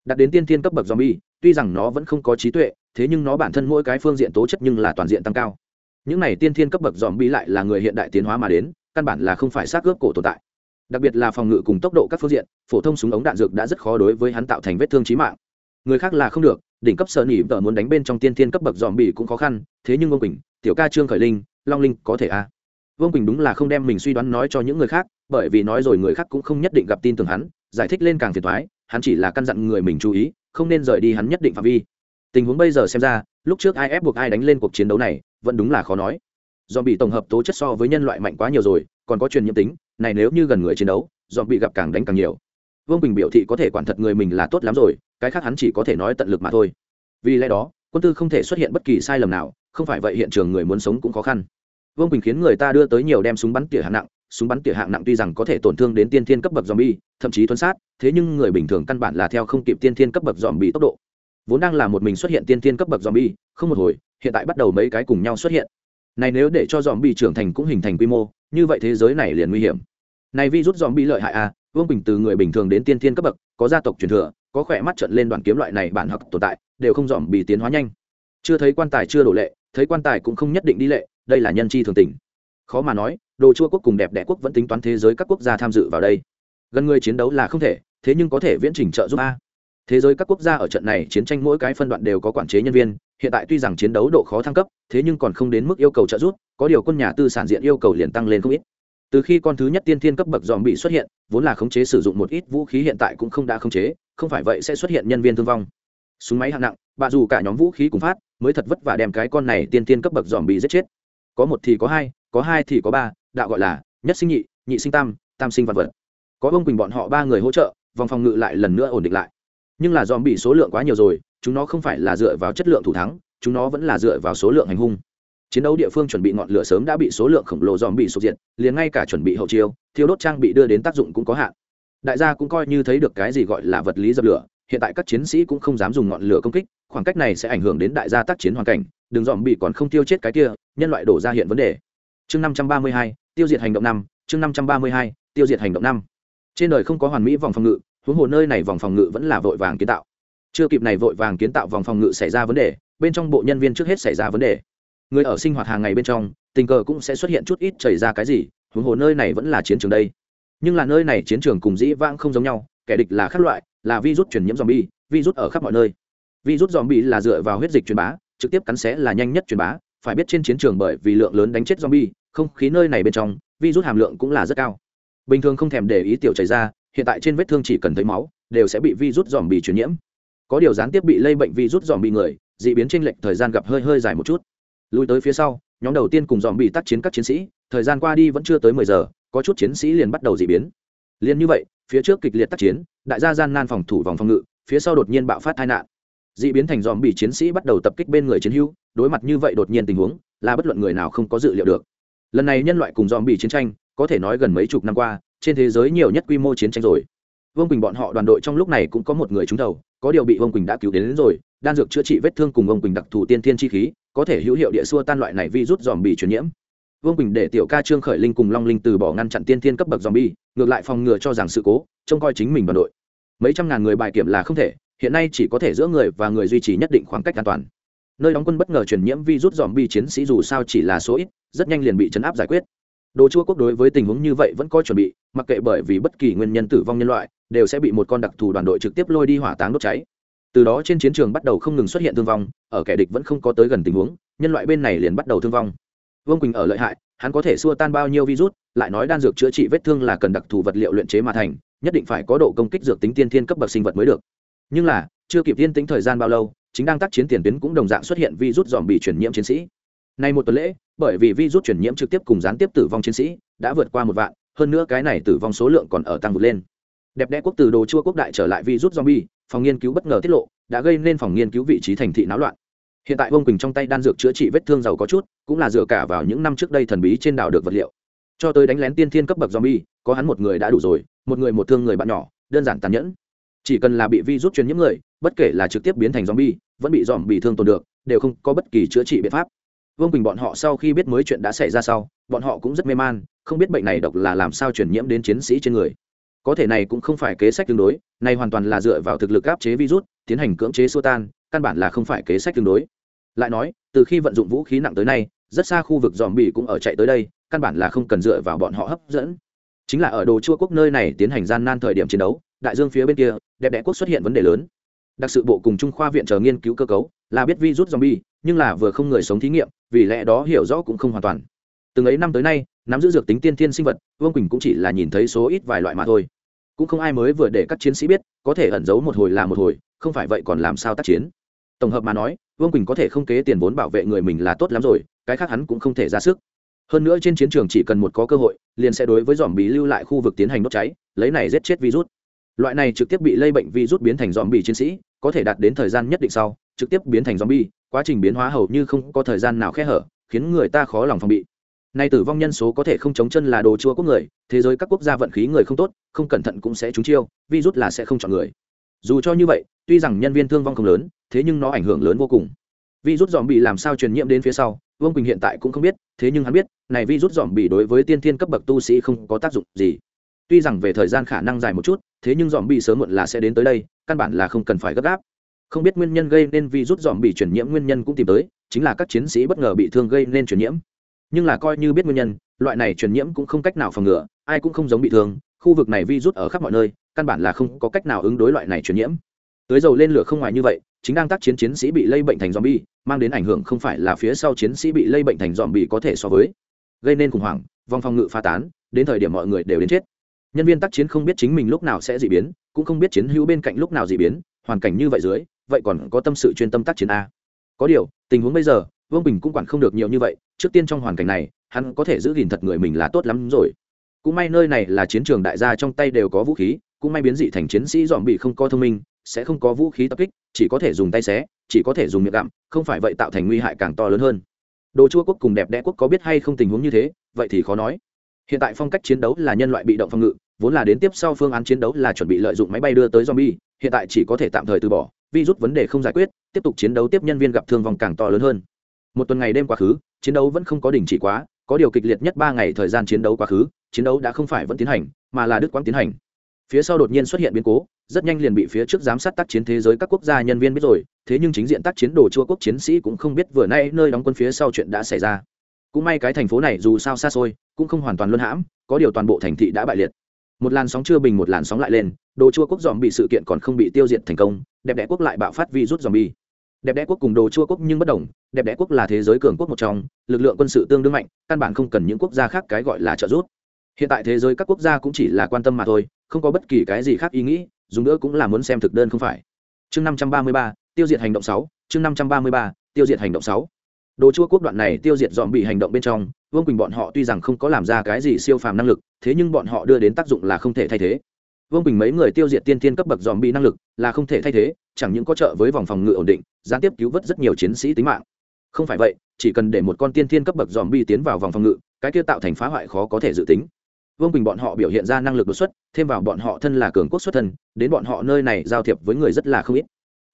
đạt đến tiên thiên cấp bậc zombie, tuy rằng nó vẫn không có trí tuệ, thế nhưng nó bản thân mỗi cái phương diện tố chất nhưng là toàn diện tăng cao. Những này tiên thiên cấp bậc zombie lại là người hiện đại tiến hóa mà đến, căn bản là không phải xác cướp cổ tồn tại. Đặc biệt là phòng ngự cùng tốc độ các phương diện, phổ thông súng ống đạn dược đã rất khó đối với hắn tạo thành vết thương chí mạng. Người khác là không được, đỉnh cấp sở nhĩ tờ muốn đánh bên trong tiên thiên cấp bậc zombie cũng khó khăn, thế nhưng Vương Quỳnh, tiểu ca Trương Khởi Linh, Long Linh có thể a. À. Vương Quỳnh đúng là không đem mình suy đoán nói cho những người khác, bởi vì nói rồi người khác cũng không nhất định gặp tin tưởng hắn, giải thích lên càng phiền thoái hắn chỉ là căn dặn người mình chú ý không nên rời đi hắn nhất định phạm vi tình huống bây giờ xem ra lúc trước ai ép buộc ai đánh lên cuộc chiến đấu này vẫn đúng là khó nói dòm bị tổng hợp tố chất so với nhân loại mạnh quá nhiều rồi còn có truyền nhiễm tính này nếu như gần người chiến đấu dòm bị gặp càng đánh càng nhiều. Vương bình biểu thị có thể quản thật người mình là tốt lắm rồi cái khác hắn chỉ có thể nói tận lực mà thôi. Vì lẽ đó quân tư không thể xuất hiện bất kỳ sai lầm nào không phải vậy hiện trường người muốn sống cũng khó khăn vương bình khiến người ta đưa tới nhiều đem súng bắn tỉa hạng nặng súng bắn tỉa hạng nặng tuy rằng có thể tổn thương đến tiên thiên cấp bậc zombie, thậm chí thuấn sát, thế nhưng người bình thường căn bản là theo không kịp tiên thiên cấp bậc zombie tốc độ. Vốn đang là một mình xuất hiện tiên thiên cấp bậc zombie, không một hồi, hiện tại bắt đầu mấy cái cùng nhau xuất hiện. Này nếu để cho zombie trưởng thành cũng hình thành quy mô, như vậy thế giới này liền nguy hiểm. Này vi rút dòm bi lợi hại à, Vương Bình từ người bình thường đến tiên thiên cấp bậc, có gia tộc truyền thừa, có khỏe mắt trận lên đoàn kiếm loại này bản học tồn tại, đều không dòm bị tiến hóa nhanh. Chưa thấy quan tài chưa đổ lệ, thấy quan tài cũng không nhất định đi lệ, đây là nhân chi thường tình. Khó mà nói, đồ chua quốc cùng đẹp đẽ quốc vẫn tính toán thế giới các quốc gia tham dự vào đây. Gần người chiến đấu là không thể, thế nhưng có thể viễn trình trợ giúp a. Thế giới các quốc gia ở trận này chiến tranh mỗi cái phân đoạn đều có quản chế nhân viên, hiện tại tuy rằng chiến đấu độ khó thăng cấp, thế nhưng còn không đến mức yêu cầu trợ giúp, có điều quân nhà tư sản diện yêu cầu liền tăng lên không ít. Từ khi con thứ nhất tiên thiên cấp bậc dòm bị xuất hiện, vốn là khống chế sử dụng một ít vũ khí hiện tại cũng không đã khống chế, không phải vậy sẽ xuất hiện nhân viên thương vong. Súng máy hạng nặng bà dù cả nhóm vũ khí cùng phát, mới thật vất vả đem cái con này tiên thiên cấp bậc dòm bị giết chết có một thì có hai có hai thì có ba, đạo gọi là nhất sinh nhị nhị sinh tam tam sinh vật vật. Có ông quỳnh bọn họ ba người hỗ trợ, vòng phòng ngự lại lần nữa ổn định lại. Nhưng là dòm bị số lượng quá nhiều rồi, chúng nó không phải là dựa vào chất lượng thủ thắng, chúng nó vẫn là dựa vào số lượng hành hung. Chiến đấu địa phương chuẩn bị ngọn lửa sớm đã bị số lượng khổng lồ dòm bị sụp diện liền ngay cả chuẩn bị hậu chiêu thiếu đốt trang bị đưa đến tác dụng cũng có hạn. Đại gia cũng coi như thấy được cái gì gọi là vật lý dập lửa, hiện tại các chiến sĩ cũng không dám dùng ngọn lửa công kích khoảng cách này sẽ ảnh hưởng đến đại gia tác chiến hoàn cảnh đường dòm bị còn không tiêu chết cái kia, nhân loại đổ ra hiện vấn đề. Chương năm trăm ba mươi hai, tiêu diệt hành động năm, chương năm trăm ba mươi hai, tiêu diệt hành động năm. Trên đời không có hoàn mỹ vòng phòng ngự, huống hồ nơi này vòng phòng ngự vẫn là vội vàng kiến tạo. Chưa kịp này vội vàng kiến tạo vòng phòng ngự xảy ra vấn đề, bên trong bộ nhân viên trước hết xảy ra vấn đề. Người ở sinh hoạt hàng ngày bên trong, tình cờ cũng sẽ xuất hiện chút ít chảy ra cái gì, huống hồ nơi này vẫn là chiến trường đây. Nhưng là nơi này chiến trường cùng dĩ vãng không giống nhau, kẻ địch là khác loại, là virus truyền nhiễm zombie, virus ở khắp mọi nơi virus bị là dựa vào huyết dịch truyền bá trực tiếp cắn xé là nhanh nhất truyền bá phải biết trên chiến trường bởi vì lượng lớn đánh chết zombie, không khí nơi này bên trong, virus hàm lượng cũng là rất cao. Bình thường không thèm để ý tiểu chảy ra, hiện tại trên vết thương chỉ cần thấy máu, đều sẽ bị virus zombie truyền nhiễm. Có điều gián tiếp bị lây bệnh virus zombie người, dị biến trên lệch thời gian gặp hơi hơi dài một chút. Lùi tới phía sau, nhóm đầu tiên cùng zombie tác chiến các chiến sĩ, thời gian qua đi vẫn chưa tới mười giờ, có chút chiến sĩ liền bắt đầu dị biến. Liên như vậy, phía trước kịch liệt tác chiến, đại gia gian nan phòng thủ vòng phòng ngự, phía sau đột nhiên bạo phát tai nạn. Dị biến thành zombie chiến sĩ bắt đầu tập kích bên người chiến hữu, đối mặt như vậy đột nhiên tình huống là bất luận người nào không có dự liệu được. Lần này nhân loại cùng dòm bị chiến tranh có thể nói gần mấy chục năm qua trên thế giới nhiều nhất quy mô chiến tranh rồi. Vương quỳnh bọn họ đoàn đội trong lúc này cũng có một người trúng đầu có điều bị vương quỳnh đã cứu đến, đến rồi đan dược chữa trị vết thương cùng vương quỳnh đặc thù tiên thiên chi khí có thể hữu hiệu địa xua tan loại này vi rút dòm bị truyền nhiễm. Vương quỳnh để tiểu ca trương khởi linh cùng long linh từ bỏ ngăn chặn tiên thiên cấp bậc dòm bi ngược lại phòng ngừa cho rằng sự cố trông coi chính mình đoàn đội. Mấy trăm ngàn người bài kiểm là không thể hiện nay chỉ có thể giữa người và người duy trì nhất định khoảng cách an toàn. Nơi đóng quân bất ngờ truyền nhiễm virus dòm bi chiến sĩ dù sao chỉ là số ít, rất nhanh liền bị chấn áp giải quyết. Đồ chua quốc đối với tình huống như vậy vẫn có chuẩn bị, mặc kệ bởi vì bất kỳ nguyên nhân tử vong nhân loại, đều sẽ bị một con đặc thù đoàn đội trực tiếp lôi đi hỏa táng đốt cháy. Từ đó trên chiến trường bắt đầu không ngừng xuất hiện thương vong, ở kẻ địch vẫn không có tới gần tình huống, nhân loại bên này liền bắt đầu thương vong. Vương quỳnh ở lợi hại, hắn có thể xua tan bao nhiêu virus, lại nói đan dược chữa trị vết thương là cần đặc thù vật liệu luyện chế mà thành, nhất định phải có độ công kích dược tính tiên thiên cấp bậc sinh vật mới được nhưng là, chưa kịp tiên tính thời gian bao lâu, chính đang tác chiến tiền tuyến cũng đồng dạng xuất hiện virus dòm bị truyền nhiễm chiến sĩ. Nay một tuần lễ, bởi vì virus truyền nhiễm trực tiếp cùng gián tiếp tử vong chiến sĩ đã vượt qua một vạn, hơn nữa cái này tử vong số lượng còn ở tăng vượt lên. Đẹp đẽ quốc từ đồ chua quốc đại trở lại virus zombie, phòng nghiên cứu bất ngờ tiết lộ, đã gây nên phòng nghiên cứu vị trí thành thị náo loạn. Hiện tại vương quỳnh trong tay đan dược chữa trị vết thương giàu có chút, cũng là dựa cả vào những năm trước đây thần bí trên đảo được vật liệu. Cho tới đánh lén tiên thiên cấp bậc zombie, có hắn một người đã đủ rồi, một người một thương người bạn nhỏ, đơn giản tàn nhẫn chỉ cần là bị virus truyền nhiễm người, bất kể là trực tiếp biến thành zombie, vẫn bị dòm bị thương tồn được, đều không có bất kỳ chữa trị biện pháp. Vương quỳnh bọn họ sau khi biết mới chuyện đã xảy ra sau, bọn họ cũng rất mê man, không biết bệnh này độc là làm sao truyền nhiễm đến chiến sĩ trên người. Có thể này cũng không phải kế sách tương đối, này hoàn toàn là dựa vào thực lực áp chế virus, tiến hành cưỡng chế xua tan, căn bản là không phải kế sách tương đối. Lại nói, từ khi vận dụng vũ khí nặng tới nay, rất xa khu vực dòm bị cũng ở chạy tới đây, căn bản là không cần dựa vào bọn họ hấp dẫn. Chính là ở đồ chua quốc nơi này tiến hành gian nan thời điểm chiến đấu đại dương phía bên kia, đẹp đẽ quốc xuất hiện vấn đề lớn. Đặc sự bộ cùng trung khoa viện chờ nghiên cứu cơ cấu, là biết virus zombie, nhưng là vừa không người sống thí nghiệm, vì lẽ đó hiểu rõ cũng không hoàn toàn. Từng ấy năm tới nay, nắm giữ dược tính tiên thiên sinh vật, vương quỳnh cũng chỉ là nhìn thấy số ít vài loại mà thôi. Cũng không ai mới vừa để các chiến sĩ biết, có thể ẩn giấu một hồi là một hồi, không phải vậy còn làm sao tác chiến. Tổng hợp mà nói, vương quỳnh có thể không kế tiền vốn bảo vệ người mình là tốt lắm rồi, cái khác hắn cũng không thể ra sức. Hơn nữa trên chiến trường chỉ cần một có cơ hội, liền sẽ đối với dòm bí lưu lại khu vực tiến hành đốt cháy, lấy này giết chết virus loại này trực tiếp bị lây bệnh virus biến thành dòm bị chiến sĩ, có thể đạt đến thời gian nhất định sau, trực tiếp biến thành dòm bi quá trình biến hóa hầu như không có thời gian nào khe hở, khiến người ta khó lòng phòng bị. Nay tử vong nhân số có thể không chống chân là đồ chua quốc người, thế giới các quốc gia vận khí người không tốt, không cẩn thận cũng sẽ trúng chiêu, virus là sẽ không chọn người. Dù cho như vậy, tuy rằng nhân viên thương vong không lớn, thế nhưng nó ảnh hưởng lớn vô cùng. Virus dòm bị làm sao truyền nhiễm đến phía sau, vương quỳnh hiện tại cũng không biết, thế nhưng hắn biết, này virus dòm bị đối với tiên thiên cấp bậc tu sĩ không có tác dụng gì tuy rằng về thời gian khả năng dài một chút, thế nhưng dòm bị sớm muộn là sẽ đến tới đây, căn bản là không cần phải gấp gáp. Không biết nguyên nhân gây nên virus dòm bị truyền nhiễm nguyên nhân cũng tìm tới, chính là các chiến sĩ bất ngờ bị thương gây nên truyền nhiễm. Nhưng là coi như biết nguyên nhân, loại này truyền nhiễm cũng không cách nào phòng ngừa, ai cũng không giống bị thương, khu vực này virus ở khắp mọi nơi, căn bản là không có cách nào ứng đối loại này truyền nhiễm. Tới dầu lên lửa không ngoài như vậy, chính đang tác chiến chiến sĩ bị lây bệnh thành zombie, mang đến ảnh hưởng không phải là phía sau chiến sĩ bị lây bệnh thành zombie có thể so với. Gây nên khủng hoảng, vòng phòng ngự pha tán, đến thời điểm mọi người đều đến chết nhân viên tác chiến không biết chính mình lúc nào sẽ dị biến, cũng không biết chiến hữu bên cạnh lúc nào dị biến, hoàn cảnh như vậy dưới, vậy còn có tâm sự chuyên tâm tác chiến a. Có điều, tình huống bây giờ, vương bình cũng quản không được nhiều như vậy, trước tiên trong hoàn cảnh này, hắn có thể giữ gìn thật người mình là tốt lắm rồi. Cũng may nơi này là chiến trường đại gia trong tay đều có vũ khí, cũng may biến dị thành chiến sĩ dòm bị không có thông minh, sẽ không có vũ khí tập kích, chỉ có thể dùng tay xé, chỉ có thể dùng miệng gặm, không phải vậy tạo thành nguy hại càng to lớn hơn. Đồ chua quốc cùng đẹp đẽ quốc có biết hay không tình huống như thế, vậy thì khó nói. Hiện tại phong cách chiến đấu là nhân loại bị động phòng ngự vốn là đến tiếp sau phương án chiến đấu là chuẩn bị lợi dụng máy bay đưa tới zombie, hiện tại chỉ có thể tạm thời từ bỏ, virus vấn đề không giải quyết, tiếp tục chiến đấu tiếp nhân viên gặp thương vong càng to lớn hơn. Một tuần ngày đêm quá khứ, chiến đấu vẫn không có đình chỉ quá, có điều kịch liệt nhất ba ngày thời gian chiến đấu quá khứ, chiến đấu đã không phải vẫn tiến hành, mà là đứt quãng tiến hành. Phía sau đột nhiên xuất hiện biến cố, rất nhanh liền bị phía trước giám sát tác chiến thế giới các quốc gia nhân viên biết rồi, thế nhưng chính diện tác chiến đồ chua quốc chiến sĩ cũng không biết vừa nay nơi đóng quân phía sau chuyện đã xảy ra. Cũng may cái thành phố này dù sao xa xôi, cũng không hoàn toàn luân hãm, có điều toàn bộ thành thị đã bại liệt một làn sóng chưa bình một làn sóng lại lên, đồ chua quốc dòm bị sự kiện còn không bị tiêu diệt thành công, đẹp đẽ quốc lại bạo phát virus dòm bi đẹp đẽ quốc cùng đồ chua quốc nhưng bất đồng, đẹp đẽ quốc là thế giới cường quốc một trong, lực lượng quân sự tương đương mạnh, căn bản không cần những quốc gia khác cái gọi là trợ giúp. Hiện tại thế giới các quốc gia cũng chỉ là quan tâm mà thôi, không có bất kỳ cái gì khác ý nghĩ, dùng nữa cũng là muốn xem thực đơn không phải. Chương năm trăm ba mươi ba, tiêu diệt hành động sáu, chương năm trăm ba mươi ba, tiêu diệt hành động sáu. Đồ chua quốc đoạn này tiêu diệt dòm bị hành động bên trong vương quỳnh bọn họ tuy rằng không có làm ra cái gì siêu phàm năng lực, thế nhưng bọn họ đưa đến tác dụng là không thể thay thế. Vương quỳnh mấy người tiêu diệt tiên tiên cấp bậc dòm bị năng lực là không thể thay thế, chẳng những có trợ với vòng phòng ngự ổn định, gián tiếp cứu vớt rất nhiều chiến sĩ tính mạng. Không phải vậy, chỉ cần để một con tiên tiên cấp bậc dòm bi tiến vào vòng phòng ngự, cái kia tạo thành phá hoại khó có thể dự tính. Vương quỳnh bọn họ biểu hiện ra năng lực đột xuất, thêm vào bọn họ thân là cường quốc xuất thân, đến bọn họ nơi này giao thiệp với người rất là không ít.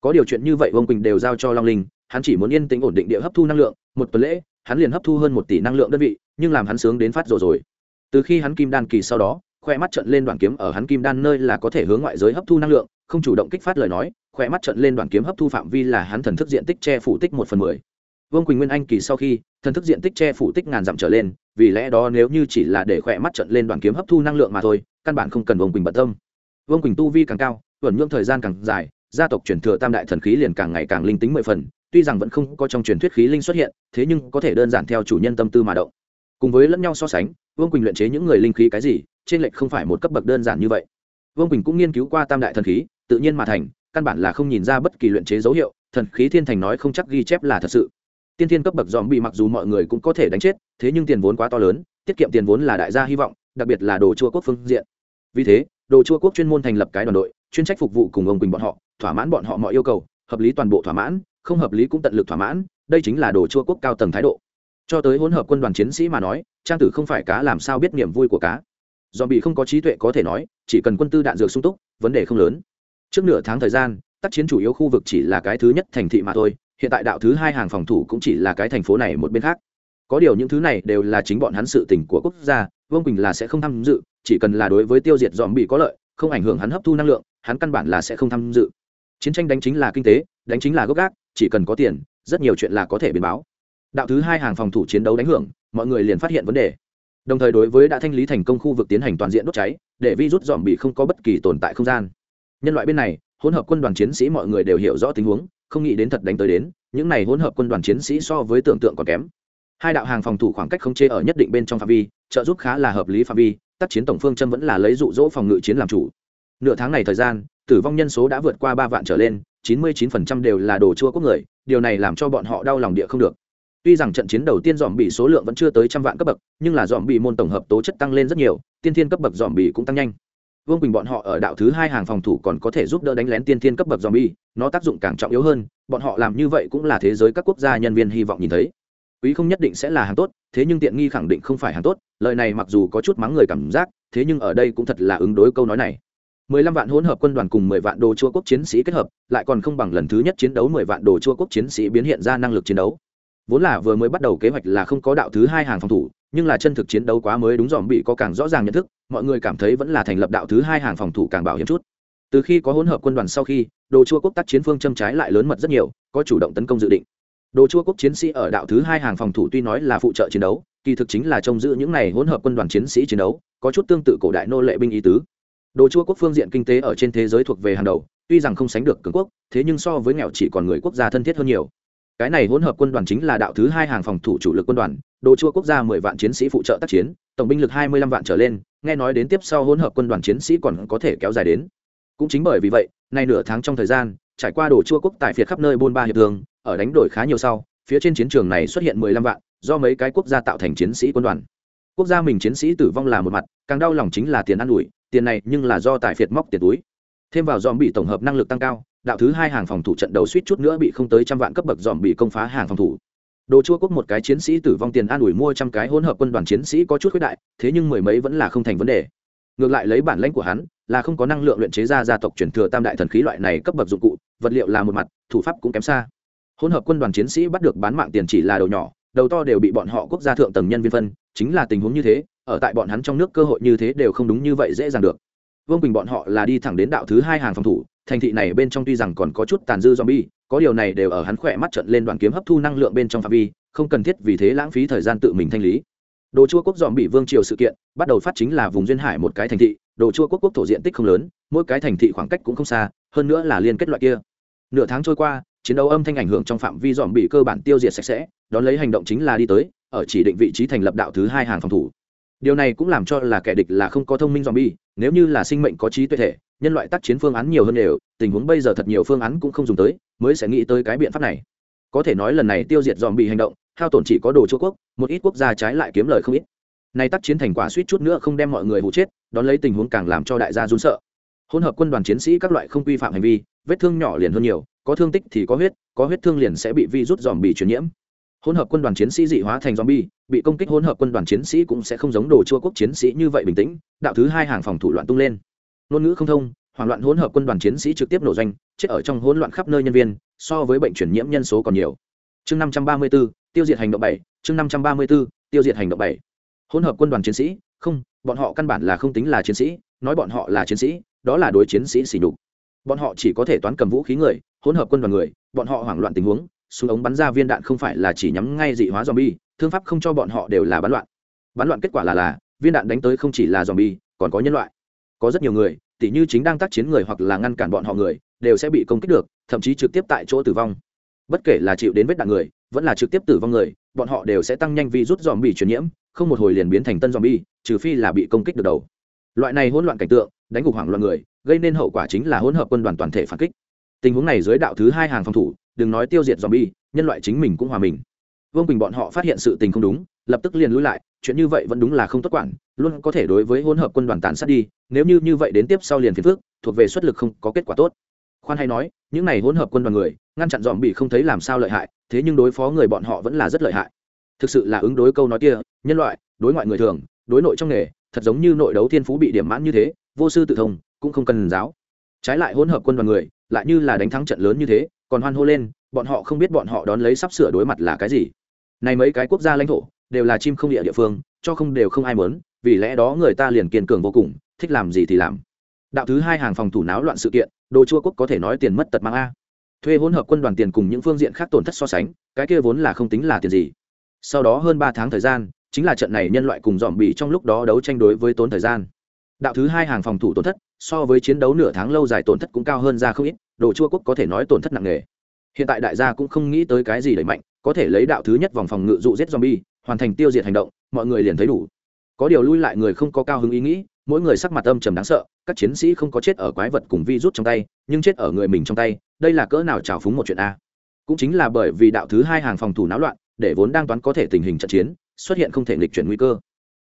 Có điều chuyện như vậy vương quỳnh đều giao cho long linh, hắn chỉ muốn yên tĩnh ổn định địa hấp thu năng lượng, một tuần lễ hắn liền hấp thu hơn một tỷ năng lượng đơn vị, nhưng làm hắn sướng đến phát rồi rồi. Từ khi hắn kim đan kỳ sau đó, khoe mắt trận lên đoàn kiếm ở hắn kim đan nơi là có thể hướng ngoại giới hấp thu năng lượng, không chủ động kích phát lời nói, khoe mắt trận lên đoàn kiếm hấp thu phạm vi là hắn thần thức diện tích che phủ tích một phần mười. Vương quỳnh nguyên anh kỳ sau khi, thần thức diện tích che phủ tích ngàn dặm trở lên, vì lẽ đó nếu như chỉ là để khoe mắt trận lên đoàn kiếm hấp thu năng lượng mà thôi, căn bản không cần vương quỳnh bận tâm. Vương quỳnh tu vi càng cao tuần nhưỡng thời gian càng dài, gia tộc truyền thừa tam đại thần khí liền càng ngày càng linh tính mười phần tuy rằng vẫn không có trong truyền thuyết khí linh xuất hiện, thế nhưng có thể đơn giản theo chủ nhân tâm tư mà động. Cùng với lẫn nhau so sánh, vương quỳnh luyện chế những người linh khí cái gì, trên lệch không phải một cấp bậc đơn giản như vậy. Vương quỳnh cũng nghiên cứu qua tam đại thần khí, tự nhiên mà thành, căn bản là không nhìn ra bất kỳ luyện chế dấu hiệu, thần khí thiên thành nói không chắc ghi chép là thật sự. Tiên thiên cấp bậc dòm bị mặc dù mọi người cũng có thể đánh chết, thế nhưng tiền vốn quá to lớn, tiết kiệm tiền vốn là đại gia hy vọng, đặc biệt là đồ chua quốc phương diện. Vì thế, đồ chua quốc chuyên môn thành lập cái đoàn đội, chuyên trách phục vụ cùng ông quỳnh bọn họ, thỏa mãn bọn họ mọi yêu cầu, hợp lý toàn bộ thỏa mãn không hợp lý cũng tận lực thỏa mãn, đây chính là đồ chua quốc cao tầng thái độ. Cho tới hỗn hợp quân đoàn chiến sĩ mà nói, trang tử không phải cá làm sao biết niềm vui của cá. Dòm bị không có trí tuệ có thể nói, chỉ cần quân tư đạn dược sung túc, vấn đề không lớn. Trước nửa tháng thời gian, tác chiến chủ yếu khu vực chỉ là cái thứ nhất thành thị mà thôi, hiện tại đạo thứ hai hàng phòng thủ cũng chỉ là cái thành phố này một bên khác. Có điều những thứ này đều là chính bọn hắn sự tình của quốc gia, vương quỳnh là sẽ không tham dự, chỉ cần là đối với tiêu diệt dòm bị có lợi, không ảnh hưởng hắn hấp thu năng lượng, hắn căn bản là sẽ không tham dự. Chiến tranh đánh chính là kinh tế, đánh chính là gốc gác chỉ cần có tiền, rất nhiều chuyện là có thể biến báo. Đạo thứ hai hàng phòng thủ chiến đấu đánh hưởng, mọi người liền phát hiện vấn đề. Đồng thời đối với đã thanh lý thành công khu vực tiến hành toàn diện đốt cháy, để virus dòm bị không có bất kỳ tồn tại không gian. Nhân loại bên này, hỗn hợp quân đoàn chiến sĩ mọi người đều hiểu rõ tình huống, không nghĩ đến thật đánh tới đến, những này hỗn hợp quân đoàn chiến sĩ so với tưởng tượng còn kém. Hai đạo hàng phòng thủ khoảng cách không chê ở nhất định bên trong phạm vi, trợ giúp khá là hợp lý phạm vi, tác chiến tổng phương châm vẫn là lấy dụ dỗ phòng ngự chiến làm chủ. Nửa tháng này thời gian, tử vong nhân số đã vượt qua ba vạn trở lên chín mươi 99% đều là đồ chua quốc người điều này làm cho bọn họ đau lòng địa không được. Tuy rằng trận chiến đầu tiên dòm bị số lượng vẫn chưa tới trăm vạn cấp bậc nhưng là dòm bị môn tổng hợp tố chất tăng lên rất nhiều tiên thiên cấp bậc dòm bị cũng tăng nhanh. Vương quỳnh bọn họ ở đạo thứ hai hàng phòng thủ còn có thể giúp đỡ đánh lén tiên thiên cấp bậc dòm bị, nó tác dụng càng trọng yếu hơn bọn họ làm như vậy cũng là thế giới các quốc gia nhân viên hy vọng nhìn thấy. Quý không nhất định sẽ là hàng tốt thế nhưng tiện nghi khẳng định không phải hàng tốt lời này mặc dù có chút mắng người cảm giác thế nhưng ở đây cũng thật là ứng đối câu nói này mười lăm vạn hỗn hợp quân đoàn cùng mười vạn đồ chua quốc chiến sĩ kết hợp, lại còn không bằng lần thứ nhất chiến đấu mười vạn đồ chua quốc chiến sĩ biến hiện ra năng lực chiến đấu. Vốn là vừa mới bắt đầu kế hoạch là không có đạo thứ hai hàng phòng thủ, nhưng là chân thực chiến đấu quá mới đúng dòm bị có càng rõ ràng nhận thức, mọi người cảm thấy vẫn là thành lập đạo thứ hai hàng phòng thủ càng bảo hiểm chút. Từ khi có hỗn hợp quân đoàn sau khi, đồ chua quốc tác chiến phương châm trái lại lớn mật rất nhiều, có chủ động tấn công dự định. Đồ chua quốc chiến sĩ ở đạo thứ hai hàng phòng thủ tuy nói là phụ trợ chiến đấu, kỳ thực chính là trông giữ những này hỗn hợp quân đoàn chiến sĩ chiến đấu, có chút tương tự cổ đại nô lệ binh ý tứ đồ chua quốc phương diện kinh tế ở trên thế giới thuộc về hàng đầu, tuy rằng không sánh được cường quốc, thế nhưng so với nghèo chỉ còn người quốc gia thân thiết hơn nhiều. Cái này hỗn hợp quân đoàn chính là đạo thứ hai hàng phòng thủ chủ lực quân đoàn, đồ chua quốc gia mười vạn chiến sĩ phụ trợ tác chiến, tổng binh lực hai mươi lăm vạn trở lên, nghe nói đến tiếp sau hỗn hợp quân đoàn chiến sĩ còn có thể kéo dài đến. Cũng chính bởi vì vậy, nay nửa tháng trong thời gian, trải qua đồ chua quốc tại phiệt khắp nơi buôn ba hiệp thường ở đánh đổi khá nhiều sau, phía trên chiến trường này xuất hiện mười lăm vạn, do mấy cái quốc gia tạo thành chiến sĩ quân đoàn. Quốc gia mình chiến sĩ tử vong là một mặt, càng đau lòng chính là tiền ăn ủi tiền này nhưng là do tài phiệt móc tiền túi. Thêm vào dòm bị tổng hợp năng lực tăng cao, đạo thứ hai hàng phòng thủ trận đầu suýt chút nữa bị không tới trăm vạn cấp bậc dòm bị công phá hàng phòng thủ. Đồ chua quốc một cái chiến sĩ tử vong tiền an ủi mua trăm cái hỗn hợp quân đoàn chiến sĩ có chút khuyết đại, thế nhưng mười mấy vẫn là không thành vấn đề. Ngược lại lấy bản lãnh của hắn, là không có năng lượng luyện chế ra gia tộc truyền thừa tam đại thần khí loại này cấp bậc dụng cụ, vật liệu là một mặt, thủ pháp cũng kém xa. Hỗn hợp quân đoàn chiến sĩ bắt được bán mạng tiền chỉ là đầu nhỏ, đầu to đều bị bọn họ quốc gia thượng tầng nhân viên phân, chính là tình huống như thế ở tại bọn hắn trong nước cơ hội như thế đều không đúng như vậy dễ dàng được vương bình bọn họ là đi thẳng đến đạo thứ hai hàng phòng thủ thành thị này bên trong tuy rằng còn có chút tàn dư zombie, có điều này đều ở hắn khỏe mắt trận lên đoàn kiếm hấp thu năng lượng bên trong phạm vi, không cần thiết vì thế lãng phí thời gian tự mình thanh lý. Đồ chua quốc zombie vương triều sự kiện, bắt đầu phát chính là vùng duyên hải một cái thành thị, đồ chua quốc quốc thổ diện tích không lớn, mỗi cái thành thị khoảng cách cũng không xa, hơn nữa là liên kết loại kia. Nửa tháng trôi qua, chiến đấu âm thanh ảnh hưởng trong phạm vi zombie cơ bản tiêu diệt sạch sẽ, đón lấy hành động chính là đi tới, ở chỉ định vị trí thành lập đạo thứ hai hàng phòng thủ. Điều này cũng làm cho là kẻ địch là không có thông minh zombie, nếu như là sinh mệnh có trí tuệ thể, nhân loại tác chiến phương án nhiều hơn đều tình huống bây giờ thật nhiều phương án cũng không dùng tới mới sẽ nghĩ tới cái biện pháp này. Có thể nói lần này tiêu diệt zombie hành động hao tổn chỉ có đồ chỗ quốc một ít quốc gia trái lại kiếm lời không ít. Nay tác chiến thành quả suýt chút nữa không đem mọi người hụ chết đón lấy tình huống càng làm cho đại gia run sợ. Hỗn hợp quân đoàn chiến sĩ các loại không quy phạm hành vi vết thương nhỏ liền hơn nhiều có thương tích thì có huyết có huyết thương liền sẽ bị vi rút dòm bị truyền nhiễm. Hỗn hợp quân đoàn chiến sĩ dị hóa thành zombie bị công kích hỗn hợp quân đoàn chiến sĩ cũng sẽ không giống đồ chua quốc chiến sĩ như vậy bình tĩnh đạo thứ hai hàng phòng thủ loạn tung lên. Ngôn ngữ không thông hoảng loạn hỗn hợp quân đoàn chiến sĩ trực tiếp nổ doanh chết ở trong hỗn loạn khắp nơi nhân viên so với bệnh truyền nhiễm nhân số còn nhiều. Chương năm trăm ba mươi 534, tiêu diệt hành động bảy chương năm trăm ba mươi 534, tiêu diệt hành động bảy. Hỗn hợp quân đoàn chiến sĩ không bọn họ căn bản là không tính là chiến sĩ nói bọn họ là chiến sĩ đó là đối chiến sĩ xỉ nhục. Bọn họ chỉ có thể toán cầm vũ khí người hỗn hợp quân đoàn người bọn họ hoảng loạn tình huống súng ống bắn ra viên đạn không phải là chỉ nhắm ngay dị hóa zombie thương pháp không cho bọn họ đều là bắn loạn. Bắn loạn kết quả là là viên đạn đánh tới không chỉ là zombie còn có nhân loại. Có rất nhiều người tỉ như chính đang tác chiến người hoặc là ngăn cản bọn họ người đều sẽ bị công kích được thậm chí trực tiếp tại chỗ tử vong. Bất kể là chịu đến vết đạn người vẫn là trực tiếp tử vong người bọn họ đều sẽ tăng nhanh vì rút dòm bị truyền nhiễm không một hồi liền biến thành tân zombie, trừ phi là bị công kích được đầu. Loại này hỗn loạn cảnh tượng đánh gục hoảng loạn người gây nên hậu quả chính là hỗn hợp quân đoàn toàn thể phản kích tình huống này dưới đạo thứ hai hàng phòng thủ, đừng nói tiêu diệt dòm bi nhân loại chính mình cũng hòa mình. Vương bình bọn họ phát hiện sự tình không đúng, lập tức liền lui lại, chuyện như vậy vẫn đúng là không tốt quản, luôn có thể đối với hỗn hợp quân đoàn tàn sát đi, nếu như như vậy đến tiếp sau liền phiền phước thuộc về xuất lực không có kết quả tốt. Khoan hay nói, những này hỗn hợp quân đoàn người, ngăn chặn dòm bị không thấy làm sao lợi hại, thế nhưng đối phó người bọn họ vẫn là rất lợi hại. Thực sự là ứng đối câu nói kia, nhân loại, đối ngoại người thường, đối nội trong nghề, thật giống như nội đấu thiên phú bị điểm mãn như thế, vô sư tự thông, cũng không cần giáo. Trái lại hỗn hợp quân đoàn người lại như là đánh thắng trận lớn như thế, còn hoan hô lên, bọn họ không biết bọn họ đón lấy sắp sửa đối mặt là cái gì. Này mấy cái quốc gia lãnh thổ, đều là chim không địa địa phương, cho không đều không ai muốn, vì lẽ đó người ta liền kiên cường vô cùng, thích làm gì thì làm. Đạo thứ hai hàng phòng thủ náo loạn sự kiện, đồ chua quốc có thể nói tiền mất tật mang a. Thuê hỗn hợp quân đoàn tiền cùng những phương diện khác tổn thất so sánh, cái kia vốn là không tính là tiền gì. Sau đó hơn ba tháng thời gian, chính là trận này nhân loại cùng dòm bị trong lúc đó đấu tranh đối với tốn thời gian. Đạo thứ hai hàng phòng thủ tổn thất so với chiến đấu nửa tháng lâu dài tổn thất cũng cao hơn ra không ít, đồ chua quốc có thể nói tổn thất nặng nề. Hiện tại đại gia cũng không nghĩ tới cái gì đẩy mạnh, có thể lấy đạo thứ nhất vòng phòng ngự dụ giết zombie, hoàn thành tiêu diệt hành động, mọi người liền thấy đủ. Có điều lui lại người không có cao hứng ý nghĩ, mỗi người sắc mặt âm trầm đáng sợ, các chiến sĩ không có chết ở quái vật cùng vi rút trong tay, nhưng chết ở người mình trong tay, đây là cỡ nào trào phúng một chuyện a. Cũng chính là bởi vì đạo thứ hai hàng phòng thủ náo loạn, để vốn đang toán có thể tình hình trận chiến, xuất hiện không thể nghịch chuyển nguy cơ.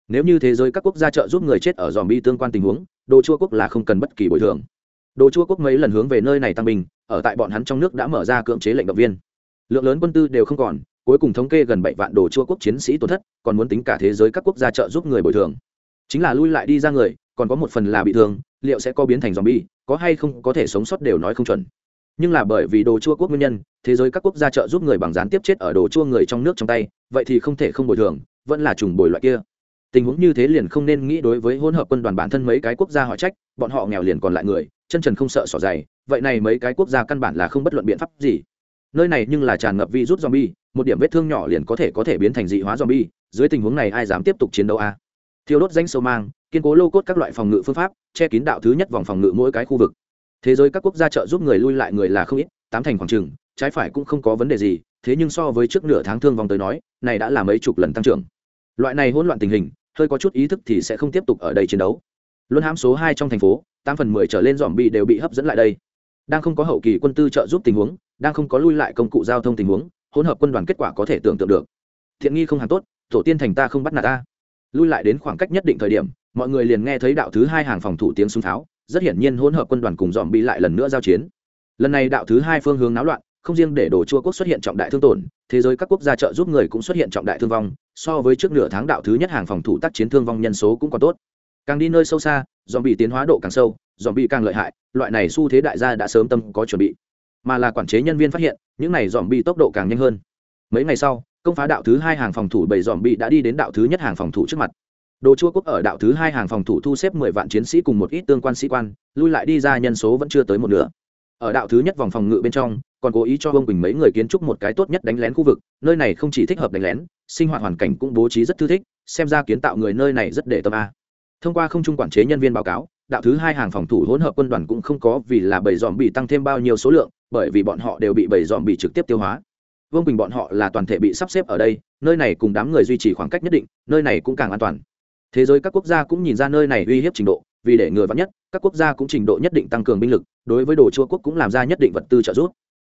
Nếu như thế giới các quốc gia trợ giúp người chết ở dòm bi tương quan tình huống đồ chua quốc là không cần bất kỳ bồi thường. Đồ chua quốc mấy lần hướng về nơi này tăng bình ở tại bọn hắn trong nước đã mở ra cưỡng chế lệnh động viên. Lượng lớn quân tư đều không còn, cuối cùng thống kê gần bảy vạn đồ chua quốc chiến sĩ tổn thất, còn muốn tính cả thế giới các quốc gia trợ giúp người bồi thường. Chính là lui lại đi ra người, còn có một phần là bị thương, liệu sẽ có biến thành dòm bi có hay không có thể sống sót đều nói không chuẩn. Nhưng là bởi vì đồ chua quốc nguyên nhân, thế giới các quốc gia trợ giúp người bằng gián tiếp chết ở đồ chua người trong nước trong tay, vậy thì không thể không bồi thường, vẫn là trùng bồi loại kia tình huống như thế liền không nên nghĩ đối với hỗn hợp quân đoàn bản thân mấy cái quốc gia họ trách, bọn họ nghèo liền còn lại người, chân trần không sợ sỏ dày, vậy này mấy cái quốc gia căn bản là không bất luận biện pháp gì. Nơi này nhưng là tràn ngập virus zombie, một điểm vết thương nhỏ liền có thể có thể biến thành dị hóa zombie, dưới tình huống này ai dám tiếp tục chiến đấu a? À? thiêu đốt danh sâu mang, kiên cố lô cốt các loại phòng ngự phương pháp, che kín đạo thứ nhất vòng phòng ngự mỗi cái khu vực. Thế giới các quốc gia trợ giúp người lui lại người là không ít, tám thành khoảng trừng trái phải cũng không có vấn đề gì, thế nhưng so với trước nửa tháng thương vong tới nói, này đã là mấy chục lần tăng trưởng. Loại này hỗn loạn tình hình hơi có chút ý thức thì sẽ không tiếp tục ở đây chiến đấu. Luân hãm số hai trong thành phố, tám phần mười trở lên dòm bị đều bị hấp dẫn lại đây. Đang không có hậu kỳ quân tư trợ giúp tình huống, đang không có lui lại công cụ giao thông tình huống, hỗn hợp quân đoàn kết quả có thể tưởng tượng được. Thiện nghi không hàng tốt, tổ tiên thành ta không bắt nạt ta. Lui lại đến khoảng cách nhất định thời điểm, mọi người liền nghe thấy đạo thứ hai hàng phòng thủ tiếng súng pháo rất hiển nhiên hỗn hợp quân đoàn cùng dòm bị lại lần nữa giao chiến. Lần này đạo thứ hai phương hướng náo loạn, không riêng để đồ chua quốc xuất hiện trọng đại thương tổn thế giới các quốc gia trợ giúp người cũng xuất hiện trọng đại thương vong, so với trước nửa tháng đạo thứ nhất hàng phòng thủ tác chiến thương vong nhân số cũng còn tốt. Càng đi nơi sâu xa dòm bị tiến hóa độ càng sâu dòm bị càng lợi hại, loại này xu thế đại gia đã sớm tâm có chuẩn bị. Mà là quản chế nhân viên phát hiện, những này dòm bị tốc độ càng nhanh hơn. Mấy ngày sau, công phá đạo thứ hai hàng phòng thủ bảy dòm bị đã đi đến đạo thứ nhất hàng phòng thủ trước mặt. Đồ chua quốc ở đạo thứ hai hàng phòng thủ thu xếp mười vạn chiến sĩ cùng một ít tương quan sĩ quan, lui lại đi ra nhân số vẫn chưa tới một nửa. Ở đạo thứ nhất vòng phòng ngự bên trong còn cố ý cho bông quỳnh mấy người kiến trúc một cái tốt nhất đánh lén khu vực, nơi này không chỉ thích hợp đánh lén, sinh hoạt hoàn cảnh cũng bố trí rất thư thích, xem ra kiến tạo người nơi này rất để tâm a. Thông qua không trung quản chế nhân viên báo cáo, đạo thứ hai hàng phòng thủ hỗn hợp quân đoàn cũng không có vì là bảy dòm bị tăng thêm bao nhiêu số lượng, bởi vì bọn họ đều bị bảy dòm bị trực tiếp tiêu hóa. Vương quỳnh bọn họ là toàn thể bị sắp xếp ở đây, nơi này cùng đám người duy trì khoảng cách nhất định, nơi này cũng càng an toàn. Thế giới các quốc gia cũng nhìn ra nơi này uy hiếp trình độ, vì để ngừa vắn nhất, các quốc gia cũng trình độ nhất định tăng cường binh lực, đối với đồ chua quốc cũng làm ra nhất định vật tư trợ giúp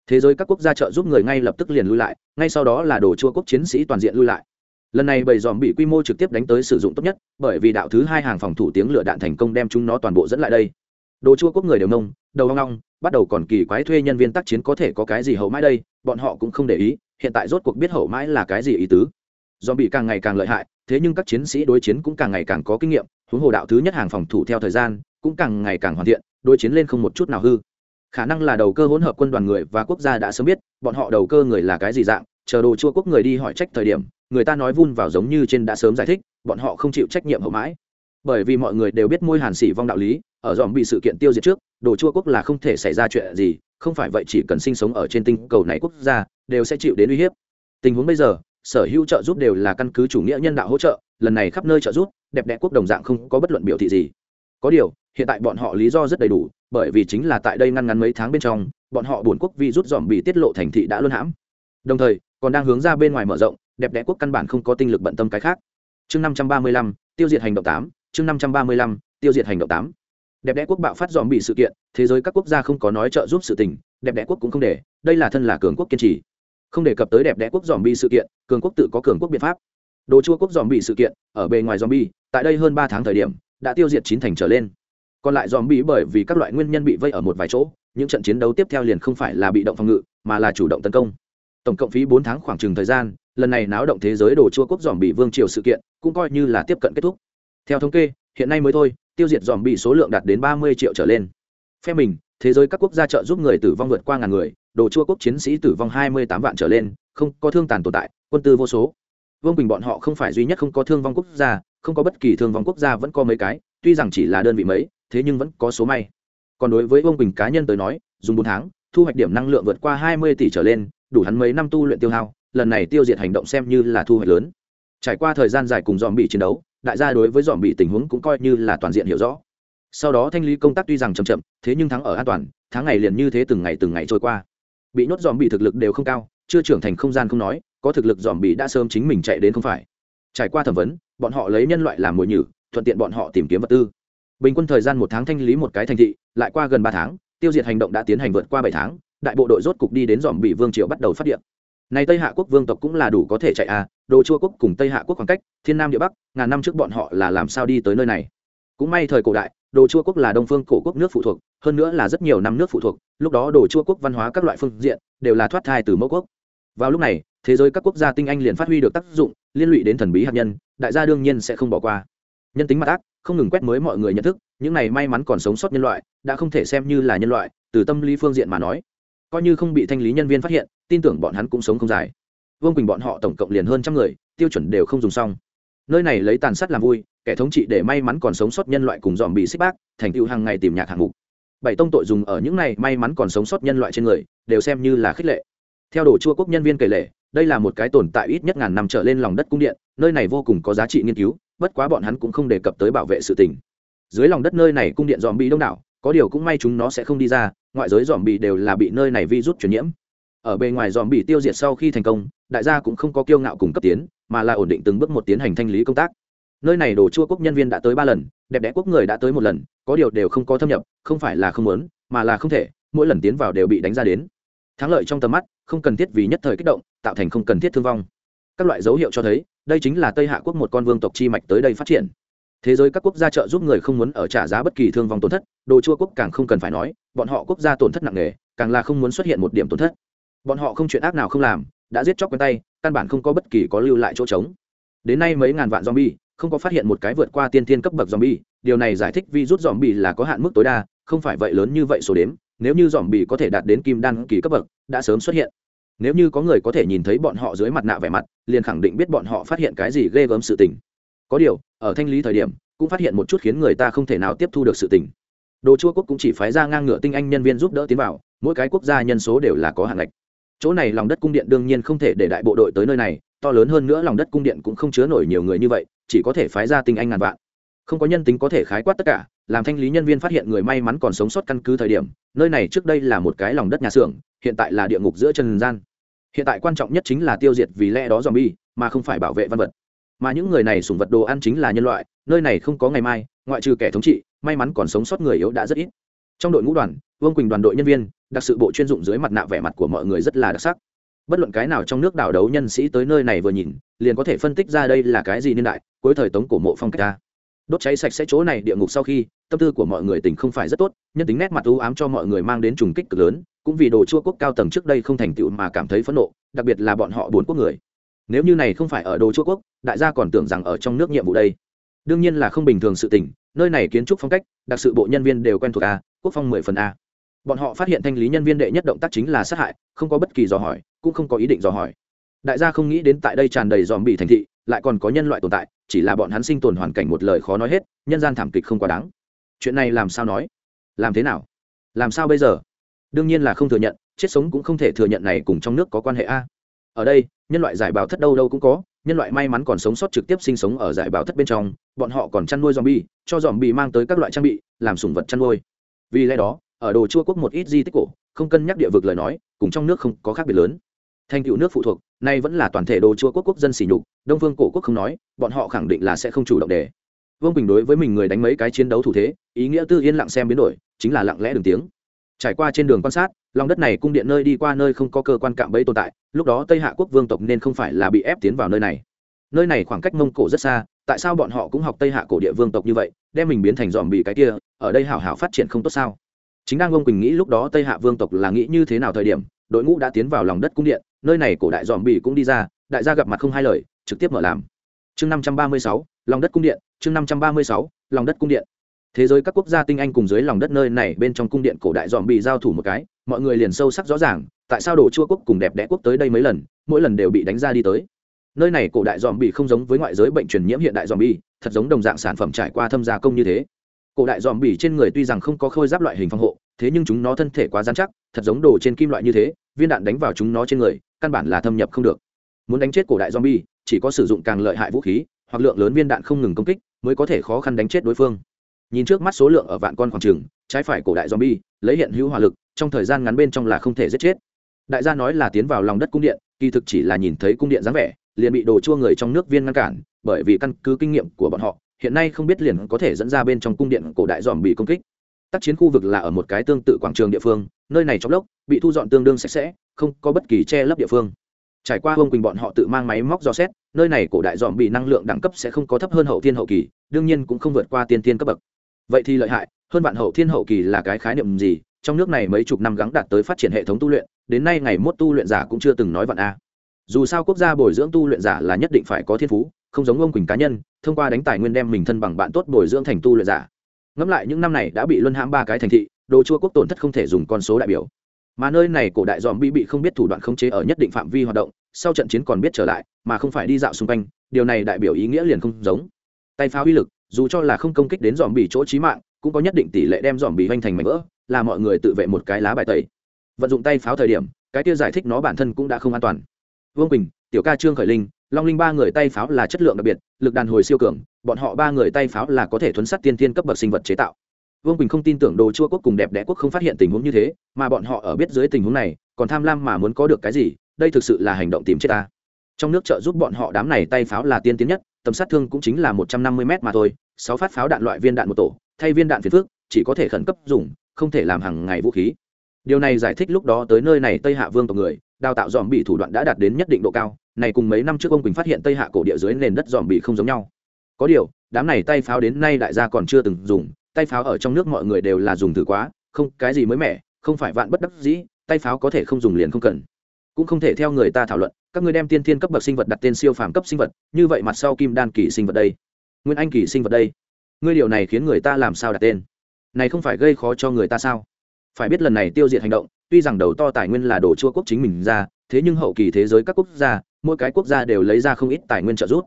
thế giới các quốc gia trợ giúp người ngay lập tức liền lui lại, ngay sau đó là đồ chua quốc chiến sĩ toàn diện lui lại. Lần này bầy dòm bị quy mô trực tiếp đánh tới sử dụng tốt nhất, bởi vì đạo thứ hai hàng phòng thủ tiếng lửa đạn thành công đem chúng nó toàn bộ dẫn lại đây. Đồ chua quốc người đều nông đầu hoang long bắt đầu còn kỳ quái thuê nhân viên tác chiến có thể có cái gì hậu mãi đây, bọn họ cũng không để ý, hiện tại rốt cuộc biết hậu mãi là cái gì ý tứ. Dòm bị càng ngày càng lợi hại, thế nhưng các chiến sĩ đối chiến cũng càng ngày càng có kinh nghiệm, huống hồ đạo thứ nhất hàng phòng thủ theo thời gian, cũng càng ngày càng hoàn thiện, đối chiến lên không một chút nào hư khả năng là đầu cơ hỗn hợp quân đoàn người và quốc gia đã sớm biết, bọn họ đầu cơ người là cái gì dạng, chờ đồ chua quốc người đi hỏi trách thời điểm, người ta nói vun vào giống như trên đã sớm giải thích, bọn họ không chịu trách nhiệm hậu mãi. Bởi vì mọi người đều biết môi hàn xỉ vong đạo lý, ở dòm bị sự kiện tiêu diệt trước, đồ chua quốc là không thể xảy ra chuyện gì, không phải vậy chỉ cần sinh sống ở trên tinh cầu này quốc gia, đều sẽ chịu đến uy hiếp. Tình huống bây giờ, sở hữu trợ giúp đều là căn cứ chủ nghĩa nhân đạo hỗ trợ, lần này khắp nơi trợ giúp, đẹp đẽ quốc đồng dạng không có bất luận biểu thị gì. Có điều, hiện tại bọn họ lý do rất đầy đủ bởi vì chính là tại đây ngăn ngắn mấy tháng bên trong, bọn họ buồn quốc vi rút dòm bị tiết lộ thành thị đã luân hãm. Đồng thời, còn đang hướng ra bên ngoài mở rộng, đẹp đẽ quốc căn bản không có tinh lực bận tâm cái khác. Chương năm trăm ba mươi lăm, tiêu diệt hành động tám, chương năm trăm ba mươi lăm, tiêu diệt hành động tám. Đẹp đẽ quốc bạo phát dòm bị sự kiện, thế giới các quốc gia không có nói trợ giúp sự tình, đẹp đẽ quốc cũng không để, đây là thân là cường quốc kiên trì. Không đề cập tới đẹp đẽ quốc dòm bị sự kiện, cường quốc tự có cường quốc biện pháp. Đồ chua quốc dòm bị sự kiện, ở bề ngoài dòm bi tại đây hơn ba tháng thời điểm, đã tiêu diệt chín thành trở lên còn lại dòm bị bởi vì các loại nguyên nhân bị vây ở một vài chỗ, những trận chiến đấu tiếp theo liền không phải là bị động phòng ngự, mà là chủ động tấn công. Tổng cộng phí bốn tháng khoảng chừng thời gian, lần này náo động thế giới đồ chua quốc dòm bị vương triều sự kiện cũng coi như là tiếp cận kết thúc. Theo thống kê, hiện nay mới thôi, tiêu diệt dòm bị số lượng đạt đến ba mươi triệu trở lên. Phe mình, thế giới các quốc gia trợ giúp người tử vong vượt qua ngàn người, đồ chua quốc chiến sĩ tử vong hai mươi tám vạn trở lên, không có thương tàn tồn tại, quân tư vô số. Vương bình bọn họ không phải duy nhất không có thương vong quốc gia, không có bất kỳ thương vong quốc gia vẫn có mấy cái, tuy rằng chỉ là đơn vị mấy thế nhưng vẫn có số may. Còn đối với vương bình cá nhân tới nói, dùng bốn tháng, thu hoạch điểm năng lượng vượt qua hai mươi tỷ trở lên, đủ hắn mấy năm tu luyện tiêu hao, lần này tiêu diệt hành động xem như là thu hoạch lớn. Trải qua thời gian dài cùng dòm bị chiến đấu, đại gia đối với dòm bị tình huống cũng coi như là toàn diện hiểu rõ. Sau đó thanh lý công tác tuy rằng chậm chậm, thế nhưng thắng ở an toàn, tháng ngày liền như thế từng ngày từng ngày trôi qua. Bị nhốt dòm bị thực lực đều không cao, chưa trưởng thành không gian không nói, có thực lực dòm bị đã sớm chính mình chạy đến không phải. Trải qua thẩm vấn, bọn họ lấy nhân loại làm mồi nhử, thuận tiện bọn họ tìm kiếm vật tư bình quân thời gian một tháng thanh lý một cái thành thị, lại qua gần ba tháng, tiêu diệt hành động đã tiến hành vượt qua bảy tháng, đại bộ đội rốt cục đi đến dòm bị vương triều bắt đầu phát điện. Này tây hạ quốc vương tộc cũng là đủ có thể chạy à đồ chua quốc cùng tây hạ quốc khoảng cách, thiên nam địa bắc, ngàn năm trước bọn họ là làm sao đi tới nơi này? Cũng may thời cổ đại, đồ chua quốc là đông phương cổ quốc nước phụ thuộc, hơn nữa là rất nhiều năm nước phụ thuộc, lúc đó đồ chua quốc văn hóa các loại phương diện đều là thoát thai từ mẫu quốc. Vào lúc này, thế giới các quốc gia tinh anh liền phát huy được tác dụng, liên lụy đến thần bí hạt nhân, đại gia đương nhiên sẽ không bỏ qua. Nhân tính mặt ác không ngừng quét mới mọi người nhận thức, những này may mắn còn sống sót nhân loại, đã không thể xem như là nhân loại, từ tâm lý phương diện mà nói. Coi như không bị thanh lý nhân viên phát hiện, tin tưởng bọn hắn cũng sống không dài. Vương quỳnh bọn họ tổng cộng liền hơn trăm người, tiêu chuẩn đều không dùng xong. Nơi này lấy tàn sát làm vui, kẻ thống trị để may mắn còn sống sót nhân loại cùng dòm bị xích bác, thành tựu hàng ngày tìm nhạc hạng mục. Bảy tông tội dùng ở những này may mắn còn sống sót nhân loại trên người, đều xem như là khích lệ. Theo đồ chua quốc nhân viên kể lệ đây là một cái tồn tại ít nhất ngàn năm trở lên lòng đất cung điện, nơi này vô cùng có giá trị nghiên cứu bất quá bọn hắn cũng không đề cập tới bảo vệ sự tình. Dưới lòng đất nơi này cung điện dòm bị đông đảo, có điều cũng may chúng nó sẽ không đi ra, ngoại giới dòm bị đều là bị nơi này virus truyền nhiễm. Ở bề ngoài dòm bị tiêu diệt sau khi thành công, đại gia cũng không có kiêu ngạo cùng cấp tiến, mà là ổn định từng bước một tiến hành thanh lý công tác. Nơi này đồ chua quốc nhân viên đã tới ba lần, đẹp đẽ quốc người đã tới một lần, có điều đều không có thâm nhập, không phải là không muốn, mà là không thể, mỗi lần tiến vào đều bị đánh ra đến. Thắng lợi trong tầm mắt, không cần thiết vì nhất thời kích động, tạo thành không cần thiết thương vong các loại dấu hiệu cho thấy, đây chính là tây hạ quốc một con vương tộc chi mạch tới đây phát triển. Thế giới các quốc gia trợ giúp người không muốn ở trả giá bất kỳ thương vong tổn thất, đồ chua quốc càng không cần phải nói, bọn họ quốc gia tổn thất nặng nề, càng là không muốn xuất hiện một điểm tổn thất. Bọn họ không chuyện ác nào không làm, đã giết chóc quen tay, căn bản không có bất kỳ có lưu lại chỗ trống. Đến nay mấy ngàn vạn zombie, không có phát hiện một cái vượt qua tiên thiên cấp bậc zombie, điều này giải thích vi rút zombie là có hạn mức tối đa, không phải vậy lớn như vậy số đếm, nếu như zombie có thể đạt đến kim đan kỳ cấp bậc, đã sớm xuất hiện nếu như có người có thể nhìn thấy bọn họ dưới mặt nạ vẻ mặt, liền khẳng định biết bọn họ phát hiện cái gì ghê gớm sự tình. Có điều, ở thanh lý thời điểm, cũng phát hiện một chút khiến người ta không thể nào tiếp thu được sự tình. Đồ chua quốc cũng chỉ phái ra ngang ngựa tinh anh nhân viên giúp đỡ tiến vào, mỗi cái quốc gia nhân số đều là có hạn ngạch. Chỗ này lòng đất cung điện đương nhiên không thể để đại bộ đội tới nơi này, to lớn hơn nữa lòng đất cung điện cũng không chứa nổi nhiều người như vậy, chỉ có thể phái ra tinh anh ngàn vạn. Không có nhân tính có thể khái quát tất cả làm thanh lý nhân viên phát hiện người may mắn còn sống sót căn cứ thời điểm, nơi này trước đây là một cái lòng đất nhà xưởng, hiện tại là địa ngục giữa trần gian. Hiện tại quan trọng nhất chính là tiêu diệt vì lẽ đó dòm bi mà không phải bảo vệ văn vật. Mà những người này sùng vật đồ ăn chính là nhân loại, nơi này không có ngày mai, ngoại trừ kẻ thống trị, may mắn còn sống sót người yếu đã rất ít. Trong đội ngũ đoàn, vương quỳnh đoàn đội nhân viên, đặc sự bộ chuyên dụng dưới mặt nạ vẻ mặt của mọi người rất là đặc sắc. Bất luận cái nào trong nước đảo đấu nhân sĩ tới nơi này vừa nhìn, liền có thể phân tích ra đây là cái gì niên đại, cuối thời tống cổ mộ phong cách ta. Đốt cháy sạch sẽ chỗ này địa ngục sau khi tâm tư của mọi người tình không phải rất tốt, nhân tính nét mặt u ám cho mọi người mang đến trùng kích cực lớn, cũng vì đồ chua quốc cao tầng trước đây không thành tựu mà cảm thấy phẫn nộ, đặc biệt là bọn họ bốn quốc người. Nếu như này không phải ở đồ chua quốc, đại gia còn tưởng rằng ở trong nước nhiệm vụ đây. Đương nhiên là không bình thường sự tình, nơi này kiến trúc phong cách, đặc sự bộ nhân viên đều quen thuộc a, quốc phong mười phần a. Bọn họ phát hiện thanh lý nhân viên đệ nhất động tác chính là sát hại, không có bất kỳ dò hỏi, cũng không có ý định dò hỏi. Đại gia không nghĩ đến tại đây tràn đầy dòm bị thành thị, lại còn có nhân loại tồn tại, chỉ là bọn hắn sinh tồn hoàn cảnh một lời khó nói hết, nhân gian thảm kịch không quá đáng chuyện này làm sao nói? Làm thế nào? Làm sao bây giờ? Đương nhiên là không thừa nhận, chết sống cũng không thể thừa nhận này cùng trong nước có quan hệ a. Ở đây, nhân loại giải bào thất đâu đâu cũng có, nhân loại may mắn còn sống sót trực tiếp sinh sống ở giải bào thất bên trong, bọn họ còn chăn nuôi zombie, cho zombie mang tới các loại trang bị, làm sủng vật chăn nuôi. Vì lẽ đó, ở đồ chua quốc một ít di tích cổ, không cân nhắc địa vực lời nói, cùng trong nước không có khác biệt lớn. Thành tựu nước phụ thuộc, nay vẫn là toàn thể đồ chua quốc quốc dân sỉ nhục, đông phương cổ quốc không nói, bọn họ khẳng định là sẽ không chủ động để vương bình đối với mình người đánh mấy cái chiến đấu thủ thế ý nghĩa tư yên lặng xem biến đổi chính là lặng lẽ đường tiếng trải qua trên đường quan sát lòng đất này cung điện nơi đi qua nơi không có cơ quan cạm bẫy tồn tại lúc đó tây hạ quốc vương tộc nên không phải là bị ép tiến vào nơi này nơi này khoảng cách mông cổ rất xa tại sao bọn họ cũng học tây hạ cổ địa vương tộc như vậy đem mình biến thành dòm bị cái kia ở đây hảo hảo phát triển không tốt sao chính đang ông quỳnh nghĩ lúc đó tây hạ vương tộc là nghĩ như thế nào thời điểm đội ngũ đã tiến vào lòng đất cung điện nơi này cổ đại dòm bị cũng đi ra đại gia gặp mặt không hai lời trực tiếp mở làm chương năm trăm ba mươi sáu lòng đất cung điện chương năm trăm ba mươi sáu, lòng đất cung điện. Thế giới các quốc gia tinh anh cùng dưới lòng đất nơi này bên trong cung điện cổ đại dòm bị giao thủ một cái, mọi người liền sâu sắc rõ ràng, tại sao đồ chua quốc cùng đẹp đẽ quốc tới đây mấy lần, mỗi lần đều bị đánh ra đi tới. Nơi này cổ đại dòm bị không giống với ngoại giới bệnh truyền nhiễm hiện đại dòm bị, thật giống đồng dạng sản phẩm trải qua thâm gia công như thế. Cổ đại dòm bị trên người tuy rằng không có khôi giáp loại hình phòng hộ, thế nhưng chúng nó thân thể quá dán chắc, thật giống đồ trên kim loại như thế, viên đạn đánh vào chúng nó trên người, căn bản là thâm nhập không được. Muốn đánh chết cổ đại zombie chỉ có sử dụng càng lợi hại vũ khí hoặc lượng lớn viên đạn không ngừng công kích mới có thể khó khăn đánh chết đối phương. Nhìn trước mắt số lượng ở vạn con khoảng trường trái phải cổ đại zombie, lấy hiện hữu hỏa lực, trong thời gian ngắn bên trong là không thể giết chết. Đại gia nói là tiến vào lòng đất cung điện, kỳ thực chỉ là nhìn thấy cung điện dáng vẻ, liền bị đồ chua người trong nước viên ngăn cản, bởi vì căn cứ kinh nghiệm của bọn họ, hiện nay không biết liền có thể dẫn ra bên trong cung điện cổ đại dòm bị công kích. Tác chiến khu vực là ở một cái tương tự quảng trường địa phương, nơi này trong lốc, bị thu dọn tương đương sạch sẽ, không có bất kỳ che lấp địa phương. Trải qua hông quỳnh bọn họ tự mang máy móc dò xét nơi này cổ đại dòm bị năng lượng đẳng cấp sẽ không có thấp hơn hậu thiên hậu kỳ, đương nhiên cũng không vượt qua tiên tiên cấp bậc. Vậy thì lợi hại, hơn bạn hậu thiên hậu kỳ là cái khái niệm gì? Trong nước này mấy chục năm gắng đạt tới phát triển hệ thống tu luyện, đến nay ngày mốt tu luyện giả cũng chưa từng nói vạn a. Dù sao quốc gia bồi dưỡng tu luyện giả là nhất định phải có thiên phú, không giống ông quỳnh cá nhân, thông qua đánh tài nguyên đem mình thân bằng bạn tốt bồi dưỡng thành tu luyện giả. Ngẫm lại những năm này đã bị luân hãm ba cái thành thị, đồ chua quốc tổn thất không thể dùng con số đại biểu. Mà nơi này cổ đại dòm bị bị không biết thủ đoạn khống chế ở nhất định phạm vi hoạt động sau trận chiến còn biết trở lại, mà không phải đi dạo xung quanh, điều này đại biểu ý nghĩa liền không giống. Tay pháo uy lực, dù cho là không công kích đến dòm bị chỗ trí mạng, cũng có nhất định tỷ lệ đem dòm bị hoành thành mảnh vỡ, là mọi người tự vệ một cái lá bài tẩy. Vận dụng tay pháo thời điểm, cái kia giải thích nó bản thân cũng đã không an toàn. Vương quỳnh, tiểu ca trương khởi linh, long linh ba người tay pháo là chất lượng đặc biệt, lực đàn hồi siêu cường, bọn họ ba người tay pháo là có thể thuấn sắt tiên tiên cấp bậc sinh vật chế tạo. Vương quỳnh không tin tưởng đồ chua quốc cùng đẹp đẽ quốc không phát hiện tình huống như thế, mà bọn họ ở biết dưới tình huống này, còn tham lam mà muốn có được cái gì đây thực sự là hành động tìm chết ta. Trong nước trợ giúp bọn họ đám này tay pháo là tiên tiến nhất, tầm sát thương cũng chính là một trăm năm mươi m mà thôi, sáu phát pháo đạn loại viên đạn một tổ, thay viên đạn phiền phước chỉ có thể khẩn cấp dùng, không thể làm hàng ngày vũ khí. Điều này giải thích lúc đó tới nơi này tây hạ vương tộc người, đào tạo dòm bị thủ đoạn đã đạt đến nhất định độ cao, này cùng mấy năm trước ông quỳnh phát hiện tây hạ cổ địa dưới nền đất dòm bị không giống nhau. Có điều, đám này tay pháo đến nay đại gia còn chưa từng dùng, tay pháo ở trong nước mọi người đều là dùng thử quá, không, cái gì mới mẻ, không phải vạn bất đắc dĩ, tay pháo có thể không dùng liền không cần cũng không thể theo người ta thảo luận các ngươi đem tiên thiên cấp bậc sinh vật đặt tên siêu phàm cấp sinh vật như vậy mặt sau kim đan kỳ sinh vật đây nguyên anh kỳ sinh vật đây ngươi điều này khiến người ta làm sao đặt tên? Này không phải gây khó cho người ta sao? Phải biết lần này tiêu diệt hành động tuy rằng đầu to tài nguyên là đồ chua quốc chính mình ra thế nhưng hậu kỳ thế giới các quốc gia mỗi cái quốc gia đều lấy ra không ít tài nguyên trợ giúp.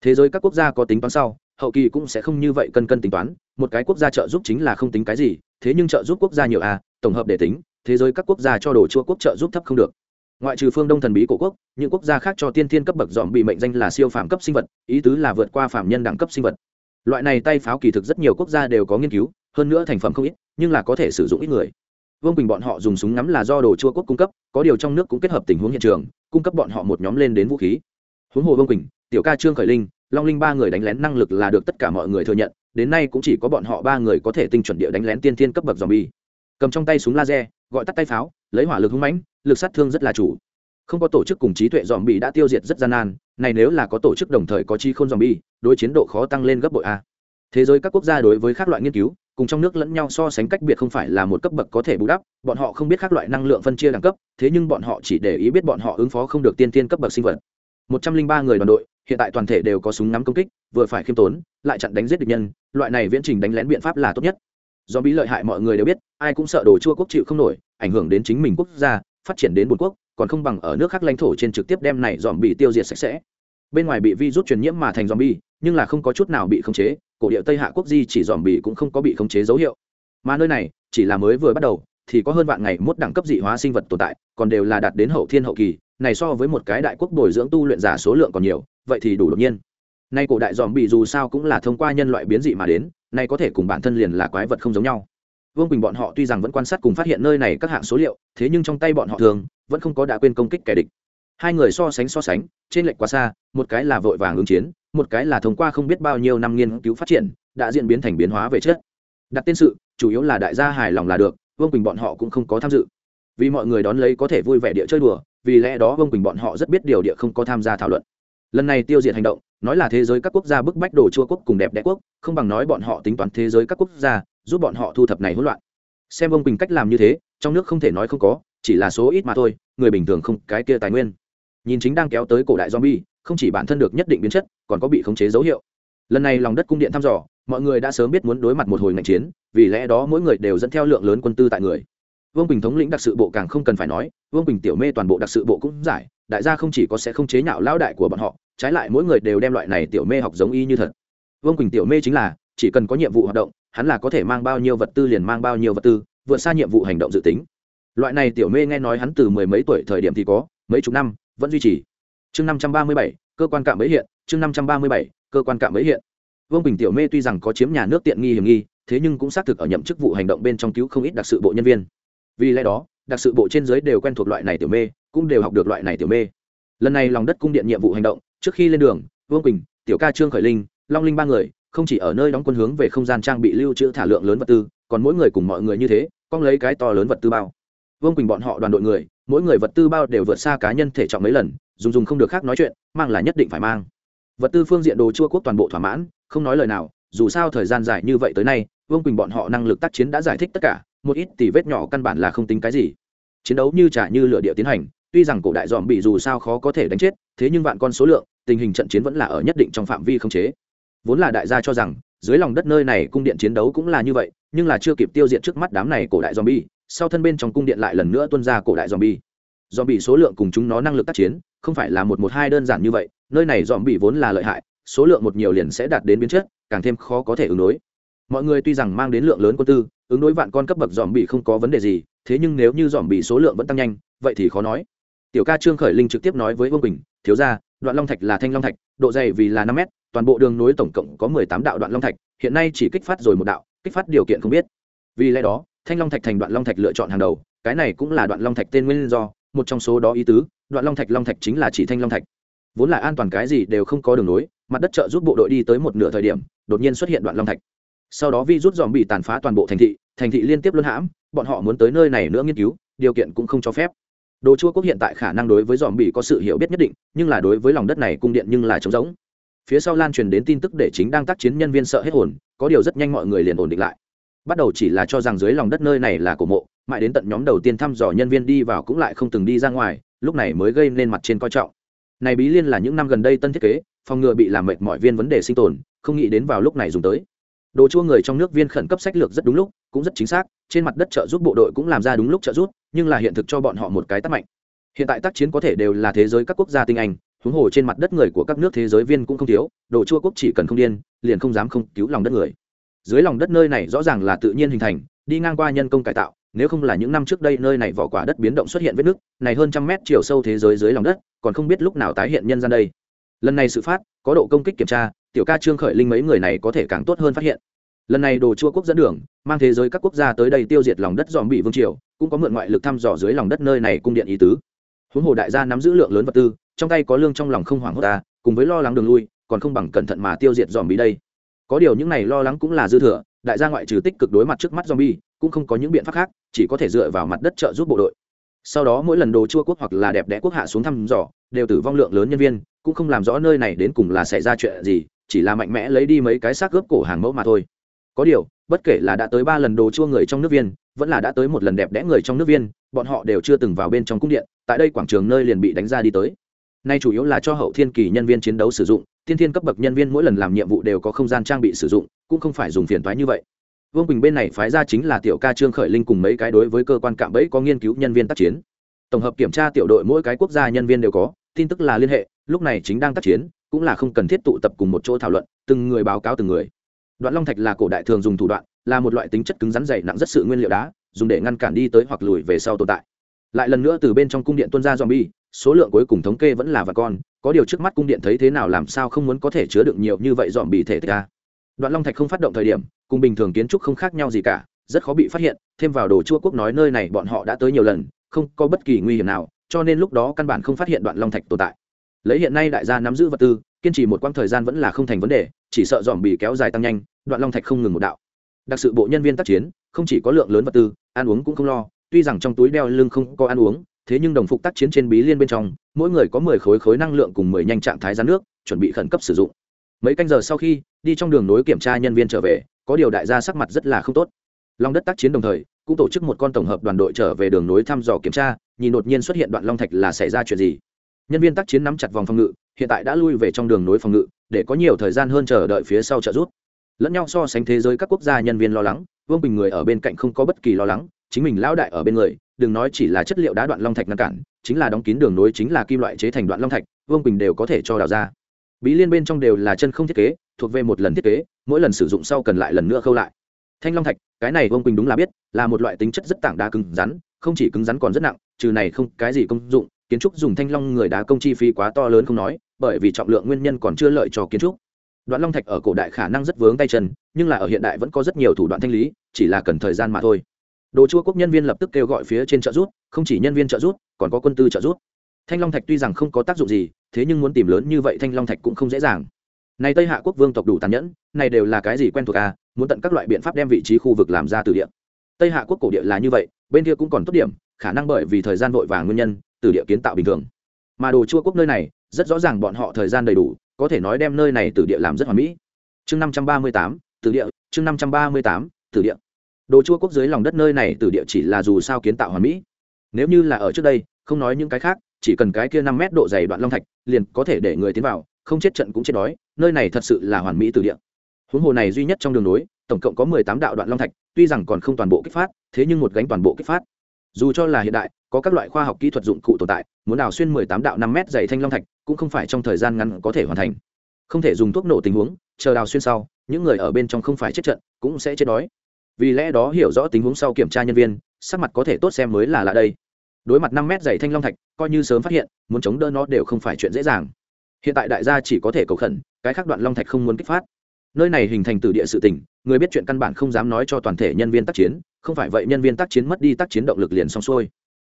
Thế giới các quốc gia có tính toán sau hậu kỳ cũng sẽ không như vậy cân cân tính toán một cái quốc gia trợ giúp chính là không tính cái gì thế nhưng trợ giúp quốc gia nhiều a à, tổng hợp để tính thế giới các quốc gia cho đồ chua quốc trợ giúp thấp không được ngoại trừ phương đông thần bí cổ quốc, những quốc gia khác cho tiên thiên cấp bậc dòm bị mệnh danh là siêu phàm cấp sinh vật, ý tứ là vượt qua phạm nhân đẳng cấp sinh vật. Loại này tay pháo kỳ thực rất nhiều quốc gia đều có nghiên cứu, hơn nữa thành phẩm không ít, nhưng là có thể sử dụng ít người. Vương bình bọn họ dùng súng ngắm là do đồ chua quốc cung cấp, có điều trong nước cũng kết hợp tình huống hiện trường, cung cấp bọn họ một nhóm lên đến vũ khí. Huống hồ vương quỳnh, tiểu ca trương khởi linh, long linh ba người đánh lén năng lực là được tất cả mọi người thừa nhận, đến nay cũng chỉ có bọn họ ba người có thể tinh chuẩn địa đánh lén tiên thiên cấp bậc dòm bi. Cầm trong tay súng laser, gọi tắt tay pháo, lấy hỏa lực hung mãnh lực sát thương rất là chủ. Không có tổ chức cùng trí tuệ dòm bị đã tiêu diệt rất gian nan, này nếu là có tổ chức đồng thời có chi không dòm bi đối chiến độ khó tăng lên gấp bội a. Thế giới các quốc gia đối với các loại nghiên cứu, cùng trong nước lẫn nhau so sánh cách biệt không phải là một cấp bậc có thể bù đắp, bọn họ không biết các loại năng lượng phân chia đẳng cấp, thế nhưng bọn họ chỉ để ý biết bọn họ ứng phó không được tiên tiên cấp bậc sinh vật. Một trăm linh ba người đoàn đội, hiện tại toàn thể đều có súng ngắm công kích, vừa phải khiêm tốn, lại chặn đánh giết địch nhân, loại này viễn trình đánh lén biện pháp là tốt nhất. Do bí lợi hại mọi người đều biết, ai cũng sợ đồ chua quốc chịu không nổi, ảnh hưởng đến chính mình quốc gia phát triển đến bốn quốc, còn không bằng ở nước khác lãnh thổ trên trực tiếp đem này dòm bị tiêu diệt sạch sẽ. Bên ngoài bị virus truyền nhiễm mà thành dòm bi nhưng là không có chút nào bị khống chế, cổ địa tây hạ quốc di chỉ dòm bị cũng không có bị khống chế dấu hiệu. Mà nơi này, chỉ là mới vừa bắt đầu, thì có hơn vạn ngày mốt đẳng cấp dị hóa sinh vật tồn tại, còn đều là đạt đến hậu thiên hậu kỳ, này so với một cái đại quốc bồi dưỡng tu luyện giả số lượng còn nhiều, vậy thì đủ đột nhiên. Nay cổ đại dòm bị dù sao cũng là thông qua nhân loại biến dị mà đến, nay có thể cùng bản thân liền là quái vật không giống nhau vương quỳnh bọn họ tuy rằng vẫn quan sát cùng phát hiện nơi này các hạng số liệu thế nhưng trong tay bọn họ thường vẫn không có đã quên công kích kẻ địch hai người so sánh so sánh trên lệch quá xa một cái là vội vàng ứng chiến một cái là thông qua không biết bao nhiêu năm nghiên cứu phát triển đã diễn biến thành biến hóa về chất đặt tên sự chủ yếu là đại gia hài lòng là được vương quỳnh bọn họ cũng không có tham dự vì mọi người đón lấy có thể vui vẻ địa chơi đùa vì lẽ đó vương quỳnh bọn họ rất biết điều địa không có tham gia thảo luận lần này tiêu diệt hành động nói là thế giới các quốc gia bức bách đồ chua quốc cùng đẹp đẽ quốc không bằng nói bọn họ tính toán thế giới các quốc gia giúp bọn họ thu thập này hỗn loạn. Xem vương quỳnh cách làm như thế, trong nước không thể nói không có, chỉ là số ít mà thôi, người bình thường không, cái kia tài nguyên. Nhìn chính đang kéo tới cổ đại zombie, không chỉ bản thân được nhất định biến chất, còn có bị khống chế dấu hiệu. Lần này lòng đất cung điện thăm dò, mọi người đã sớm biết muốn đối mặt một hồi ngành chiến, vì lẽ đó mỗi người đều dẫn theo lượng lớn quân tư tại người. Vương bình thống lĩnh đặc sự bộ càng không cần phải nói, vương bình tiểu mê toàn bộ đặc sự bộ cũng giải, đại gia không chỉ có sẽ không chế nhạo lão đại của bọn họ, trái lại mỗi người đều đem loại này tiểu mê học giống y như thật. Vương quỳnh tiểu mê chính là, chỉ cần có nhiệm vụ hoạt động hắn là có thể mang bao nhiêu vật tư liền mang bao nhiêu vật tư, vượt xa nhiệm vụ hành động dự tính. Loại này tiểu mê nghe nói hắn từ mười mấy tuổi thời điểm thì có, mấy chục năm, vẫn duy trì. Chương năm trăm ba mươi bảy, cơ quan cạm bẫy hiện, chương năm trăm ba mươi bảy, cơ quan cạm bẫy hiện. Vương bình tiểu mê tuy rằng có chiếm nhà nước tiện nghi hiểm nghi, thế nhưng cũng xác thực ở nhậm chức vụ hành động bên trong cứu không ít đặc sự bộ nhân viên. Vì lẽ đó, đặc sự bộ trên giới đều quen thuộc loại này tiểu mê, cũng đều học được loại này tiểu mê. Lần này lòng đất cung điện nhiệm vụ hành động, trước khi lên đường, vương quỳnh tiểu ca trương khởi linh, long linh ba người không chỉ ở nơi đóng quân hướng về không gian trang bị lưu trữ thả lượng lớn vật tư, còn mỗi người cùng mọi người như thế con lấy cái to lớn vật tư bao. Vương quỳnh bọn họ đoàn đội người, mỗi người vật tư bao đều vượt xa cá nhân thể trọng mấy lần, dùng dùng không được khác nói chuyện, mang là nhất định phải mang. Vật tư phương diện đồ chua quốc toàn bộ thỏa mãn, không nói lời nào, dù sao thời gian dài như vậy tới nay, vương quỳnh bọn họ năng lực tác chiến đã giải thích tất cả, một ít tỷ vết nhỏ căn bản là không tính cái gì. Chiến đấu như trả như lửa địa tiến hành, tuy rằng cổ đại dòm bị dù sao khó có thể đánh chết, thế nhưng vạn con số lượng, tình hình trận chiến vẫn là ở nhất định trong phạm vi không chế vốn là đại gia cho rằng, dưới lòng đất nơi này cung điện chiến đấu cũng là như vậy, nhưng là chưa kịp tiêu diệt trước mắt đám này cổ đại zombie, sau thân bên trong cung điện lại lần nữa tuân ra cổ đại zombie. Zombie số lượng cùng chúng nó năng lực tác chiến, không phải là một một hai đơn giản như vậy, nơi này zombie vốn là lợi hại, số lượng một nhiều liền sẽ đạt đến biến chất, càng thêm khó có thể ứng đối. Mọi người tuy rằng mang đến lượng lớn quân tư, ứng đối vạn con cấp bậc dòm bị không có vấn đề gì, thế nhưng nếu như dòm bị số lượng vẫn tăng nhanh, vậy thì khó nói. Tiểu ca trương khởi linh trực tiếp nói với vương bình thiếu gia, đoạn long thạch là thanh long thạch, độ dày vì là năm mét toàn bộ đường nối tổng cộng có mười tám đạo đoạn long thạch, hiện nay chỉ kích phát rồi một đạo, kích phát điều kiện không biết. Vì lẽ đó, thanh long thạch thành đoạn long thạch lựa chọn hàng đầu, cái này cũng là đoạn long thạch tên nguyên do, một trong số đó ý tứ, đoạn long thạch long thạch chính là chỉ thanh long thạch. Vốn là an toàn cái gì đều không có đường nối, mặt đất trợ giúp bộ đội đi tới một nửa thời điểm, đột nhiên xuất hiện đoạn long thạch. Sau đó vi rút dòm bị tàn phá toàn bộ thành thị thành thị liên tiếp luân hãm, bọn họ muốn tới nơi này nữa nghiên cứu, điều kiện cũng không cho phép. Đồ chua quốc hiện tại khả năng đối với dòm bị có sự hiểu biết nhất định, nhưng là đối với lòng đất này cung điện nhưng là trống rỗng phía sau lan truyền đến tin tức để chính đang tác chiến nhân viên sợ hết hồn, có điều rất nhanh mọi người liền ổn định lại. Bắt đầu chỉ là cho rằng dưới lòng đất nơi này là cổ mộ, mãi đến tận nhóm đầu tiên thăm dò nhân viên đi vào cũng lại không từng đi ra ngoài, lúc này mới gây nên mặt trên coi trọng. Này bí liên là những năm gần đây tân thiết kế, phòng ngừa bị làm mệt mọi viên vấn đề sinh tồn, không nghĩ đến vào lúc này dùng tới. Đồ chua người trong nước viên khẩn cấp sách lược rất đúng lúc, cũng rất chính xác, trên mặt đất trợ giúp bộ đội cũng làm ra đúng lúc trợ giúp, nhưng là hiện thực cho bọn họ một cái tắt mạnh. Hiện tại tác chiến có thể đều là thế giới các quốc gia tinh anh huống hồ trên mặt đất người của các nước thế giới viên cũng không thiếu, đồ chua quốc chỉ cần không điên, liền không dám không cứu lòng đất người. Dưới lòng đất nơi này rõ ràng là tự nhiên hình thành, đi ngang qua nhân công cải tạo, nếu không là những năm trước đây nơi này vỏ quả đất biến động xuất hiện vết nước này hơn trăm mét chiều sâu thế giới dưới lòng đất, còn không biết lúc nào tái hiện nhân gian đây. Lần này sự phát, có độ công kích kiểm tra, tiểu ca trương khởi linh mấy người này có thể càng tốt hơn phát hiện. Lần này đồ chua quốc dẫn đường, mang thế giới các quốc gia tới đây tiêu diệt lòng đất dòm bị vương triều, cũng có mượn ngoại lực thăm dò dưới lòng đất nơi này cung điện ý tứ. Huống hồ đại gia nắm giữ lượng lớn vật tư trong tay có lương trong lòng không hoảng hốt ta, cùng với lo lắng đường lui, còn không bằng cẩn thận mà tiêu diệt dòm bi đây. Có điều những này lo lắng cũng là dư thừa, đại gia ngoại trừ tích cực đối mặt trước mắt zombie, cũng không có những biện pháp khác, chỉ có thể dựa vào mặt đất trợ giúp bộ đội. Sau đó mỗi lần đồ chua quốc hoặc là đẹp đẽ quốc hạ xuống thăm dò, đều tử vong lượng lớn nhân viên, cũng không làm rõ nơi này đến cùng là xảy ra chuyện gì, chỉ là mạnh mẽ lấy đi mấy cái xác gớp cổ hàng mẫu mà thôi. Có điều, bất kể là đã tới ba lần đồ chua người trong nước viên, vẫn là đã tới một lần đẹp đẽ người trong nước viên, bọn họ đều chưa từng vào bên trong cung điện, tại đây quảng trường nơi liền bị đánh ra đi tới nay chủ yếu là cho hậu thiên kỳ nhân viên chiến đấu sử dụng, tiên thiên cấp bậc nhân viên mỗi lần làm nhiệm vụ đều có không gian trang bị sử dụng, cũng không phải dùng phiền toái như vậy. Vương bình bên này phái ra chính là tiểu ca trương khởi linh cùng mấy cái đối với cơ quan cạm bẫy có nghiên cứu nhân viên tác chiến. Tổng hợp kiểm tra tiểu đội mỗi cái quốc gia nhân viên đều có, tin tức là liên hệ, lúc này chính đang tác chiến, cũng là không cần thiết tụ tập cùng một chỗ thảo luận, từng người báo cáo từng người. Đoạn long thạch là cổ đại thường dùng thủ đoạn, là một loại tính chất cứng rắn dày nặng rất sự nguyên liệu đá, dùng để ngăn cản đi tới hoặc lùi về sau tồn tại. Lại lần nữa từ bên trong cung điện tuân ra zombie số lượng cuối cùng thống kê vẫn là và con, có điều trước mắt cung điện thấy thế nào làm sao không muốn có thể chứa đựng nhiều như vậy dòm bị thể tích a đoạn long thạch không phát động thời điểm, cùng bình thường kiến trúc không khác nhau gì cả, rất khó bị phát hiện, thêm vào đồ chua quốc nói nơi này bọn họ đã tới nhiều lần, không có bất kỳ nguy hiểm nào, cho nên lúc đó căn bản không phát hiện đoạn long thạch tồn tại. Lấy hiện nay đại gia nắm giữ vật tư, kiên trì một quãng thời gian vẫn là không thành vấn đề, chỉ sợ dòm bị kéo dài tăng nhanh, đoạn long thạch không ngừng một đạo. Đặc sự bộ nhân viên tác chiến, không chỉ có lượng lớn vật tư, ăn uống cũng không lo, tuy rằng trong túi đeo lưng không có ăn uống thế nhưng đồng phục tác chiến trên bí liên bên trong, mỗi người có mười khối khối năng lượng cùng mười nhanh trạng thái rán nước, chuẩn bị khẩn cấp sử dụng. Mấy canh giờ sau khi, đi trong đường nối kiểm tra nhân viên trở về, có điều đại gia sắc mặt rất là không tốt. Long đất tác chiến đồng thời, cũng tổ chức một con tổng hợp đoàn đội trở về đường nối thăm dò kiểm tra, nhìn đột nhiên xuất hiện đoạn long thạch là xảy ra chuyện gì. Nhân viên tác chiến nắm chặt vòng phòng ngự, hiện tại đã lui về trong đường nối phòng ngự, để có nhiều thời gian hơn chờ đợi phía sau trợ giúp. Lẫn nhau so sánh thế giới các quốc gia nhân viên lo lắng, vương bình người ở bên cạnh không có bất kỳ lo lắng, chính mình lão đại ở bên người đừng nói chỉ là chất liệu đá đoạn long thạch ngăn cản, chính là đóng kín đường nối chính là kim loại chế thành đoạn long thạch, vương bình đều có thể cho đào ra. Bí liên bên trong đều là chân không thiết kế, thuộc về một lần thiết kế, mỗi lần sử dụng sau cần lại lần nữa khâu lại. Thanh long thạch, cái này vương bình đúng là biết, là một loại tính chất rất tảng đá cứng rắn, không chỉ cứng rắn còn rất nặng, trừ này không, cái gì công dụng, kiến trúc dùng thanh long người đá công chi phí quá to lớn không nói, bởi vì trọng lượng nguyên nhân còn chưa lợi cho kiến trúc. Đoạn long thạch ở cổ đại khả năng rất vướng tay chân, nhưng là ở hiện đại vẫn có rất nhiều thủ đoạn thanh lý, chỉ là cần thời gian mà thôi đồ chua quốc nhân viên lập tức kêu gọi phía trên trợ rút không chỉ nhân viên trợ rút còn có quân tư trợ rút thanh long thạch tuy rằng không có tác dụng gì, thế nhưng muốn tìm lớn như vậy thanh long thạch cũng không dễ dàng. Này tây hạ quốc vương tộc đủ tàn nhẫn, này đều là cái gì quen thuộc à muốn tận các loại biện pháp đem vị trí khu vực làm ra từ địa. Tây hạ quốc cổ địa là như vậy, bên kia cũng còn tốt điểm, khả năng bởi vì thời gian vội vàng nguyên nhân, từ địa kiến tạo bình thường. Mà đồ chua quốc nơi này, rất rõ ràng bọn họ thời gian đầy đủ, có thể nói đem nơi này từ địa làm rất hoàn mỹ. Chương năm trăm ba mươi tám, từ địa, chương năm trăm ba mươi tám, từ địa đồ chua quốc dưới lòng đất nơi này từ địa chỉ là dù sao kiến tạo hoàn mỹ. Nếu như là ở trước đây, không nói những cái khác, chỉ cần cái kia năm mét độ dày đoạn long thạch, liền có thể để người tiến vào, không chết trận cũng chết đói, nơi này thật sự là hoàn mỹ từ địa. Huống hồ này duy nhất trong đường nối, tổng cộng có mười tám đạo đoạn long thạch, tuy rằng còn không toàn bộ kích phát, thế nhưng một gánh toàn bộ kích phát. Dù cho là hiện đại, có các loại khoa học kỹ thuật dụng cụ tồn tại, muốn đào xuyên mười tám đạo năm mét dày thanh long thạch, cũng không phải trong thời gian ngắn có thể hoàn thành. Không thể dùng thuốc nổ tình huống, chờ đào xuyên sau, những người ở bên trong không phải chết trận, cũng sẽ chết đói vì lẽ đó hiểu rõ tình huống sau kiểm tra nhân viên, sắc mặt có thể tốt xem mới là lạ đây. Đối mặt năm mét dày thanh long thạch, coi như sớm phát hiện, muốn chống đỡ nó đều không phải chuyện dễ dàng. Hiện tại đại gia chỉ có thể cầu khẩn, cái khác đoạn long thạch không muốn kích phát. Nơi này hình thành từ địa sự tỉnh người biết chuyện căn bản không dám nói cho toàn thể nhân viên tác chiến, không phải vậy nhân viên tác chiến mất đi tác chiến động lực liền xong xuôi.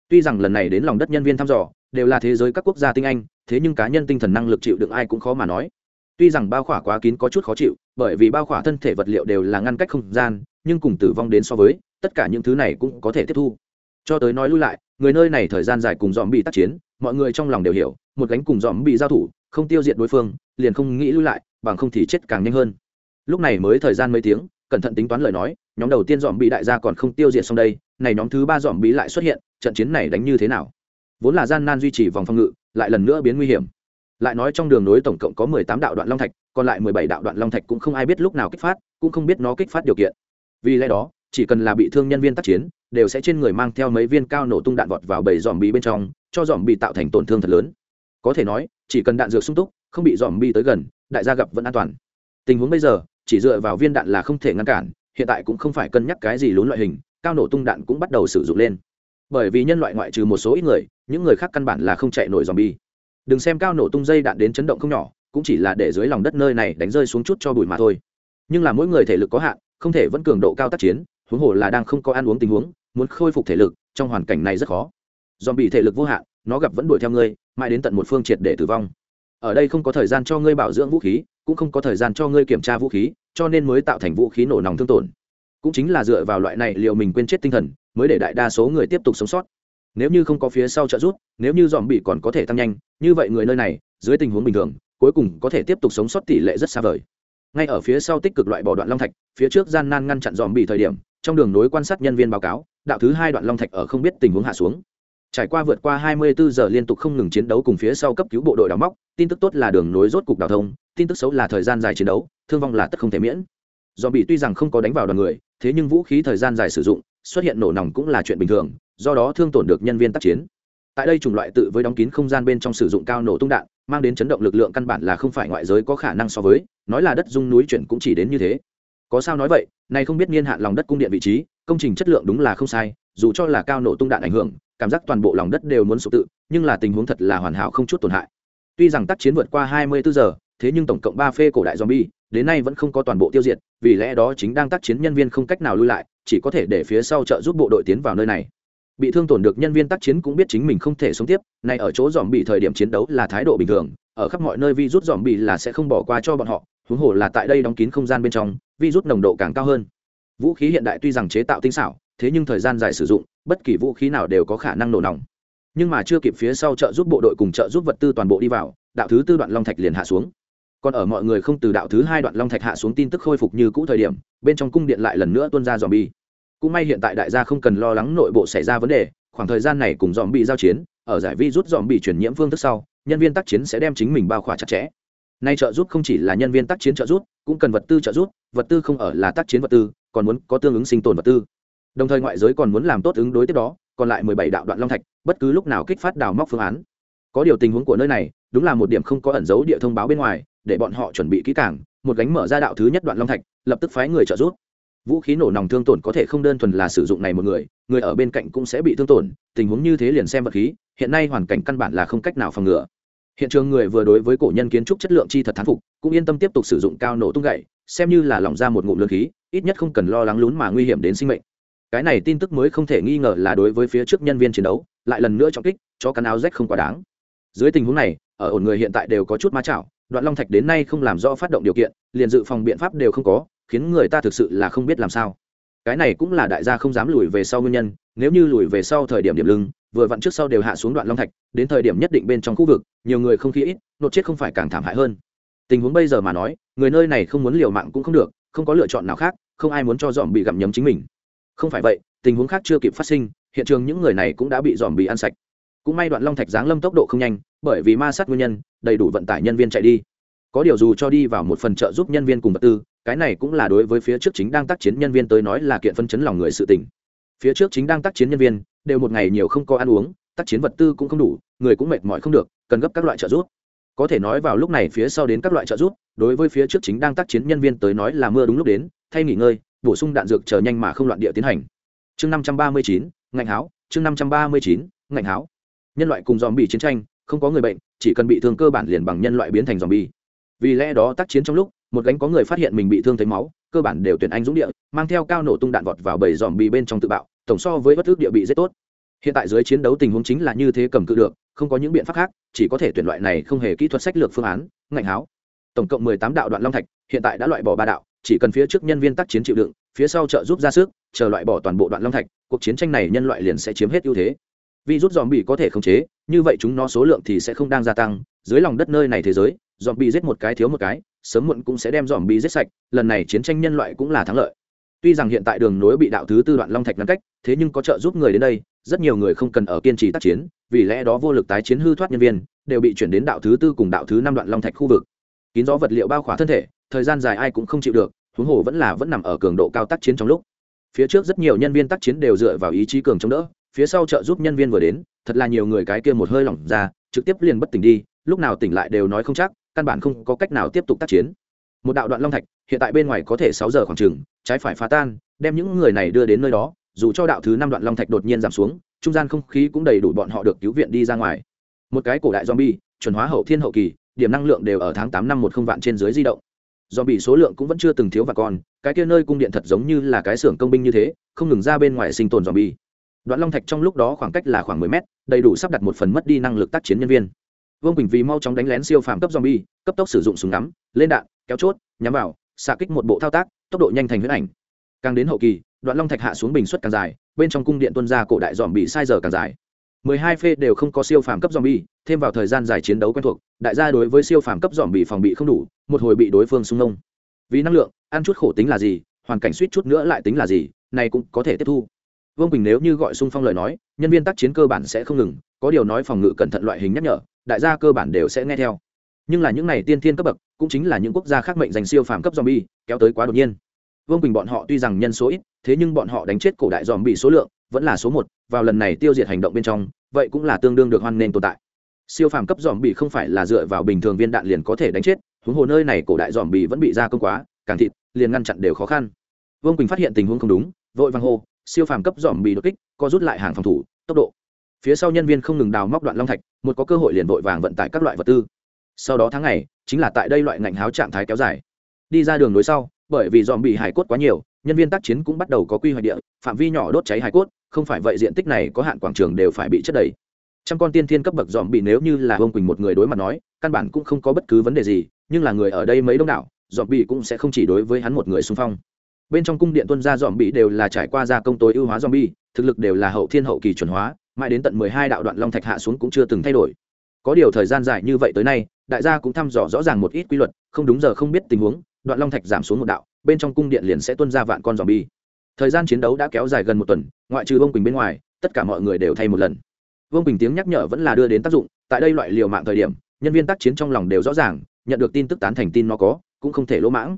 Tuy rằng lần này đến lòng đất nhân viên thăm dò, đều là thế giới các quốc gia tinh anh, thế nhưng cá nhân tinh thần năng lực chịu đựng ai cũng khó mà nói. Tuy rằng bao khỏa quá kín có chút khó chịu, bởi vì bao khỏa thân thể vật liệu đều là ngăn cách không gian nhưng cùng tử vong đến so với, tất cả những thứ này cũng có thể tiếp thu. Cho tới nói lui lại, người nơi này thời gian dài cùng dòm bị tác chiến, mọi người trong lòng đều hiểu, một gánh cùng dòm bị giao thủ, không tiêu diệt đối phương, liền không nghĩ lui lại, bằng không thì chết càng nhanh hơn. Lúc này mới thời gian mấy tiếng, cẩn thận tính toán lời nói, nhóm đầu tiên dòm bị đại gia còn không tiêu diệt xong đây, này nhóm thứ ba dòm bị lại xuất hiện, trận chiến này đánh như thế nào? Vốn là gian nan duy trì vòng phòng ngự, lại lần nữa biến nguy hiểm. Lại nói trong đường nối tổng cộng có mười tám đạo đoạn long thạch, còn lại mười bảy đạo đoạn long thạch cũng không ai biết lúc nào kích phát, cũng không biết nó kích phát điều kiện vì lẽ đó, chỉ cần là bị thương nhân viên tác chiến, đều sẽ trên người mang theo mấy viên cao nổ tung đạn vọt vào bầy dòm bi bên trong, cho dòm bi tạo thành tổn thương thật lớn. Có thể nói, chỉ cần đạn dược sung túc, không bị dòm bi tới gần, đại gia gặp vẫn an toàn. Tình huống bây giờ, chỉ dựa vào viên đạn là không thể ngăn cản, hiện tại cũng không phải cân nhắc cái gì lún loại hình, cao nổ tung đạn cũng bắt đầu sử dụng lên. Bởi vì nhân loại ngoại trừ một số ít người, những người khác căn bản là không chạy nổi dòm bi đừng xem cao nổ tung dây đạn đến chấn động không nhỏ, cũng chỉ là để dưới lòng đất nơi này đánh rơi xuống chút cho bụi mà thôi. Nhưng là mỗi người thể lực có hạn không thể vẫn cường độ cao tác chiến, huống hồ là đang không có ăn uống tình huống, muốn khôi phục thể lực, trong hoàn cảnh này rất khó. Dòm bị thể lực vô hạn, nó gặp vẫn đuổi theo ngươi, mãi đến tận một phương triệt để tử vong. Ở đây không có thời gian cho ngươi bảo dưỡng vũ khí, cũng không có thời gian cho ngươi kiểm tra vũ khí, cho nên mới tạo thành vũ khí nổ nòng thương tổn. Cũng chính là dựa vào loại này liệu mình quên chết tinh thần, mới để đại đa số người tiếp tục sống sót. Nếu như không có phía sau trợ giúp, nếu như dòm bị còn có thể tăng nhanh, như vậy người nơi này, dưới tình huống bình thường, cuối cùng có thể tiếp tục sống sót tỷ lệ rất xa vời ngay ở phía sau tích cực loại bỏ đoạn long thạch, phía trước gian nan ngăn chặn dòm bị thời điểm, trong đường nối quan sát nhân viên báo cáo, đạo thứ hai đoạn long thạch ở không biết tình huống hạ xuống. Trải qua vượt qua 24 giờ liên tục không ngừng chiến đấu cùng phía sau cấp cứu bộ đội đào móc, tin tức tốt là đường nối rốt cục đào thông, tin tức xấu là thời gian dài chiến đấu, thương vong là tất không thể miễn. Do bị tuy rằng không có đánh vào đoàn người, thế nhưng vũ khí thời gian dài sử dụng, xuất hiện nổ nòng cũng là chuyện bình thường, do đó thương tổn được nhân viên tác chiến tại đây chủng loại tự với đóng kín không gian bên trong sử dụng cao nổ tung đạn, mang đến chấn động lực lượng căn bản là không phải ngoại giới có khả năng so với, nói là đất dung núi chuyển cũng chỉ đến như thế. Có sao nói vậy, nay không biết niên hạn lòng đất cung điện vị trí, công trình chất lượng đúng là không sai, dù cho là cao nổ tung đạn ảnh hưởng, cảm giác toàn bộ lòng đất đều muốn sụp tự, nhưng là tình huống thật là hoàn hảo không chút tổn hại. Tuy rằng tác chiến vượt qua 24 giờ, thế nhưng tổng cộng ba phê cổ đại zombie, đến nay vẫn không có toàn bộ tiêu diệt, vì lẽ đó chính đang tác chiến nhân viên không cách nào lui lại, chỉ có thể để phía sau trợ giúp bộ đội tiến vào nơi này bị thương tổn được nhân viên tác chiến cũng biết chính mình không thể sống tiếp này ở chỗ dòm bị thời điểm chiến đấu là thái độ bình thường, ở khắp mọi nơi vi rút dòm bị là sẽ không bỏ qua cho bọn họ, huống hồ là tại đây đóng kín không gian bên trong vi rút nồng độ càng cao hơn. Vũ khí hiện đại tuy rằng chế tạo tinh xảo, thế nhưng thời gian dài sử dụng, bất kỳ vũ khí nào đều có khả năng nổ nòng. Nhưng mà chưa kịp phía sau trợ giúp bộ đội cùng trợ giúp vật tư toàn bộ đi vào, đạo thứ tư đoạn long thạch liền hạ xuống. Còn ở mọi người không từ đạo thứ hai đoạn long thạch hạ xuống tin tức khôi phục như cũ thời điểm, bên trong cung điện lại lần nữa tuôn ra dòm bi cũng may hiện tại đại gia không cần lo lắng nội bộ xảy ra vấn đề, khoảng thời gian này cùng dòm bị giao chiến, ở giải vi rút dòm bị chuyển nhiễm phương thức sau, nhân viên tác chiến sẽ đem chính mình bao khỏa chặt chẽ. Nay trợ giúp không chỉ là nhân viên tác chiến trợ giúp, cũng cần vật tư trợ giúp, vật tư không ở là tác chiến vật tư, còn muốn có tương ứng sinh tồn vật tư. Đồng thời ngoại giới còn muốn làm tốt ứng đối tiếp đó, còn lại mười bảy đạo đoạn long thạch, bất cứ lúc nào kích phát đào móc phương án. Có điều tình huống của nơi này, đúng là một điểm không có ẩn dấu địa thông báo bên ngoài, để bọn họ chuẩn bị kỹ càng, một gánh mở ra đạo thứ nhất đoạn long thạch, lập tức phái người trợ giúp vũ khí nổ nòng thương tổn có thể không đơn thuần là sử dụng này một người người ở bên cạnh cũng sẽ bị thương tổn, tình huống như thế liền xem vật khí, hiện nay hoàn cảnh căn bản là không cách nào phòng ngừa. Hiện trường người vừa đối với cổ nhân kiến trúc chất lượng chi thật thán phục, cũng yên tâm tiếp tục sử dụng cao nổ tung gậy, xem như là lỏng ra một ngụm lương khí, ít nhất không cần lo lắng lún mà nguy hiểm đến sinh mệnh. Cái này tin tức mới không thể nghi ngờ là đối với phía trước nhân viên chiến đấu, lại lần nữa trọng kích, cho cắn áo rách không quá đáng. Dưới tình huống này, ở ổn người hiện tại đều có chút ma chảo, đoạn long thạch đến nay không làm rõ phát động điều kiện, liền dự phòng biện pháp đều không có khiến người ta thực sự là không biết làm sao. Cái này cũng là đại gia không dám lùi về sau nguyên nhân, nếu như lùi về sau thời điểm điểm lưng, vừa vặn trước sau đều hạ xuống đoạn long thạch, đến thời điểm nhất định bên trong khu vực, nhiều người không khí ít, nột chết không phải càng thảm hại hơn. Tình huống bây giờ mà nói, người nơi này không muốn liều mạng cũng không được, không có lựa chọn nào khác, không ai muốn cho dòm bị gặm nhấm chính mình. Không phải vậy, tình huống khác chưa kịp phát sinh, hiện trường những người này cũng đã bị dòm bị ăn sạch. Cũng may đoạn long thạch giáng lâm tốc độ không nhanh, bởi vì ma sát nguyên nhân, đầy đủ vận tải nhân viên chạy đi có điều dù cho đi vào một phần trợ giúp nhân viên cùng vật tư, cái này cũng là đối với phía trước chính đang tác chiến nhân viên tới nói là kiện phân chấn lòng người sự tình. Phía trước chính đang tác chiến nhân viên, đều một ngày nhiều không có ăn uống, tác chiến vật tư cũng không đủ, người cũng mệt mỏi không được, cần gấp các loại trợ giúp. Có thể nói vào lúc này phía sau đến các loại trợ giúp, đối với phía trước chính đang tác chiến nhân viên tới nói là mưa đúng lúc đến, thay nghỉ ngơi, bổ sung đạn dược chờ nhanh mà không loạn địa tiến hành. Chương năm trăm ba mươi chín, ngạnh háo, chương năm trăm ba mươi chín, ngạnh háo. Nhân loại cùng dòm bị chiến tranh, không có người bệnh, chỉ cần bị thương cơ bản liền bằng nhân loại biến thành dòm bi vì lẽ đó tác chiến trong lúc, một gánh có người phát hiện mình bị thương thấy máu, cơ bản đều tuyển anh dũng địa, mang theo cao nổ tung đạn vọt vào bầy dòm bì bên trong tự bạo, tổng so với bất thức địa bị rất tốt. Hiện tại dưới chiến đấu tình huống chính là như thế cầm cự được, không có những biện pháp khác, chỉ có thể tuyển loại này không hề kỹ thuật sách lược phương án, ngạnh háo. Tổng cộng mười tám đạo đoạn long thạch, hiện tại đã loại bỏ ba đạo, chỉ cần phía trước nhân viên tác chiến chịu đựng, phía sau trợ giúp ra sức, chờ loại bỏ toàn bộ đoạn long thạch, cuộc chiến tranh này nhân loại liền sẽ chiếm hết ưu thế. Vì rút dòm bị có thể khống chế, như vậy chúng nó số lượng thì sẽ không đang gia tăng, dưới lòng đất nơi này thế giới dòm bị giết một cái thiếu một cái, sớm muộn cũng sẽ đem dòm bị giết sạch, lần này chiến tranh nhân loại cũng là thắng lợi. Tuy rằng hiện tại đường nối bị đạo thứ tư đoạn long thạch ngăn cách, thế nhưng có trợ giúp người đến đây, rất nhiều người không cần ở kiên trì tác chiến, vì lẽ đó vô lực tái chiến hư thoát nhân viên, đều bị chuyển đến đạo thứ tư cùng đạo thứ năm đoạn long thạch khu vực. Kín gió vật liệu bao khỏa thân thể, thời gian dài ai cũng không chịu được, huống hồ vẫn là vẫn nằm ở cường độ cao tác chiến trong lúc. Phía trước rất nhiều nhân viên tác chiến đều dựa vào ý chí cường chống đỡ, phía sau trợ giúp nhân viên vừa đến, thật là nhiều người cái kia một hơi lỏng ra, trực tiếp liền bất tỉnh đi, lúc nào tỉnh lại đều nói không chắc căn bản không có cách nào tiếp tục tác chiến. Một đạo đoạn long thạch, hiện tại bên ngoài có thể sáu giờ khoảng chừng, trái phải phá tan, đem những người này đưa đến nơi đó, dù cho đạo thứ năm đoạn long thạch đột nhiên giảm xuống, trung gian không khí cũng đầy đủ bọn họ được cứu viện đi ra ngoài. Một cái cổ đại zombie, chuẩn hóa hậu thiên hậu kỳ, điểm năng lượng đều ở tháng tám năm một không vạn trên dưới di động. Do bị số lượng cũng vẫn chưa từng thiếu và còn, cái kia nơi cung điện thật giống như là cái xưởng công binh như thế, không ngừng ra bên ngoài sinh tồn zombie. Đoạn long thạch trong lúc đó khoảng cách là khoảng mười mét, đầy đủ sắp đặt một phần mất đi năng lực tác chiến nhân viên vương quỳnh vì mau chóng đánh lén siêu phàm cấp zombie, cấp tốc sử dụng súng ngắm, lên đạn, kéo chốt, nhắm vào, xạ kích một bộ thao tác, tốc độ nhanh thành huyết ảnh. Càng đến hậu kỳ, đoạn long thạch hạ xuống bình suất càng dài, bên trong cung điện tuân ra cổ đại dòm bị sai giờ càng dài. Mười hai phê đều không có siêu phàm cấp dòm bi thêm vào thời gian dài chiến đấu quen thuộc, đại gia đối với siêu phàm cấp dòm bị phòng bị không đủ, một hồi bị đối phương xung nông. Vì năng lượng, ăn chút khổ tính là gì, hoàn cảnh suýt chút nữa lại tính là gì, này cũng có thể tiếp thu. Vương quỳnh nếu như gọi xung phong lời nói, nhân viên tác chiến cơ bản sẽ không ngừng, có điều nói phòng ngự cẩn thận loại hình nhắc nhở đại gia cơ bản đều sẽ nghe theo. Nhưng là những này tiên thiên cấp bậc, cũng chính là những quốc gia khác mệnh dành siêu phàm cấp zombie, kéo tới quá đột nhiên. Vương quỳnh bọn họ tuy rằng nhân số ít, thế nhưng bọn họ đánh chết cổ đại zombie số lượng vẫn là số một, vào lần này tiêu diệt hành động bên trong, vậy cũng là tương đương được hoan nên tồn tại. Siêu phàm cấp zombie không phải là dựa vào bình thường viên đạn liền có thể đánh chết, huống hồ nơi này cổ đại zombie vẫn bị gia công quá, càng thịt, liền ngăn chặn đều khó khăn. Vương quỳnh phát hiện tình huống không đúng, vội vàng hô, siêu phàm cấp dòm bị đột kích, co rút lại hàng phòng thủ, tốc độ phía sau nhân viên không ngừng đào móc đoạn long thạch, một có cơ hội liền vội vàng vận tải các loại vật tư. Sau đó tháng ngày, chính là tại đây loại ngạnh háo trạng thái kéo dài. Đi ra đường nối sau, bởi vì dòm bị hải cốt quá nhiều, nhân viên tác chiến cũng bắt đầu có quy hoạch địa, phạm vi nhỏ đốt cháy hải cốt, không phải vậy diện tích này có hạn quảng trường đều phải bị chất đầy. Trăm con tiên thiên cấp bậc dòm bị nếu như là ông quỳnh một người đối mặt nói, căn bản cũng không có bất cứ vấn đề gì, nhưng là người ở đây mấy đông đảo dòm bị cũng sẽ không chỉ đối với hắn một người xung phong. Bên trong cung điện tuân gia dòm bị đều là trải qua gia công tối ưu hóa dòm bị thực lực đều là hậu thiên hậu kỳ chuẩn hóa mãi đến tận mười hai đạo đoạn long thạch hạ xuống cũng chưa từng thay đổi. Có điều thời gian dài như vậy tới nay, đại gia cũng thăm dò rõ ràng một ít quy luật, không đúng giờ không biết tình huống, đoạn long thạch giảm xuống một đạo, bên trong cung điện liền sẽ tuân ra vạn con dòm bi thời gian chiến đấu đã kéo dài gần một tuần, ngoại trừ vương quỳnh bên ngoài, tất cả mọi người đều thay một lần. Vương quỳnh tiếng nhắc nhở vẫn là đưa đến tác dụng, tại đây loại liều mạng thời điểm, nhân viên tác chiến trong lòng đều rõ ràng, nhận được tin tức tán thành tin nó có, cũng không thể lỗ mãng.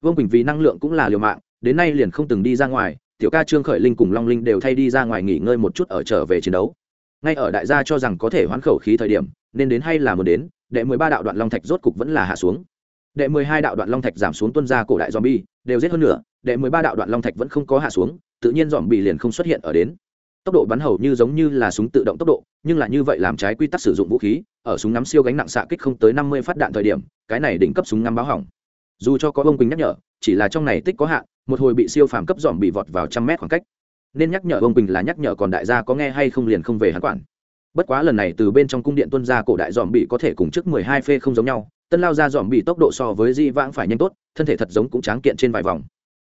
Vương quỳnh vì năng lượng cũng là liều mạng, đến nay liền không từng đi ra ngoài tiểu ca trương khởi linh cùng long linh đều thay đi ra ngoài nghỉ ngơi một chút ở trở về chiến đấu. Ngay ở đại gia cho rằng có thể hoán khẩu khí thời điểm, nên đến hay là muốn đến, đệ mười ba đạo đoạn long thạch rốt cục vẫn là hạ xuống. Đệ mười hai đạo đoạn long thạch giảm xuống tuân ra cổ đại dòm bi đều giết hơn nữa đệ mười ba đạo đoạn long thạch vẫn không có hạ xuống, tự nhiên dòm bị liền không xuất hiện ở đến. Tốc độ bắn hầu như giống như là súng tự động tốc độ, nhưng là như vậy làm trái quy tắc sử dụng vũ khí, ở súng ngắm siêu gánh nặng xạ kích không tới năm mươi phát đạn thời điểm, cái này đỉnh cấp súng ngắm báo hỏng dù cho có bông quỳnh nhắc nhở, chỉ là trong này tích có hạn, một hồi bị siêu phàm cấp dòm bị vọt vào trăm mét khoảng cách. Nên nhắc nhở bông quỳnh là nhắc nhở còn đại gia có nghe hay không liền không về hắn quản. Bất quá lần này từ bên trong cung điện tuân ra cổ đại dòm bị có thể cùng trước mười hai phê không giống nhau, tân lao ra dòm bị tốc độ so với di vãng phải nhanh tốt, thân thể thật giống cũng tráng kiện trên vài vòng.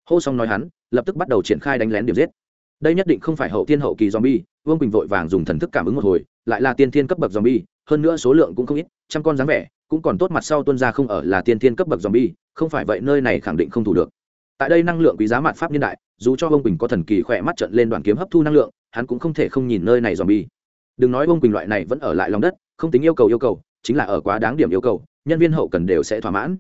Hô xong nói hắn, lập tức bắt đầu triển khai đánh lén điểm giết. Đây nhất định không phải hậu thiên hậu kỳ zombie vương quỳnh vội vàng dùng thần thức cảm ứng một hồi, lại là tiên thiên cấp bậc zombie hơn nữa số lượng cũng không ít, trăm con dáng vẻ, cũng còn tốt mặt sau tuân ra không ở là tiên thiên cấp bậc zombie không phải vậy nơi này khẳng định không thủ được. Tại đây năng lượng quý giá mạt pháp niên đại, dù cho vương quỳnh có thần kỳ khỏe mắt trận lên đoàn kiếm hấp thu năng lượng, hắn cũng không thể không nhìn nơi này zombie. Đừng nói vương quỳnh loại này vẫn ở lại lòng đất, không tính yêu cầu yêu cầu, chính là ở quá đáng điểm yêu cầu, nhân viên hậu cần đều sẽ thỏa mãn.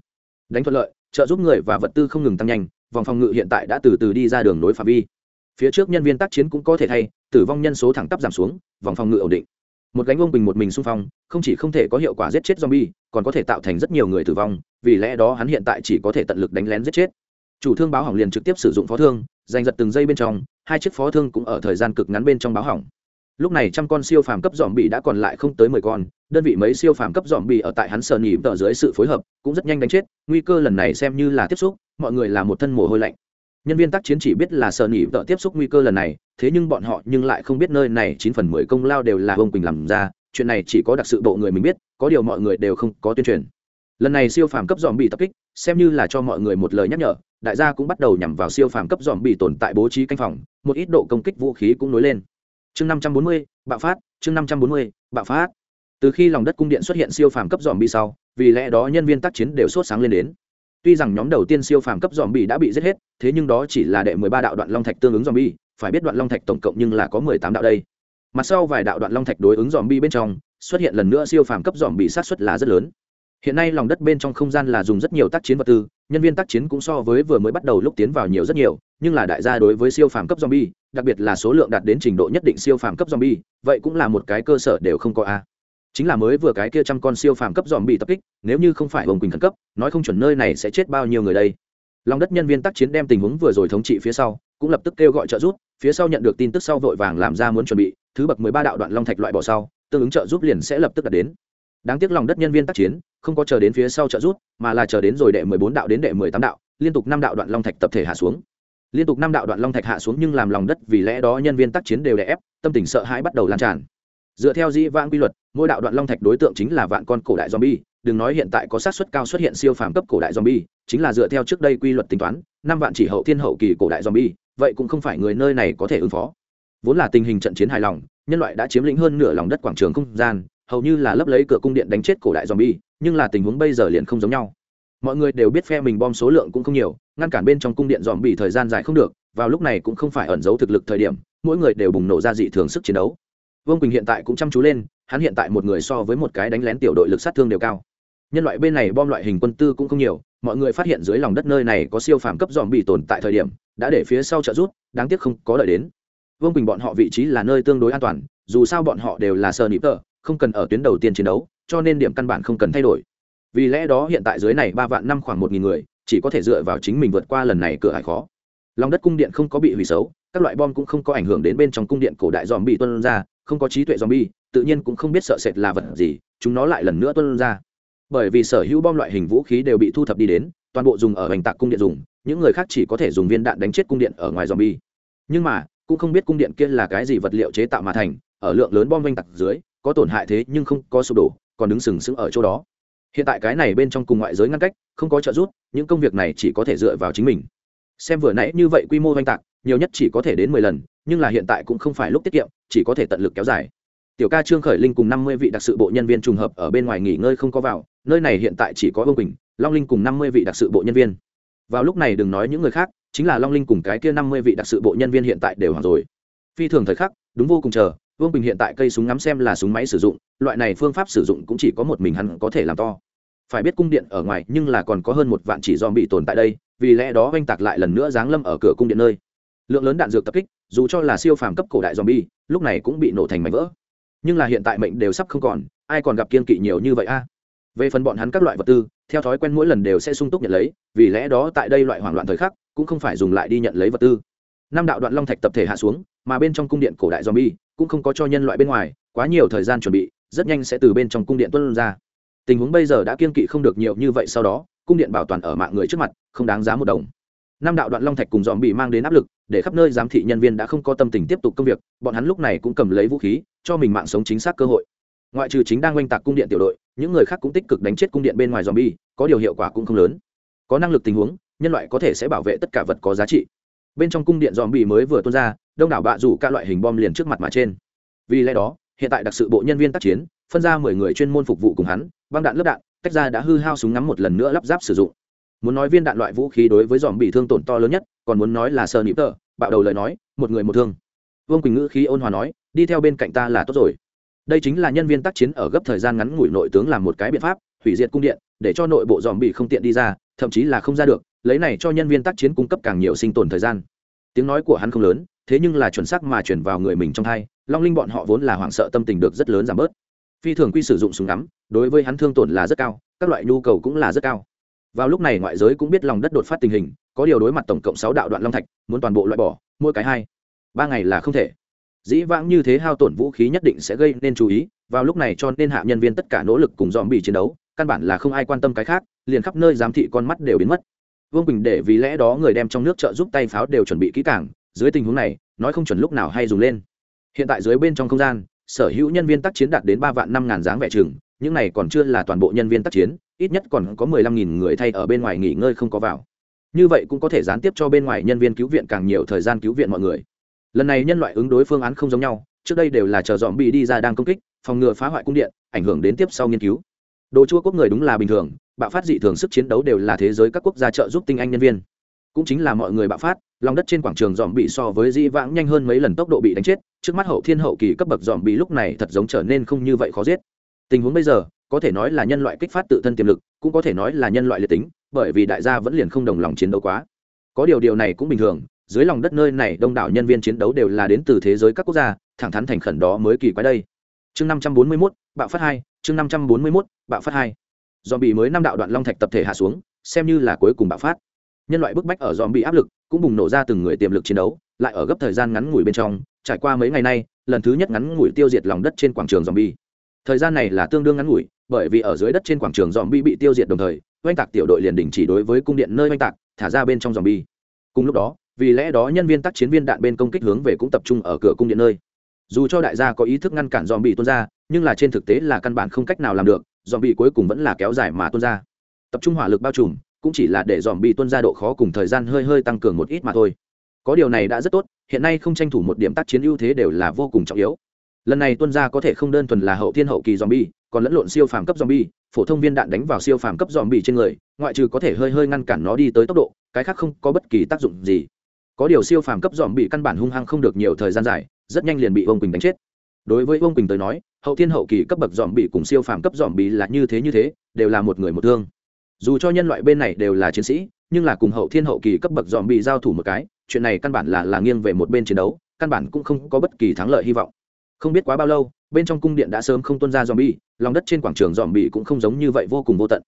Đánh thuận lợi, trợ giúp người và vật tư không ngừng tăng nhanh, vòng phòng ngự hiện tại đã từ từ đi ra đường nối phạm vi. Phía trước nhân viên tác chiến cũng có thể thay, tử vong nhân số thẳng tắp giảm xuống, vòng phòng ngự ổn định. Một gánh ông bình một mình xung phong, không chỉ không thể có hiệu quả giết chết zombie, còn có thể tạo thành rất nhiều người tử vong vì lẽ đó hắn hiện tại chỉ có thể tận lực đánh lén giết chết. Chủ thương báo hỏng liền trực tiếp sử dụng phó thương, giành giật từng giây bên trong, hai chiếc phó thương cũng ở thời gian cực ngắn bên trong báo hỏng. Lúc này trăm con siêu phàm cấp dòm bị đã còn lại không tới mười con, đơn vị mấy siêu phàm cấp dòm bị ở tại hắn sờ nỉ tờ dưới sự phối hợp cũng rất nhanh đánh chết, nguy cơ lần này xem như là tiếp xúc, mọi người là một thân mồ hôi lạnh. Nhân viên tác chiến chỉ biết là sờ nỉ tờ tiếp xúc nguy cơ lần này, thế nhưng bọn họ nhưng lại không biết nơi này chín phần mười công lao đều là ông quỳnh làm ra, chuyện này chỉ có đặc sự bộ người mình biết, có điều mọi người đều không có tuyên truyền lần này siêu phàm cấp dòm bị tập kích, xem như là cho mọi người một lời nhắc nhở, đại gia cũng bắt đầu nhằm vào siêu phàm cấp dòm bị tồn tại bố trí canh phòng, một ít độ công kích vũ khí cũng nối lên. Chương năm trăm bốn mươi, bạo phát, chương năm trăm bốn mươi, bạo phát. Từ khi lòng đất cung điện xuất hiện siêu phàm cấp dòm bị sau, vì lẽ đó nhân viên tác chiến đều sốt sáng lên đến. Tuy rằng nhóm đầu tiên siêu phàm cấp dòm bị đã bị giết hết, thế nhưng đó chỉ là đệ mười ba đạo đoạn long thạch tương ứng dòm bi phải biết đoạn long thạch tổng cộng nhưng là có mười tám đạo đây. Mặt sau vài đạo đoạn long thạch đối ứng dòm bi bên trong, xuất hiện lần nữa siêu phàm cấp dòm bị sát xuất là rất lớn hiện nay lòng đất bên trong không gian là dùng rất nhiều tác chiến vật tư nhân viên tác chiến cũng so với vừa mới bắt đầu lúc tiến vào nhiều rất nhiều nhưng là đại gia đối với siêu phàm cấp zombie, đặc biệt là số lượng đạt đến trình độ nhất định siêu phàm cấp zombie, vậy cũng là một cái cơ sở đều không có a. Chính là mới vừa cái kia trăm con siêu phàm cấp zombie tập kích, nếu như không phải bồng quỳnh khẩn cấp, nói không chuẩn nơi này sẽ chết bao nhiêu người đây. Lòng đất nhân viên tác chiến đem tình huống vừa rồi thống trị phía sau, cũng lập tức kêu gọi trợ giúp, phía sau nhận được tin tức sau vội vàng làm ra muốn chuẩn bị, thứ bậc mười ba đạo đoạn long thạch loại bỏ sau, tương ứng trợ giúp liền sẽ lập tức đạt đến. Đáng tiếc lòng đất nhân viên tác chiến, không có chờ đến phía sau trợ rút mà là chờ đến rồi đệ mười bốn đạo đến đệ mười tám đạo, liên tục năm đạo đoạn long thạch tập thể hạ xuống. Liên tục năm đạo đoạn long thạch hạ xuống nhưng làm lòng đất vì lẽ đó nhân viên tác chiến đều đè ép tâm tình sợ hãi bắt đầu lan tràn. Dựa theo dĩ vãng quy luật mỗi đạo đoạn long thạch đối tượng chính là vạn con cổ đại zombie đừng nói hiện tại có sát suất cao xuất hiện siêu phàm cấp cổ đại zombie chính là dựa theo trước đây quy luật tính toán năm vạn chỉ hậu thiên hậu kỳ cổ đại zombie vậy cũng không phải người nơi này có thể ứng phó. Vốn là tình hình trận chiến hài lòng nhân loại đã chiếm lĩnh hơn nửa lòng đất quảng trường không gian hầu như là lấp lấy cửa cung điện đánh chết cổ đại zombie, nhưng là tình huống bây giờ liền không giống nhau. Mọi người đều biết phe mình bom số lượng cũng không nhiều, ngăn cản bên trong cung điện zombie thời gian dài không được, vào lúc này cũng không phải ẩn giấu thực lực thời điểm, mỗi người đều bùng nổ ra dị thường sức chiến đấu. Vương quỳnh hiện tại cũng chăm chú lên, hắn hiện tại một người so với một cái đánh lén tiểu đội lực sát thương đều cao. Nhân loại bên này bom loại hình quân tư cũng không nhiều, mọi người phát hiện dưới lòng đất nơi này có siêu phàm cấp zombie tồn tại thời điểm, đã để phía sau trợ rút đáng tiếc không có đợi đến. Vương quỳnh bọn họ vị trí là nơi tương đối an toàn, dù sao bọn họ đều là sơ nịp tờ không cần ở tuyến đầu tiên chiến đấu, cho nên điểm căn bản không cần thay đổi. Vì lẽ đó hiện tại dưới này ba vạn năm khoảng một nghìn người, chỉ có thể dựa vào chính mình vượt qua lần này cửa hải khó. Lòng đất cung điện không có bị hủy xấu, các loại bom cũng không có ảnh hưởng đến bên trong cung điện cổ đại dòm bị tuân ra, không có trí tuệ dòm bi tự nhiên cũng không biết sợ sệt là vật gì, chúng nó lại lần nữa tuân ra. Bởi vì sở hữu bom loại hình vũ khí đều bị thu thập đi đến, toàn bộ dùng ở hành tạc cung điện dùng, những người khác chỉ có thể dùng viên đạn đánh chết cung điện ở ngoài dòm bi nhưng mà, cũng không biết cung điện kia là cái gì vật liệu chế tạo mà thành, ở lượng lớn bom oanh tạc dưới có tổn hại thế nhưng không có sụp đổ, còn đứng sừng sững ở chỗ đó. Hiện tại cái này bên trong cùng ngoại giới ngăn cách, không có trợ giúp, những công việc này chỉ có thể dựa vào chính mình. Xem vừa nãy như vậy quy mô oanh tạc, nhiều nhất chỉ có thể đến mười lần, nhưng là hiện tại cũng không phải lúc tiết kiệm, chỉ có thể tận lực kéo dài. Tiểu ca trương khởi linh cùng năm mươi vị đặc sự bộ nhân viên trùng hợp ở bên ngoài nghỉ ngơi không có vào, nơi này hiện tại chỉ có ông bình long linh cùng năm mươi vị đặc sự bộ nhân viên. Vào lúc này đừng nói những người khác, chính là long linh cùng cái kia năm mươi vị đặc sự bộ nhân viên hiện tại đều hoàng rồi. Phi thường thời khắc, đúng vô cùng chờ vương bình hiện tại cây súng ngắm xem là súng máy sử dụng loại này phương pháp sử dụng cũng chỉ có một mình hắn có thể làm to phải biết cung điện ở ngoài nhưng là còn có hơn một vạn chỉ dòm bị tồn tại đây vì lẽ đó oanh tạc lại lần nữa giáng lâm ở cửa cung điện nơi lượng lớn đạn dược tập kích dù cho là siêu phàm cấp cổ đại dòm bi lúc này cũng bị nổ thành mảnh vỡ nhưng là hiện tại mệnh đều sắp không còn ai còn gặp kiên kỵ nhiều như vậy a về phần bọn hắn các loại vật tư theo thói quen mỗi lần đều sẽ sung túc nhận lấy vì lẽ đó tại đây loại hoảng loạn thời khắc cũng không phải dùng lại đi nhận lấy vật tư năm đạo đoạn long thạch tập thể hạ xuống mà bên trong cung điện cổ đại zombie cũng không có cho nhân loại bên ngoài quá nhiều thời gian chuẩn bị rất nhanh sẽ từ bên trong cung điện tuôn ra. Tình huống bây giờ đã kiên kỵ không được nhiều như vậy sau đó cung điện bảo toàn ở mạng người trước mặt không đáng giá một đồng. Năm đạo đoạn long thạch cùng dòm bị mang đến áp lực để khắp nơi giám thị nhân viên đã không có tâm tình tiếp tục công việc bọn hắn lúc này cũng cầm lấy vũ khí cho mình mạng sống chính xác cơ hội. Ngoại trừ chính đang oanh tạc cung điện tiểu đội những người khác cũng tích cực đánh chết cung điện bên ngoài zombie, có điều hiệu quả cũng không lớn. Có năng lực tình huống nhân loại có thể sẽ bảo vệ tất cả vật có giá trị. Bên trong cung điện zombie mới vừa tuôn ra đông đảo bạ rủ các loại hình bom liền trước mặt mà trên. Vì lẽ đó, hiện tại đặc sự bộ nhân viên tác chiến, phân ra mười người chuyên môn phục vụ cùng hắn, băng đạn lớp đạn, tách ra đã hư hao súng ngắm một lần nữa lắp ráp sử dụng. Muốn nói viên đạn loại vũ khí đối với dòm bị thương tổn to lớn nhất, còn muốn nói là sơ nịp tờ, bạo đầu lời nói, một người một thương. Vương quỳnh ngữ khí ôn hòa nói, đi theo bên cạnh ta là tốt rồi. Đây chính là nhân viên tác chiến ở gấp thời gian ngắn ngủi nội tướng làm một cái biện pháp, hủy diệt cung điện, để cho nội bộ dòm bị không tiện đi ra, thậm chí là không ra được, lấy này cho nhân viên tác chiến cung cấp càng nhiều sinh tồn thời gian. Tiếng nói của hắn không lớn thế nhưng là chuẩn xác mà chuyển vào người mình trong thai, long linh bọn họ vốn là hoảng sợ tâm tình được rất lớn giảm bớt. Phi thường quy sử dụng súng ngắm, đối với hắn thương tổn là rất cao, các loại nhu cầu cũng là rất cao. Vào lúc này ngoại giới cũng biết lòng đất đột phát tình hình, có điều đối mặt tổng cộng sáu đạo đoạn long thạch, muốn toàn bộ loại bỏ, mỗi cái hai, ba ngày là không thể. Dĩ vãng như thế hao tổn vũ khí nhất định sẽ gây nên chú ý, vào lúc này cho nên hạ nhân viên tất cả nỗ lực cùng dòm bị chiến đấu, căn bản là không ai quan tâm cái khác, liền khắp nơi giám thị con mắt đều biến mất. Vương bình để vì lẽ đó người đem trong nước trợ giúp tay pháo đều chuẩn bị kỹ càng dưới tình huống này, nói không chuẩn lúc nào hay dùng lên. Hiện tại dưới bên trong không gian, sở hữu nhân viên tác chiến đạt đến ba vạn năm ngàn dáng vẻ chừng, những này còn chưa là toàn bộ nhân viên tác chiến, ít nhất còn có mười lăm nghìn người thay ở bên ngoài nghỉ ngơi không có vào. Như vậy cũng có thể gián tiếp cho bên ngoài nhân viên cứu viện càng nhiều thời gian cứu viện mọi người. Lần này nhân loại ứng đối phương án không giống nhau, trước đây đều là chờ dòm bị đi ra đang công kích, phòng ngừa phá hoại cung điện, ảnh hưởng đến tiếp sau nghiên cứu. Đồ chua quốc người đúng là bình thường, bạo phát dị thường sức chiến đấu đều là thế giới các quốc gia trợ giúp tinh anh nhân viên. Cũng chính là mọi người bạo phát lòng đất trên quảng trường dòm bị so với di vãng nhanh hơn mấy lần tốc độ bị đánh chết, trước mắt hậu thiên hậu kỳ cấp bậc dòm bị lúc này thật giống trở nên không như vậy khó giết. Tình huống bây giờ, có thể nói là nhân loại kích phát tự thân tiềm lực, cũng có thể nói là nhân loại liệt tính, bởi vì đại gia vẫn liền không đồng lòng chiến đấu quá. Có điều điều này cũng bình thường, dưới lòng đất nơi này đông đảo nhân viên chiến đấu đều là đến từ thế giới các quốc gia, thẳng thắn thành khẩn đó mới kỳ quái đây. Chương năm trăm bốn mươi mốt, bạo phát hai, chương năm trăm bốn mươi mốt, bạo phát hai. Dòm bị mới năm đạo đoạn long thạch tập thể hạ xuống, xem như là cuối cùng bạo phát nhân loại bức bách ở dòm bị áp lực, cũng bùng nổ ra từng người tiềm lực chiến đấu, lại ở gấp thời gian ngắn ngủi bên trong, trải qua mấy ngày nay, lần thứ nhất ngắn ngủi tiêu diệt lòng đất trên quảng trường dòm bi. Thời gian này là tương đương ngắn ngủi, bởi vì ở dưới đất trên quảng trường dòm bi bị tiêu diệt đồng thời, oanh tạc tiểu đội liền đình chỉ đối với cung điện nơi oanh tạc, thả ra bên trong dòm bi. Cùng lúc đó, vì lẽ đó nhân viên tác chiến viên đạn bên công kích hướng về cũng tập trung ở cửa cung điện nơi. Dù cho đại gia có ý thức ngăn cản dòm bị tuôn ra, nhưng là trên thực tế là căn bản không cách nào làm được, dòm bị cuối cùng vẫn là kéo dài mà tuôn ra. Tập trung hỏa lực bao trùm cũng chỉ là để dòm bị tuân ra độ khó cùng thời gian hơi hơi tăng cường một ít mà thôi. Có điều này đã rất tốt, hiện nay không tranh thủ một điểm tác chiến ưu thế đều là vô cùng trọng yếu. Lần này tuân ra có thể không đơn thuần là hậu thiên hậu kỳ dòm bi, còn lẫn lộn siêu phàm cấp dòm bi, phổ thông viên đạn đánh vào siêu phàm cấp dòm bi trên người, ngoại trừ có thể hơi hơi ngăn cản nó đi tới tốc độ, cái khác không có bất kỳ tác dụng gì. Có điều siêu phàm cấp dòm bị căn bản hung hăng không được nhiều thời gian dài, rất nhanh liền bị ông quỳnh đánh chết. Đối với ông quỳnh tới nói, hậu thiên hậu kỳ cấp bậc dòm bị cùng siêu phàm cấp dòm bị là như thế như thế, đều là một người một thương dù cho nhân loại bên này đều là chiến sĩ, nhưng là cùng hậu thiên hậu kỳ cấp bậc dòm bị giao thủ một cái, chuyện này căn bản là là nghiêng về một bên chiến đấu, căn bản cũng không có bất kỳ thắng lợi hy vọng. Không biết quá bao lâu, bên trong cung điện đã sớm không tuân ra dòm bi lòng đất trên quảng trường dòm bị cũng không giống như vậy vô cùng vô tận.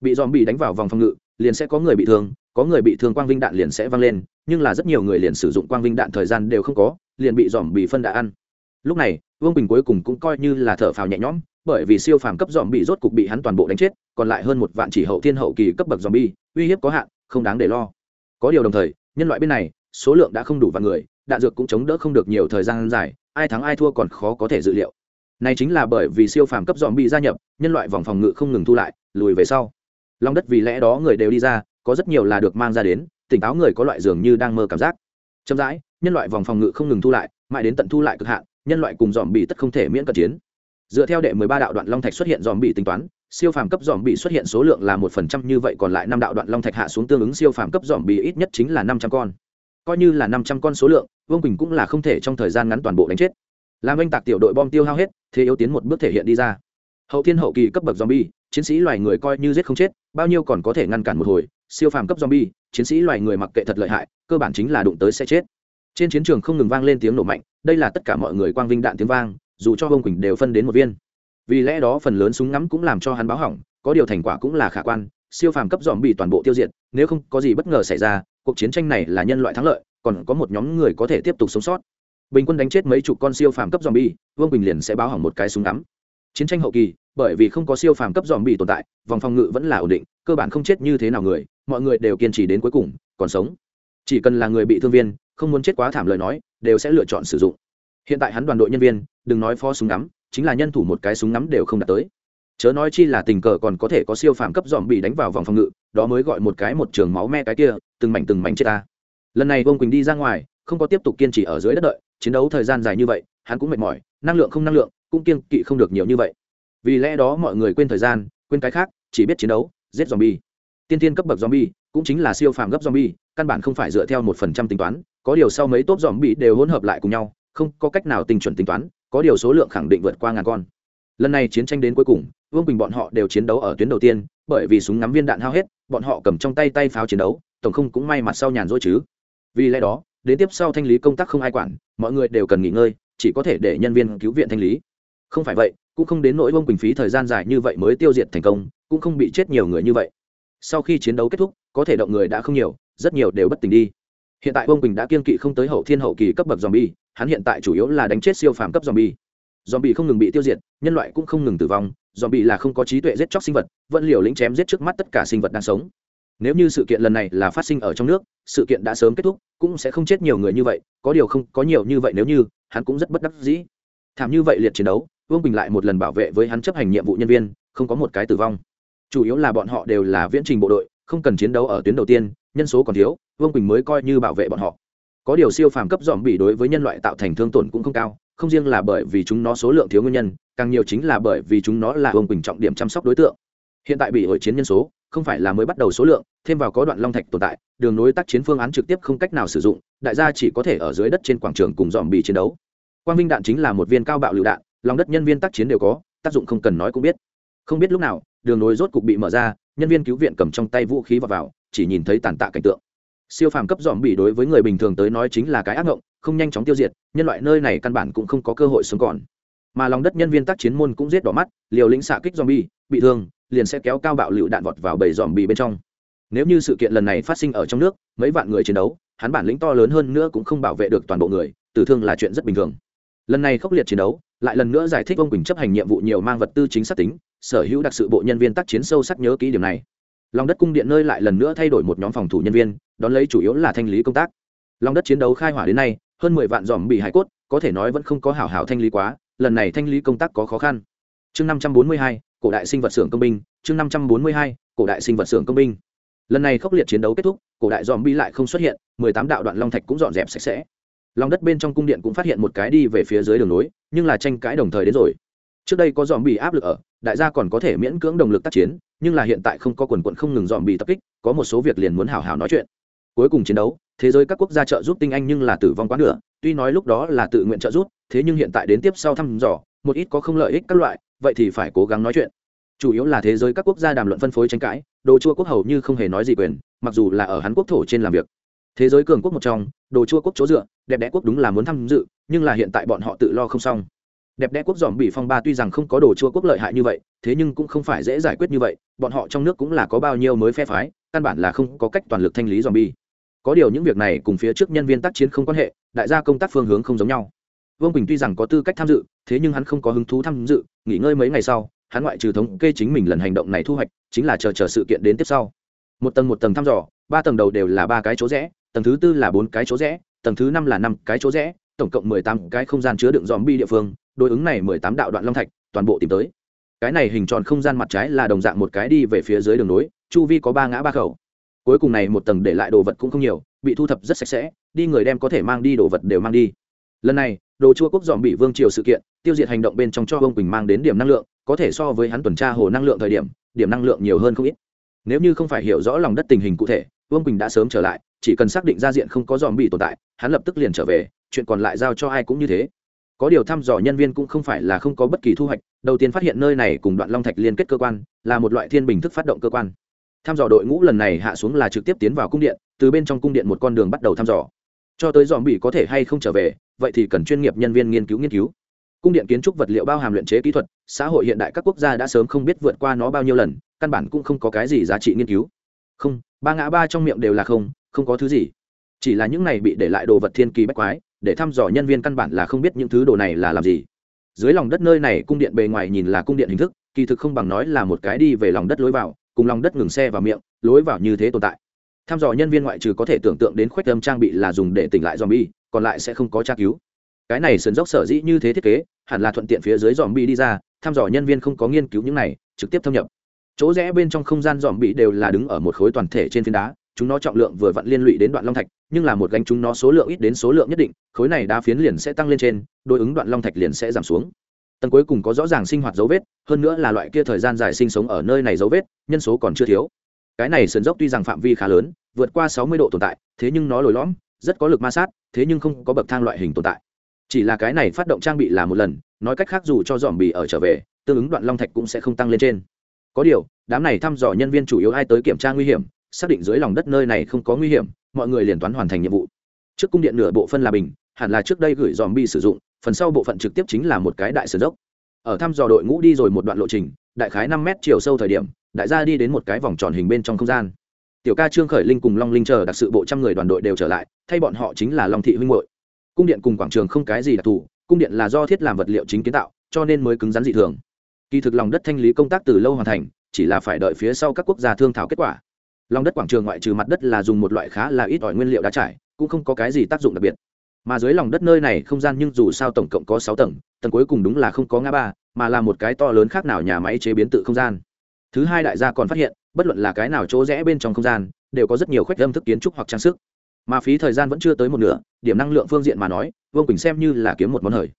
Bị dòm bị đánh vào vòng phòng ngự, liền sẽ có người bị thương, có người bị thương quang vinh đạn liền sẽ văng lên, nhưng là rất nhiều người liền sử dụng quang vinh đạn thời gian đều không có, liền bị dòm bị phân đã ăn lúc này, vương bình cuối cùng cũng coi như là thở phào nhẹ nhõm, bởi vì siêu phàm cấp dòm bị rốt cục bị hắn toàn bộ đánh chết, còn lại hơn một vạn chỉ hậu thiên hậu kỳ cấp bậc dòm bi uy hiếp có hạn, không đáng để lo. Có điều đồng thời, nhân loại bên này, số lượng đã không đủ vạn người, đạn dược cũng chống đỡ không được nhiều thời gian dài, ai thắng ai thua còn khó có thể dự liệu. Này chính là bởi vì siêu phàm cấp dòm bị gia nhập, nhân loại vòng phòng ngự không ngừng thu lại, lùi về sau. Lòng đất vì lẽ đó người đều đi ra, có rất nhiều là được mang ra đến, tỉnh táo người có loại dường như đang mơ cảm giác. Chậm rãi, nhân loại vòng phòng ngự không ngừng thu lại, mãi đến tận thu lại cực hạn nhân loại cùng dòm bị tất không thể miễn cận chiến. Dựa theo đệ mười ba đạo đoạn long thạch xuất hiện dòm bị tính toán, siêu phàm cấp dòm bị xuất hiện số lượng là một phần trăm như vậy, còn lại năm đạo đoạn long thạch hạ xuống tương ứng siêu phàm cấp dòm bị ít nhất chính là năm trăm con. Coi như là năm trăm con số lượng, vương quỳnh cũng là không thể trong thời gian ngắn toàn bộ đánh chết. Làm anh tạc tiểu đội bom tiêu hao hết, thế yếu tiến một bước thể hiện đi ra. Hậu thiên hậu kỳ cấp bậc zombie, chiến sĩ loài người coi như giết không chết, bao nhiêu còn có thể ngăn cản một hồi, siêu phàm cấp zombie, chiến sĩ loài người mặc kệ thật lợi hại, cơ bản chính là đụng tới sẽ chết. Trên chiến trường không ngừng vang lên tiếng nổ mạnh đây là tất cả mọi người quang vinh đạn tiếng vang, dù cho vương quỳnh đều phân đến một viên. Vì lẽ đó phần lớn súng ngắm cũng làm cho hắn báo hỏng, có điều thành quả cũng là khả quan, siêu phàm cấp dòm bị toàn bộ tiêu diệt, nếu không có gì bất ngờ xảy ra, cuộc chiến tranh này là nhân loại thắng lợi, còn có một nhóm người có thể tiếp tục sống sót. Bình quân đánh chết mấy chục con siêu phàm cấp dòm bi vương Quỳnh liền sẽ báo hỏng một cái súng ngắm. Chiến tranh hậu kỳ, bởi vì không có siêu phàm cấp dòm bị tồn tại, vòng phòng ngự vẫn là ổn định, cơ bản không chết như thế nào người, mọi người đều kiên trì đến cuối cùng, còn sống. Chỉ cần là người bị thương viên không muốn chết quá thảm lời nói, đều sẽ lựa chọn sử dụng. Hiện tại hắn đoàn đội nhân viên, đừng nói phó súng ngắm, chính là nhân thủ một cái súng ngắm đều không đạt tới. Chớ nói chi là tình cờ còn có thể có siêu phàm cấp dòm bị đánh vào vòng phòng ngự, đó mới gọi một cái một trường máu me cái kia, từng mảnh từng mảnh chết ta. Lần này vương quỳnh đi ra ngoài, không có tiếp tục kiên trì ở dưới đất đợi, chiến đấu thời gian dài như vậy, hắn cũng mệt mỏi, năng lượng không năng lượng, cũng kiên kỵ không được nhiều như vậy. Vì lẽ đó mọi người quên thời gian, quên cái khác, chỉ biết chiến đấu, giết zombie. Tiên tiên cấp bậc zombie cũng chính là siêu phàm gấp zombie, căn bản không phải dựa theo một phần trăm tính toán có điều sau mấy tốp bị đều hỗn hợp lại cùng nhau, không có cách nào tinh chuẩn tính toán, có điều số lượng khẳng định vượt qua ngàn con. Lần này chiến tranh đến cuối cùng, vương bình bọn họ đều chiến đấu ở tuyến đầu tiên, bởi vì súng ngắm viên đạn hao hết, bọn họ cầm trong tay tay pháo chiến đấu, tổng không cũng may mặt sau nhàn rỗi chứ. Vì lẽ đó, đến tiếp sau thanh lý công tác không ai quản, mọi người đều cần nghỉ ngơi, chỉ có thể để nhân viên cứu viện thanh lý. Không phải vậy, cũng không đến nỗi Vương quỳnh phí thời gian dài như vậy mới tiêu diệt thành công, cũng không bị chết nhiều người như vậy. Sau khi chiến đấu kết thúc, có thể động người đã không nhiều, rất nhiều đều bất tỉnh đi hiện tại Vương quỳnh đã kiên kỵ không tới hậu thiên hậu kỳ cấp bậc zombie, hắn hiện tại chủ yếu là đánh chết siêu phàm cấp zombie. Zombie không ngừng bị tiêu diệt, nhân loại cũng không ngừng tử vong, zombie là không có trí tuệ giết chóc sinh vật, vẫn liều lĩnh chém giết trước mắt tất cả sinh vật đang sống. Nếu như sự kiện lần này là phát sinh ở trong nước, sự kiện đã sớm kết thúc, cũng sẽ không chết nhiều người như vậy, có điều không có nhiều như vậy nếu như, hắn cũng rất bất đắc dĩ. Thảm như vậy liệt chiến đấu, vương bình lại một lần bảo vệ với hắn chấp hành nhiệm vụ nhân viên, không có một cái tử vong. Chủ yếu là bọn họ đều là viễn trình bộ đội, không cần chiến đấu ở tuyến đầu tiên nhân số còn thiếu, vương bình mới coi như bảo vệ bọn họ. Có điều siêu phàm cấp dòm bị đối với nhân loại tạo thành thương tổn cũng không cao, không riêng là bởi vì chúng nó số lượng thiếu nguyên nhân, càng nhiều chính là bởi vì chúng nó là vương bình trọng điểm chăm sóc đối tượng. Hiện tại bị hội chiến nhân số, không phải là mới bắt đầu số lượng, thêm vào có đoạn long thạch tồn tại, đường nối tác chiến phương án trực tiếp không cách nào sử dụng, đại gia chỉ có thể ở dưới đất trên quảng trường cùng dòm bị chiến đấu. Quang vinh đạn chính là một viên cao bạo lựu đạn, lòng đất nhân viên tác chiến đều có, tác dụng không cần nói cũng biết. Không biết lúc nào, đường nối rốt cục bị mở ra, nhân viên cứu viện cầm trong tay vũ khí vào vào chỉ nhìn thấy tàn tạ cảnh tượng. Siêu phàm cấp dòm bị đối với người bình thường tới nói chính là cái ác ngộng, không nhanh chóng tiêu diệt, nhân loại nơi này căn bản cũng không có cơ hội sống còn. Mà lòng đất nhân viên tác chiến môn cũng giết đỏ mắt, liều lĩnh xạ kích zombie, bị thương, liền sẽ kéo cao bạo lựu đạn vọt vào bầy dòm bị bên trong. Nếu như sự kiện lần này phát sinh ở trong nước, mấy vạn người chiến đấu, hắn bản lĩnh to lớn hơn nữa cũng không bảo vệ được toàn bộ người, tử thương là chuyện rất bình thường. Lần này khốc liệt chiến đấu, lại lần nữa giải thích ông quỳnh chấp hành nhiệm vụ nhiều mang vật tư chính xác tính, sở hữu đặc sự bộ nhân viên tác chiến sâu sắc nhớ kỹ điểm này lòng đất cung điện nơi lại lần nữa thay đổi một nhóm phòng thủ nhân viên, đón lấy chủ yếu là thanh lý công tác. Lòng đất chiến đấu khai hỏa đến nay, hơn mười vạn dòm bị hải cốt, có thể nói vẫn không có hảo hảo thanh lý quá, lần này thanh lý công tác có khó khăn. Chương năm trăm bốn mươi hai, cổ đại sinh vật xưởng công binh, chương năm trăm bốn mươi hai, cổ đại sinh vật xưởng công binh. Lần này khốc liệt chiến đấu kết thúc, cổ đại dòm bi lại không xuất hiện, mười tám đạo đoạn long thạch cũng dọn dẹp sạch sẽ. Lòng đất bên trong cung điện cũng phát hiện một cái đi về phía dưới đường nối, nhưng là tranh cãi đồng thời đến rồi. Trước đây có dòm bị áp lực ở, đại gia còn có thể miễn cưỡng đồng lực tác chiến nhưng là hiện tại không có quần quận không ngừng dòm bị tập kích, có một số việc liền muốn hào hào nói chuyện. Cuối cùng chiến đấu, thế giới các quốc gia trợ giúp tinh anh nhưng là tử vong quá nửa, tuy nói lúc đó là tự nguyện trợ giúp, thế nhưng hiện tại đến tiếp sau thăm dò, một ít có không lợi ích các loại, vậy thì phải cố gắng nói chuyện. Chủ yếu là thế giới các quốc gia đàm luận phân phối tranh cãi, đồ chua quốc hầu như không hề nói gì quyền, mặc dù là ở hắn quốc thổ trên làm việc. Thế giới cường quốc một trong, đồ chua quốc chỗ dựa, đẹp đẽ quốc đúng là muốn tham dự, nhưng là hiện tại bọn họ tự lo không xong đẹp đẽ quốc dòm bị phong ba tuy rằng không có đồ chua quốc lợi hại như vậy, thế nhưng cũng không phải dễ giải quyết như vậy, bọn họ trong nước cũng là có bao nhiêu mới phe phái, căn bản là không có cách toàn lực thanh lý dòm bi. Có điều những việc này cùng phía trước nhân viên tác chiến không quan hệ, đại gia công tác phương hướng không giống nhau. Vương bình tuy rằng có tư cách tham dự, thế nhưng hắn không có hứng thú tham dự, nghỉ ngơi mấy ngày sau, hắn ngoại trừ thống kê chính mình lần hành động này thu hoạch, chính là chờ chờ sự kiện đến tiếp sau. Một tầng một tầng thăm dò, ba tầng đầu đều là ba cái chỗ rẽ, tầng thứ tư là bốn cái chỗ rẽ, tầng thứ năm là năm cái chỗ rẽ tổng cộng mười tám cái không gian chứa đựng dòm bi địa phương, đối ứng này mười tám đạo đoạn long thạch, toàn bộ tìm tới. Cái này hình tròn không gian mặt trái là đồng dạng một cái đi về phía dưới đường nối, chu vi có ba ngã ba khẩu. Cuối cùng này một tầng để lại đồ vật cũng không nhiều, bị thu thập rất sạch sẽ, đi người đem có thể mang đi đồ vật đều mang đi. Lần này, đồ chua quốc dòm bị vương triều sự kiện, tiêu diệt hành động bên trong cho vương quỳnh mang đến điểm năng lượng, có thể so với hắn tuần tra hồ năng lượng thời điểm điểm năng lượng nhiều hơn không ít. Nếu như không phải hiểu rõ lòng đất tình hình cụ thể vương quỳnh đã sớm trở lại, chỉ cần xác định ra diện không có dòm bị tồn tại, hắn lập tức liền trở về chuyện còn lại giao cho ai cũng như thế. Có điều thăm dò nhân viên cũng không phải là không có bất kỳ thu hoạch, đầu tiên phát hiện nơi này cùng đoạn long thạch liên kết cơ quan, là một loại thiên bình thức phát động cơ quan. Thăm dò đội ngũ lần này hạ xuống là trực tiếp tiến vào cung điện, từ bên trong cung điện một con đường bắt đầu thăm dò. Cho tới dòm bị có thể hay không trở về, vậy thì cần chuyên nghiệp nhân viên nghiên cứu nghiên cứu. Cung điện kiến trúc vật liệu bao hàm luyện chế kỹ thuật, xã hội hiện đại các quốc gia đã sớm không biết vượt qua nó bao nhiêu lần, căn bản cũng không có cái gì giá trị nghiên cứu. Không, ba ngã ba trong miệng đều là không không có thứ gì. Chỉ là những này bị để lại đồ vật thiên kỳ bách quái để thăm dò nhân viên căn bản là không biết những thứ đồ này là làm gì. Dưới lòng đất nơi này cung điện bề ngoài nhìn là cung điện hình thức, kỳ thực không bằng nói là một cái đi về lòng đất lối vào, cùng lòng đất ngừng xe vào miệng, lối vào như thế tồn tại. Thăm dò nhân viên ngoại trừ có thể tưởng tượng đến khuếch âm trang bị là dùng để tỉnh lại dòm bi còn lại sẽ không có tra cứu. Cái này sườn dốc sở dĩ như thế thiết kế, hẳn là thuận tiện phía dưới dòm bi đi ra, thăm dò nhân viên không có nghiên cứu những này, trực tiếp thâm nhập. Chỗ rẽ bên trong không gian dòm bị đều là đứng ở một khối toàn thể trên phiến đá chúng nó trọng lượng vừa vặn liên lụy đến đoạn long thạch, nhưng là một gánh chúng nó số lượng ít đến số lượng nhất định, khối này đá phiến liền sẽ tăng lên trên, đối ứng đoạn long thạch liền sẽ giảm xuống. Tầng cuối cùng có rõ ràng sinh hoạt dấu vết, hơn nữa là loại kia thời gian dài sinh sống ở nơi này dấu vết, nhân số còn chưa thiếu. Cái này sườn dốc tuy rằng phạm vi khá lớn, vượt qua sáu mươi độ tồn tại, thế nhưng nó lồi lõm, rất có lực ma sát, thế nhưng không có bậc thang loại hình tồn tại. Chỉ là cái này phát động trang bị là một lần, nói cách khác dù cho dòm bì ở trở về, tương ứng đoạn long thạch cũng sẽ không tăng lên trên. Có điều, đám này thăm dò nhân viên chủ yếu ai tới kiểm tra nguy hiểm xác định dưới lòng đất nơi này không có nguy hiểm, mọi người liền toán hoàn thành nhiệm vụ. Trước cung điện nửa bộ phân là bình, hẳn là trước đây gửi dòm bi sử dụng, phần sau bộ phận trực tiếp chính là một cái đại sườn dốc. Ở thăm dò đội ngũ đi rồi một đoạn lộ trình, đại khái năm mét chiều sâu thời điểm, đại gia đi đến một cái vòng tròn hình bên trong không gian. Tiểu ca trương khởi linh cùng long linh chờ đặc sự bộ trăm người đoàn đội đều trở lại, thay bọn họ chính là long thị huynh hội cung điện cùng quảng trường không cái gì đặc thù, cung điện là do thiết làm vật liệu chính kiến tạo, cho nên mới cứng rắn dị thường. Kỳ thực lòng đất thanh lý công tác từ lâu hoàn thành, chỉ là phải đợi phía sau các quốc gia thương thảo kết quả lòng đất quảng trường ngoại trừ mặt đất là dùng một loại khá là ít ỏi nguyên liệu đá trải, cũng không có cái gì tác dụng đặc biệt. Mà dưới lòng đất nơi này không gian nhưng dù sao tổng cộng có sáu tầng tầng cuối cùng đúng là không có ngã ba, mà là một cái to lớn khác nào nhà máy chế biến tự không gian. Thứ hai đại gia còn phát hiện, bất luận là cái nào chỗ rẽ bên trong không gian, đều có rất nhiều khoách âm thức kiến trúc hoặc trang sức. Mà phí thời gian vẫn chưa tới một nửa, điểm năng lượng phương diện mà nói, vương quỳnh xem như là kiếm một món hời.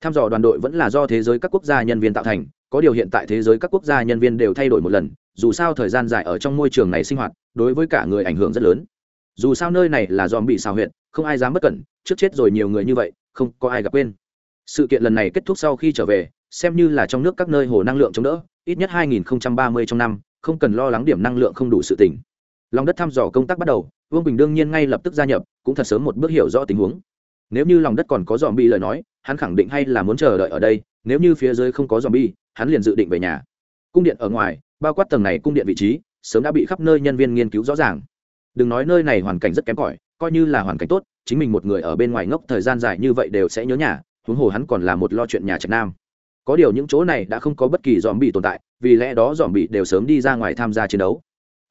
Tham dò đoàn đội vẫn là do thế giới các quốc gia nhân viên tạo thành, có điều hiện tại thế giới các quốc gia nhân viên đều thay đổi một lần dù sao thời gian dài ở trong môi trường này sinh hoạt, đối với cả người ảnh hưởng rất lớn. Dù sao nơi này là dòm bị xào huyện không ai dám bất cẩn, trước chết rồi nhiều người như vậy, không có ai gặp quên. Sự kiện lần này kết thúc sau khi trở về, xem như là trong nước các nơi hồ năng lượng chống đỡ, ít nhất 2030 trong năm, không cần lo lắng điểm năng lượng không đủ sự tỉnh. Lòng đất thăm dò công tác bắt đầu, vương bình đương nhiên ngay lập tức gia nhập, cũng thật sớm một bước hiểu rõ tình huống. Nếu như lòng đất còn có dòm bị lời nói, hắn khẳng định hay là muốn chờ đợi ở đây, nếu như phía dưới không có dòm bi hắn liền dự định về nhà. Cung điện ở ngoài bao quát tầng này cung điện vị trí, sớm đã bị khắp nơi nhân viên nghiên cứu rõ ràng. Đừng nói nơi này hoàn cảnh rất kém cỏi, coi như là hoàn cảnh tốt, chính mình một người ở bên ngoài ngốc thời gian dài như vậy đều sẽ nhớ nhà, huống hồ hắn còn là một lo chuyện nhà trạch nam. Có điều những chỗ này đã không có bất kỳ dòm bị tồn tại, vì lẽ đó dòm bị đều sớm đi ra ngoài tham gia chiến đấu.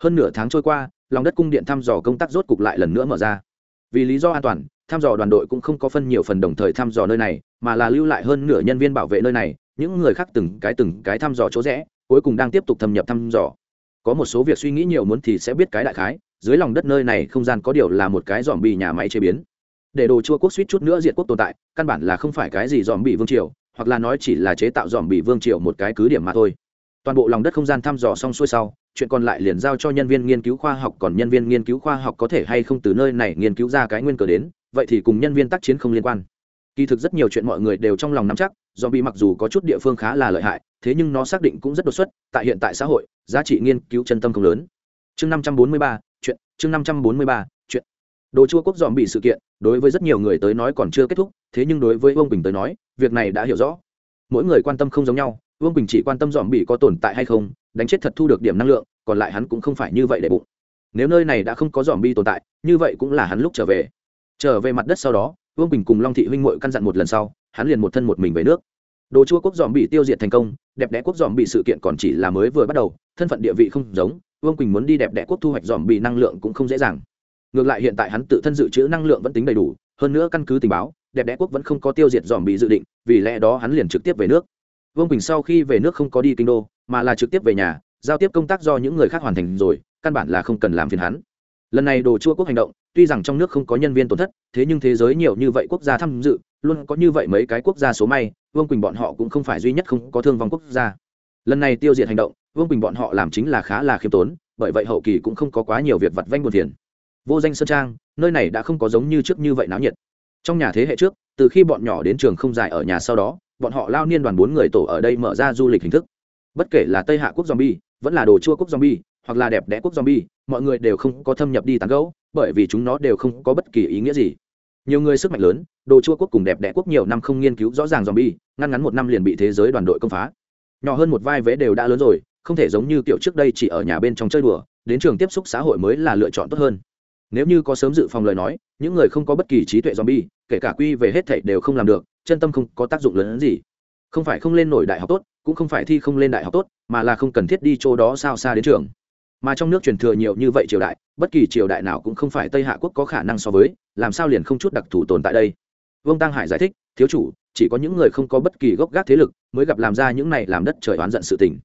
Hơn nửa tháng trôi qua, lòng đất cung điện thăm dò công tác rốt cục lại lần nữa mở ra. Vì lý do an toàn, thăm dò đoàn đội cũng không có phân nhiều phần đồng thời thăm dò nơi này, mà là lưu lại hơn nửa nhân viên bảo vệ nơi này, những người khác từng cái từng cái thăm dò chỗ rẽ cuối cùng đang tiếp tục thâm nhập thăm dò. Có một số việc suy nghĩ nhiều muốn thì sẽ biết cái đại khái, dưới lòng đất nơi này không gian có điều là một cái dòm bì nhà máy chế biến. Để đồ chua quốc suýt chút nữa diệt quốc tồn tại, căn bản là không phải cái gì dòm bì vương triều, hoặc là nói chỉ là chế tạo dòm bì vương triều một cái cứ điểm mà thôi. Toàn bộ lòng đất không gian thăm dò xong xuôi sau, chuyện còn lại liền giao cho nhân viên nghiên cứu khoa học, còn nhân viên nghiên cứu khoa học có thể hay không từ nơi này nghiên cứu ra cái nguyên cờ đến, vậy thì cùng nhân viên tác chiến không liên quan. Kỳ thực rất nhiều chuyện mọi người đều trong lòng nắm chắc do bị mặc dù có chút địa phương khá là lợi hại thế nhưng nó xác định cũng rất đột xuất, tại hiện tại xã hội, giá trị nghiên cứu chân tâm không lớn. Chương năm trăm bốn mươi ba, chuyện, chương năm trăm bốn mươi ba, chuyện. Đồ chua quốc dòm bị sự kiện, đối với rất nhiều người tới nói còn chưa kết thúc, thế nhưng đối với vương bình tới nói, việc này đã hiểu rõ. Mỗi người quan tâm không giống nhau, vương bình chỉ quan tâm dòm bị có tồn tại hay không, đánh chết thật thu được điểm năng lượng, còn lại hắn cũng không phải như vậy để bụng. Nếu nơi này đã không có dòm bi tồn tại, như vậy cũng là hắn lúc trở về. Trở về mặt đất sau đó, vương bình cùng long thị huynh mội căn dặn một lần sau, hắn liền một thân một mình về nước đồ chua quốc dòm bị tiêu diệt thành công, đẹp đẽ quốc dòm bị sự kiện còn chỉ là mới vừa bắt đầu, thân phận địa vị không giống, vương quỳnh muốn đi đẹp đẽ quốc thu hoạch dòm bị năng lượng cũng không dễ dàng. Ngược lại hiện tại hắn tự thân dự trữ năng lượng vẫn tính đầy đủ, hơn nữa căn cứ tình báo, đẹp đẽ quốc vẫn không có tiêu diệt dòm bị dự định, vì lẽ đó hắn liền trực tiếp về nước. Vương quỳnh sau khi về nước không có đi kinh đô, mà là trực tiếp về nhà, giao tiếp công tác do những người khác hoàn thành rồi, căn bản là không cần làm phiền hắn. Lần này đồ chua quốc hành động, tuy rằng trong nước không có nhân viên tổn thất, thế nhưng thế giới nhiều như vậy quốc gia tham dự luôn có như vậy mấy cái quốc gia số may, vương quỳnh bọn họ cũng không phải duy nhất không có thương vong quốc gia. Lần này tiêu diệt hành động, vương quỳnh bọn họ làm chính là khá là khiêm tốn, bởi vậy hậu kỳ cũng không có quá nhiều việc vặt vanh buồn phiền. Vô danh sơn trang, nơi này đã không có giống như trước như vậy náo nhiệt. Trong nhà thế hệ trước, từ khi bọn nhỏ đến trường không dài ở nhà sau đó, bọn họ lao niên đoàn bốn người tổ ở đây mở ra du lịch hình thức. Bất kể là tây hạ quốc zombie, vẫn là đồ chua quốc zombie, hoặc là đẹp đẽ quốc zombie, mọi người đều không có thâm nhập đi tán gẫu, bởi vì chúng nó đều không có bất kỳ ý nghĩa gì nhiều người sức mạnh lớn, đồ chua quốc cùng đẹp đẽ quốc nhiều năm không nghiên cứu rõ ràng zombie, ngăn ngắn một năm liền bị thế giới đoàn đội công phá. Nhỏ hơn một vai vế đều đã lớn rồi, không thể giống như kiểu trước đây chỉ ở nhà bên trong chơi đùa, đến trường tiếp xúc xã hội mới là lựa chọn tốt hơn. Nếu như có sớm dự phòng lời nói, những người không có bất kỳ trí tuệ zombie, kể cả quy về hết thảy đều không làm được, chân tâm không có tác dụng lớn hơn gì. Không phải không lên nổi đại học tốt, cũng không phải thi không lên đại học tốt, mà là không cần thiết đi chỗ đó sao xa đến trường. Mà trong nước truyền thừa nhiều như vậy triều đại, bất kỳ triều đại nào cũng không phải tây hạ quốc có khả năng so với làm sao liền không chút đặc thù tồn tại đây? Vương tăng hải giải thích, thiếu chủ, chỉ có những người không có bất kỳ gốc gác thế lực mới gặp làm ra những này làm đất trời oán giận sự tình.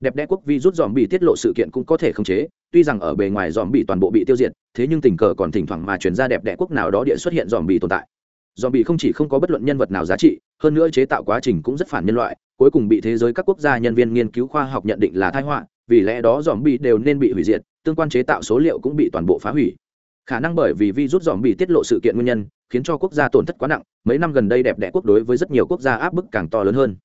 Đẹp đẽ quốc vi rút dòm bị tiết lộ sự kiện cũng có thể khống chế, tuy rằng ở bề ngoài dòm bị toàn bộ bị tiêu diệt, thế nhưng tình cờ còn thỉnh thoảng mà chuyển ra đẹp đẽ quốc nào đó địa xuất hiện dòm bị tồn tại. Dòm bị không chỉ không có bất luận nhân vật nào giá trị, hơn nữa chế tạo quá trình cũng rất phản nhân loại, cuối cùng bị thế giới các quốc gia nhân viên nghiên cứu khoa học nhận định là tai họa, vì lẽ đó dòm bị đều nên bị hủy diệt, tương quan chế tạo số liệu cũng bị toàn bộ phá hủy khả năng bởi vì virus dòm bị tiết lộ sự kiện nguyên nhân, khiến cho quốc gia tổn thất quá nặng, mấy năm gần đây đẹp đẽ quốc đối với rất nhiều quốc gia áp bức càng to lớn hơn.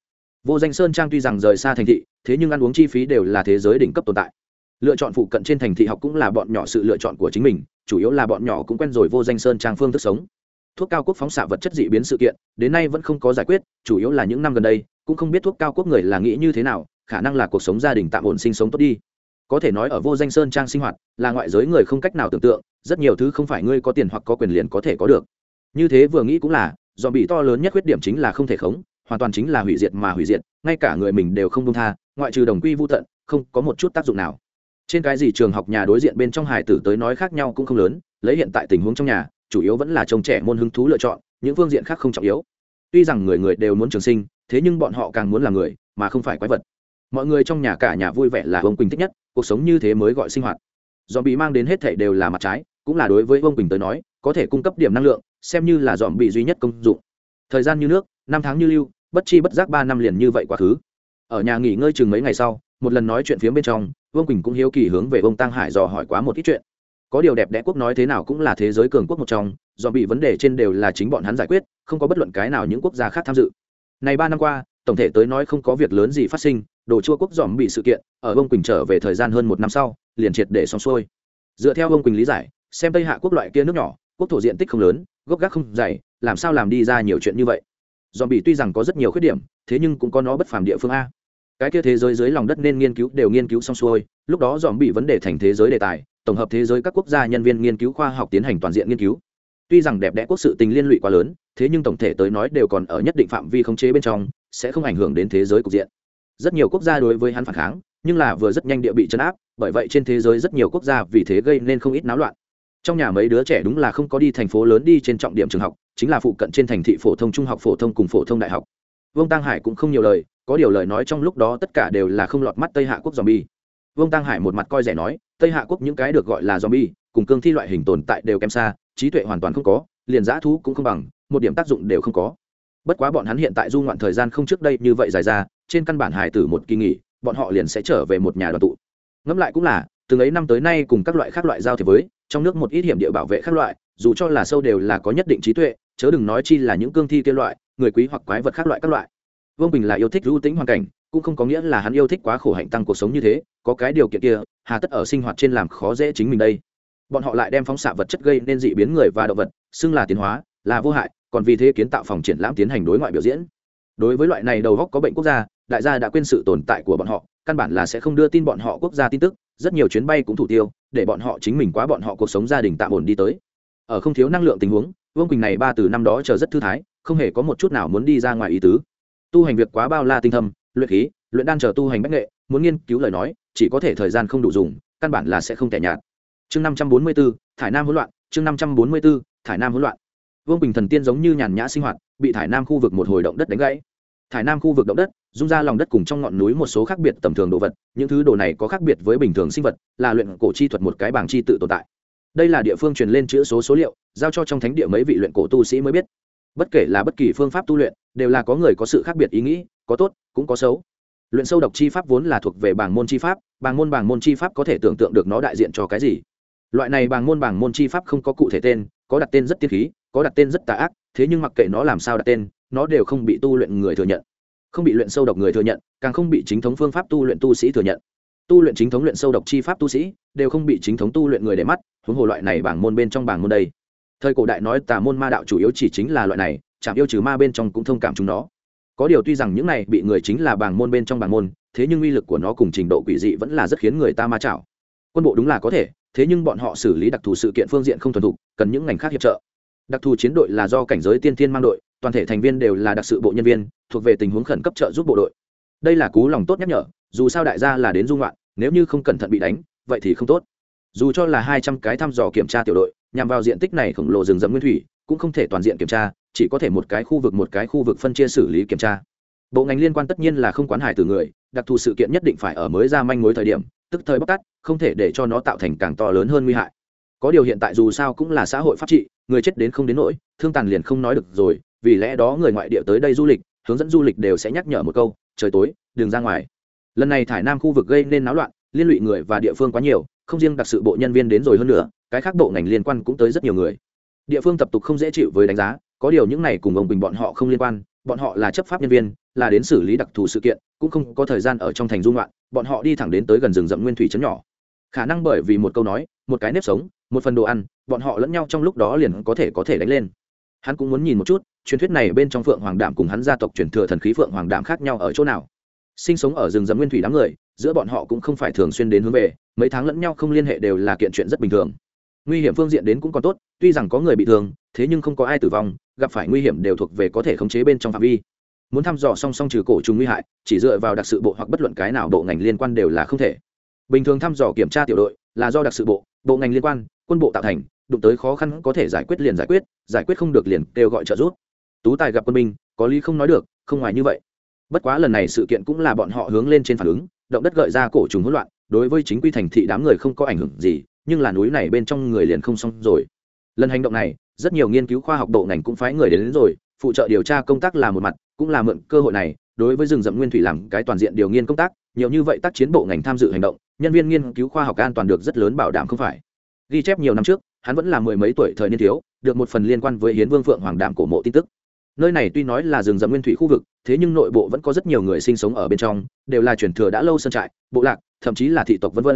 Vô danh sơn trang tuy rằng rời xa thành thị, thế nhưng ăn uống chi phí đều là thế giới đỉnh cấp tồn tại. Lựa chọn phụ cận trên thành thị học cũng là bọn nhỏ sự lựa chọn của chính mình, chủ yếu là bọn nhỏ cũng quen rồi vô danh sơn trang phương thức sống. Thuốc cao quốc phóng xạ vật chất dị biến sự kiện, đến nay vẫn không có giải quyết, chủ yếu là những năm gần đây, cũng không biết thuốc cao quốc người là nghĩ như thế nào, khả năng là cuộc sống gia đình tạm ổn sinh sống tốt đi có thể nói ở vô danh sơn trang sinh hoạt, là ngoại giới người không cách nào tưởng tượng, rất nhiều thứ không phải ngươi có tiền hoặc có quyền liền có thể có được. Như thế vừa nghĩ cũng là do bị to lớn nhất khuyết điểm chính là không thể khống, hoàn toàn chính là hủy diệt mà hủy diệt, ngay cả người mình đều không công tha, ngoại trừ đồng quy vô tận, không có một chút tác dụng nào. Trên cái gì trường học nhà đối diện bên trong hải tử tới nói khác nhau cũng không lớn, lấy hiện tại tình huống trong nhà, chủ yếu vẫn là trông trẻ môn hứng thú lựa chọn, những phương diện khác không trọng yếu. Tuy rằng người người đều muốn trường sinh, thế nhưng bọn họ càng muốn là người, mà không phải quái vật mọi người trong nhà cả nhà vui vẻ là ông quỳnh thích nhất cuộc sống như thế mới gọi sinh hoạt dòm bị mang đến hết thể đều là mặt trái, cũng là đối với ông quỳnh tới nói, có thể cung cấp điểm năng lượng, xem như là dòm bị duy nhất công dụng. Thời gian như nước, năm tháng như lưu, bất chi bất giác ba năm liền như vậy quá khứ. Ở nhà nghỉ ngơi chừng mấy ngày sau, một lần nói chuyện phía bên trong vương quỳnh cũng hiếu kỳ hướng về ông tăng hải dò hỏi quá một ít chuyện. Có điều đẹp đẽ quốc nói thế nào cũng là thế giới cường quốc một trong do bị vấn đề trên đều là chính bọn hắn giải quyết, không có bất luận cái nào những quốc gia khác tham dự. Này ba năm qua, tổng thể tới nói không có việc lớn gì phát sinh đồ chua quốc dòm bị sự kiện, ở ông quỳnh trở về thời gian hơn một năm sau, liền triệt để xong xuôi. Dựa theo ông quỳnh lý giải, xem tây hạ quốc loại kia nước nhỏ, quốc thổ diện tích không lớn, gốc gác không dày, làm sao làm đi ra nhiều chuyện như vậy? Dòm bị tuy rằng có rất nhiều khuyết điểm, thế nhưng cũng có nó bất phàm địa phương a. Cái kia thế giới dưới lòng đất nên nghiên cứu đều nghiên cứu xong xuôi, lúc đó dòm bị vấn đề thành thế giới đề tài, tổng hợp thế giới các quốc gia nhân viên nghiên cứu khoa học tiến hành toàn diện nghiên cứu. Tuy rằng đẹp đẽ quốc sự tình liên lụy quá lớn, thế nhưng tổng thể tới nói đều còn ở nhất định phạm vi khống chế bên trong, sẽ không ảnh hưởng đến thế giới cục diện rất nhiều quốc gia đối với hắn phản kháng, nhưng là vừa rất nhanh địa bị chấn áp, bởi vậy trên thế giới rất nhiều quốc gia vì thế gây nên không ít náo loạn. Trong nhà mấy đứa trẻ đúng là không có đi thành phố lớn đi trên trọng điểm trường học, chính là phụ cận trên thành thị phổ thông trung học, phổ thông cùng phổ thông đại học. Vương tăng hải cũng không nhiều lời, có điều lời nói trong lúc đó tất cả đều là không lọt mắt tây hạ quốc zombie. Vương tăng hải một mặt coi rẻ nói, tây hạ quốc những cái được gọi là zombie, cùng cương thi loại hình tồn tại đều kém xa, trí tuệ hoàn toàn không có, liền giã thú cũng không bằng, một điểm tác dụng đều không có. Bất quá bọn hắn hiện tại du ngoạn thời gian không trước đây như vậy dài ra trên căn bản hài tử một kỳ nghỉ, bọn họ liền sẽ trở về một nhà đoàn tụ. Ngẫm lại cũng là, từng ấy năm tới nay cùng các loại khác loại giao thế với, trong nước một ít hiểm địa bảo vệ khác loại, dù cho là sâu đều là có nhất định trí tuệ, chớ đừng nói chi là những cương thi kia loại, người quý hoặc quái vật khác loại các loại. Vương bình là yêu thích lưu tính hoàn cảnh, cũng không có nghĩa là hắn yêu thích quá khổ hạnh tăng cuộc sống như thế, có cái điều kiện kia, hà tất ở sinh hoạt trên làm khó dễ chính mình đây. Bọn họ lại đem phóng xạ vật chất gây nên dị biến người và động vật, xưng là tiến hóa, là vô hại, còn vì thế kiến tạo phòng triển lãm tiến hành đối ngoại biểu diễn. Đối với loại này đầu góc có bệnh quốc gia đại gia đã quên sự tồn tại của bọn họ, căn bản là sẽ không đưa tin bọn họ quốc gia tin tức, rất nhiều chuyến bay cũng thủ tiêu, để bọn họ chính mình quá bọn họ cuộc sống gia đình tạm ổn đi tới. Ở không thiếu năng lượng tình huống, vương quỳnh này ba từ năm đó chờ rất thư thái, không hề có một chút nào muốn đi ra ngoài ý tứ. Tu hành việc quá bao la tinh thâm, luyện khí, luyện đan chờ tu hành bách nghệ, muốn nghiên cứu lời nói, chỉ có thể thời gian không đủ dùng, căn bản là sẽ không tẻ nhạt. Chương năm trăm bốn mươi b ố thải nam hỗn loạn, chương năm trăm bốn mươi b ố thải nam hỗn loạn. Vương bình thần tiên giống như nhàn nhã sinh hoạt, bị thải nam khu vực một hồi động đất đánh gãy thải nam khu vực động đất dung ra lòng đất cùng trong ngọn núi một số khác biệt tầm thường đồ vật, những thứ đồ này có khác biệt với bình thường sinh vật, là luyện cổ chi thuật một cái bảng chi tự tồn tại. Đây là địa phương truyền lên chữ số số liệu, giao cho trong thánh địa mấy vị luyện cổ tu sĩ mới biết. Bất kể là bất kỳ phương pháp tu luyện, đều là có người có sự khác biệt ý nghĩ, có tốt, cũng có xấu. Luyện sâu độc chi pháp vốn là thuộc về bảng môn chi pháp, bảng môn bảng môn chi pháp có thể tưởng tượng được nó đại diện cho cái gì. Loại này bảng môn bảng môn chi pháp không có cụ thể tên, có đặt tên rất tiết khí, có đặt tên rất tà ác, thế nhưng mặc kệ nó làm sao đặt tên nó đều không bị tu luyện người thừa nhận, không bị luyện sâu độc người thừa nhận, càng không bị chính thống phương pháp tu luyện tu sĩ thừa nhận. Tu luyện chính thống luyện sâu độc chi pháp tu sĩ đều không bị chính thống tu luyện người để mắt, huống hồ loại này bảng môn bên trong bảng môn đây. Thời cổ đại nói tà môn ma đạo chủ yếu chỉ chính là loại này, chạm yêu trừ ma bên trong cũng thông cảm chúng nó. Có điều tuy rằng những này bị người chính là bảng môn bên trong bảng môn, thế nhưng uy lực của nó cùng trình độ quỷ dị vẫn là rất khiến người ta ma chảo. Quân bộ đúng là có thể, thế nhưng bọn họ xử lý đặc thù sự kiện phương diện không thuần thục, cần những ngành khác hiệp trợ. Đặc thù chiến đội là do cảnh giới tiên thiên mang đội toàn thể thành viên đều là đặc sự bộ nhân viên, thuộc về tình huống khẩn cấp trợ giúp bộ đội. Đây là cú lòng tốt nhắc nhở, dù sao đại gia là đến dung loạn nếu như không cẩn thận bị đánh, vậy thì không tốt. Dù cho là hai trăm cái thăm dò kiểm tra tiểu đội, nhằm vào diện tích này khổng lồ rừng rậm nguyên thủy, cũng không thể toàn diện kiểm tra, chỉ có thể một cái khu vực một cái khu vực phân chia xử lý kiểm tra. Bộ ngành liên quan tất nhiên là không quán hải từ người, đặc thù sự kiện nhất định phải ở mới ra manh mối thời điểm, tức thời bóc tát, không thể để cho nó tạo thành càng to lớn hơn nguy hại. Có điều hiện tại dù sao cũng là xã hội pháp trị, người chết đến không đến nỗi, thương tàn liền không nói được rồi vì lẽ đó người ngoại địa tới đây du lịch, hướng dẫn du lịch đều sẽ nhắc nhở một câu, trời tối, đừng ra ngoài. Lần này thải nam khu vực gây nên náo loạn, liên lụy người và địa phương quá nhiều, không riêng đặc sự bộ nhân viên đến rồi hơn nữa cái khác bộ ngành liên quan cũng tới rất nhiều người. Địa phương tập tục không dễ chịu với đánh giá, có điều những này cùng ông bình bọn họ không liên quan, bọn họ là chấp pháp nhân viên, là đến xử lý đặc thù sự kiện, cũng không có thời gian ở trong thành dung loạn, bọn họ đi thẳng đến tới gần rừng rậm nguyên thủy trấn nhỏ. Khả năng bởi vì một câu nói, một cái nếp sống, một phần đồ ăn, bọn họ lẫn nhau trong lúc đó liền có thể có thể đánh lên. Hắn cũng muốn nhìn một chút truyền thuyết này bên trong phượng hoàng đảm cùng hắn gia tộc truyền thừa thần khí phượng hoàng đảm khác nhau ở chỗ nào? Sinh sống ở rừng rậm nguyên thủy đám người, giữa bọn họ cũng không phải thường xuyên đến hướng về, mấy tháng lẫn nhau không liên hệ đều là kiện chuyện rất bình thường. Nguy hiểm phương diện đến cũng còn tốt, tuy rằng có người bị thương, thế nhưng không có ai tử vong, gặp phải nguy hiểm đều thuộc về có thể khống chế bên trong phạm vi. Muốn thăm dò song song trừ cổ trùng nguy hại, chỉ dựa vào đặc sự bộ hoặc bất luận cái nào bộ ngành liên quan đều là không thể. Bình thường thăm dò kiểm tra tiểu đội là do đặc sự bộ bộ ngành liên quan, quân bộ tạo thành, đụng tới khó khăn có thể giải quyết liền giải quyết giải quyết không được liền kêu gọi trợ giúp tú tài gặp quân binh có lý không nói được không ngoài như vậy. Bất quá lần này sự kiện cũng là bọn họ hướng lên trên phản ứng động đất gợi ra cổ trùng hỗn loạn đối với chính quy thành thị đám người không có ảnh hưởng gì nhưng là núi này bên trong người liền không xong rồi. Lần hành động này rất nhiều nghiên cứu khoa học độ ngành cũng phái người đến, đến rồi phụ trợ điều tra công tác là một mặt cũng là mượn cơ hội này đối với rừng rậm nguyên thủy làm cái toàn diện điều nghiên công tác nhiều như vậy tác chiến bộ ngành tham dự hành động nhân viên nghiên cứu khoa học an toàn được rất lớn bảo đảm không phải. Ghi chép nhiều năm trước hắn vẫn là mười mấy tuổi thời niên thiếu được một phần liên quan với hiến vương phượng hoàng đảm cổ mộ tin tức nơi này tuy nói là rừng rậm nguyên thủy khu vực, thế nhưng nội bộ vẫn có rất nhiều người sinh sống ở bên trong, đều là truyền thừa đã lâu sơn trại, bộ lạc, thậm chí là thị tộc v v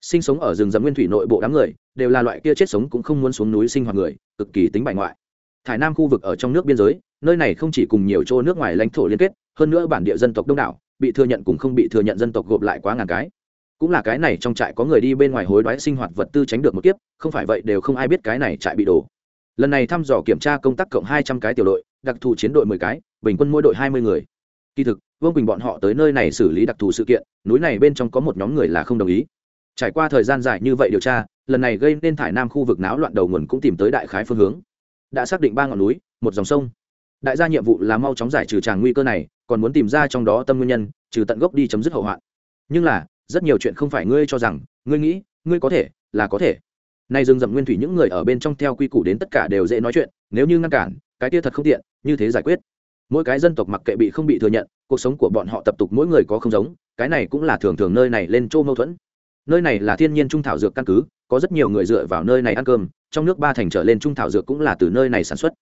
sinh sống ở rừng rậm nguyên thủy nội bộ đám người, đều là loại kia chết sống cũng không muốn xuống núi sinh hoạt người, cực kỳ tính bại ngoại. Thải nam khu vực ở trong nước biên giới, nơi này không chỉ cùng nhiều chỗ nước ngoài lãnh thổ liên kết, hơn nữa bản địa dân tộc đông đảo, bị thừa nhận cùng không bị thừa nhận dân tộc gộp lại quá ngàn cái. Cũng là cái này trong trại có người đi bên ngoài hối đoái sinh hoạt vật tư tránh được một kiếp, không phải vậy đều không ai biết cái này trại bị đổ. Lần này thăm dò kiểm tra công tác cộng hai trăm cái tiểu đội đặc thù chiến đội mười cái, bình quân mỗi đội hai mươi người. Kỳ thực, vương quỳnh bọn họ tới nơi này xử lý đặc thù sự kiện, núi này bên trong có một nhóm người là không đồng ý. Trải qua thời gian dài như vậy điều tra, lần này gây nên thải nam khu vực náo loạn đầu nguồn cũng tìm tới đại khái phương hướng. Đã xác định ba ngọn núi, một dòng sông. Đại gia nhiệm vụ là mau chóng giải trừ tràng nguy cơ này, còn muốn tìm ra trong đó tâm nguyên nhân, trừ tận gốc đi chấm dứt hậu hoạn. Nhưng là, rất nhiều chuyện không phải ngươi cho rằng, ngươi nghĩ, ngươi có thể, là có thể. Nay dừng rậm nguyên thủy những người ở bên trong theo quy củ đến tất cả đều dễ nói chuyện, nếu như ngăn cản cái kia thật không tiện, như thế giải quyết. Mỗi cái dân tộc mặc kệ bị không bị thừa nhận, cuộc sống của bọn họ tập tục mỗi người có không giống, cái này cũng là thường thường nơi này lên chỗ mâu thuẫn. Nơi này là thiên nhiên trung thảo dược căn cứ, có rất nhiều người dựa vào nơi này ăn cơm, trong nước ba thành trở lên trung thảo dược cũng là từ nơi này sản xuất.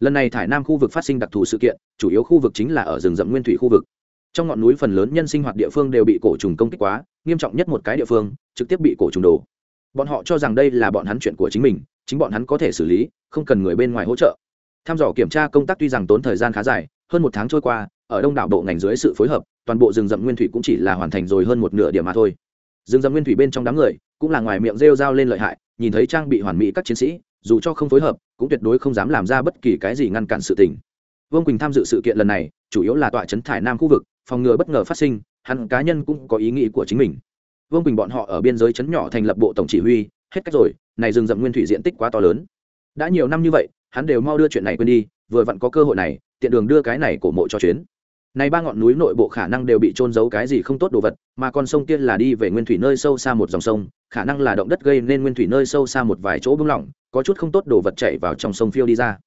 Lần này thải nam khu vực phát sinh đặc thù sự kiện, chủ yếu khu vực chính là ở rừng rậm nguyên thủy khu vực. Trong ngọn núi phần lớn nhân sinh hoạt địa phương đều bị cổ trùng công kích quá, nghiêm trọng nhất một cái địa phương, trực tiếp bị cổ trùng đổ. Bọn họ cho rằng đây là bọn hắn chuyện của chính mình, chính bọn hắn có thể xử lý, không cần người bên ngoài hỗ trợ tham dò kiểm tra công tác tuy rằng tốn thời gian khá dài, hơn một tháng trôi qua, ở đông đảo bộ ngành dưới sự phối hợp, toàn bộ rừng rậm nguyên thủy cũng chỉ là hoàn thành rồi hơn một nửa điểm mà thôi. Rừng rậm nguyên thủy bên trong đám người, cũng là ngoài miệng rêu rao lên lợi hại, nhìn thấy trang bị hoàn mỹ các chiến sĩ, dù cho không phối hợp, cũng tuyệt đối không dám làm ra bất kỳ cái gì ngăn cản sự tình. Vương quỳnh tham dự sự kiện lần này, chủ yếu là tọa trấn thải nam khu vực, phòng ngừa bất ngờ phát sinh, hắn cá nhân cũng có ý nghĩ của chính mình. Vương quỳnh bọn họ ở biên giới trấn nhỏ thành lập bộ tổng chỉ huy, hết cách rồi, này rừng rậm nguyên thủy diện tích quá to lớn. Đã nhiều năm như vậy hắn đều mau đưa chuyện này quên đi, vừa vặn có cơ hội này, tiện đường đưa cái này cổ mộ cho chuyến. Này ba ngọn núi nội bộ khả năng đều bị trôn giấu cái gì không tốt đồ vật, mà con sông kia là đi về nguyên thủy nơi sâu xa một dòng sông, khả năng là động đất gây nên nguyên thủy nơi sâu xa một vài chỗ bưng lỏng, có chút không tốt đồ vật chảy vào trong sông phiêu đi ra.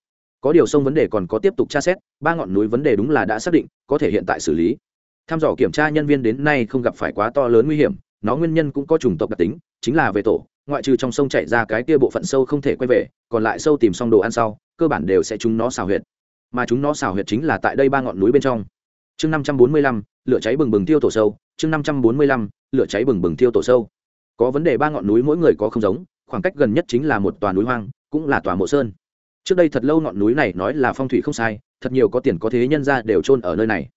Có điều sông vấn đề còn có tiếp tục tra xét, ba ngọn núi vấn đề đúng là đã xác định, có thể hiện tại xử lý. Tham dò kiểm tra nhân viên đến nay không gặp phải quá to lớn nguy hiểm, nó nguyên nhân cũng có chủng tộc đặc tính, chính là về tổ ngoại trừ trong sông chảy ra cái kia bộ phận sâu không thể quay về, còn lại sâu tìm xong đồ ăn sau, cơ bản đều sẽ chúng nó xào huyệt. Mà chúng nó xào huyệt chính là tại đây ba ngọn núi bên trong. Chương năm trăm bốn mươi lăm, lửa cháy bừng bừng tiêu tổ sâu. Chương năm trăm bốn mươi lăm, lửa cháy bừng bừng tiêu tổ sâu. Có vấn đề ba ngọn núi mỗi người có không giống, khoảng cách gần nhất chính là một tòa núi hoang, cũng là tòa mộ sơn. Trước đây thật lâu ngọn núi này nói là phong thủy không sai, thật nhiều có tiền có thế nhân ra đều chôn ở nơi này.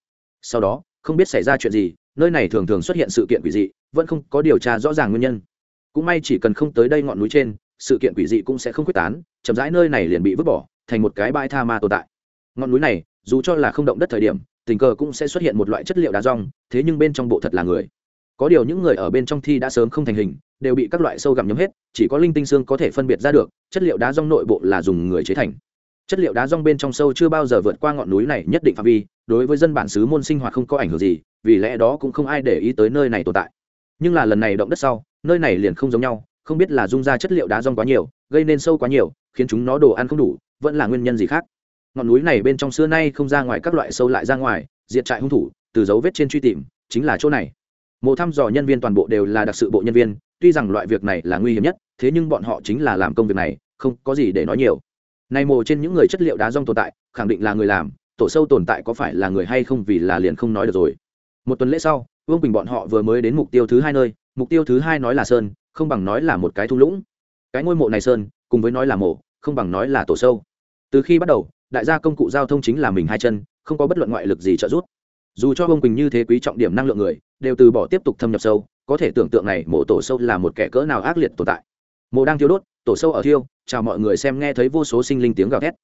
Sau đó, không biết xảy ra chuyện gì, nơi này thường thường xuất hiện sự kiện quỷ dị, vẫn không có điều tra rõ ràng nguyên nhân cũng may chỉ cần không tới đây ngọn núi trên, sự kiện quỷ dị cũng sẽ không quyết tán, chậm rãi nơi này liền bị vứt bỏ, thành một cái bãi tha ma tồn tại. Ngọn núi này, dù cho là không động đất thời điểm, tình cờ cũng sẽ xuất hiện một loại chất liệu đá rong, thế nhưng bên trong bộ thật là người. Có điều những người ở bên trong thi đã sớm không thành hình, đều bị các loại sâu gặm nhấm hết, chỉ có linh tinh xương có thể phân biệt ra được, chất liệu đá rong nội bộ là dùng người chế thành. Chất liệu đá rong bên trong sâu chưa bao giờ vượt qua ngọn núi này nhất định phạm vi, đối với dân bản xứ môn sinh hoạt không có ảnh hưởng gì, vì lẽ đó cũng không ai để ý tới nơi này tồn tại. Nhưng là lần này động đất sau nơi này liền không giống nhau, không biết là dung ra chất liệu đá rong quá nhiều, gây nên sâu quá nhiều, khiến chúng nó đồ ăn không đủ, vẫn là nguyên nhân gì khác. Ngọn núi này bên trong xưa nay không ra ngoài các loại sâu lại ra ngoài, diệt trại hung thủ, từ dấu vết trên truy tìm, chính là chỗ này. Mộ thăm dò nhân viên toàn bộ đều là đặc sự bộ nhân viên, tuy rằng loại việc này là nguy hiểm nhất, thế nhưng bọn họ chính là làm công việc này, không có gì để nói nhiều. Này mồ trên những người chất liệu đá rong tồn tại, khẳng định là người làm, tổ sâu tồn tại có phải là người hay không vì là liền không nói được rồi. Một tuần lễ sau, vương bình bọn họ vừa mới đến mục tiêu thứ hai nơi mục tiêu thứ hai nói là sơn, không bằng nói là một cái thung lũng. Cái ngôi mộ này sơn, cùng với nói là mộ, không bằng nói là tổ sâu. Từ khi bắt đầu, đại gia công cụ giao thông chính là mình hai chân, không có bất luận ngoại lực gì trợ giúp. Dù cho ông quỳnh như thế quý trọng điểm năng lượng người, đều từ bỏ tiếp tục thâm nhập sâu, có thể tưởng tượng này mộ tổ sâu là một kẻ cỡ nào ác liệt tồn tại. Mộ đang thiêu đốt, tổ sâu ở thiêu, chào mọi người xem nghe thấy vô số sinh linh tiếng gào thét.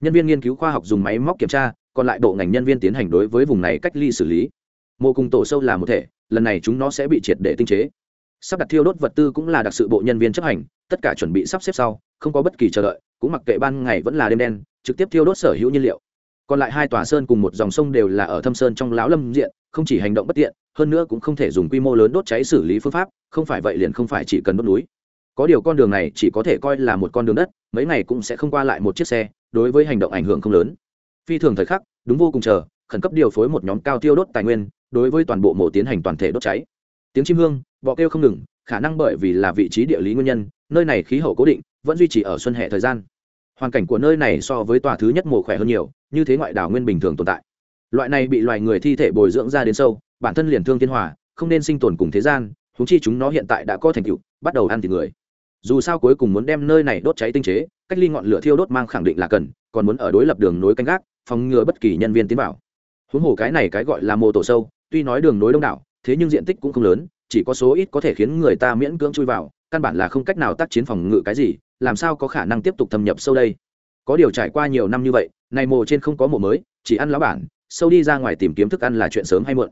Nhân viên nghiên cứu khoa học dùng máy móc kiểm tra, còn lại bộ ngành nhân viên tiến hành đối với vùng này cách ly xử lý. Mộ cùng tổ sâu là một thể lần này chúng nó sẽ bị triệt để tinh chế. Sắp đặt thiêu đốt vật tư cũng là đặc sự bộ nhân viên chấp hành, tất cả chuẩn bị sắp xếp sau, không có bất kỳ chờ đợi, cũng mặc kệ ban ngày vẫn là đêm đen, trực tiếp thiêu đốt sở hữu nhiên liệu. Còn lại hai tòa sơn cùng một dòng sông đều là ở thâm sơn trong lão lâm diện, không chỉ hành động bất tiện, hơn nữa cũng không thể dùng quy mô lớn đốt cháy xử lý phương pháp, không phải vậy liền không phải chỉ cần đốt núi. Có điều con đường này chỉ có thể coi là một con đường đất, mấy ngày cũng sẽ không qua lại một chiếc xe, đối với hành động ảnh hưởng không lớn. Phi thường thời khắc, đúng vô cùng chờ, khẩn cấp điều phối một nhóm cao tiêu đốt tài nguyên đối với toàn bộ mộ tiến hành toàn thể đốt cháy. Tiếng chim hương, bọ kêu không ngừng, khả năng bởi vì là vị trí địa lý nguyên nhân, nơi này khí hậu cố định, vẫn duy trì ở xuân hệ thời gian. Hoàn cảnh của nơi này so với tòa thứ nhất mùa khỏe hơn nhiều, như thế ngoại đảo nguyên bình thường tồn tại. Loại này bị loài người thi thể bồi dưỡng ra đến sâu, bản thân liền thương thiên hòa, không nên sinh tồn cùng thế gian húng chi chúng nó hiện tại đã có thành tựu, bắt đầu ăn thịt người. Dù sao cuối cùng muốn đem nơi này đốt cháy tinh chế, cách ly ngọn lửa thiêu đốt mang khẳng định là cần, còn muốn ở đối lập đường nối canh gác, phòng ngừa bất kỳ nhân viên tiến vào. Huống hồ cái này cái gọi là mô tổ sâu tuy nói đường nối đông đảo, thế nhưng diện tích cũng không lớn, chỉ có số ít có thể khiến người ta miễn cưỡng chui vào, căn bản là không cách nào tác chiến phòng ngự cái gì, làm sao có khả năng tiếp tục thâm nhập sâu đây? Có điều trải qua nhiều năm như vậy, này mồ trên không có mồ mới, chỉ ăn lá bản, sâu đi ra ngoài tìm kiếm thức ăn là chuyện sớm hay muộn.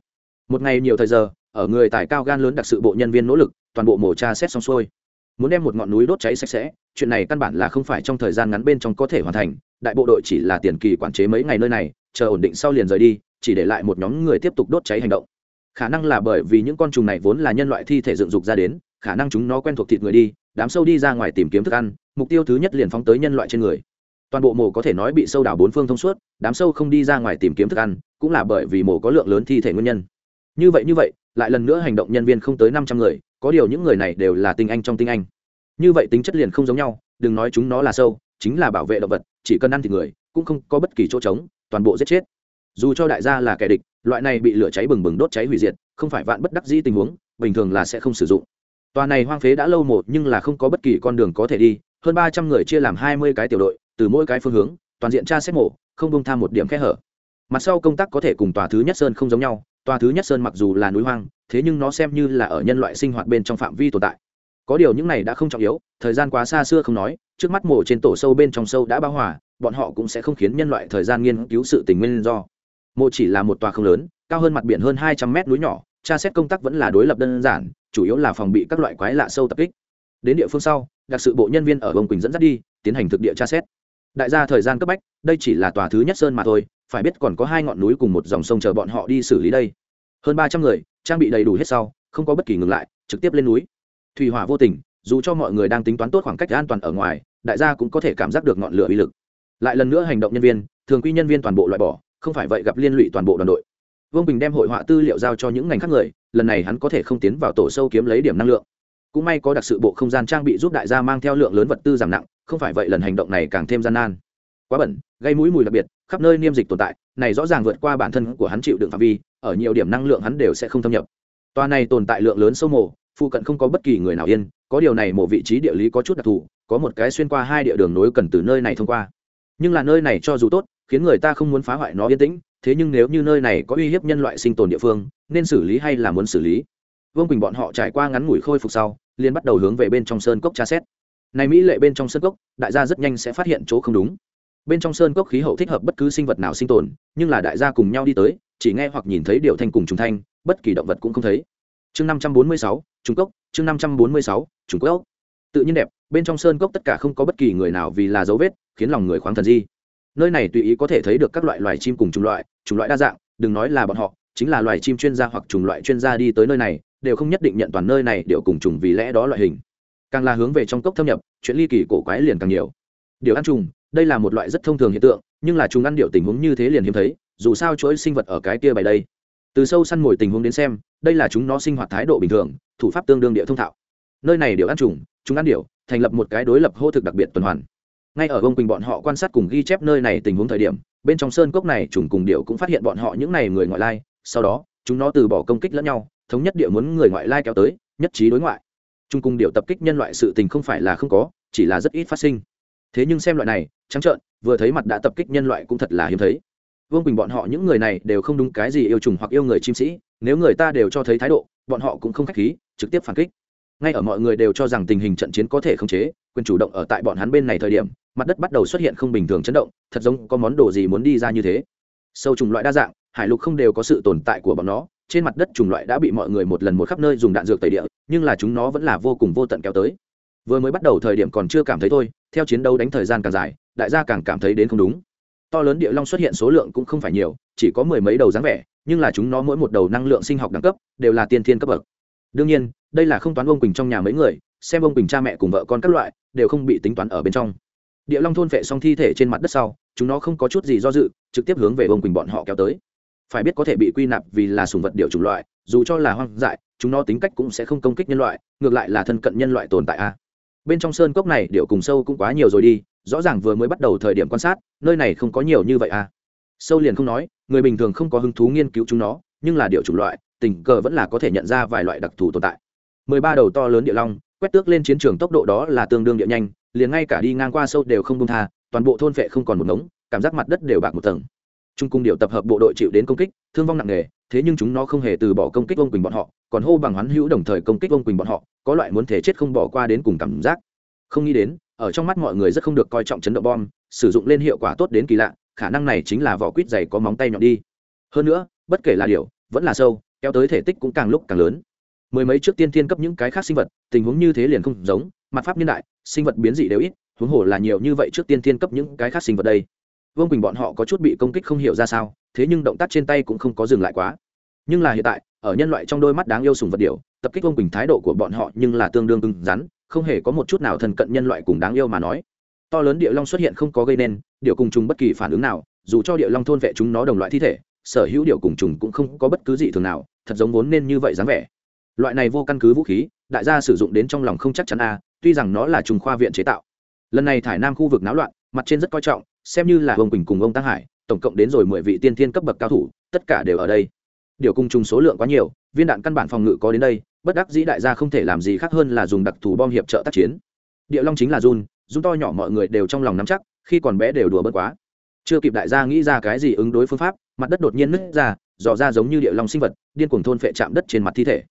Một ngày nhiều thời giờ, ở người tài cao gan lớn đặc sự bộ nhân viên nỗ lực, toàn bộ mồ tra xét xong xuôi. Muốn đem một ngọn núi đốt cháy sạch sẽ, chuyện này căn bản là không phải trong thời gian ngắn bên trong có thể hoàn thành, đại bộ đội chỉ là tiền kỳ quản chế mấy ngày nơi này, chờ ổn định sau liền rời đi chỉ để lại một nhóm người tiếp tục đốt cháy hành động. Khả năng là bởi vì những con trùng này vốn là nhân loại thi thể dựng dục ra đến, khả năng chúng nó quen thuộc thịt người đi, đám sâu đi ra ngoài tìm kiếm thức ăn, mục tiêu thứ nhất liền phóng tới nhân loại trên người. Toàn bộ mổ có thể nói bị sâu đảo bốn phương thông suốt, đám sâu không đi ra ngoài tìm kiếm thức ăn, cũng là bởi vì mổ có lượng lớn thi thể nguyên nhân. Như vậy như vậy, lại lần nữa hành động nhân viên không tới năm trăm người, có điều những người này đều là tinh anh trong tinh anh. Như vậy tính chất liền không giống nhau, đừng nói chúng nó là sâu, chính là bảo vệ động vật, chỉ cần ăn thì người, cũng không có bất kỳ chỗ trống, toàn bộ giết chết dù cho đại gia là kẻ địch, loại này bị lửa cháy bừng bừng đốt cháy hủy diệt, không phải vạn bất đắc dĩ tình huống, bình thường là sẽ không sử dụng. Tòa này hoang phế đã lâu một nhưng là không có bất kỳ con đường có thể đi, hơn ba trăm người chia làm hai mươi cái tiểu đội, từ mỗi cái phương hướng, toàn diện tra xét mổ, không bông tham một điểm kẽ hở. Mặt sau công tác có thể cùng tòa thứ nhất sơn không giống nhau, tòa thứ nhất sơn mặc dù là núi hoang, thế nhưng nó xem như là ở nhân loại sinh hoạt bên trong phạm vi tồn tại. Có điều những này đã không trọng yếu, thời gian quá xa xưa không nói, trước mắt mổ trên tổ sâu bên trong sâu đã bao hòa, bọn họ cũng sẽ không khiến nhân loại thời gian nghiên cứu sự tình nguyên do mộ chỉ là một tòa không lớn, cao hơn mặt biển hơn hai trăm mét núi nhỏ, tra xét công tác vẫn là đối lập đơn giản, chủ yếu là phòng bị các loại quái lạ sâu tập kích. Đến địa phương sau, đặc sự bộ nhân viên ở bông quỳnh dẫn dắt đi, tiến hành thực địa tra xét. Đại gia thời gian cấp bách, đây chỉ là tòa thứ nhất sơn mà thôi, phải biết còn có hai ngọn núi cùng một dòng sông chờ bọn họ đi xử lý đây. Hơn ba trăm người, trang bị đầy đủ hết sau, không có bất kỳ ngừng lại, trực tiếp lên núi. Thủy hỏa vô tình, dù cho mọi người đang tính toán tốt khoảng cách an toàn ở ngoài, đại gia cũng có thể cảm giác được ngọn lửa uy lực. Lại lần nữa hành động nhân viên, thường quy nhân viên toàn bộ loại bỏ không phải vậy gặp liên lụy toàn bộ đoàn đội. Vương bình đem hội họa tư liệu giao cho những ngành khác người, lần này hắn có thể không tiến vào tổ sâu kiếm lấy điểm năng lượng. Cũng may có đặc sự bộ không gian trang bị giúp đại gia mang theo lượng lớn vật tư giảm nặng, không phải vậy lần hành động này càng thêm gian nan. Quá bẩn, gây mũi mùi đặc biệt, khắp nơi niêm dịch tồn tại, này rõ ràng vượt qua bản thân của hắn chịu đựng phạm vi, ở nhiều điểm năng lượng hắn đều sẽ không thâm nhập. Toa này tồn tại lượng lớn sâu mổ phụ cận không có bất kỳ người nào yên, có điều này một vị trí địa lý có chút đặc thù, có một cái xuyên qua hai địa đường nối cần từ nơi này thông qua. Nhưng là nơi này cho dù tốt khiến người ta không muốn phá hoại nó yên tĩnh, thế nhưng nếu như nơi này có uy hiếp nhân loại sinh tồn địa phương, nên xử lý hay là muốn xử lý? Vương quỳnh bọn họ trải qua ngắn ngủi khôi phục sau, liền bắt đầu hướng về bên trong sơn cốc tra xét. Này mỹ lệ bên trong sơn cốc, đại gia rất nhanh sẽ phát hiện chỗ không đúng. Bên trong sơn cốc khí hậu thích hợp bất cứ sinh vật nào sinh tồn, nhưng là đại gia cùng nhau đi tới, chỉ nghe hoặc nhìn thấy điệu thanh cùng trùng thanh, bất kỳ động vật cũng không thấy. Chương năm trăm bốn mươi sáu, trung cốc, chương năm trăm bốn mươi sáu, trung cốc. Tự nhiên đẹp, bên trong sơn cốc tất cả không có bất kỳ người nào vì là dấu vết, khiến lòng người khoáng thần di nơi này tùy ý có thể thấy được các loại loài chim cùng chủng loại chủng loại đa dạng, đừng nói là bọn họ, chính là loài chim chuyên gia hoặc chủng loại chuyên gia đi tới nơi này, đều không nhất định nhận toàn nơi này đều cùng trùng vì lẽ đó loại hình. Càng là hướng về trong cốc thâm nhập, chuyện ly kỳ cổ quái liền càng nhiều. Điều ăn trùng, đây là một loại rất thông thường hiện tượng, nhưng là chúng ăn điệu tình huống như thế liền hiếm thấy, dù sao chuỗi sinh vật ở cái kia bày đây. Từ sâu săn mồi tình huống đến xem, đây là chúng nó sinh hoạt thái độ bình thường, thủ pháp tương đương địa thông thạo. Nơi này điệu ăn trùng, chúng ăn điệu, thành lập một cái đối lập hô thực đặc biệt tuần hoàn ngay ở ông quỳnh bọn họ quan sát cùng ghi chép nơi này tình huống thời điểm, bên trong sơn cốc này trùng cùng điệu cũng phát hiện bọn họ những này người ngoại lai. Sau đó, chúng nó từ bỏ công kích lẫn nhau, thống nhất địa muốn người ngoại lai kéo tới, nhất trí đối ngoại. Trung cung điệu tập kích nhân loại sự tình không phải là không có, chỉ là rất ít phát sinh. Thế nhưng xem loại này, trắng trợn, vừa thấy mặt đã tập kích nhân loại cũng thật là hiếm thấy. Vương quỳnh bọn họ những người này đều không đúng cái gì yêu trùng hoặc yêu người chim sĩ, nếu người ta đều cho thấy thái độ, bọn họ cũng không k h á c h khí, trực tiếp phản kích ngay ở mọi người đều cho rằng tình hình trận chiến có thể khống chế, quyền chủ động ở tại bọn hắn bên này thời điểm, mặt đất bắt đầu xuất hiện không bình thường chấn động, thật giống có món đồ gì muốn đi ra như thế. Sâu trùng loại đa dạng, hải lục không đều có sự tồn tại của bọn nó, trên mặt đất trùng loại đã bị mọi người một lần một khắp nơi dùng đạn dược tẩy địa, nhưng là chúng nó vẫn là vô cùng vô tận kéo tới. Vừa mới bắt đầu thời điểm còn chưa cảm thấy thôi, theo chiến đấu đánh thời gian càng dài, đại gia càng cảm thấy đến không đúng. To lớn địa long xuất hiện số lượng cũng không phải nhiều, chỉ có mười mấy đầu dáng vẻ, nhưng là chúng nó mỗi một đầu năng lượng sinh học đẳng cấp, đều là tiên thiên cấp bậc đương nhiên, đây là không toán ông quỳnh trong nhà mấy người, xem ông quỳnh cha mẹ cùng vợ con các loại, đều không bị tính toán ở bên trong. Địa long thôn vệ xong thi thể trên mặt đất sau, chúng nó không có chút gì do dự, trực tiếp hướng về ông quỳnh bọn họ kéo tới. Phải biết có thể bị quy nạp vì là sùng vật điệu chủng loại, dù cho là hoang dại, chúng nó tính cách cũng sẽ không công kích nhân loại, ngược lại là thân cận nhân loại tồn tại a. Bên trong sơn cốc này điệu cùng sâu cũng quá nhiều rồi đi, rõ ràng vừa mới bắt đầu thời điểm quan sát, nơi này không có nhiều như vậy a. Sâu liền không nói, người bình thường không có hứng thú nghiên cứu chúng nó, nhưng là điệu chủng loại tình cờ vẫn là có thể nhận ra vài loại đặc thù tồn tại. Mười ba đầu to lớn địa long, quét tước lên chiến trường tốc độ đó là tương đương địa nhanh, liền ngay cả đi ngang qua sâu đều không công tha, toàn bộ thôn vệ không còn một ngống, cảm giác mặt đất đều bạc một tầng. Trung cung điệu tập hợp bộ đội chịu đến công kích, thương vong nặng nề, thế nhưng chúng nó không hề từ bỏ công kích vông quỳnh bọn họ, còn hô bằng hoán hữu đồng thời công kích vông quỳnh bọn họ, có loại muốn thể chết không bỏ qua đến cùng cảm giác. Không nghĩ đến, ở trong mắt mọi người rất không được coi trọng chấn động bom, sử dụng lên hiệu quả tốt đến kỳ lạ, khả năng này chính là vỏ quýt dày có móng tay nhọn đi. Hơn nữa, bất kể là điều vẫn là sâu kéo tới thể tích cũng càng lúc càng lớn. Mười mấy trước tiên thiên cấp những cái khác sinh vật, tình huống như thế liền không giống, mặt pháp niên đại, sinh vật biến dị đều ít, huống hồ là nhiều như vậy trước tiên thiên cấp những cái khác sinh vật đây. Vương quỳnh bọn họ có chút bị công kích không hiểu ra sao, thế nhưng động tác trên tay cũng không có dừng lại quá. Nhưng là hiện tại, ở nhân loại trong đôi mắt đáng yêu sùng vật điều tập kích vương quỳnh thái độ của bọn họ nhưng là tương đương cứng rắn, không hề có một chút nào thần cận nhân loại cùng đáng yêu mà nói. To lớn địa long xuất hiện không có gây nên điều cùng chúng bất kỳ phản ứng nào, dù cho địa long thôn vệ chúng nó đồng loại thi thể, sở hữu điều cùng trùng cũng không có bất cứ gì thường nào thật giống vốn nên như vậy dáng vẻ. Loại này vô căn cứ vũ khí, đại gia sử dụng đến trong lòng không chắc chắn a, tuy rằng nó là trùng khoa viện chế tạo. Lần này thải nam khu vực náo loạn, mặt trên rất coi trọng, xem như là ông quỳnh cùng ông tăng hải, tổng cộng đến rồi mười vị tiên thiên cấp bậc cao thủ, tất cả đều ở đây. Điều cung trùng số lượng quá nhiều, viên đạn căn bản phòng ngự có đến đây, bất đắc dĩ đại gia không thể làm gì khác hơn là dùng đặc thù bom hiệp trợ tác chiến. Địa long chính là run run to nhỏ mọi người đều trong lòng nắm chắc, khi còn bé đều đùa bớt quá. Chưa kịp đại gia nghĩ ra cái gì ứng đối phương pháp, mặt đất đột nhiên nứt ra dò ra giống như địa long sinh vật, điên cuồng thôn phệ chạm đất trên mặt thi thể.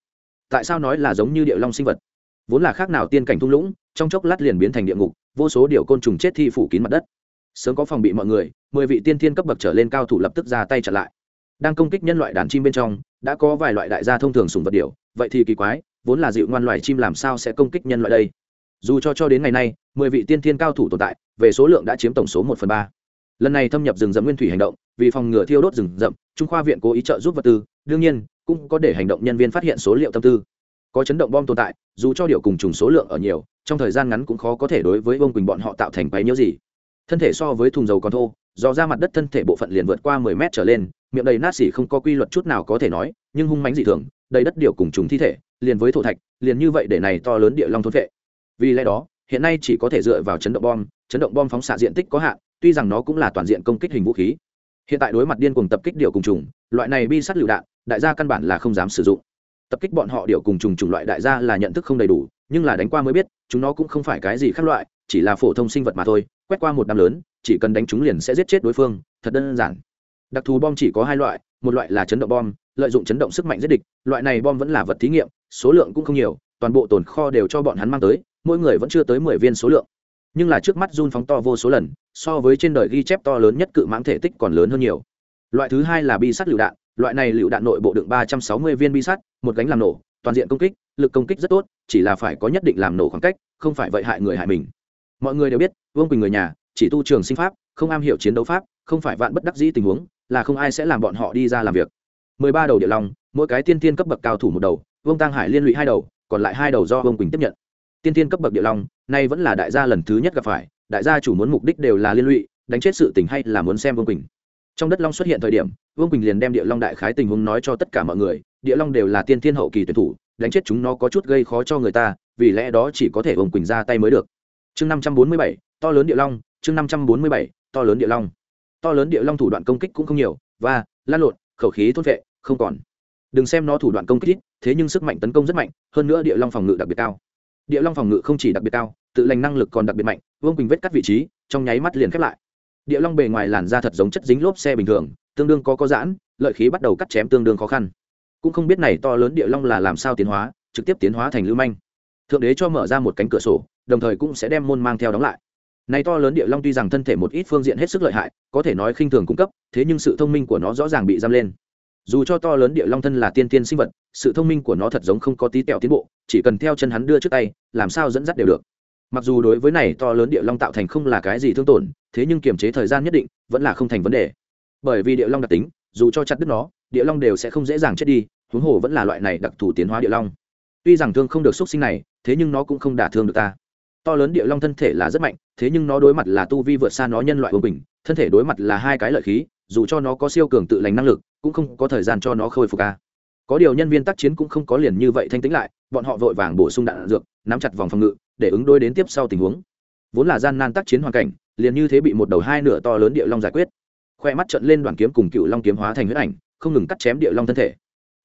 Tại sao nói là giống như địa long sinh vật? Vốn là khác nào tiên cảnh thung lũng, trong chốc lát liền biến thành địa ngục, vô số điều côn trùng chết thi phủ kín mặt đất. Sớm có phòng bị mọi người, mười vị tiên thiên cấp bậc trở lên cao thủ lập tức ra tay chặn lại. Đang công kích nhân loại đàn chim bên trong, đã có vài loại đại gia thông thường sùng vật điều vậy thì kỳ quái, vốn là dịu ngoan loài chim làm sao sẽ công kích nhân loại đây? Dù cho cho đến ngày nay, mười vị tiên thiên cao thủ tồn tại, về số lượng đã chiếm tổng số một phần ba. Lần này thâm nhập rừng rậm nguyên thủy hành động vì phòng ngừa thiêu đốt rừng rậm, trung khoa viện cố ý trợ giúp vật tư, đương nhiên, cũng có để hành động nhân viên phát hiện số liệu tâm tư. Có chấn động bom tồn tại, dù cho điều cùng trùng số lượng ở nhiều, trong thời gian ngắn cũng khó có thể đối với vông quỳnh bọn họ tạo thành bấy nhiêu gì. Thân thể so với thùng dầu còn thô, do ra mặt đất thân thể bộ phận liền vượt qua mười mét trở lên, miệng đầy nát xỉ không có quy luật chút nào có thể nói, nhưng hung mánh dị thường, đầy đất điều cùng trùng thi thể, liền với thổ thạch, liền như vậy để này to lớn địa long thôn vệ vì lẽ đó, hiện nay chỉ có thể dựa vào chấn động bom, chấn động bom phóng xạ diện tích có hạn, tuy rằng nó cũng là toàn diện công kích hình vũ khí hiện tại đối mặt điên cuồng tập kích điều cùng trùng, loại này bi sắt lựu đạn, đại gia căn bản là không dám sử dụng. Tập kích bọn họ điều cùng trùng chủng loại đại gia là nhận thức không đầy đủ, nhưng là đánh qua mới biết, chúng nó cũng không phải cái gì khác loại, chỉ là phổ thông sinh vật mà thôi, quét qua một năm lớn, chỉ cần đánh chúng liền sẽ giết chết đối phương, thật đơn giản. Đặc thù bom chỉ có hai loại, một loại là chấn động bom, lợi dụng chấn động sức mạnh giết địch, loại này bom vẫn là vật thí nghiệm, số lượng cũng không nhiều, toàn bộ tồn kho đều cho bọn hắn mang tới, mỗi người vẫn chưa tới mười viên số lượng nhưng là trước mắt run phóng to vô số lần, so với trên đời ghi chép to lớn nhất cự mãng thể tích còn lớn hơn nhiều. Loại thứ hai là bi sắt lựu đạn, loại này lựu đạn nội bộ đựng ba trăm sáu mươi viên bi sắt, một gánh làm nổ, toàn diện công kích, lực công kích rất tốt, chỉ là phải có nhất định làm nổ khoảng cách, không phải vậy hại người hại mình. Mọi người đều biết, vương quỳnh người nhà, chỉ tu trường sinh pháp, không am hiểu chiến đấu pháp, không phải vạn bất đắc dĩ tình huống, là không ai sẽ làm bọn họ đi ra làm việc. Mười ba đầu địa long, mỗi cái tiên tiên cấp bậc cao thủ một đầu, vương tăng hải liên lụy hai đầu, còn lại hai đầu do vương quỳnh tiếp nhận. Tiên tiên cấp bậc địa long nay vẫn là đại gia lần thứ nhất gặp phải, đại gia chủ muốn mục đích đều là liên lụy, đánh chết sự tình hay là muốn xem vương quỳnh. Trong đất long xuất hiện thời điểm, vương quỳnh liền đem địa long đại khái tình huống nói cho tất cả mọi người, địa long đều là tiên thiên hậu kỳ tuyển thủ, đánh chết chúng nó có chút gây khó cho người ta, vì lẽ đó chỉ có thể vương quỳnh ra tay mới được. Chương năm trăm bốn mươi bảy, to lớn địa long, chương năm trăm bốn mươi bảy, to lớn địa long. To lớn địa long thủ đoạn công kích cũng không nhiều và lan lộn, khẩu khí thốt vệ, không còn. Đừng xem nó thủ đoạn công kích ít, thế nhưng sức mạnh tấn công rất mạnh, hơn nữa địa long phòng ngự đặc biệt cao địa long phòng ngự không chỉ đặc biệt cao, tự lành năng lực còn đặc biệt mạnh, vương quỳnh vết cắt vị trí, trong nháy mắt liền khép lại. Địa long bề ngoài làn da thật giống chất dính lốp xe bình thường, tương đương có có giãn, lợi khí bắt đầu cắt chém tương đương khó khăn. Cũng không biết này to lớn địa long là làm sao tiến hóa, trực tiếp tiến hóa thành lưu manh. Thượng đế cho mở ra một cánh cửa sổ, đồng thời cũng sẽ đem môn mang theo đóng lại. Này to lớn địa long tuy rằng thân thể một ít phương diện hết sức lợi hại, có thể nói khinh thường cung cấp, thế nhưng sự thông minh của nó rõ ràng bị giam lên dù cho to lớn địa long thân là tiên tiên sinh vật, sự thông minh của nó thật giống không có tí tẹo tiến bộ, chỉ cần theo chân hắn đưa trước tay, làm sao dẫn dắt đều được. Mặc dù đối với này to lớn địa long tạo thành không là cái gì thương tổn, thế nhưng kiềm chế thời gian nhất định, vẫn là không thành vấn đề. Bởi vì địa long đặc tính, dù cho chặt đứt nó, địa long đều sẽ không dễ dàng chết đi, huống hồ vẫn là loại này đặc thù tiến hóa địa long. Tuy rằng thương không được xúc sinh này, thế nhưng nó cũng không đả thương được ta. To lớn địa long thân thể là rất mạnh, thế nhưng nó đối mặt là tu vi vượt xa nó nhân loại của mình, thân thể đối mặt là hai cái lợi khí dù cho nó có siêu cường tự lành năng lực, cũng không có thời gian cho nó khôi phục ca có điều nhân viên tác chiến cũng không có liền như vậy thanh tĩnh lại, bọn họ vội vàng bổ sung đạn dược, nắm chặt vòng phòng ngự, để ứng đối đến tiếp sau tình huống. Vốn là gian nan tác chiến hoàn cảnh, liền như thế bị một đầu hai nửa to lớn địa long giải quyết. Khoe mắt trận lên đoàn kiếm cùng cựu long kiếm hóa thành huyết ảnh, không ngừng cắt chém địa long thân thể.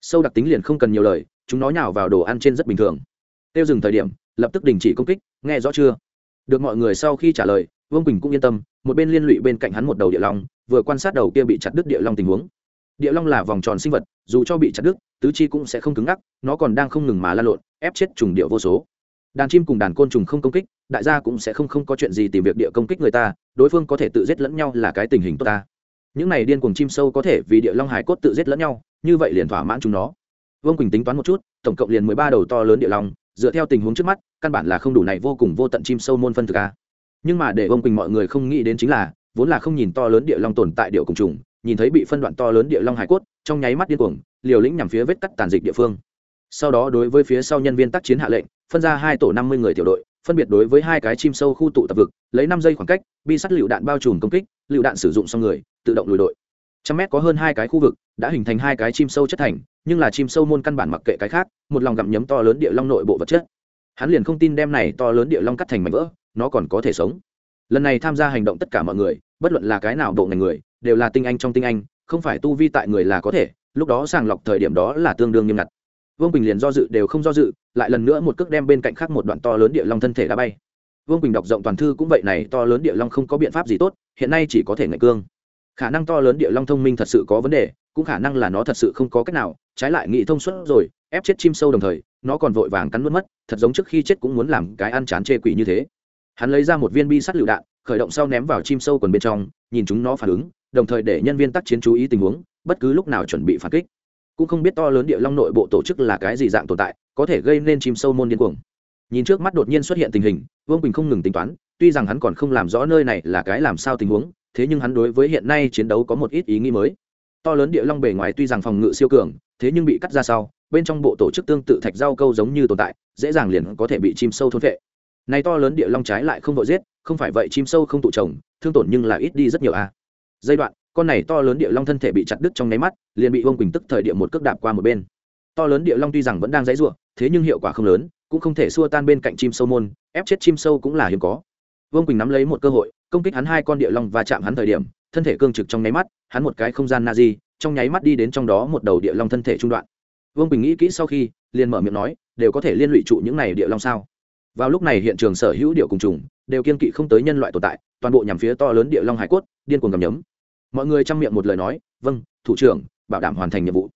Sâu đặc tính liền không cần nhiều lời, chúng nó nhào vào đồ ăn trên rất bình thường. Tiêu dừng thời điểm, lập tức đình chỉ công kích, nghe rõ chưa? Được mọi người sau khi trả lời, vương quỳnh cũng yên tâm, một bên liên lụy bên cạnh hắn một đầu địa long vừa quan sát đầu kia bị chặt đứt địa long tình huống. Địa long là vòng tròn sinh vật, dù cho bị chặt đứt, tứ chi cũng sẽ không cứng ngắc, nó còn đang không ngừng mà lan lộn, ép chết trùng điệu vô số. Đàn chim cùng đàn côn trùng không công kích, đại gia cũng sẽ không không có chuyện gì tìm việc địa công kích người ta, đối phương có thể tự giết lẫn nhau là cái tình hình tốt ta. Những này điên cuồng chim sâu có thể vì địa long hải cốt tự giết lẫn nhau, như vậy liền thỏa mãn chúng nó. Vương quỳnh tính toán một chút, tổng cộng liền mười ba đầu to lớn địa long, dựa theo tình huống trước mắt, căn bản là không đủ này vô cùng vô tận chim sâu môn phân thực a. Nhưng mà để vương quỳnh mọi người không nghĩ đến chính là vốn là không nhìn to lớn địa long tồn tại điệu cùng trùng, nhìn thấy bị phân đoạn to lớn địa long hải cốt, trong nháy mắt điên cuồng, liều lĩnh nhằm phía vết cắt tàn dịch địa phương. Sau đó đối với phía sau nhân viên tác chiến hạ lệnh, phân ra hai tổ năm mươi người tiểu đội, phân biệt đối với hai cái chim sâu khu tụ tập vực, lấy năm giây khoảng cách, bi sắt lựu đạn bao trùm công kích, lựu đạn sử dụng xong người, tự động lùi đội. Trăm mét có hơn hai cái khu vực, đã hình thành hai cái chim sâu chất thành, nhưng là chim sâu môn căn bản mặc kệ cái khác, một lòng gặm nhấm to lớn địa long nội bộ vật chất. Hắn liền không tin đem này to lớn địa long cắt thành mảnh vỡ, nó còn có thể sống. Lần này tham gia hành động tất cả mọi người bất luận là cái nào độ ngành người, đều là tinh anh trong tinh anh, không phải tu vi tại người là có thể, lúc đó sàng lọc thời điểm đó là tương đương nghiêm ngặt. Vương bình liền do dự đều không do dự, lại lần nữa một cước đem bên cạnh khác một đoạn to lớn địa long thân thể đã bay. Vương bình đọc rộng toàn thư cũng vậy này, to lớn địa long không có biện pháp gì tốt, hiện nay chỉ có thể ngạch cương. Khả năng to lớn địa long thông minh thật sự có vấn đề, cũng khả năng là nó thật sự không có cách nào, trái lại nghị thông suốt rồi, ép chết chim sâu đồng thời, nó còn vội vàng cắn mất mất, thật giống trước khi chết cũng muốn làm cái ăn chán chê quỷ như thế. Hắn lấy ra một viên bi sắt lựu đạn khởi động sau ném vào chim sâu quần bên trong, nhìn chúng nó phản ứng, đồng thời để nhân viên tác chiến chú ý tình huống, bất cứ lúc nào chuẩn bị phản kích. Cũng không biết to lớn địa long nội bộ tổ chức là cái gì dạng tồn tại, có thể gây nên chim sâu môn điên cuồng. Nhìn trước mắt đột nhiên xuất hiện tình hình, vương bình không ngừng tính toán, tuy rằng hắn còn không làm rõ nơi này là cái làm sao tình huống, thế nhưng hắn đối với hiện nay chiến đấu có một ít ý nghĩ mới. To lớn địa long bề ngoài tuy rằng phòng ngự siêu cường, thế nhưng bị cắt ra sau, bên trong bộ tổ chức tương tự thạch rau câu giống như tồn tại, dễ dàng liền có thể bị chim sâu thôn vệ này to lớn địa long trái lại không vội giết không phải vậy chim sâu không tụ trồng thương tổn nhưng là ít đi rất nhiều a à. giai đoạn, con này to lớn địa long thân thể bị chặt đứt trong nháy mắt, liền bị vương quỳnh tức thời địa một cước đạp qua một bên. To lớn địa long tuy rằng vẫn đang dãy ruộng thế nhưng hiệu quả không lớn, cũng không thể xua tan bên cạnh chim sâu môn, ép chết chim sâu cũng là hiếm có. Vương quỳnh nắm lấy một cơ hội, công kích hắn hai con địa long và chạm hắn thời điểm, thân thể cương trực trong nháy mắt, hắn một cái không gian na di, trong nháy mắt đi đến trong đó một đầu địa long thân thể trung đoạn. Vương quỳnh nghĩ kỹ sau khi, liền mở miệng nói, đều có thể liên lụy trụ những này địa long sao? Vào lúc này hiện trường sở hữu điệu cùng trùng đều kiên kỵ không tới nhân loại tồn tại, toàn bộ nhằm phía to lớn địa long hải cốt, điên cuồng cầm nhấm. Mọi người chăm miệng một lời nói vâng thủ trưởng, bảo đảm hoàn thành nhiệm vụ.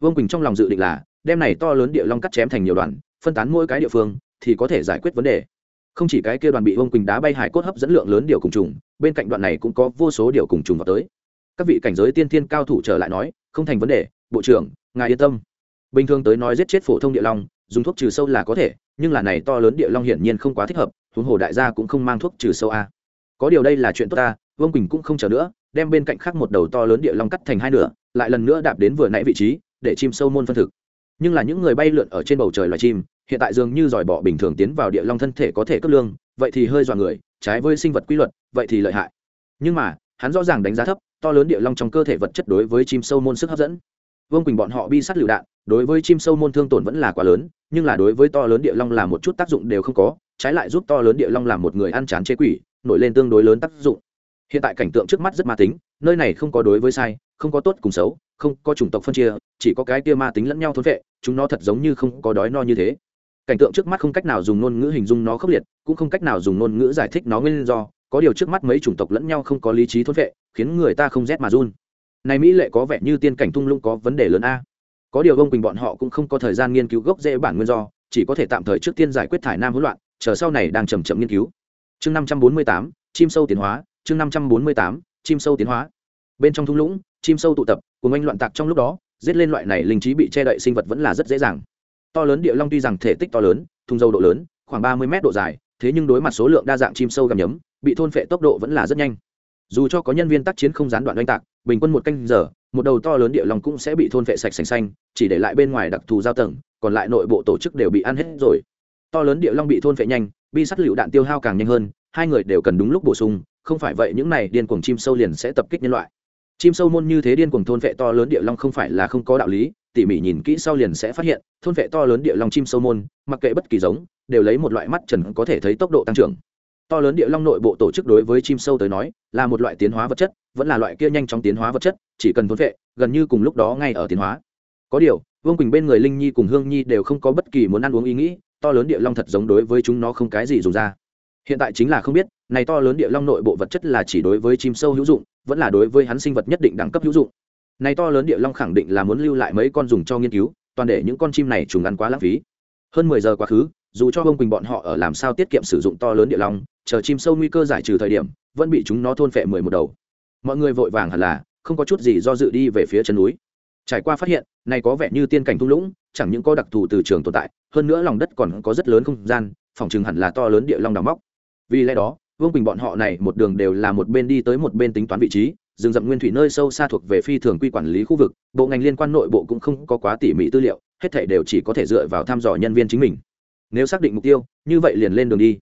Vương quỳnh trong lòng dự định là, đem này to lớn địa long cắt chém thành nhiều đoàn, phân tán mỗi cái địa phương, thì có thể giải quyết vấn đề. Không chỉ cái kia đoàn bị vương quỳnh đá bay hải cốt hấp dẫn lượng lớn điều cùng trùng, bên cạnh đoạn này cũng có vô số điều cùng trùng vào tới. Các vị cảnh giới tiên thiên cao thủ trở lại nói, không thành vấn đề, bộ trưởng, ngài yên tâm. Bình thường tới nói giết chết phổ thông địa long, dùng thuốc trừ sâu là có thể, nhưng là này to lớn địa long hiển nhiên không quá thích hợp huống hồ đại gia cũng không mang thuốc trừ sâu a. Có điều đây là chuyện tốt ta, vương quỳnh cũng không chờ nữa, đem bên cạnh khác một đầu to lớn địa long cắt thành hai nửa, lại lần nữa đạp đến vừa nãy vị trí, để chim sâu môn phân thực. Nhưng là những người bay lượn ở trên bầu trời loài chim, hiện tại dường như giỏi bỏ bình thường tiến vào địa long thân thể có thể cấp lương, vậy thì hơi dọa người, trái với sinh vật quy luật, vậy thì lợi hại. Nhưng mà, hắn rõ ràng đánh giá thấp, to lớn địa long trong cơ thể vật chất đối với chim sâu môn sức hấp dẫn. Vương quỳnh bọn họ bi sắt lựu đạn, đối với chim sâu môn thương tổn vẫn là quá lớn, nhưng là đối với to lớn địa long là một chút tác dụng đều không có trái lại giúp to lớn địa long làm một người ăn chán chế quỷ, nổi lên tương đối lớn tác dụng. Hiện tại cảnh tượng trước mắt rất ma tính, nơi này không có đối với sai, không có tốt cùng xấu, không có chủng tộc phân chia, chỉ có cái tia ma tính lẫn nhau thốn vệ, chúng nó thật giống như không có đói no như thế. Cảnh tượng trước mắt không cách nào dùng ngôn ngữ hình dung nó khốc liệt, cũng không cách nào dùng ngôn ngữ giải thích nó nguyên do, có điều trước mắt mấy chủng tộc lẫn nhau không có lý trí thốn vệ, khiến người ta không rét mà run. Này mỹ lệ có vẻ như tiên cảnh thung lũng có vấn đề lớn a. Có điều ông quỳnh bọn họ cũng không có thời gian nghiên cứu gốc rễ bản nguyên do, chỉ có thể tạm thời trước tiên giải quyết thải nam hỗn loạn chờ sau này đang chầm chậm nghiên cứu. Chương năm trăm bốn mươi tám, chim sâu tiến hóa, chương năm trăm bốn mươi tám, chim sâu tiến hóa. Bên trong thung lũng, chim sâu tụ tập, cùng anh loạn tạc trong lúc đó, giết lên loại này linh trí bị che đậy sinh vật vẫn là rất dễ dàng. To lớn địa long tuy rằng thể tích to lớn, thùng dâu độ lớn, khoảng ba mươi mét độ dài, thế nhưng đối mặt số lượng đa dạng chim sâu gặm nhấm, bị thôn phệ tốc độ vẫn là rất nhanh. Dù cho có nhân viên tác chiến không gián đoạn oanh tạc, bình quân một canh giờ, một đầu to lớn địa long cũng sẽ bị thôn phệ sạch sành xanh, chỉ để lại bên ngoài đặc thù giao tầng, còn lại nội bộ tổ chức đều bị ăn hết rồi to lớn địa long bị thôn phệ nhanh, bi sắt lựu đạn tiêu hao càng nhanh hơn, hai người đều cần đúng lúc bổ sung, không phải vậy những này điên cuồng chim sâu liền sẽ tập kích nhân loại. Chim sâu môn như thế điên cuồng thôn vệ to lớn địa long không phải là không có đạo lý, tỉ mỉ nhìn kỹ sau liền sẽ phát hiện, thôn vệ to lớn địa long chim sâu môn, mặc kệ bất kỳ giống, đều lấy một loại mắt trần có thể thấy tốc độ tăng trưởng. To lớn địa long nội bộ tổ chức đối với chim sâu tới nói, là một loại tiến hóa vật chất, vẫn là loại kia nhanh chóng tiến hóa vật chất, chỉ cần thôn vệ gần như cùng lúc đó ngay ở tiến hóa. Có điều, vương quỳnh bên người linh nhi cùng hương nhi đều không có bất kỳ muốn ăn uống ý nghĩ to lớn địa long thật giống đối với chúng nó không cái gì dùng ra. Hiện tại chính là không biết, này to lớn địa long nội bộ vật chất là chỉ đối với chim sâu hữu dụng, vẫn là đối với hắn sinh vật nhất định đẳng cấp hữu dụng. Này to lớn địa long khẳng định là muốn lưu lại mấy con dùng cho nghiên cứu, toàn để những con chim này trùng ăn quá lãng phí. Hơn mười giờ quá khứ, dù cho bông quỳnh bọn họ ở làm sao tiết kiệm sử dụng to lớn địa long, chờ chim sâu nguy cơ giải trừ thời điểm, vẫn bị chúng nó thôn phệ mười một đầu. Mọi người vội vàng hẳn là, không có chút gì do dự đi về phía chân núi. Trải qua phát hiện, này có vẻ như tiên cảnh thung lũng chẳng những có đặc thù từ trường tồn tại, hơn nữa lòng đất còn có rất lớn không gian, phòng chừng hẳn là to lớn địa long đào móc. Vì lẽ đó, vương quỳnh bọn họ này một đường đều là một bên đi tới một bên tính toán vị trí, rừng rậm nguyên thủy nơi sâu xa thuộc về phi thường quy quản lý khu vực, bộ ngành liên quan nội bộ cũng không có quá tỉ mỉ tư liệu, hết thể đều chỉ có thể dựa vào thăm dò nhân viên chính mình. Nếu xác định mục tiêu, như vậy liền lên đường đi.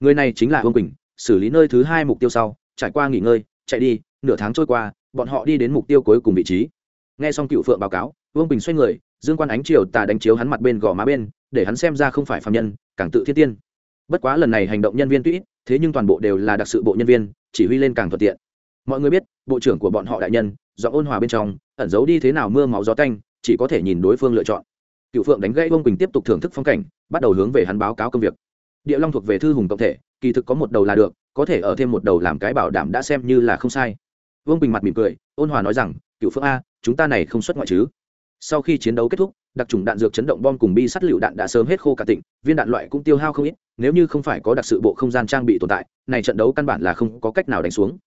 Người này chính là vương quỳnh, xử lý nơi thứ hai mục tiêu sau, trải qua nghỉ ngơi, chạy đi, nửa tháng trôi qua, bọn họ đi đến mục tiêu cuối cùng vị trí. Nghe xong cựu phượng báo cáo, vương quỳnh xoay người dương quan ánh chiều tà đánh chiếu hắn mặt bên gò má bên, để hắn xem ra không phải phạm nhân, càng tự thiên tiên. Bất quá lần này hành động nhân viên tuy ít, thế nhưng toàn bộ đều là đặc sự bộ nhân viên, chỉ huy lên càng thuận tiện. Mọi người biết, bộ trưởng của bọn họ đại nhân do ôn hòa bên trong, ẩn giấu đi thế nào mưa máu gió tanh, chỉ có thể nhìn đối phương lựa chọn. Cựu phượng đánh gãy Vương quỳnh tiếp tục thưởng thức phong cảnh, bắt đầu hướng về hắn báo cáo công việc. Địa long thuộc về thư hùng tổng thể, kỳ thực có một đầu là được, có thể ở thêm một đầu làm cái bảo đảm đã xem như là không sai. Vương quỳnh mặt mỉm cười, ôn hòa nói rằng, cựu phượng a, chúng ta này không xuất ngoại chứ? Sau khi chiến đấu kết thúc đặc trùng đạn dược chấn động bom cùng bi sắt lựu đạn đã sớm hết khô cả tỉnh viên đạn loại cũng tiêu hao không ít nếu như không phải có đặc sự bộ không gian trang bị tồn tại này trận đấu căn bản là không có cách nào đánh xuống.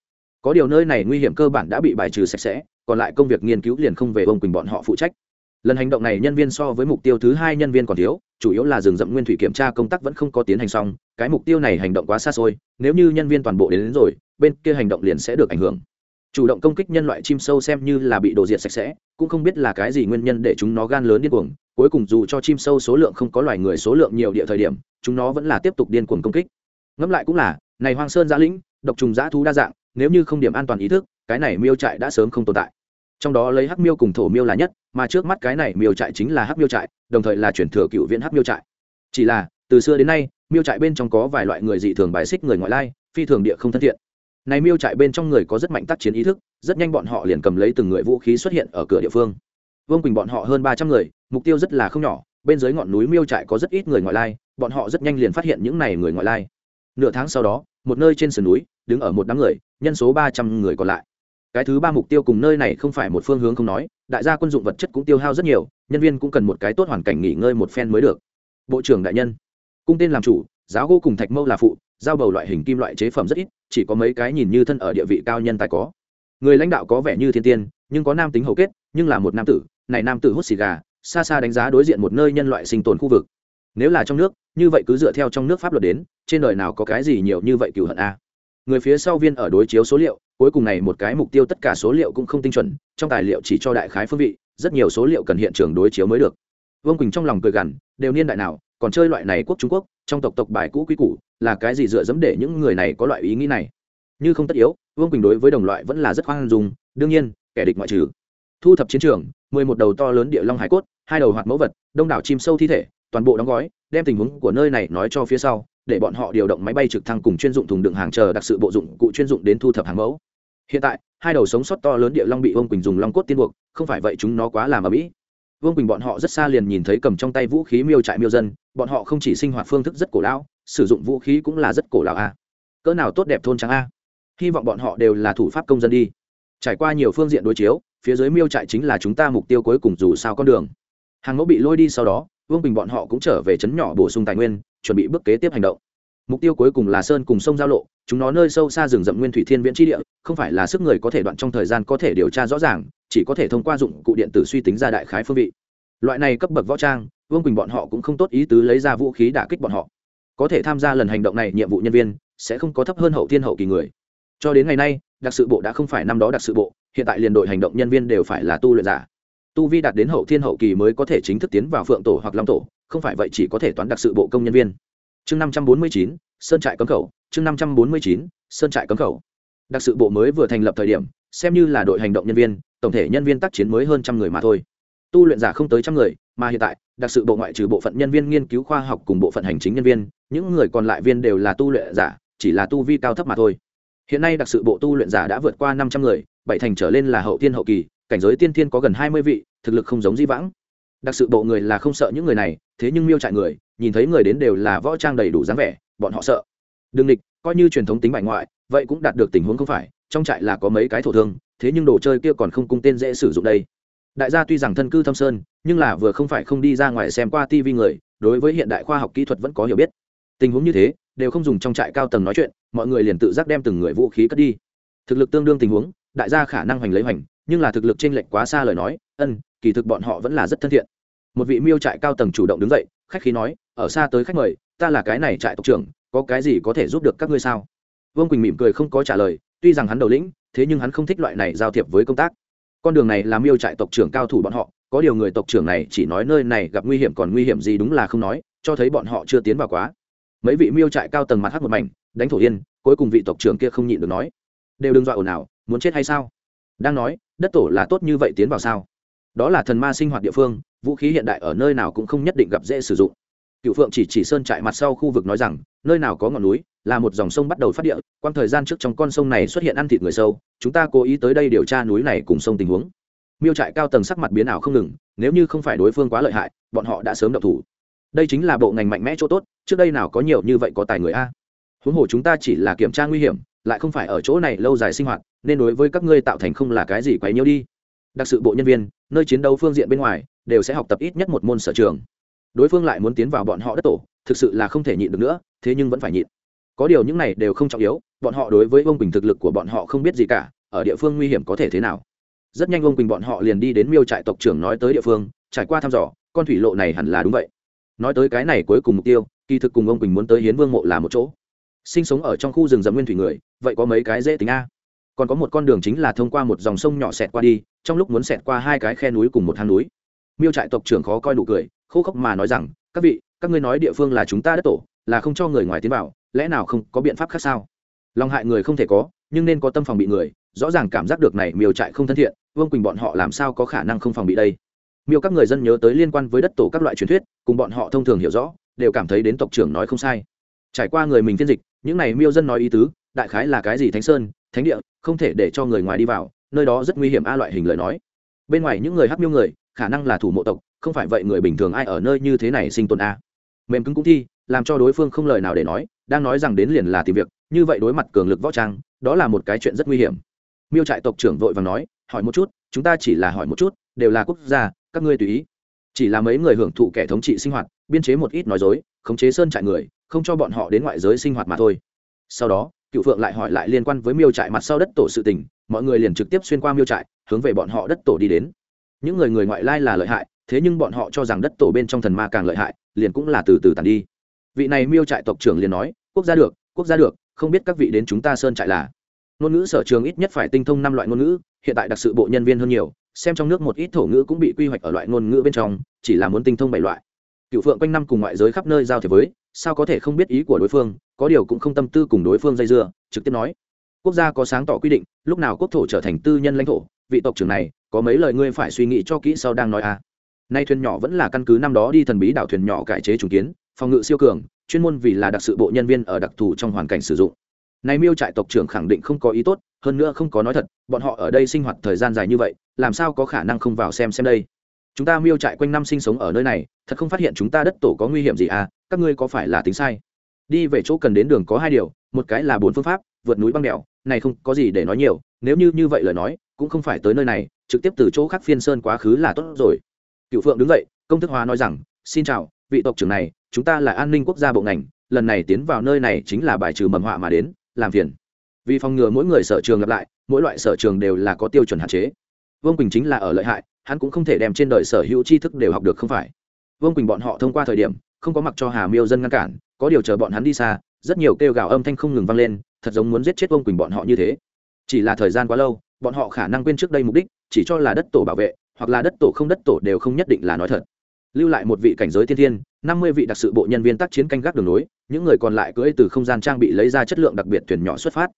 Có điều nơi này nguy hiểm cơ bản đã bị bài trừ sạch sẽ còn lại công việc nghiên cứu liền không về ông quỳnh bọn họ phụ trách. Lần hành động này nhân viên so với mục tiêu thứ hai nhân viên còn thiếu chủ yếu là rừng rậm nguyên thủy kiểm tra công tác vẫn không có tiến hành xong cái mục tiêu này hành động quá xa xôi nếu như nhân viên toàn bộ đến, đến rồi bên kia hành động liền sẽ được ảnh hưởng chủ động công kích nhân loại chim sâu xem như là bị đổ diệt sạch sẽ, cũng không biết là cái gì nguyên nhân để chúng nó gan lớn điên cuồng. Cuối cùng dù cho chim sâu số lượng không có loài người số lượng nhiều địa thời điểm, chúng nó vẫn là tiếp tục điên cuồng công kích. Ngẫm lại cũng là, này hoang sơn giã lĩnh, độc trùng giã thú đa dạng, nếu như không điểm an toàn ý thức, cái này miêu trại đã sớm không tồn tại. Trong đó lấy hắc miêu cùng thổ miêu là nhất, mà trước mắt cái này miêu trại chính là hắc miêu trại, đồng thời là chuyển thừa cựu viện hắc miêu trại. Chỉ là, từ xưa đến nay, miêu trại bên trong có vài loại người dị thường bài xích người ngoại lai, phi thường địa không thân thiện này miêu trại bên trong người có rất mạnh tác chiến ý thức, rất nhanh bọn họ liền cầm lấy từng người vũ khí xuất hiện ở cửa địa phương. Vương quỳnh bọn họ hơn ba trăm người, mục tiêu rất là không nhỏ, bên dưới ngọn núi miêu trại có rất ít người ngoại lai, bọn họ rất nhanh liền phát hiện những này người ngoại lai. Nửa tháng sau đó, một nơi trên sườn núi, đứng ở một đám người, nhân số ba trăm người còn lại. Cái thứ ba mục tiêu cùng nơi này không phải một phương hướng không nói, đại gia quân dụng vật chất cũng tiêu hao rất nhiều, nhân viên cũng cần một cái tốt hoàn cảnh nghỉ ngơi một phen mới được. Bộ trưởng đại nhân, cung tên làm chủ, giáo gỗ cùng thạch mâu là phụ, giao bầu loại hình kim loại chế phẩm rất ít chỉ có mấy cái nhìn như thân ở địa vị cao nhân tài có. Người lãnh đạo có vẻ như thiên tiên, nhưng có nam tính hầu kết, nhưng là một nam tử, này nam tử hút xì gà, xa xa đánh giá đối diện một nơi nhân loại sinh tồn khu vực. Nếu là trong nước, như vậy cứ dựa theo trong nước pháp luật đến, trên đời nào có cái gì nhiều như vậy cựu hận a? Người phía sau viên ở đối chiếu số liệu, cuối cùng này một cái mục tiêu tất cả số liệu cũng không tinh chuẩn, trong tài liệu chỉ cho đại khái phương vị, rất nhiều số liệu cần hiện trường đối chiếu mới được. Vương quỳnh trong lòng cười gằn, đều niên đại nào, còn chơi loại này quốc trung quốc, trong tộc tộc bài cũ quý cũ là cái gì dựa dẫm để những người này có loại ý nghĩ này? Như không tất yếu, vương quỳnh đối với đồng loại vẫn là rất hoang dung, đương nhiên, kẻ địch ngoại trừ. Thu thập chiến trường, mười một đầu to lớn địa long hải cốt, hai đầu hoạt mẫu vật, đông đảo chim sâu thi thể, toàn bộ đóng gói, đem tình huống của nơi này nói cho phía sau, để bọn họ điều động máy bay trực thăng cùng chuyên dụng thùng đựng hàng chờ đặc sự bộ dụng cụ chuyên dụng đến thu thập hàng mẫu. Hiện tại, hai đầu sống sót to lớn địa long bị vương quỳnh dùng long cốt tiên buộc, không phải vậy chúng nó quá làm ở mỹ. Vương quỳnh bọn họ rất xa liền nhìn thấy cầm trong tay vũ khí miêu trại miêu dân, bọn họ không chỉ sinh hoạt phương thức rất cổ lão sử dụng vũ khí cũng là rất cổ lão a. Cỡ nào tốt đẹp thôn trắng a. Hy vọng bọn họ đều là thủ pháp công dân đi. Trải qua nhiều phương diện đối chiếu, phía dưới miêu trại chính là chúng ta mục tiêu cuối cùng dù sao con đường. Hàng mẫu bị lôi đi sau đó, vương bình bọn họ cũng trở về chấn nhỏ bổ sung tài nguyên, chuẩn bị bước kế tiếp hành động. Mục tiêu cuối cùng là sơn cùng sông giao lộ, chúng nó nơi sâu xa rừng rậm nguyên thủy thiên viễn tri địa, không phải là sức người có thể đoạn trong thời gian có thể điều tra rõ ràng, chỉ có thể thông qua dụng cụ điện tử suy tính ra đại khái phương vị. Loại này cấp bậc võ trang, vương quỳnh bọn họ cũng không tốt ý tứ lấy ra vũ khí đả kích bọn họ có thể tham gia lần hành động này nhiệm vụ nhân viên sẽ không có thấp hơn hậu thiên hậu kỳ người. Cho đến ngày nay, đặc sự bộ đã không phải năm đó đặc sự bộ, hiện tại liền đội hành động nhân viên đều phải là tu luyện giả. Tu vi đạt đến hậu thiên hậu kỳ mới có thể chính thức tiến vào phượng tổ hoặc long tổ, không phải vậy chỉ có thể toán đặc sự bộ công nhân viên. Chương năm trăm bốn mươi chín, sơn trại cấm khẩu. Chương năm trăm bốn mươi chín, sơn trại cấm khẩu. Đặc sự bộ mới vừa thành lập thời điểm, xem như là đội hành động nhân viên, tổng thể nhân viên tác chiến mới hơn trăm người mà thôi. Tu luyện giả không tới trăm người mà hiện tại, đặc sự bộ ngoại trừ bộ phận nhân viên nghiên cứu khoa học cùng bộ phận hành chính nhân viên, những người còn lại viên đều là tu luyện giả, chỉ là tu vi cao thấp mà thôi. Hiện nay đặc sự bộ tu luyện giả đã vượt qua năm trăm người, bảy thành trở lên là hậu tiên hậu kỳ, cảnh giới tiên thiên có gần hai mươi vị, thực lực không giống di vãng. Đặc sự bộ người là không sợ những người này, thế nhưng miêu trại người, nhìn thấy người đến đều là võ trang đầy đủ dáng vẻ, bọn họ sợ. Đương địch, coi như truyền thống tính bại ngoại, vậy cũng đạt được tình huống không phải, trong trại là có mấy cái thổ thương, thế nhưng đồ chơi kia còn không cung tên dễ sử dụng đây đại gia tuy rằng thân cư thâm sơn, nhưng là vừa không phải không đi ra ngoài xem qua tivi người, đối với hiện đại khoa học kỹ thuật vẫn có hiểu biết. Tình huống như thế, đều không dùng trong trại cao tầng nói chuyện, mọi người liền tự giác đem từng người vũ khí cất đi. Thực lực tương đương tình huống, đại gia khả năng hoành lấy hoành, nhưng là thực lực chênh lệch quá xa lời nói, ân, kỳ thực bọn họ vẫn là rất thân thiện. Một vị miêu trại cao tầng chủ động đứng dậy, khách khí nói, ở xa tới khách mời, ta là cái này trại tộc trưởng, có cái gì có thể giúp được các ngươi sao? Vương quỳnh mỉm cười không có trả lời, tuy rằng hắn đầu lĩnh, thế nhưng hắn không thích loại này giao thiệp với công tác con đường này làm miêu trại tộc trưởng cao thủ bọn họ, có điều người tộc trưởng này chỉ nói nơi này gặp nguy hiểm còn nguy hiểm gì đúng là không nói, cho thấy bọn họ chưa tiến vào quá. Mấy vị miêu trại cao tầng mặt hắt một mảnh, đánh thổ yên, cuối cùng vị tộc trưởng kia không nhịn được nói, đều đừng dọa ồn ào, muốn chết hay sao? Đang nói, đất tổ là tốt như vậy tiến vào sao? Đó là thần ma sinh hoạt địa phương, vũ khí hiện đại ở nơi nào cũng không nhất định gặp dễ sử dụng. Cựu phượng chỉ chỉ sơn trại mặt sau khu vực nói rằng, nơi nào có ngọn núi là một dòng sông bắt đầu phát địa quang thời gian trước trong con sông này xuất hiện ăn thịt người sâu, chúng ta cố ý tới đây điều tra núi này cùng sông tình huống. Miêu trại cao tầng sắc mặt biến ảo không ngừng, nếu như không phải đối phương quá lợi hại, bọn họ đã sớm đậu thủ. Đây chính là bộ ngành mạnh mẽ chỗ tốt, trước đây nào có nhiều như vậy có tài người a. Huống hồ chúng ta chỉ là kiểm tra nguy hiểm, lại không phải ở chỗ này lâu dài sinh hoạt, nên đối với các ngươi tạo thành không là cái gì quấy nhiêu đi. Đặc sự bộ nhân viên, nơi chiến đấu phương diện bên ngoài, đều sẽ học tập ít nhất một môn sở trường. Đối phương lại muốn tiến vào bọn họ đất tổ, thực sự là không thể nhịn được nữa, thế nhưng vẫn phải nhịn có điều những này đều không trọng yếu, bọn họ đối với ông quỳnh thực lực của bọn họ không biết gì cả, ở địa phương nguy hiểm có thể thế nào. Rất nhanh ông quỳnh bọn họ liền đi đến miêu trại tộc trưởng nói tới địa phương, trải qua thăm dò, con thủy lộ này hẳn là đúng vậy. Nói tới cái này cuối cùng mục tiêu, kỳ thực cùng ông quỳnh muốn tới hiến vương mộ là một chỗ. Sinh sống ở trong khu rừng rậm nguyên thủy người, vậy có mấy cái dễ tính a? Còn có một con đường chính là thông qua một dòng sông nhỏ xẹt qua đi, trong lúc muốn xẹt qua hai cái khe núi cùng một hang núi. Miêu trại tộc trưởng khó coi nụ cười, khô khốc mà nói rằng, các vị, các ngươi nói địa phương là chúng ta đất tổ, là không cho người ngoài tiến vào lẽ nào không có biện pháp khác sao? Lòng hại người không thể có, nhưng nên có tâm phòng bị người, rõ ràng cảm giác được này miêu trại không thân thiện, vương quỳnh bọn họ làm sao có khả năng không phòng bị đây? Miêu các người dân nhớ tới liên quan với đất tổ các loại truyền thuyết, cùng bọn họ thông thường hiểu rõ, đều cảm thấy đến tộc trưởng nói không sai. Trải qua người mình phiên dịch, những này miêu dân nói ý tứ, đại khái là cái gì thánh sơn, thánh địa, không thể để cho người ngoài đi vào, nơi đó rất nguy hiểm a loại hình lời nói. Bên ngoài những người hát miêu người, khả năng là thủ mộ tộc, không phải vậy người bình thường ai ở nơi như thế này sinh tồn a? Mềm cứng cũng thi, làm cho đối phương không lời nào để nói đang nói rằng đến liền là tìm việc, như vậy đối mặt cường lực võ trang, đó là một cái chuyện rất nguy hiểm. Miêu trại tộc trưởng vội vàng nói, hỏi một chút, chúng ta chỉ là hỏi một chút, đều là quốc gia, các ngươi tùy ý. Chỉ là mấy người hưởng thụ kẻ thống trị sinh hoạt, biên chế một ít nói dối, khống chế sơn trại người, không cho bọn họ đến ngoại giới sinh hoạt mà thôi. Sau đó, cựu phượng lại hỏi lại liên quan với miêu trại mặt sau đất tổ sự tình, mọi người liền trực tiếp xuyên qua miêu trại, hướng về bọn họ đất tổ đi đến. Những người người ngoại lai là lợi hại, thế nhưng bọn họ cho rằng đất tổ bên trong thần ma càng lợi hại, liền cũng là từ từ tàn đi vị này miêu trại tộc trưởng liền nói, quốc gia được, quốc gia được, không biết các vị đến chúng ta sơn trại là. Ngôn ngữ sở trường ít nhất phải tinh thông năm loại ngôn ngữ, hiện tại đặc sự bộ nhân viên hơn nhiều, xem trong nước một ít thổ ngữ cũng bị quy hoạch ở loại ngôn ngữ bên trong, chỉ là muốn tinh thông bảy loại. Cựu phượng quanh năm cùng ngoại giới khắp nơi giao thiệp với, sao có thể không biết ý của đối phương, có điều cũng không tâm tư cùng đối phương dây dưa, trực tiếp nói, quốc gia có sáng tỏ quy định, lúc nào quốc thổ trở thành tư nhân lãnh thổ, vị tộc trưởng này, có mấy lời ngươi phải suy nghĩ cho kỹ sau đang nói à. Nay thuyền nhỏ vẫn là căn cứ năm đó đi thần bí đảo thuyền nhỏ cải chế trùng kiến phòng ngự siêu cường, chuyên môn vì là đặc sự bộ nhân viên ở đặc thù trong hoàn cảnh sử dụng. Này miêu trại tộc trưởng khẳng định không có ý tốt, hơn nữa không có nói thật, bọn họ ở đây sinh hoạt thời gian dài như vậy, làm sao có khả năng không vào xem xem đây? Chúng ta miêu trại quanh năm sinh sống ở nơi này, thật không phát hiện chúng ta đất tổ có nguy hiểm gì à các ngươi có phải là tính sai? Đi về chỗ cần đến đường có hai điều, một cái là bốn phương pháp, vượt núi băng đèo, này không có gì để nói nhiều, nếu như như vậy lời nói, cũng không phải tới nơi này, trực tiếp từ chỗ khác phiên sơn quá khứ là tốt rồi. Cựu phượng đứng dậy, công thức hóa nói rằng, xin chào, vị tộc trưởng này chúng ta là an ninh quốc gia bộ ngành, lần này tiến vào nơi này chính là bài trừ mầm họa mà đến, làm phiền. Vì phòng ngừa mỗi người sở trường gặp lại, mỗi loại sở trường đều là có tiêu chuẩn hạn chế. Vương quỳnh chính là ở lợi hại, hắn cũng không thể đem trên đời sở hữu tri thức đều học được không phải. Vương quỳnh bọn họ thông qua thời điểm, không có mặc cho hà miêu dân ngăn cản, có điều chờ bọn hắn đi xa, rất nhiều kêu gào âm thanh không ngừng vang lên, thật giống muốn giết chết vương quỳnh bọn họ như thế. Chỉ là thời gian quá lâu, bọn họ khả năng quên trước đây mục đích, chỉ cho là đất tổ bảo vệ, hoặc là đất tổ không đất tổ đều không nhất định là nói thật lưu lại một vị cảnh giới thiên thiên, năm mươi vị đặc sự bộ nhân viên tác chiến canh gác đường nối, những người còn lại cưỡi từ không gian trang bị lấy ra chất lượng đặc biệt thuyền nhỏ xuất phát.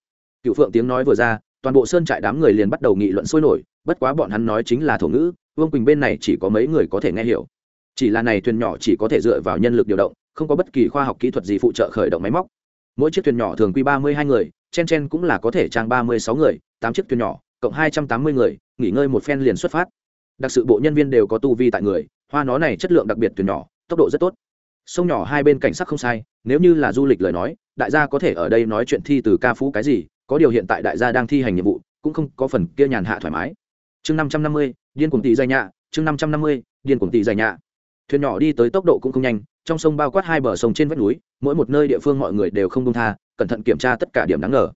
Cựu phượng tiếng nói vừa ra, toàn bộ sơn trại đám người liền bắt đầu nghị luận sôi nổi, bất quá bọn hắn nói chính là thổ ngữ, vương quỳnh bên này chỉ có mấy người có thể nghe hiểu. Chỉ là này thuyền nhỏ chỉ có thể dựa vào nhân lực điều động, không có bất kỳ khoa học kỹ thuật gì phụ trợ khởi động máy móc. Mỗi chiếc thuyền nhỏ thường quy ba mươi hai người, chen chen cũng là có thể trang ba mươi sáu người, tám chiếc thuyền nhỏ, cộng hai trăm tám mươi người, nghỉ ngơi một phen liền xuất phát. Đặc sự bộ nhân viên đều có tu vi tại người hoa nó này chất lượng đặc biệt từ nhỏ, tốc độ rất tốt. Sông nhỏ hai bên cảnh sắc không sai, nếu như là du lịch lời nói, đại gia có thể ở đây nói chuyện thi từ ca phú cái gì, có điều hiện tại đại gia đang thi hành nhiệm vụ, cũng không có phần kia nhàn hạ thoải mái. Chương năm trăm năm mươi, điên cuồng tỷ dài nhạ, chương năm trăm năm mươi, điên cuồng tỷ dài nhạ. Thuyền nhỏ đi tới tốc độ cũng không nhanh, trong sông bao quát hai bờ sông trên vách núi, mỗi một nơi địa phương mọi người đều không đông tha, cẩn thận kiểm tra tất cả điểm đáng ngờ.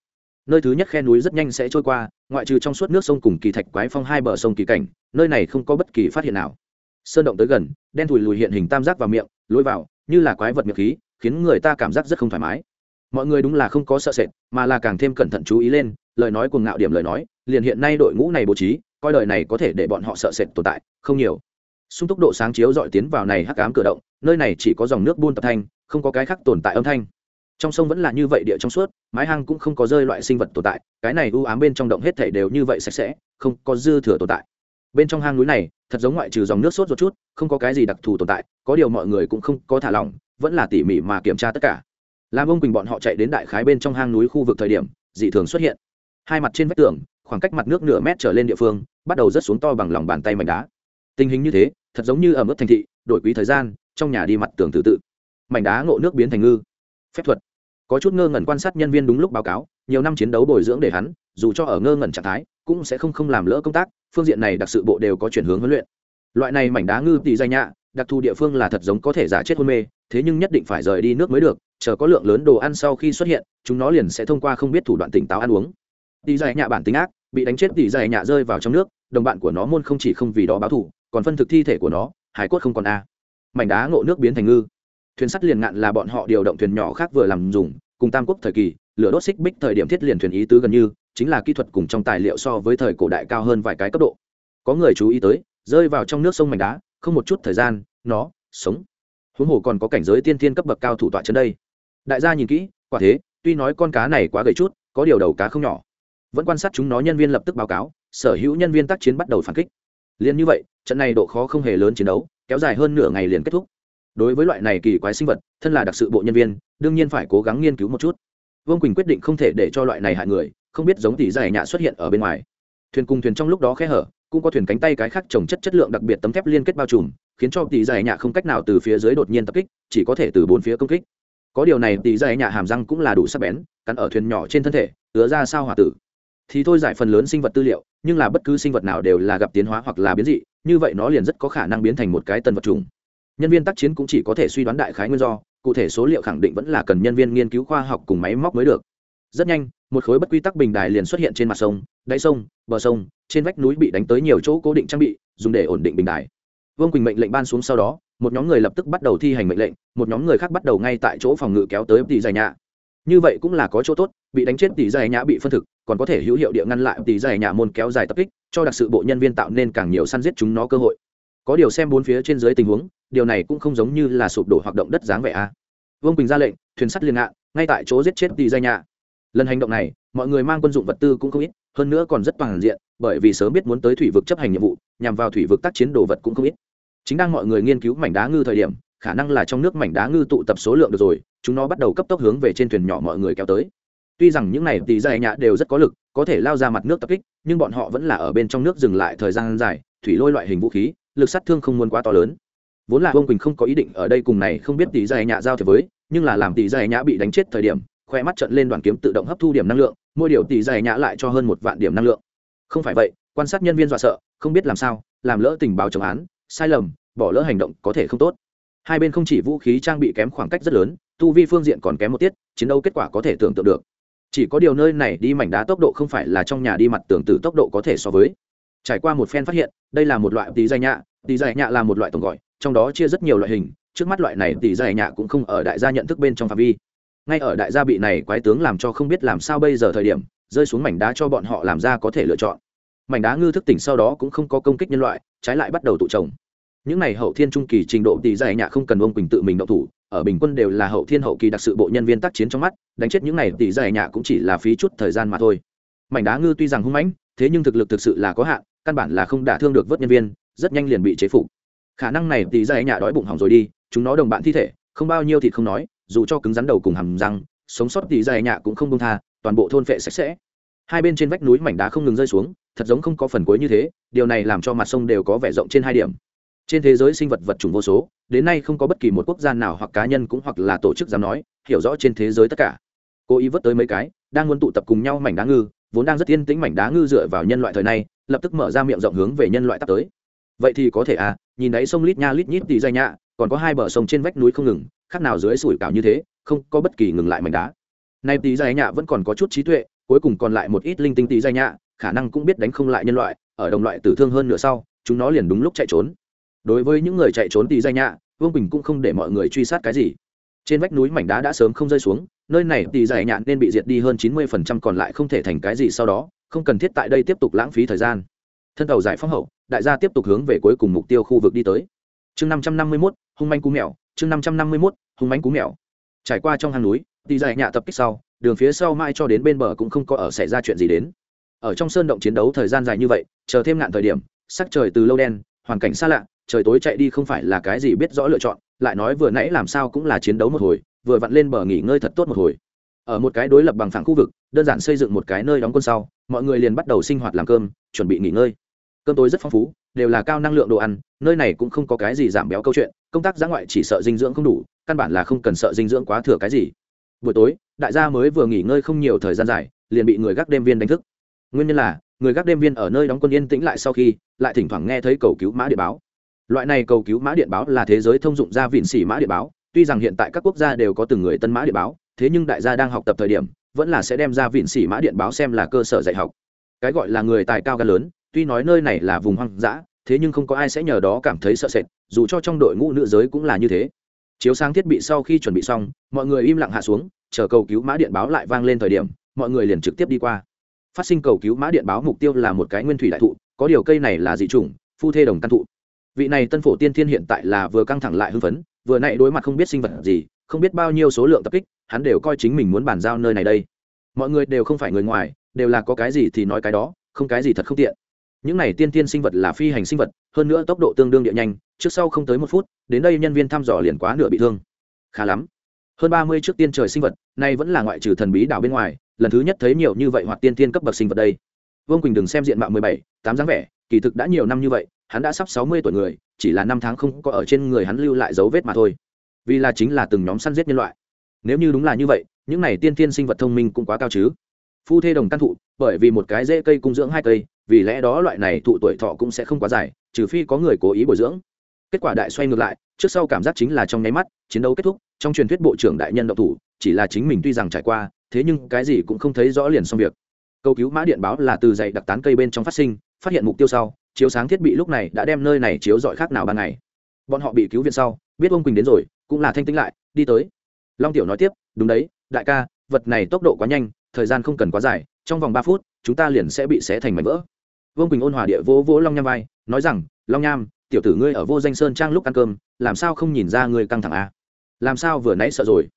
Nơi thứ nhất khe núi rất nhanh sẽ trôi qua, ngoại trừ trong suốt nước sông cùng kỳ thạch quái phong hai bờ sông kỳ cảnh, nơi này không có bất kỳ phát hiện nào sơn động tới gần, đen thùi lùi hiện hình tam giác vào miệng lối vào, như là quái vật miệng khí, khiến người ta cảm giác rất không thoải mái. Mọi người đúng là không có sợ sệt, mà là càng thêm cẩn thận chú ý lên, lời nói cuồng ngạo điểm lời nói, liền hiện nay đội ngũ này bố trí, coi đời này có thể để bọn họ sợ sệt tồn tại, không nhiều. Sung tốc độ sáng chiếu dọi tiến vào này hắc ám cửa động, nơi này chỉ có dòng nước buôn tập thanh, không có cái khác tồn tại âm thanh. Trong sông vẫn là như vậy địa trong suốt, mái hang cũng không có rơi loại sinh vật tồn tại, cái này u ám bên trong động hết thể đều như vậy sạch sẽ, không có dư thừa tồn tại. Bên trong hang núi này thật giống ngoại trừ dòng nước sốt một chút, không có cái gì đặc thù tồn tại, có điều mọi người cũng không có thả lỏng, vẫn là tỉ mỉ mà kiểm tra tất cả. Làm ông quỳnh bọn họ chạy đến đại khái bên trong hang núi khu vực thời điểm, dị thường xuất hiện. Hai mặt trên vách tường, khoảng cách mặt nước nửa mét trở lên địa phương, bắt đầu rớt xuống to bằng lòng bàn tay mảnh đá. Tình hình như thế, thật giống như ở mức thành thị, đổi quý thời gian, trong nhà đi mặt tường tự tự. Mảnh đá ngộ nước biến thành ngư. Phép thuật. Có chút ngơ ngẩn quan sát nhân viên đúng lúc báo cáo, nhiều năm chiến đấu bồi dưỡng để hắn, dù cho ở ngơ ngẩn trạng thái cũng sẽ không không làm lỡ công tác, phương diện này đặc sự bộ đều có chuyển hướng huấn luyện. Loại này mảnh đá ngư tỷ danh nhạ, đặc thù địa phương là thật giống có thể giả chết hôn mê, thế nhưng nhất định phải rời đi nước mới được, chờ có lượng lớn đồ ăn sau khi xuất hiện, chúng nó liền sẽ thông qua không biết thủ đoạn tỉnh táo ăn uống. Tỷ dày nhạ bản tính ác, bị đánh chết tỷ dày nhạ rơi vào trong nước, đồng bạn của nó môn không chỉ không vì đó báo thủ còn phân thực thi thể của nó, hải cốt không còn a. Mảnh đá ngộ nước biến thành ngư. Thuyền sắt liền ngạn là bọn họ điều động thuyền nhỏ khác vừa làm dùng, cùng tam quốc thời kỳ, lửa đốt xích bích thời điểm thiết liền thuyền ý tứ gần như chính là kỹ thuật cùng trong tài liệu so với thời cổ đại cao hơn vài cái cấp độ. Có người chú ý tới, rơi vào trong nước sông mảnh đá, không một chút thời gian, nó, sống. Huống hồ còn có cảnh giới tiên thiên cấp bậc cao thủ tọa chân đây. Đại gia nhìn kỹ, quả thế, tuy nói con cá này quá gầy chút, có điều đầu cá không nhỏ. Vẫn quan sát chúng nó nhân viên lập tức báo cáo, sở hữu nhân viên tác chiến bắt đầu phản kích. Liền như vậy, trận này độ khó không hề lớn chiến đấu, kéo dài hơn nửa ngày liền kết thúc. Đối với loại này kỳ quái sinh vật, thân là đặc sự bộ nhân viên, đương nhiên phải cố gắng nghiên cứu một chút. Vương quỳnh quyết định không thể để cho loại này hại người không biết giống tỷ giải nhạ xuất hiện ở bên ngoài. Thuyền cùng thuyền trong lúc đó khe hở, cũng có thuyền cánh tay cái khác trồng chất chất lượng đặc biệt tấm thép liên kết bao trùm, khiến cho tỷ giải nhạ không cách nào từ phía dưới đột nhiên tập kích, chỉ có thể từ bốn phía công kích. Có điều này, tỷ giải nhạ hàm răng cũng là đủ sắc bén, cắn ở thuyền nhỏ trên thân thể, ứa ra sao hỏa tử. Thì thôi giải phần lớn sinh vật tư liệu, nhưng là bất cứ sinh vật nào đều là gặp tiến hóa hoặc là biến dị, như vậy nó liền rất có khả năng biến thành một cái tân vật trùng nhân viên tác chiến cũng chỉ có thể suy đoán đại khái nguyên do, cụ thể số liệu khẳng định vẫn là cần nhân viên nghiên cứu khoa học cùng máy móc mới được. Rất nhanh một khối bất quy tắc bình đài liền xuất hiện trên mặt sông, đáy sông, bờ sông, trên vách núi bị đánh tới nhiều chỗ cố định trang bị, dùng để ổn định bình đài. Vương quỳnh mệnh lệnh ban xuống sau đó, một nhóm người lập tức bắt đầu thi hành mệnh lệnh, một nhóm người khác bắt đầu ngay tại chỗ phòng ngự kéo tới tỷ dài nhã như vậy cũng là có chỗ tốt, bị đánh chết tỷ dài nhã bị phân thực, còn có thể hữu hiệu địa ngăn lại tỷ dài nhã môn kéo dài tập kích, cho đặc sự bộ nhân viên tạo nên càng nhiều săn giết chúng nó cơ hội. Có điều xem bốn phía trên dưới tình huống, điều này cũng không giống như là sụp đổ hoạt động đất dáng vẻ a. Vương quỳnh ra lệnh, thuyền sắt liên ngạn ngay tại chỗ giết chết tỷ dài nhã lần hành động này, mọi người mang quân dụng vật tư cũng không ít, hơn nữa còn rất toàn diện, bởi vì sớm biết muốn tới thủy vực chấp hành nhiệm vụ, nhằm vào thủy vực tác chiến đồ vật cũng không ít. Chính đang mọi người nghiên cứu mảnh đá ngư thời điểm, khả năng là trong nước mảnh đá ngư tụ tập số lượng được rồi, chúng nó bắt đầu cấp tốc hướng về trên thuyền nhỏ mọi người kéo tới. Tuy rằng những này tỷ dài nhạ đều rất có lực, có thể lao ra mặt nước tập kích, nhưng bọn họ vẫn là ở bên trong nước dừng lại thời gian dài, thủy lôi loại hình vũ khí, lực sát thương không muốn quá to lớn. Vốn là vương quỳnh không có ý định ở đây cùng này không biết tỷ dài nhạ giao thế với, nhưng là làm tỷ dài nhạ bị đánh chết thời điểm khoe mắt trận lên đoàn kiếm tự động hấp thu điểm năng lượng, mỗi điều tỷ dày nhã lại cho hơn một vạn điểm năng lượng. Không phải vậy, quan sát nhân viên dọa sợ, không biết làm sao, làm lỡ tình báo chống án, sai lầm, bỏ lỡ hành động có thể không tốt. Hai bên không chỉ vũ khí trang bị kém khoảng cách rất lớn, tu vi phương diện còn kém một tiết, chiến đấu kết quả có thể tưởng tượng được. Chỉ có điều nơi này đi mảnh đá tốc độ không phải là trong nhà đi mặt tưởng từ tốc độ có thể so với. Trải qua một phen phát hiện, đây là một loại tỷ dài nhạ tỷ dài nhạ là một loại tổng gọi, trong đó chia rất nhiều loại hình, trước mắt loại này tỷ dài nhạ cũng không ở đại gia nhận thức bên trong phạm vi ngay ở đại gia bị này quái tướng làm cho không biết làm sao bây giờ thời điểm, rơi xuống mảnh đá cho bọn họ làm ra có thể lựa chọn. Mảnh đá ngư thức tỉnh sau đó cũng không có công kích nhân loại, trái lại bắt đầu tụ trồng những này hậu thiên trung kỳ trình độ tỷ giải nhạ không cần ông quỳnh tự mình động thủ, ở bình quân đều là hậu thiên hậu kỳ đặc sự bộ nhân viên tác chiến trong mắt, đánh chết những này tỷ giải nhạ cũng chỉ là phí chút thời gian mà thôi. Mảnh đá ngư tuy rằng hung mãnh, thế nhưng thực lực thực sự là có hạn, căn bản là không đả thương được vớt nhân viên, rất nhanh liền bị chế phục. Khả năng này tỷ giải nhạ đói bụng hỏng rồi đi, chúng nó đồng bạn thi thể, không bao nhiêu thịt không nói dù cho cứng rắn đầu cùng hầm răng, sống sót tỷ dài nhạ cũng không đông tha, toàn bộ thôn phệ sạch sẽ. Hai bên trên vách núi mảnh đá không ngừng rơi xuống, thật giống không có phần cuối như thế, điều này làm cho mặt sông đều có vẻ rộng trên hai điểm. Trên thế giới sinh vật vật chủng vô số, đến nay không có bất kỳ một quốc gia nào hoặc cá nhân cũng hoặc là tổ chức dám nói, hiểu rõ trên thế giới tất cả. Cô ý vớt tới mấy cái, đang muốn tụ tập cùng nhau mảnh đá ngư, vốn đang rất yên tĩnh mảnh đá ngư dựa vào nhân loại thời này lập tức mở ra miệng rộng hướng về nhân loại tắt tới. Vậy thì có thể à nhìn thấy sông lít nha lít nhít thì dây nhạ, còn có hai bờ sông trên vách núi không ngừng khác nào dưới sủi cảo như thế, không có bất kỳ ngừng lại mảnh đá. Nay tí dài nhạ vẫn còn có chút trí tuệ, cuối cùng còn lại một ít linh tinh tí dài nhạ, khả năng cũng biết đánh không lại nhân loại, ở đồng loại tử thương hơn nửa sau, chúng nó liền đúng lúc chạy trốn. Đối với những người chạy trốn tí dài nhạ, vương bình cũng không để mọi người truy sát cái gì. Trên vách núi mảnh đá đã sớm không rơi xuống, nơi này tỷ dài nhạn nên bị diệt đi hơn chín mươi phần trăm còn lại không thể thành cái gì sau đó, không cần thiết tại đây tiếp tục lãng phí thời gian. Thân tàu giải phóng hậu, đại gia tiếp tục hướng về cuối cùng mục tiêu khu vực đi tới. Chương năm trăm năm mươi mốt, hung manh cú mèo, chương năm trăm năm mươi mốt hung manh cú mèo. Trải qua trong hang núi tỷ dài nhạ tập kích sau, đường phía sau mai cho đến bên bờ cũng không có ở xảy ra chuyện gì đến. Ở trong sơn động chiến đấu thời gian dài như vậy, chờ thêm ngạn thời điểm, sắc trời từ lâu đen, hoàn cảnh xa lạ, trời tối chạy đi không phải là cái gì biết rõ lựa chọn, lại nói vừa nãy làm sao cũng là chiến đấu một hồi, vừa vặn lên bờ nghỉ ngơi thật tốt một hồi. Ở một cái đối lập bằng phẳng khu vực, đơn giản xây dựng một cái nơi đóng quân sau, mọi người liền bắt đầu sinh hoạt làm cơm, chuẩn bị nghỉ ngơi. Cơm tối rất phong phú, đều là cao năng lượng đồ ăn, nơi này cũng không có cái gì giảm béo câu chuyện, công tác giã ngoại chỉ sợ dinh dưỡng không đủ căn bản là không cần sợ dinh dưỡng quá thừa cái gì. Buổi tối, đại gia mới vừa nghỉ ngơi không nhiều thời gian dài, liền bị người gác đêm viên đánh thức. Nguyên nhân là, người gác đêm viên ở nơi đóng quân yên tĩnh lại sau khi, lại thỉnh thoảng nghe thấy cầu cứu mã điện báo. Loại này cầu cứu mã điện báo là thế giới thông dụng ra vịn xỉ mã điện báo, tuy rằng hiện tại các quốc gia đều có từng người tân mã điện báo, thế nhưng đại gia đang học tập thời điểm, vẫn là sẽ đem ra vịn xỉ mã điện báo xem là cơ sở dạy học. Cái gọi là người tài cao gan lớn, tuy nói nơi này là vùng hoang dã, thế nhưng không có ai sẽ nhờ đó cảm thấy sợ sệt, dù cho trong đội ngũ nữ giới cũng là như thế chiếu sáng thiết bị sau khi chuẩn bị xong, mọi người im lặng hạ xuống, chờ cầu cứu mã điện báo lại vang lên thời điểm, mọi người liền trực tiếp đi qua. Phát sinh cầu cứu mã điện báo mục tiêu là một cái nguyên thủy đại thụ, có điều cây này là dị chủng, phu thê đồng căn thụ. Vị này tân phổ tiên thiên hiện tại là vừa căng thẳng lại hưng phấn, vừa nãy đối mặt không biết sinh vật gì, không biết bao nhiêu số lượng tập kích, hắn đều coi chính mình muốn bàn giao nơi này đây. Mọi người đều không phải người ngoài, đều là có cái gì thì nói cái đó, không cái gì thật không tiện những này tiên tiên sinh vật là phi hành sinh vật, hơn nữa tốc độ tương đương địa nhanh, trước sau không tới một phút, đến đây nhân viên thăm dò liền quá nửa bị thương. Khá lắm. Hơn ba mươi trước tiên trời sinh vật, nay vẫn là ngoại trừ thần bí đảo bên ngoài, lần thứ nhất thấy nhiều như vậy hoặc tiên tiên cấp bậc sinh vật đây. Vương quỳnh đừng xem diện mạo mười bảy, tám dáng vẻ, kỳ thực đã nhiều năm như vậy, hắn đã sắp sáu mươi tuổi người, chỉ là năm tháng không có ở trên người hắn lưu lại dấu vết mà thôi. Vì là chính là từng nhóm săn giết nhân loại. Nếu như đúng là như vậy, những này tiên tiên sinh vật thông minh cũng quá cao chứ phu thê đồng căn thụ, bởi vì một cái dễ cây cung dưỡng hai cây, vì lẽ đó loại này thụ tuổi thọ cũng sẽ không quá dài, trừ phi có người cố ý bồi dưỡng. Kết quả đại xoay ngược lại, trước sau cảm giác chính là trong nháy mắt, chiến đấu kết thúc, trong truyền thuyết bộ trưởng đại nhân độc thủ, chỉ là chính mình tuy rằng trải qua, thế nhưng cái gì cũng không thấy rõ liền xong việc. Cầu cứu mã điện báo là từ dày đặc tán cây bên trong phát sinh, phát hiện mục tiêu sau, chiếu sáng thiết bị lúc này đã đem nơi này chiếu dọi khác nào ban ngày. Bọn họ bị cứu viện sau, biết ông quỳnh đến rồi, cũng là thanh tĩnh lại, đi tới. Long tiểu nói tiếp, đúng đấy, đại ca, vật này tốc độ quá nhanh thời gian không cần quá dài, trong vòng ba phút, chúng ta liền sẽ bị xé thành mảnh vỡ. Vương quỳnh ôn hòa địa vỗ vỗ long nham vai, nói rằng, long nham, tiểu tử ngươi ở vô danh sơn trang lúc ăn cơm, làm sao không nhìn ra ngươi căng thẳng à? làm sao vừa nãy sợ rồi?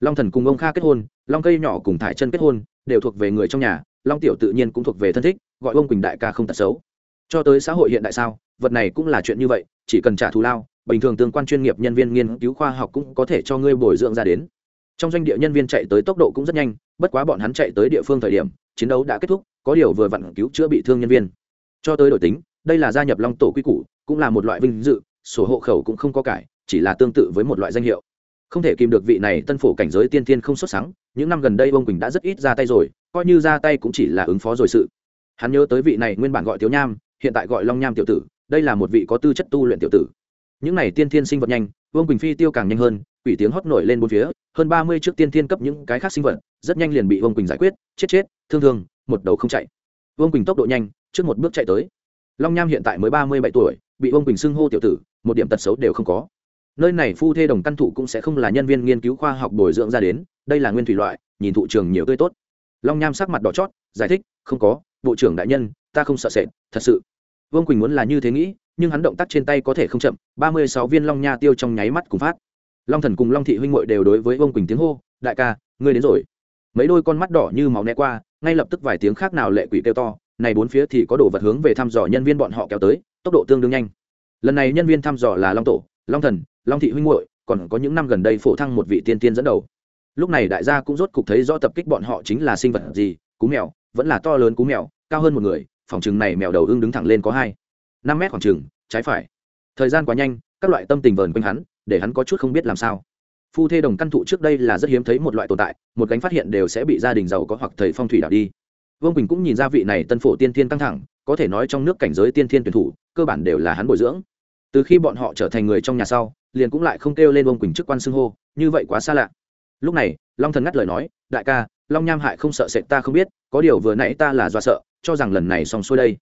Long thần cùng ông kha kết hôn, long cây nhỏ cùng thải chân kết hôn, đều thuộc về người trong nhà, long tiểu tự nhiên cũng thuộc về thân thích, gọi ông quỳnh đại ca không tật xấu. Cho tới xã hội hiện đại sao, vật này cũng là chuyện như vậy, chỉ cần trả thù lao, bình thường tương quan chuyên nghiệp nhân viên nghiên cứu khoa học cũng có thể cho ngươi bồi dưỡng ra đến. Trong doanh địa nhân viên chạy tới tốc độ cũng rất nhanh bất quá bọn hắn chạy tới địa phương thời điểm, chiến đấu đã kết thúc, có điều vừa vặn cứu chữa bị thương nhân viên. Cho tới đổi tính, đây là gia nhập long tổ quy củ, cũng là một loại vinh dự, sổ hộ khẩu cũng không có cải, chỉ là tương tự với một loại danh hiệu. Không thể kìm được vị này tân phổ cảnh giới tiên tiên không xuất sáng những năm gần đây ông quỳnh đã rất ít ra tay rồi, coi như ra tay cũng chỉ là ứng phó rồi sự. Hắn nhớ tới vị này nguyên bản gọi thiếu nham, hiện tại gọi long nham tiểu tử, đây là một vị có tư chất tu luyện tiểu tử. Những này tiên thiên sinh vật nhanh, vương quỳnh phi tiêu càng nhanh hơn, quỷ tiếng hót nổi lên bốn phía, hơn ba mươi trước tiên thiên cấp những cái khác sinh vật rất nhanh liền bị vương quỳnh giải quyết, chết chết, thương thương, một đầu không chạy. Vương quỳnh tốc độ nhanh, trước một bước chạy tới. Long nham hiện tại mới ba mươi bảy tuổi, bị vương quỳnh xưng hô tiểu tử, một điểm tật xấu đều không có. Nơi này phu thê đồng căn thụ cũng sẽ không là nhân viên nghiên cứu khoa học bồi dưỡng ra đến, đây là nguyên thủy loại, nhìn thụ trường nhiều tươi tốt. Long nham sắc mặt đỏ chót, giải thích, không có, bộ trưởng đại nhân, ta không sợ sệt, thật sự. Vương quỳnh muốn là như thế nghĩ, nhưng hắn động tác trên tay có thể không chậm, ba mươi sáu viên long nha tiêu trong nháy mắt cùng phát. Long thần cùng long thị huynh ngội đều đối với vương quỳnh tiếng hô, đại ca, ngươi đến rồi mấy đôi con mắt đỏ như máu né qua, ngay lập tức vài tiếng khác nào lệ quỷ kêu to, này bốn phía thì có đồ vật hướng về thăm dò nhân viên bọn họ kéo tới, tốc độ tương đương nhanh. Lần này nhân viên thăm dò là long tổ, long thần, long thị huynh muội, còn có những năm gần đây phổ thăng một vị tiên tiên dẫn đầu. Lúc này đại gia cũng rốt cục thấy rõ tập kích bọn họ chính là sinh vật gì, cú mèo, vẫn là to lớn cú mèo, cao hơn một người, phòng chừng này mèo đầu ưng đứng thẳng lên có hai, năm mét khoảng chừng trái phải. Thời gian quá nhanh, các loại tâm tình vờn quanh hắn, để hắn có chút không biết làm sao phu thê đồng căn thụ trước đây là rất hiếm thấy một loại tồn tại, một cánh phát hiện đều sẽ bị gia đình giàu có hoặc thầy phong thủy đảo đi. Vương quỳnh cũng nhìn ra vị này tân phổ tiên thiên căng thẳng, có thể nói trong nước cảnh giới tiên thiên tuyển thủ, cơ bản đều là hắn bồi dưỡng. Từ khi bọn họ trở thành người trong nhà sau, liền cũng lại không kêu lên vương quỳnh chức quan xưng hô, như vậy quá xa lạ. Lúc này, long thần ngắt lời nói, đại ca, long nham hại không sợ sệt ta không biết, có điều vừa nãy ta là do sợ, cho rằng lần này xong xuôi đây.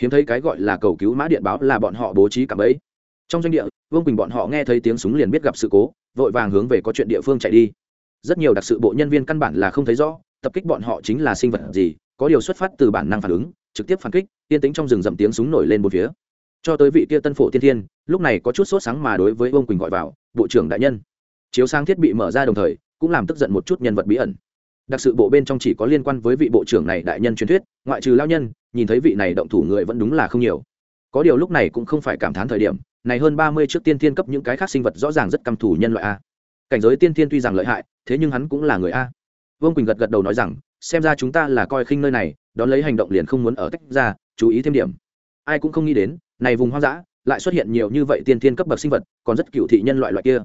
Hiếm thấy cái gọi là cầu cứu mã điện báo là bọn họ bố trí cả ấy trong doanh địa, vương quỳnh bọn họ nghe thấy tiếng súng liền biết gặp sự cố, vội vàng hướng về có chuyện địa phương chạy đi. Rất nhiều đặc sự bộ nhân viên căn bản là không thấy rõ, tập kích bọn họ chính là sinh vật gì, có điều xuất phát từ bản năng phản ứng, trực tiếp phản kích tiên tính trong rừng rậm tiếng súng nổi lên một phía. Cho tới vị kia tân phổ tiên thiên, lúc này có chút sốt sáng mà đối với vương quỳnh gọi vào, bộ trưởng đại nhân. Chiếu sáng thiết bị mở ra đồng thời, cũng làm tức giận một chút nhân vật bí ẩn. Đặc sự bộ bên trong chỉ có liên quan với vị bộ trưởng này đại nhân truyền thuyết, ngoại trừ lao nhân, nhìn thấy vị này động thủ người vẫn đúng là không nhiều. Có điều lúc này cũng không phải cảm thán thời điểm này hơn ba mươi trước tiên thiên cấp những cái khác sinh vật rõ ràng rất căm thù nhân loại a. Cảnh giới tiên thiên tuy rằng lợi hại, thế nhưng hắn cũng là người a. Vương quỳnh gật gật đầu nói rằng, xem ra chúng ta là coi khinh nơi này, đón lấy hành động liền không muốn ở tách ra, chú ý thêm điểm. Ai cũng không nghĩ đến, này vùng hoang dã, lại xuất hiện nhiều như vậy tiên thiên cấp bậc sinh vật, còn rất cựu thị nhân loại loại kia.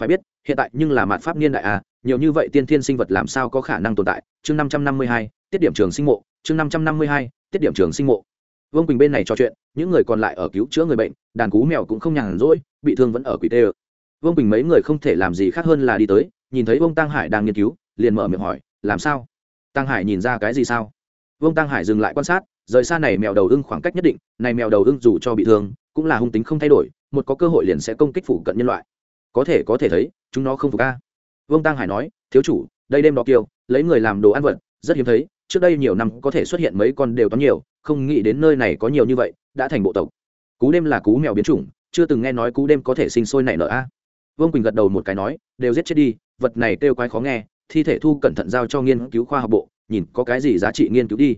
Phải biết, hiện tại nhưng là mạt pháp niên đại a, nhiều như vậy tiên thiên sinh vật làm sao có khả năng tồn tại? Chương năm trăm năm mươi hai, tiết điểm trường sinh mộ, chương năm trăm năm mươi hai, tiết điểm trường sinh mộ vương quỳnh bên này trò chuyện, những người còn lại ở cứu chữa người bệnh, đàn cú mèo cũng không nhàn rỗi, bị thương vẫn ở quỷ tê ơ. Vương quỳnh mấy người không thể làm gì khác hơn là đi tới, nhìn thấy vương tăng hải đang nghiên cứu, liền mở miệng hỏi, làm sao? Tăng hải nhìn ra cái gì sao? Vương tăng hải dừng lại quan sát, rời xa này mèo đầu ưng khoảng cách nhất định, này mèo đầu ưng dù cho bị thương, cũng là hung tính không thay đổi, một có cơ hội liền sẽ công kích phủ cận nhân loại. Có thể có thể thấy, chúng nó không phục ca vương tăng hải nói, thiếu chủ, đây đêm đó kiều lấy người làm đồ ăn vật, rất hiếm thấy trước đây nhiều năm có thể xuất hiện mấy con đều toán nhiều, không nghĩ đến nơi này có nhiều như vậy, đã thành bộ tộc. Cú đêm là cú mèo biến chủng, chưa từng nghe nói cú đêm có thể sinh sôi nảy nở a. Vương quỳnh gật đầu một cái nói, đều giết chết đi, vật này kêu quái khó nghe, thi thể thu cẩn thận giao cho nghiên cứu khoa học bộ, nhìn có cái gì giá trị nghiên cứu đi.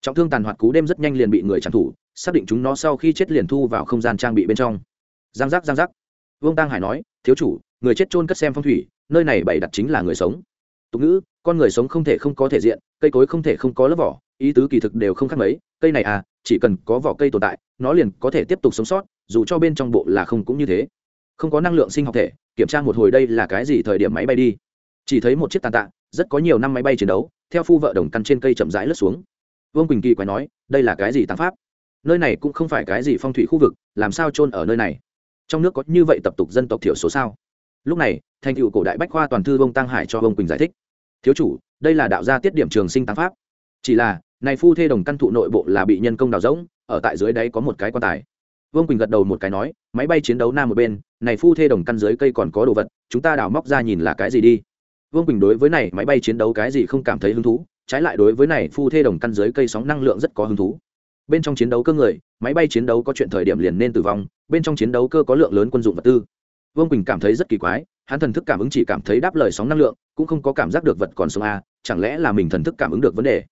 Trọng thương tàn hoạt cú đêm rất nhanh liền bị người trang thủ xác định chúng nó sau khi chết liền thu vào không gian trang bị bên trong. Giang giác giang giác. Vương tăng hải nói, thiếu chủ, người chết trôn cất xem phong thủy, nơi này bày đặt chính là người sống tục ngữ, con người sống không thể không có thể diện, cây cối không thể không có lớp vỏ, ý tứ kỳ thực đều không khác mấy, cây này à chỉ cần có vỏ cây tồn tại, nó liền có thể tiếp tục sống sót, dù cho bên trong bộ là không cũng như thế. Không có năng lượng sinh học thể, kiểm tra một hồi đây là cái gì thời điểm máy bay đi. Chỉ thấy một chiếc tàn tạ, rất có nhiều năm máy bay chiến đấu, theo phu vợ đồng căn trên cây chậm rãi lướt xuống. Vương quỳnh kỳ quái nói, đây là cái gì tăng pháp? Nơi này cũng không phải cái gì phong thủy khu vực, làm sao trôn ở nơi này? Trong nước có như vậy tập tục dân tộc thiểu số sao? Lúc này, thành tựu cổ đại bách khoa toàn thư bông tăng hải cho bông quỳnh giải thích. Thiếu chủ, đây là đạo gia tiết điểm trường sinh tăng pháp. Chỉ là, này phu thê đồng căn thụ nội bộ là bị nhân công đào rỗng, ở tại dưới đáy có một cái quan tài. Vương quỳnh gật đầu một cái nói, máy bay chiến đấu nam một bên, này phu thê đồng căn dưới cây còn có đồ vật, chúng ta đào móc ra nhìn là cái gì đi. Vương quỳnh đối với này máy bay chiến đấu cái gì không cảm thấy hứng thú, trái lại đối với này phu thê đồng căn dưới cây sóng năng lượng rất có hứng thú. Bên trong chiến đấu cơ người, máy bay chiến đấu có chuyện thời điểm liền nên tử vong, bên trong chiến đấu cơ có lượng lớn quân dụng vật tư vương quỳnh cảm thấy rất kỳ quái, hắn thần thức cảm ứng chỉ cảm thấy đáp lời sóng năng lượng, cũng không có cảm giác được vật còn sống a chẳng lẽ là mình thần thức cảm ứng được vấn đề?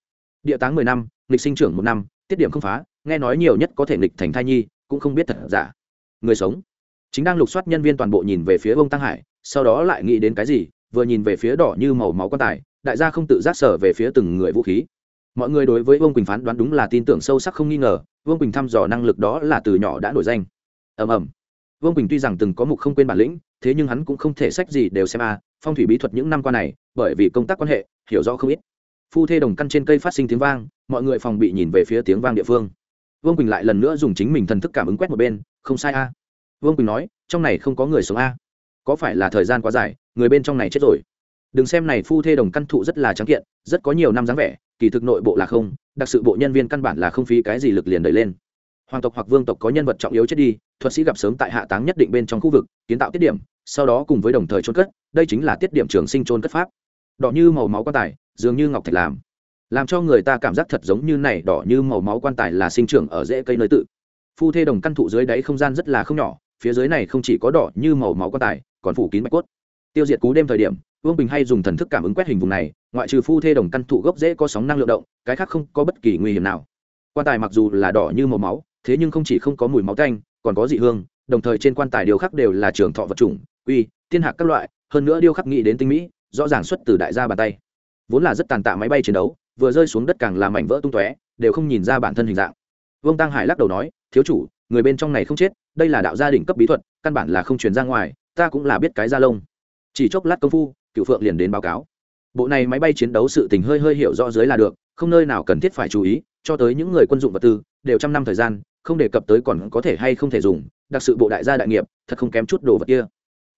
Địa táng mười năm lịch sinh trưởng một năm, tiết điểm không phá, nghe nói nhiều nhất có thể lịch thành thai nhi, cũng không biết thật giả. Người sống. Chính đang lục soát nhân viên toàn bộ nhìn về phía ông tăng hải, sau đó lại nghĩ đến cái gì, vừa nhìn về phía đỏ như màu máu quan tài, đại gia không tự giác sở về phía từng người vũ khí. Mọi người đối với vương quỳnh phán đoán đúng là tin tưởng sâu sắc không nghi ngờ, vương quỳnh thăm dò năng lực đó là từ nhỏ đã nổi danh. Ầm ầm vương quỳnh tuy rằng từng có mục không quên bản lĩnh thế nhưng hắn cũng không thể sách gì đều xem a à. phong thủy bí thuật những năm qua này bởi vì công tác quan hệ hiểu rõ không ít phu thê đồng căn trên cây phát sinh tiếng vang mọi người phòng bị nhìn về phía tiếng vang địa phương vương quỳnh lại lần nữa dùng chính mình thần thức cảm ứng quét một bên không sai a à. vương quỳnh nói trong này không có người sống a à. có phải là thời gian quá dài người bên trong này chết rồi đừng xem này phu thê đồng căn thụ rất là trắng kiện rất có nhiều năm dáng vẻ kỳ thực nội bộ là không đặc sự bộ nhân viên căn bản là không phí cái gì lực liền đẩy lên hoàng tộc hoặc vương tộc có nhân vật trọng yếu chết đi, thuật sĩ gặp sớm tại hạ táng nhất định bên trong khu vực, kiến tạo tiết điểm, sau đó cùng với đồng thời trôn cất, đây chính là tiết điểm trường sinh trôn cất pháp. Đỏ như màu máu quan tài, dường như ngọc thạch làm. Làm cho người ta cảm giác thật giống như này đỏ như màu máu quan tài là sinh trưởng ở rễ cây nơi tự. Phu thê đồng căn thụ dưới đáy không gian rất là không nhỏ, phía dưới này không chỉ có đỏ như màu máu quan tài, còn phủ kín bạch cốt. Tiêu diệt cú đêm thời điểm, vương bình hay dùng thần thức cảm ứng quét hình vùng này, ngoại trừ phu thê đồng căn thụ gốc rễ có sóng năng lượng động, cái khác không có bất kỳ nguy hiểm nào. Quan tài mặc dù là đỏ như màu máu thế nhưng không chỉ không có mùi máu tanh, còn có dị hương, đồng thời trên quan tài điều khắc đều là trường thọ vật chủng, uy thiên hạc các loại, hơn nữa điêu khắc nghĩ đến tinh mỹ, rõ ràng xuất từ đại gia bàn tay. Vốn là rất tàn tạ máy bay chiến đấu, vừa rơi xuống đất càng làm mảnh vỡ tung tóe, đều không nhìn ra bản thân hình dạng. Vương tăng hải lắc đầu nói, thiếu chủ, người bên trong này không chết, đây là đạo gia đình cấp bí thuật, căn bản là không truyền ra ngoài, ta cũng là biết cái da lông. Chỉ chốc lát công phu cựu phượng liền đến báo cáo. Bộ này máy bay chiến đấu sự tình hơi hơi hiểu rõ dưới là được, không nơi nào cần thiết phải chú ý, cho tới những người quân dụng vật tư, đều trăm năm thời gian không đề cập tới còn có thể hay không thể dùng, đặc sự bộ đại gia đại nghiệp, thật không kém chút đồ vật kia.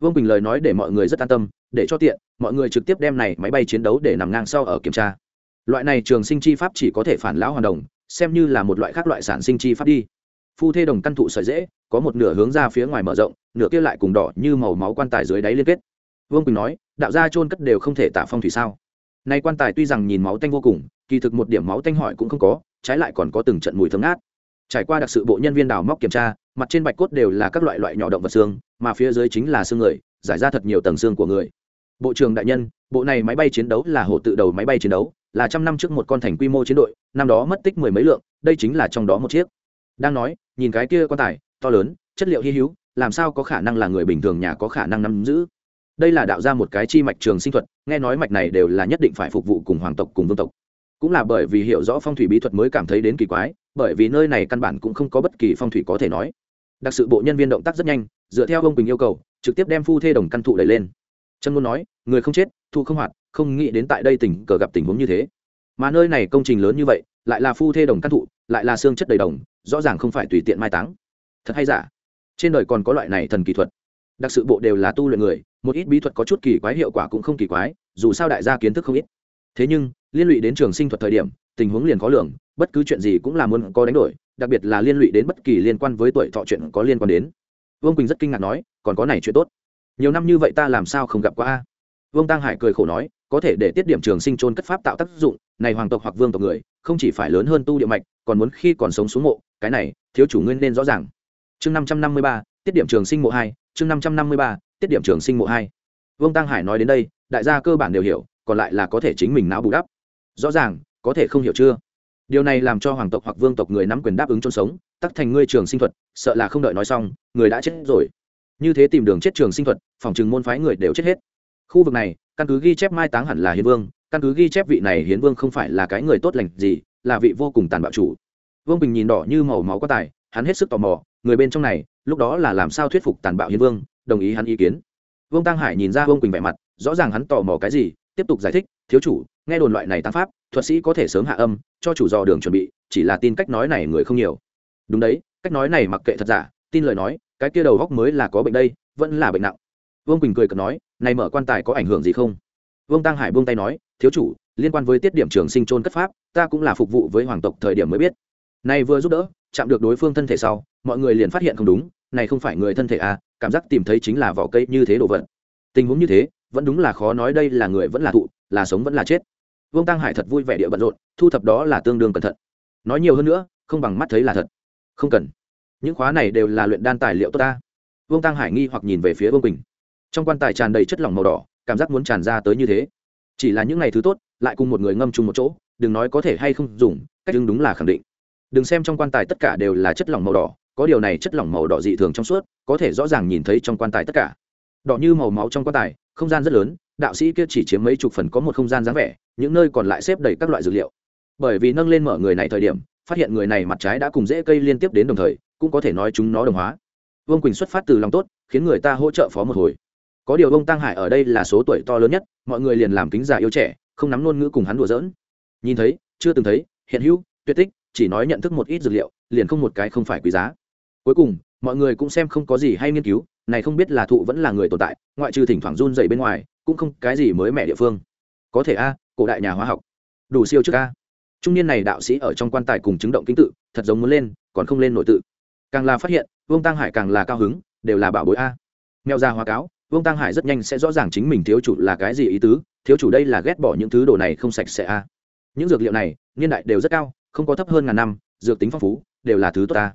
Vương bình lời nói để mọi người rất an tâm, để cho tiện, mọi người trực tiếp đem này máy bay chiến đấu để nằm ngang sau ở kiểm tra. Loại này trường sinh chi pháp chỉ có thể phản lão hoàn đồng, xem như là một loại khác loại sản sinh chi pháp đi. Phu thê đồng căn thụ sợi dễ, có một nửa hướng ra phía ngoài mở rộng, nửa kia lại cùng đỏ như màu máu quan tài dưới đáy liên kết. Vương quỳnh nói, đạo gia trôn cất đều không thể tả phong thủy sao. Nay quan tài tuy rằng nhìn máu tanh vô cùng, kỳ thực một điểm máu tanh hỏi cũng không có, trái lại còn có từng trận mùi thấm ngát trải qua đặc sự bộ nhân viên đào móc kiểm tra, mặt trên bạch cốt đều là các loại loại nhỏ động vật xương, mà phía dưới chính là xương người, giải ra thật nhiều tầng xương của người. Bộ trưởng đại nhân, bộ này máy bay chiến đấu là hộ tự đầu máy bay chiến đấu, là trăm năm trước một con thành quy mô chiến đội, năm đó mất tích mười mấy lượng, đây chính là trong đó một chiếc. Đang nói, nhìn cái kia quan tài, to lớn, chất liệu hy hữu, làm sao có khả năng là người bình thường nhà có khả năng nắm giữ? Đây là đạo ra một cái chi mạch trường sinh thuật, nghe nói mạch này đều là nhất định phải phục vụ cùng hoàng tộc cùng vương tộc cũng là bởi vì hiểu rõ phong thủy bí thuật mới cảm thấy đến kỳ quái, bởi vì nơi này căn bản cũng không có bất kỳ phong thủy có thể nói. Đặc sự bộ nhân viên động tác rất nhanh, dựa theo ông bình yêu cầu, trực tiếp đem phu thê đồng căn thụ đẩy lên. Trâm luôn nói, người không chết, thu không hoạt, không nghĩ đến tại đây tình cờ gặp tình huống như thế. Mà nơi này công trình lớn như vậy, lại là phu thê đồng căn thụ, lại là xương chất đầy đồng, rõ ràng không phải tùy tiện mai táng. Thật hay giả? Trên đời còn có loại này thần kỳ thuật. Đặc sự bộ đều là tu luyện người, một ít bí thuật có chút kỳ quái hiệu quả cũng không kỳ quái, dù sao đại gia kiến thức không ít thế nhưng, liên lụy đến trường sinh thuật thời điểm, tình huống liền khó lường, bất cứ chuyện gì cũng là muốn có đánh đổi, đặc biệt là liên lụy đến bất kỳ liên quan với tuổi thọ chuyện có liên quan đến. Vương quỳnh rất kinh ngạc nói, còn có này chuyện tốt. Nhiều năm như vậy ta làm sao không gặp qua a? Vương tăng hải cười khổ nói, có thể để tiết điểm trường sinh trôn cất pháp tạo tác dụng, này hoàng tộc hoặc vương tộc người, không chỉ phải lớn hơn tu địa mạch, còn muốn khi còn sống xuống mộ, cái này, thiếu chủ nguyên nên rõ ràng. Chương năm trăm năm mươi ba, tiết điểm trường sinh mộ hai, chương năm trăm năm mươi ba, tiết điểm trường sinh mộ hai. Vương tăng hải nói đến đây, đại gia cơ bản đều hiểu còn lại là có thể chính mình não bù đắp. Rõ ràng, có thể không hiểu chưa? Điều này làm cho hoàng tộc hoặc vương tộc người nắm quyền đáp ứng chôn sống, tắc thành ngươi trường sinh thuật, sợ là không đợi nói xong, người đã chết rồi. Như thế tìm đường chết trường sinh thuật, phòng chừng môn phái người đều chết hết. Khu vực này, căn cứ ghi chép mai táng hẳn là hiến vương, căn cứ ghi chép vị này hiến vương không phải là cái người tốt lành gì, là vị vô cùng tàn bạo chủ. Vương bình nhìn đỏ như màu máu quá tài, hắn hết sức tò mò, người bên trong này, lúc đó là làm sao thuyết phục tàn bạo hiến vương, đồng ý hắn ý kiến. Vương tăng hải nhìn ra vương quỳnh vẻ mặt, rõ ràng hắn tò mò cái gì tiếp tục giải thích, thiếu chủ, nghe đồn loại này tăng pháp, thuật sĩ có thể sớm hạ âm, cho chủ dò đường chuẩn bị, chỉ là tin cách nói này người không nhiều. Đúng đấy, cách nói này mặc kệ thật giả, tin lời nói, cái kia đầu góc mới là có bệnh đây, vẫn là bệnh nặng. Vương quỳnh cười cợt nói, này mở quan tài có ảnh hưởng gì không? Vương tăng hải buông tay nói, thiếu chủ, liên quan với tiết điểm trường sinh trôn cất pháp, ta cũng là phục vụ với hoàng tộc thời điểm mới biết. Này vừa giúp đỡ, chạm được đối phương thân thể sau, mọi người liền phát hiện không đúng, này không phải người thân thể à cảm giác tìm thấy chính là vỏ cây như thế đồ vật. Tình huống như thế vẫn đúng là khó nói đây là người vẫn là thụ, là sống vẫn là chết. Vương tăng hải thật vui vẻ địa bận rộn, thu thập đó là tương đương cẩn thận. Nói nhiều hơn nữa, không bằng mắt thấy là thật. Không cần. Những khóa này đều là luyện đan tài liệu tốt ta. Vương tăng hải nghi hoặc nhìn về phía vương quỳnh. Trong quan tài tràn đầy chất lỏng màu đỏ, cảm giác muốn tràn ra tới như thế. Chỉ là những ngày thứ tốt, lại cùng một người ngâm chung một chỗ, đừng nói có thể hay không dùng, cách đương đúng là khẳng định. Đừng xem trong quan tài tất cả đều là chất lỏng màu đỏ, có điều này chất lỏng màu đỏ dị thường trong suốt, có thể rõ ràng nhìn thấy trong quan tài tất cả. Đỏ như màu máu trong quan tài không gian rất lớn, đạo sĩ kia chỉ chiếm mấy chục phần có một không gian dáng vẻ, những nơi còn lại xếp đầy các loại dược liệu. Bởi vì nâng lên mở người này thời điểm, phát hiện người này mặt trái đã cùng rễ cây liên tiếp đến đồng thời, cũng có thể nói chúng nó đồng hóa. Vương quỳnh xuất phát từ lòng tốt, khiến người ta hỗ trợ phó một hồi. Có điều ông tăng hải ở đây là số tuổi to lớn nhất, mọi người liền làm kính già yêu trẻ, không nắm ngôn ngữ cùng hắn đùa giỡn. Nhìn thấy, chưa từng thấy, hiện hữu, tuyệt tích, chỉ nói nhận thức một ít dược liệu, liền không một cái không phải quý giá. Cuối cùng, mọi người cũng xem không có gì hay nghiên cứu này không biết là thụ vẫn là người tồn tại, ngoại trừ thỉnh thoảng run dày bên ngoài, cũng không cái gì mới mẻ địa phương. Có thể a, cổ đại nhà hóa học. Đủ siêu trước a. Trung niên này đạo sĩ ở trong quan tài cùng chứng động kinh tự, thật giống muốn lên, còn không lên nội tự. Càng là phát hiện, vương tăng hải càng là cao hứng, đều là bảo bối a. Mèo ra hóa cáo, vương tăng hải rất nhanh sẽ rõ ràng chính mình thiếu chủ là cái gì ý tứ, thiếu chủ đây là ghét bỏ những thứ đồ này không sạch sẽ a. Những dược liệu này, niên đại đều rất cao, không có thấp hơn ngàn năm, dược tính phong phú, đều là thứ tốt ta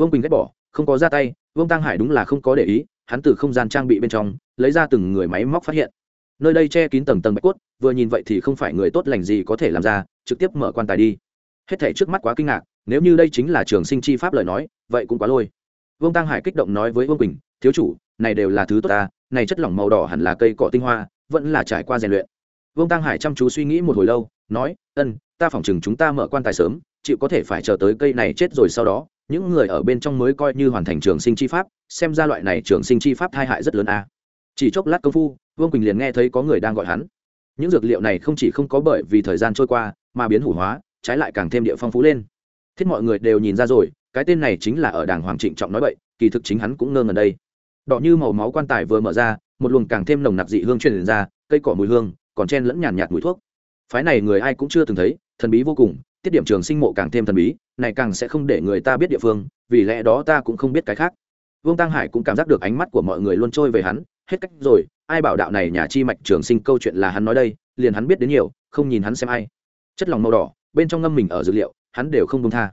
vương quỳnh ghét bỏ không có ra tay, vương tăng hải đúng là không có để ý, hắn từ không gian trang bị bên trong, lấy ra từng người máy móc phát hiện. Nơi đây che kín tầng tầng bạch cốt, vừa nhìn vậy thì không phải người tốt lành gì có thể làm ra, trực tiếp mở quan tài đi. Hết thể trước mắt quá kinh ngạc, nếu như đây chính là trường sinh chi pháp lời nói, vậy cũng quá lôi. Vương tăng hải kích động nói với vương quỳnh, thiếu chủ, này đều là thứ tốt ta, này chất lỏng màu đỏ hẳn là cây cỏ tinh hoa, vẫn là trải qua rèn luyện. Vương tăng hải chăm chú suy nghĩ một hồi lâu, nói, ân, ta phỏng chừng chúng ta mở quan tài sớm, chịu có thể phải chờ tới cây này chết rồi sau đó những người ở bên trong mới coi như hoàn thành trường sinh chi pháp xem ra loại này trường sinh chi pháp thai hại rất lớn a. Chỉ chốc lát công phu vương quỳnh liền nghe thấy có người đang gọi hắn. Những dược liệu này không chỉ không có bởi vì thời gian trôi qua mà biến hủ hóa trái lại càng thêm địa phong phú lên. Thiết mọi người đều nhìn ra rồi cái tên này chính là ở đàng hoàng trịnh trọng nói vậy kỳ thực chính hắn cũng ngơ ngẩn đây. Đỏ như màu máu quan tài vừa mở ra một luồng càng thêm nồng nặc dị hương truyền ra cây cỏ mùi hương còn chen lẫn nhàn nhạt, mùi thuốc. Phái này người ai cũng chưa từng thấy thần bí vô cùng tiết điểm trường sinh mộ càng thêm thần bí, này càng sẽ không để người ta biết địa phương, vì lẽ đó ta cũng không biết cái khác. Vương tăng hải cũng cảm giác được ánh mắt của mọi người luôn trôi về hắn, hết cách rồi, ai bảo đạo này nhà chi mạch trường sinh câu chuyện là hắn nói đây, liền hắn biết đến nhiều, không nhìn hắn xem ai. Chất lỏng màu đỏ, bên trong ngâm mình ở dược liệu, hắn đều không công tha.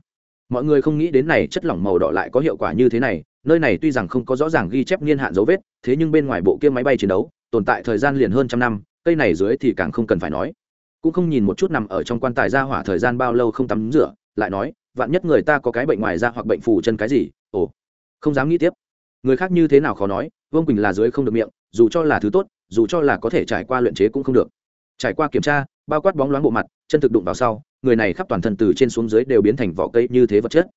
Mọi người không nghĩ đến này chất lỏng màu đỏ lại có hiệu quả như thế này, nơi này tuy rằng không có rõ ràng ghi chép niên hạn dấu vết, thế nhưng bên ngoài bộ kia máy bay chiến đấu, tồn tại thời gian liền hơn trăm năm, cây này dưới thì càng không cần phải nói cũng không nhìn một chút nằm ở trong quan tài ra hỏa thời gian bao lâu không tắm rửa, lại nói, vạn nhất người ta có cái bệnh ngoài da hoặc bệnh phù chân cái gì, ồ, không dám nghĩ tiếp. Người khác như thế nào khó nói, vương quỳnh là dưới không được miệng, dù cho là thứ tốt, dù cho là có thể trải qua luyện chế cũng không được. Trải qua kiểm tra, bao quát bóng loáng bộ mặt, chân thực đụng vào sau, người này khắp toàn thân từ trên xuống dưới đều biến thành vỏ cây như thế vật chất.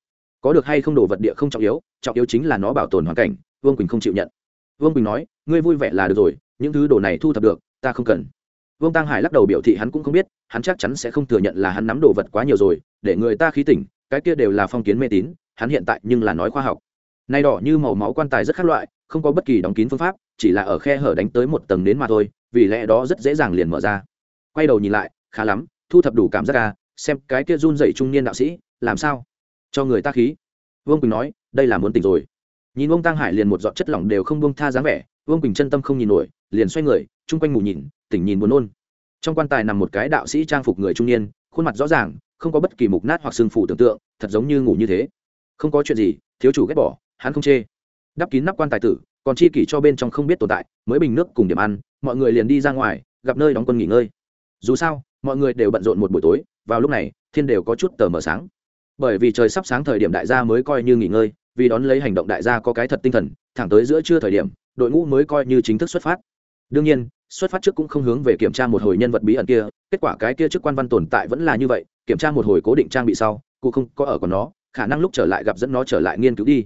Có được hay không đổ vật địa không trọng yếu trọng yếu chính là nó bảo tồn hoàn cảnh, vương quỳnh không chịu nhận. Vương quỳnh nói, ngươi vui vẻ là được rồi, những thứ đồ này thu thập được, ta không cần vương tăng hải lắc đầu biểu thị hắn cũng không biết, hắn chắc chắn sẽ không thừa nhận là hắn nắm đồ vật quá nhiều rồi, để người ta khí tỉnh, cái kia đều là phong kiến mê tín, hắn hiện tại nhưng là nói khoa học. Nay đỏ như màu máu quan tài rất khác loại, không có bất kỳ đóng kín phương pháp, chỉ là ở khe hở đánh tới một tầng đến mà thôi, vì lẽ đó rất dễ dàng liền mở ra. Quay đầu nhìn lại, khá lắm, thu thập đủ cảm giác ca xem cái kia run dậy trung niên đạo sĩ, làm sao? Cho người ta khí. Vương quỳnh nói, đây là muốn tỉnh rồi nhìn ông tăng hải liền một giọt chất lỏng đều không buông tha dáng vẻ, vương quỳnh chân tâm không nhìn nổi, liền xoay người, chung quanh mù nhìn, tỉnh nhìn buồn nôn. Trong quan tài nằm một cái đạo sĩ trang phục người trung niên, khuôn mặt rõ ràng, không có bất kỳ mục nát hoặc sưng phủ tưởng tượng, thật giống như ngủ như thế. Không có chuyện gì, thiếu chủ ghét bỏ, hắn không chê. Đắp kín nắp quan tài tử, còn chi kỷ cho bên trong không biết tồn tại, mới bình nước cùng điểm ăn, mọi người liền đi ra ngoài, gặp nơi đóng quân nghỉ ngơi. Dù sao, mọi người đều bận rộn một buổi tối, vào lúc này, thiên đều có chút tờ mờ sáng. Bởi vì trời sắp sáng thời điểm đại gia mới coi như nghỉ ngơi vì đón lấy hành động đại gia có cái thật tinh thần, thẳng tới giữa trưa thời điểm, đội ngũ mới coi như chính thức xuất phát. Đương nhiên, xuất phát trước cũng không hướng về kiểm tra một hồi nhân vật bí ẩn kia, kết quả cái kia chức quan văn tồn tại vẫn là như vậy, kiểm tra một hồi cố định trang bị sau, cụ không có ở còn nó, khả năng lúc trở lại gặp dẫn nó trở lại nghiên cứu đi.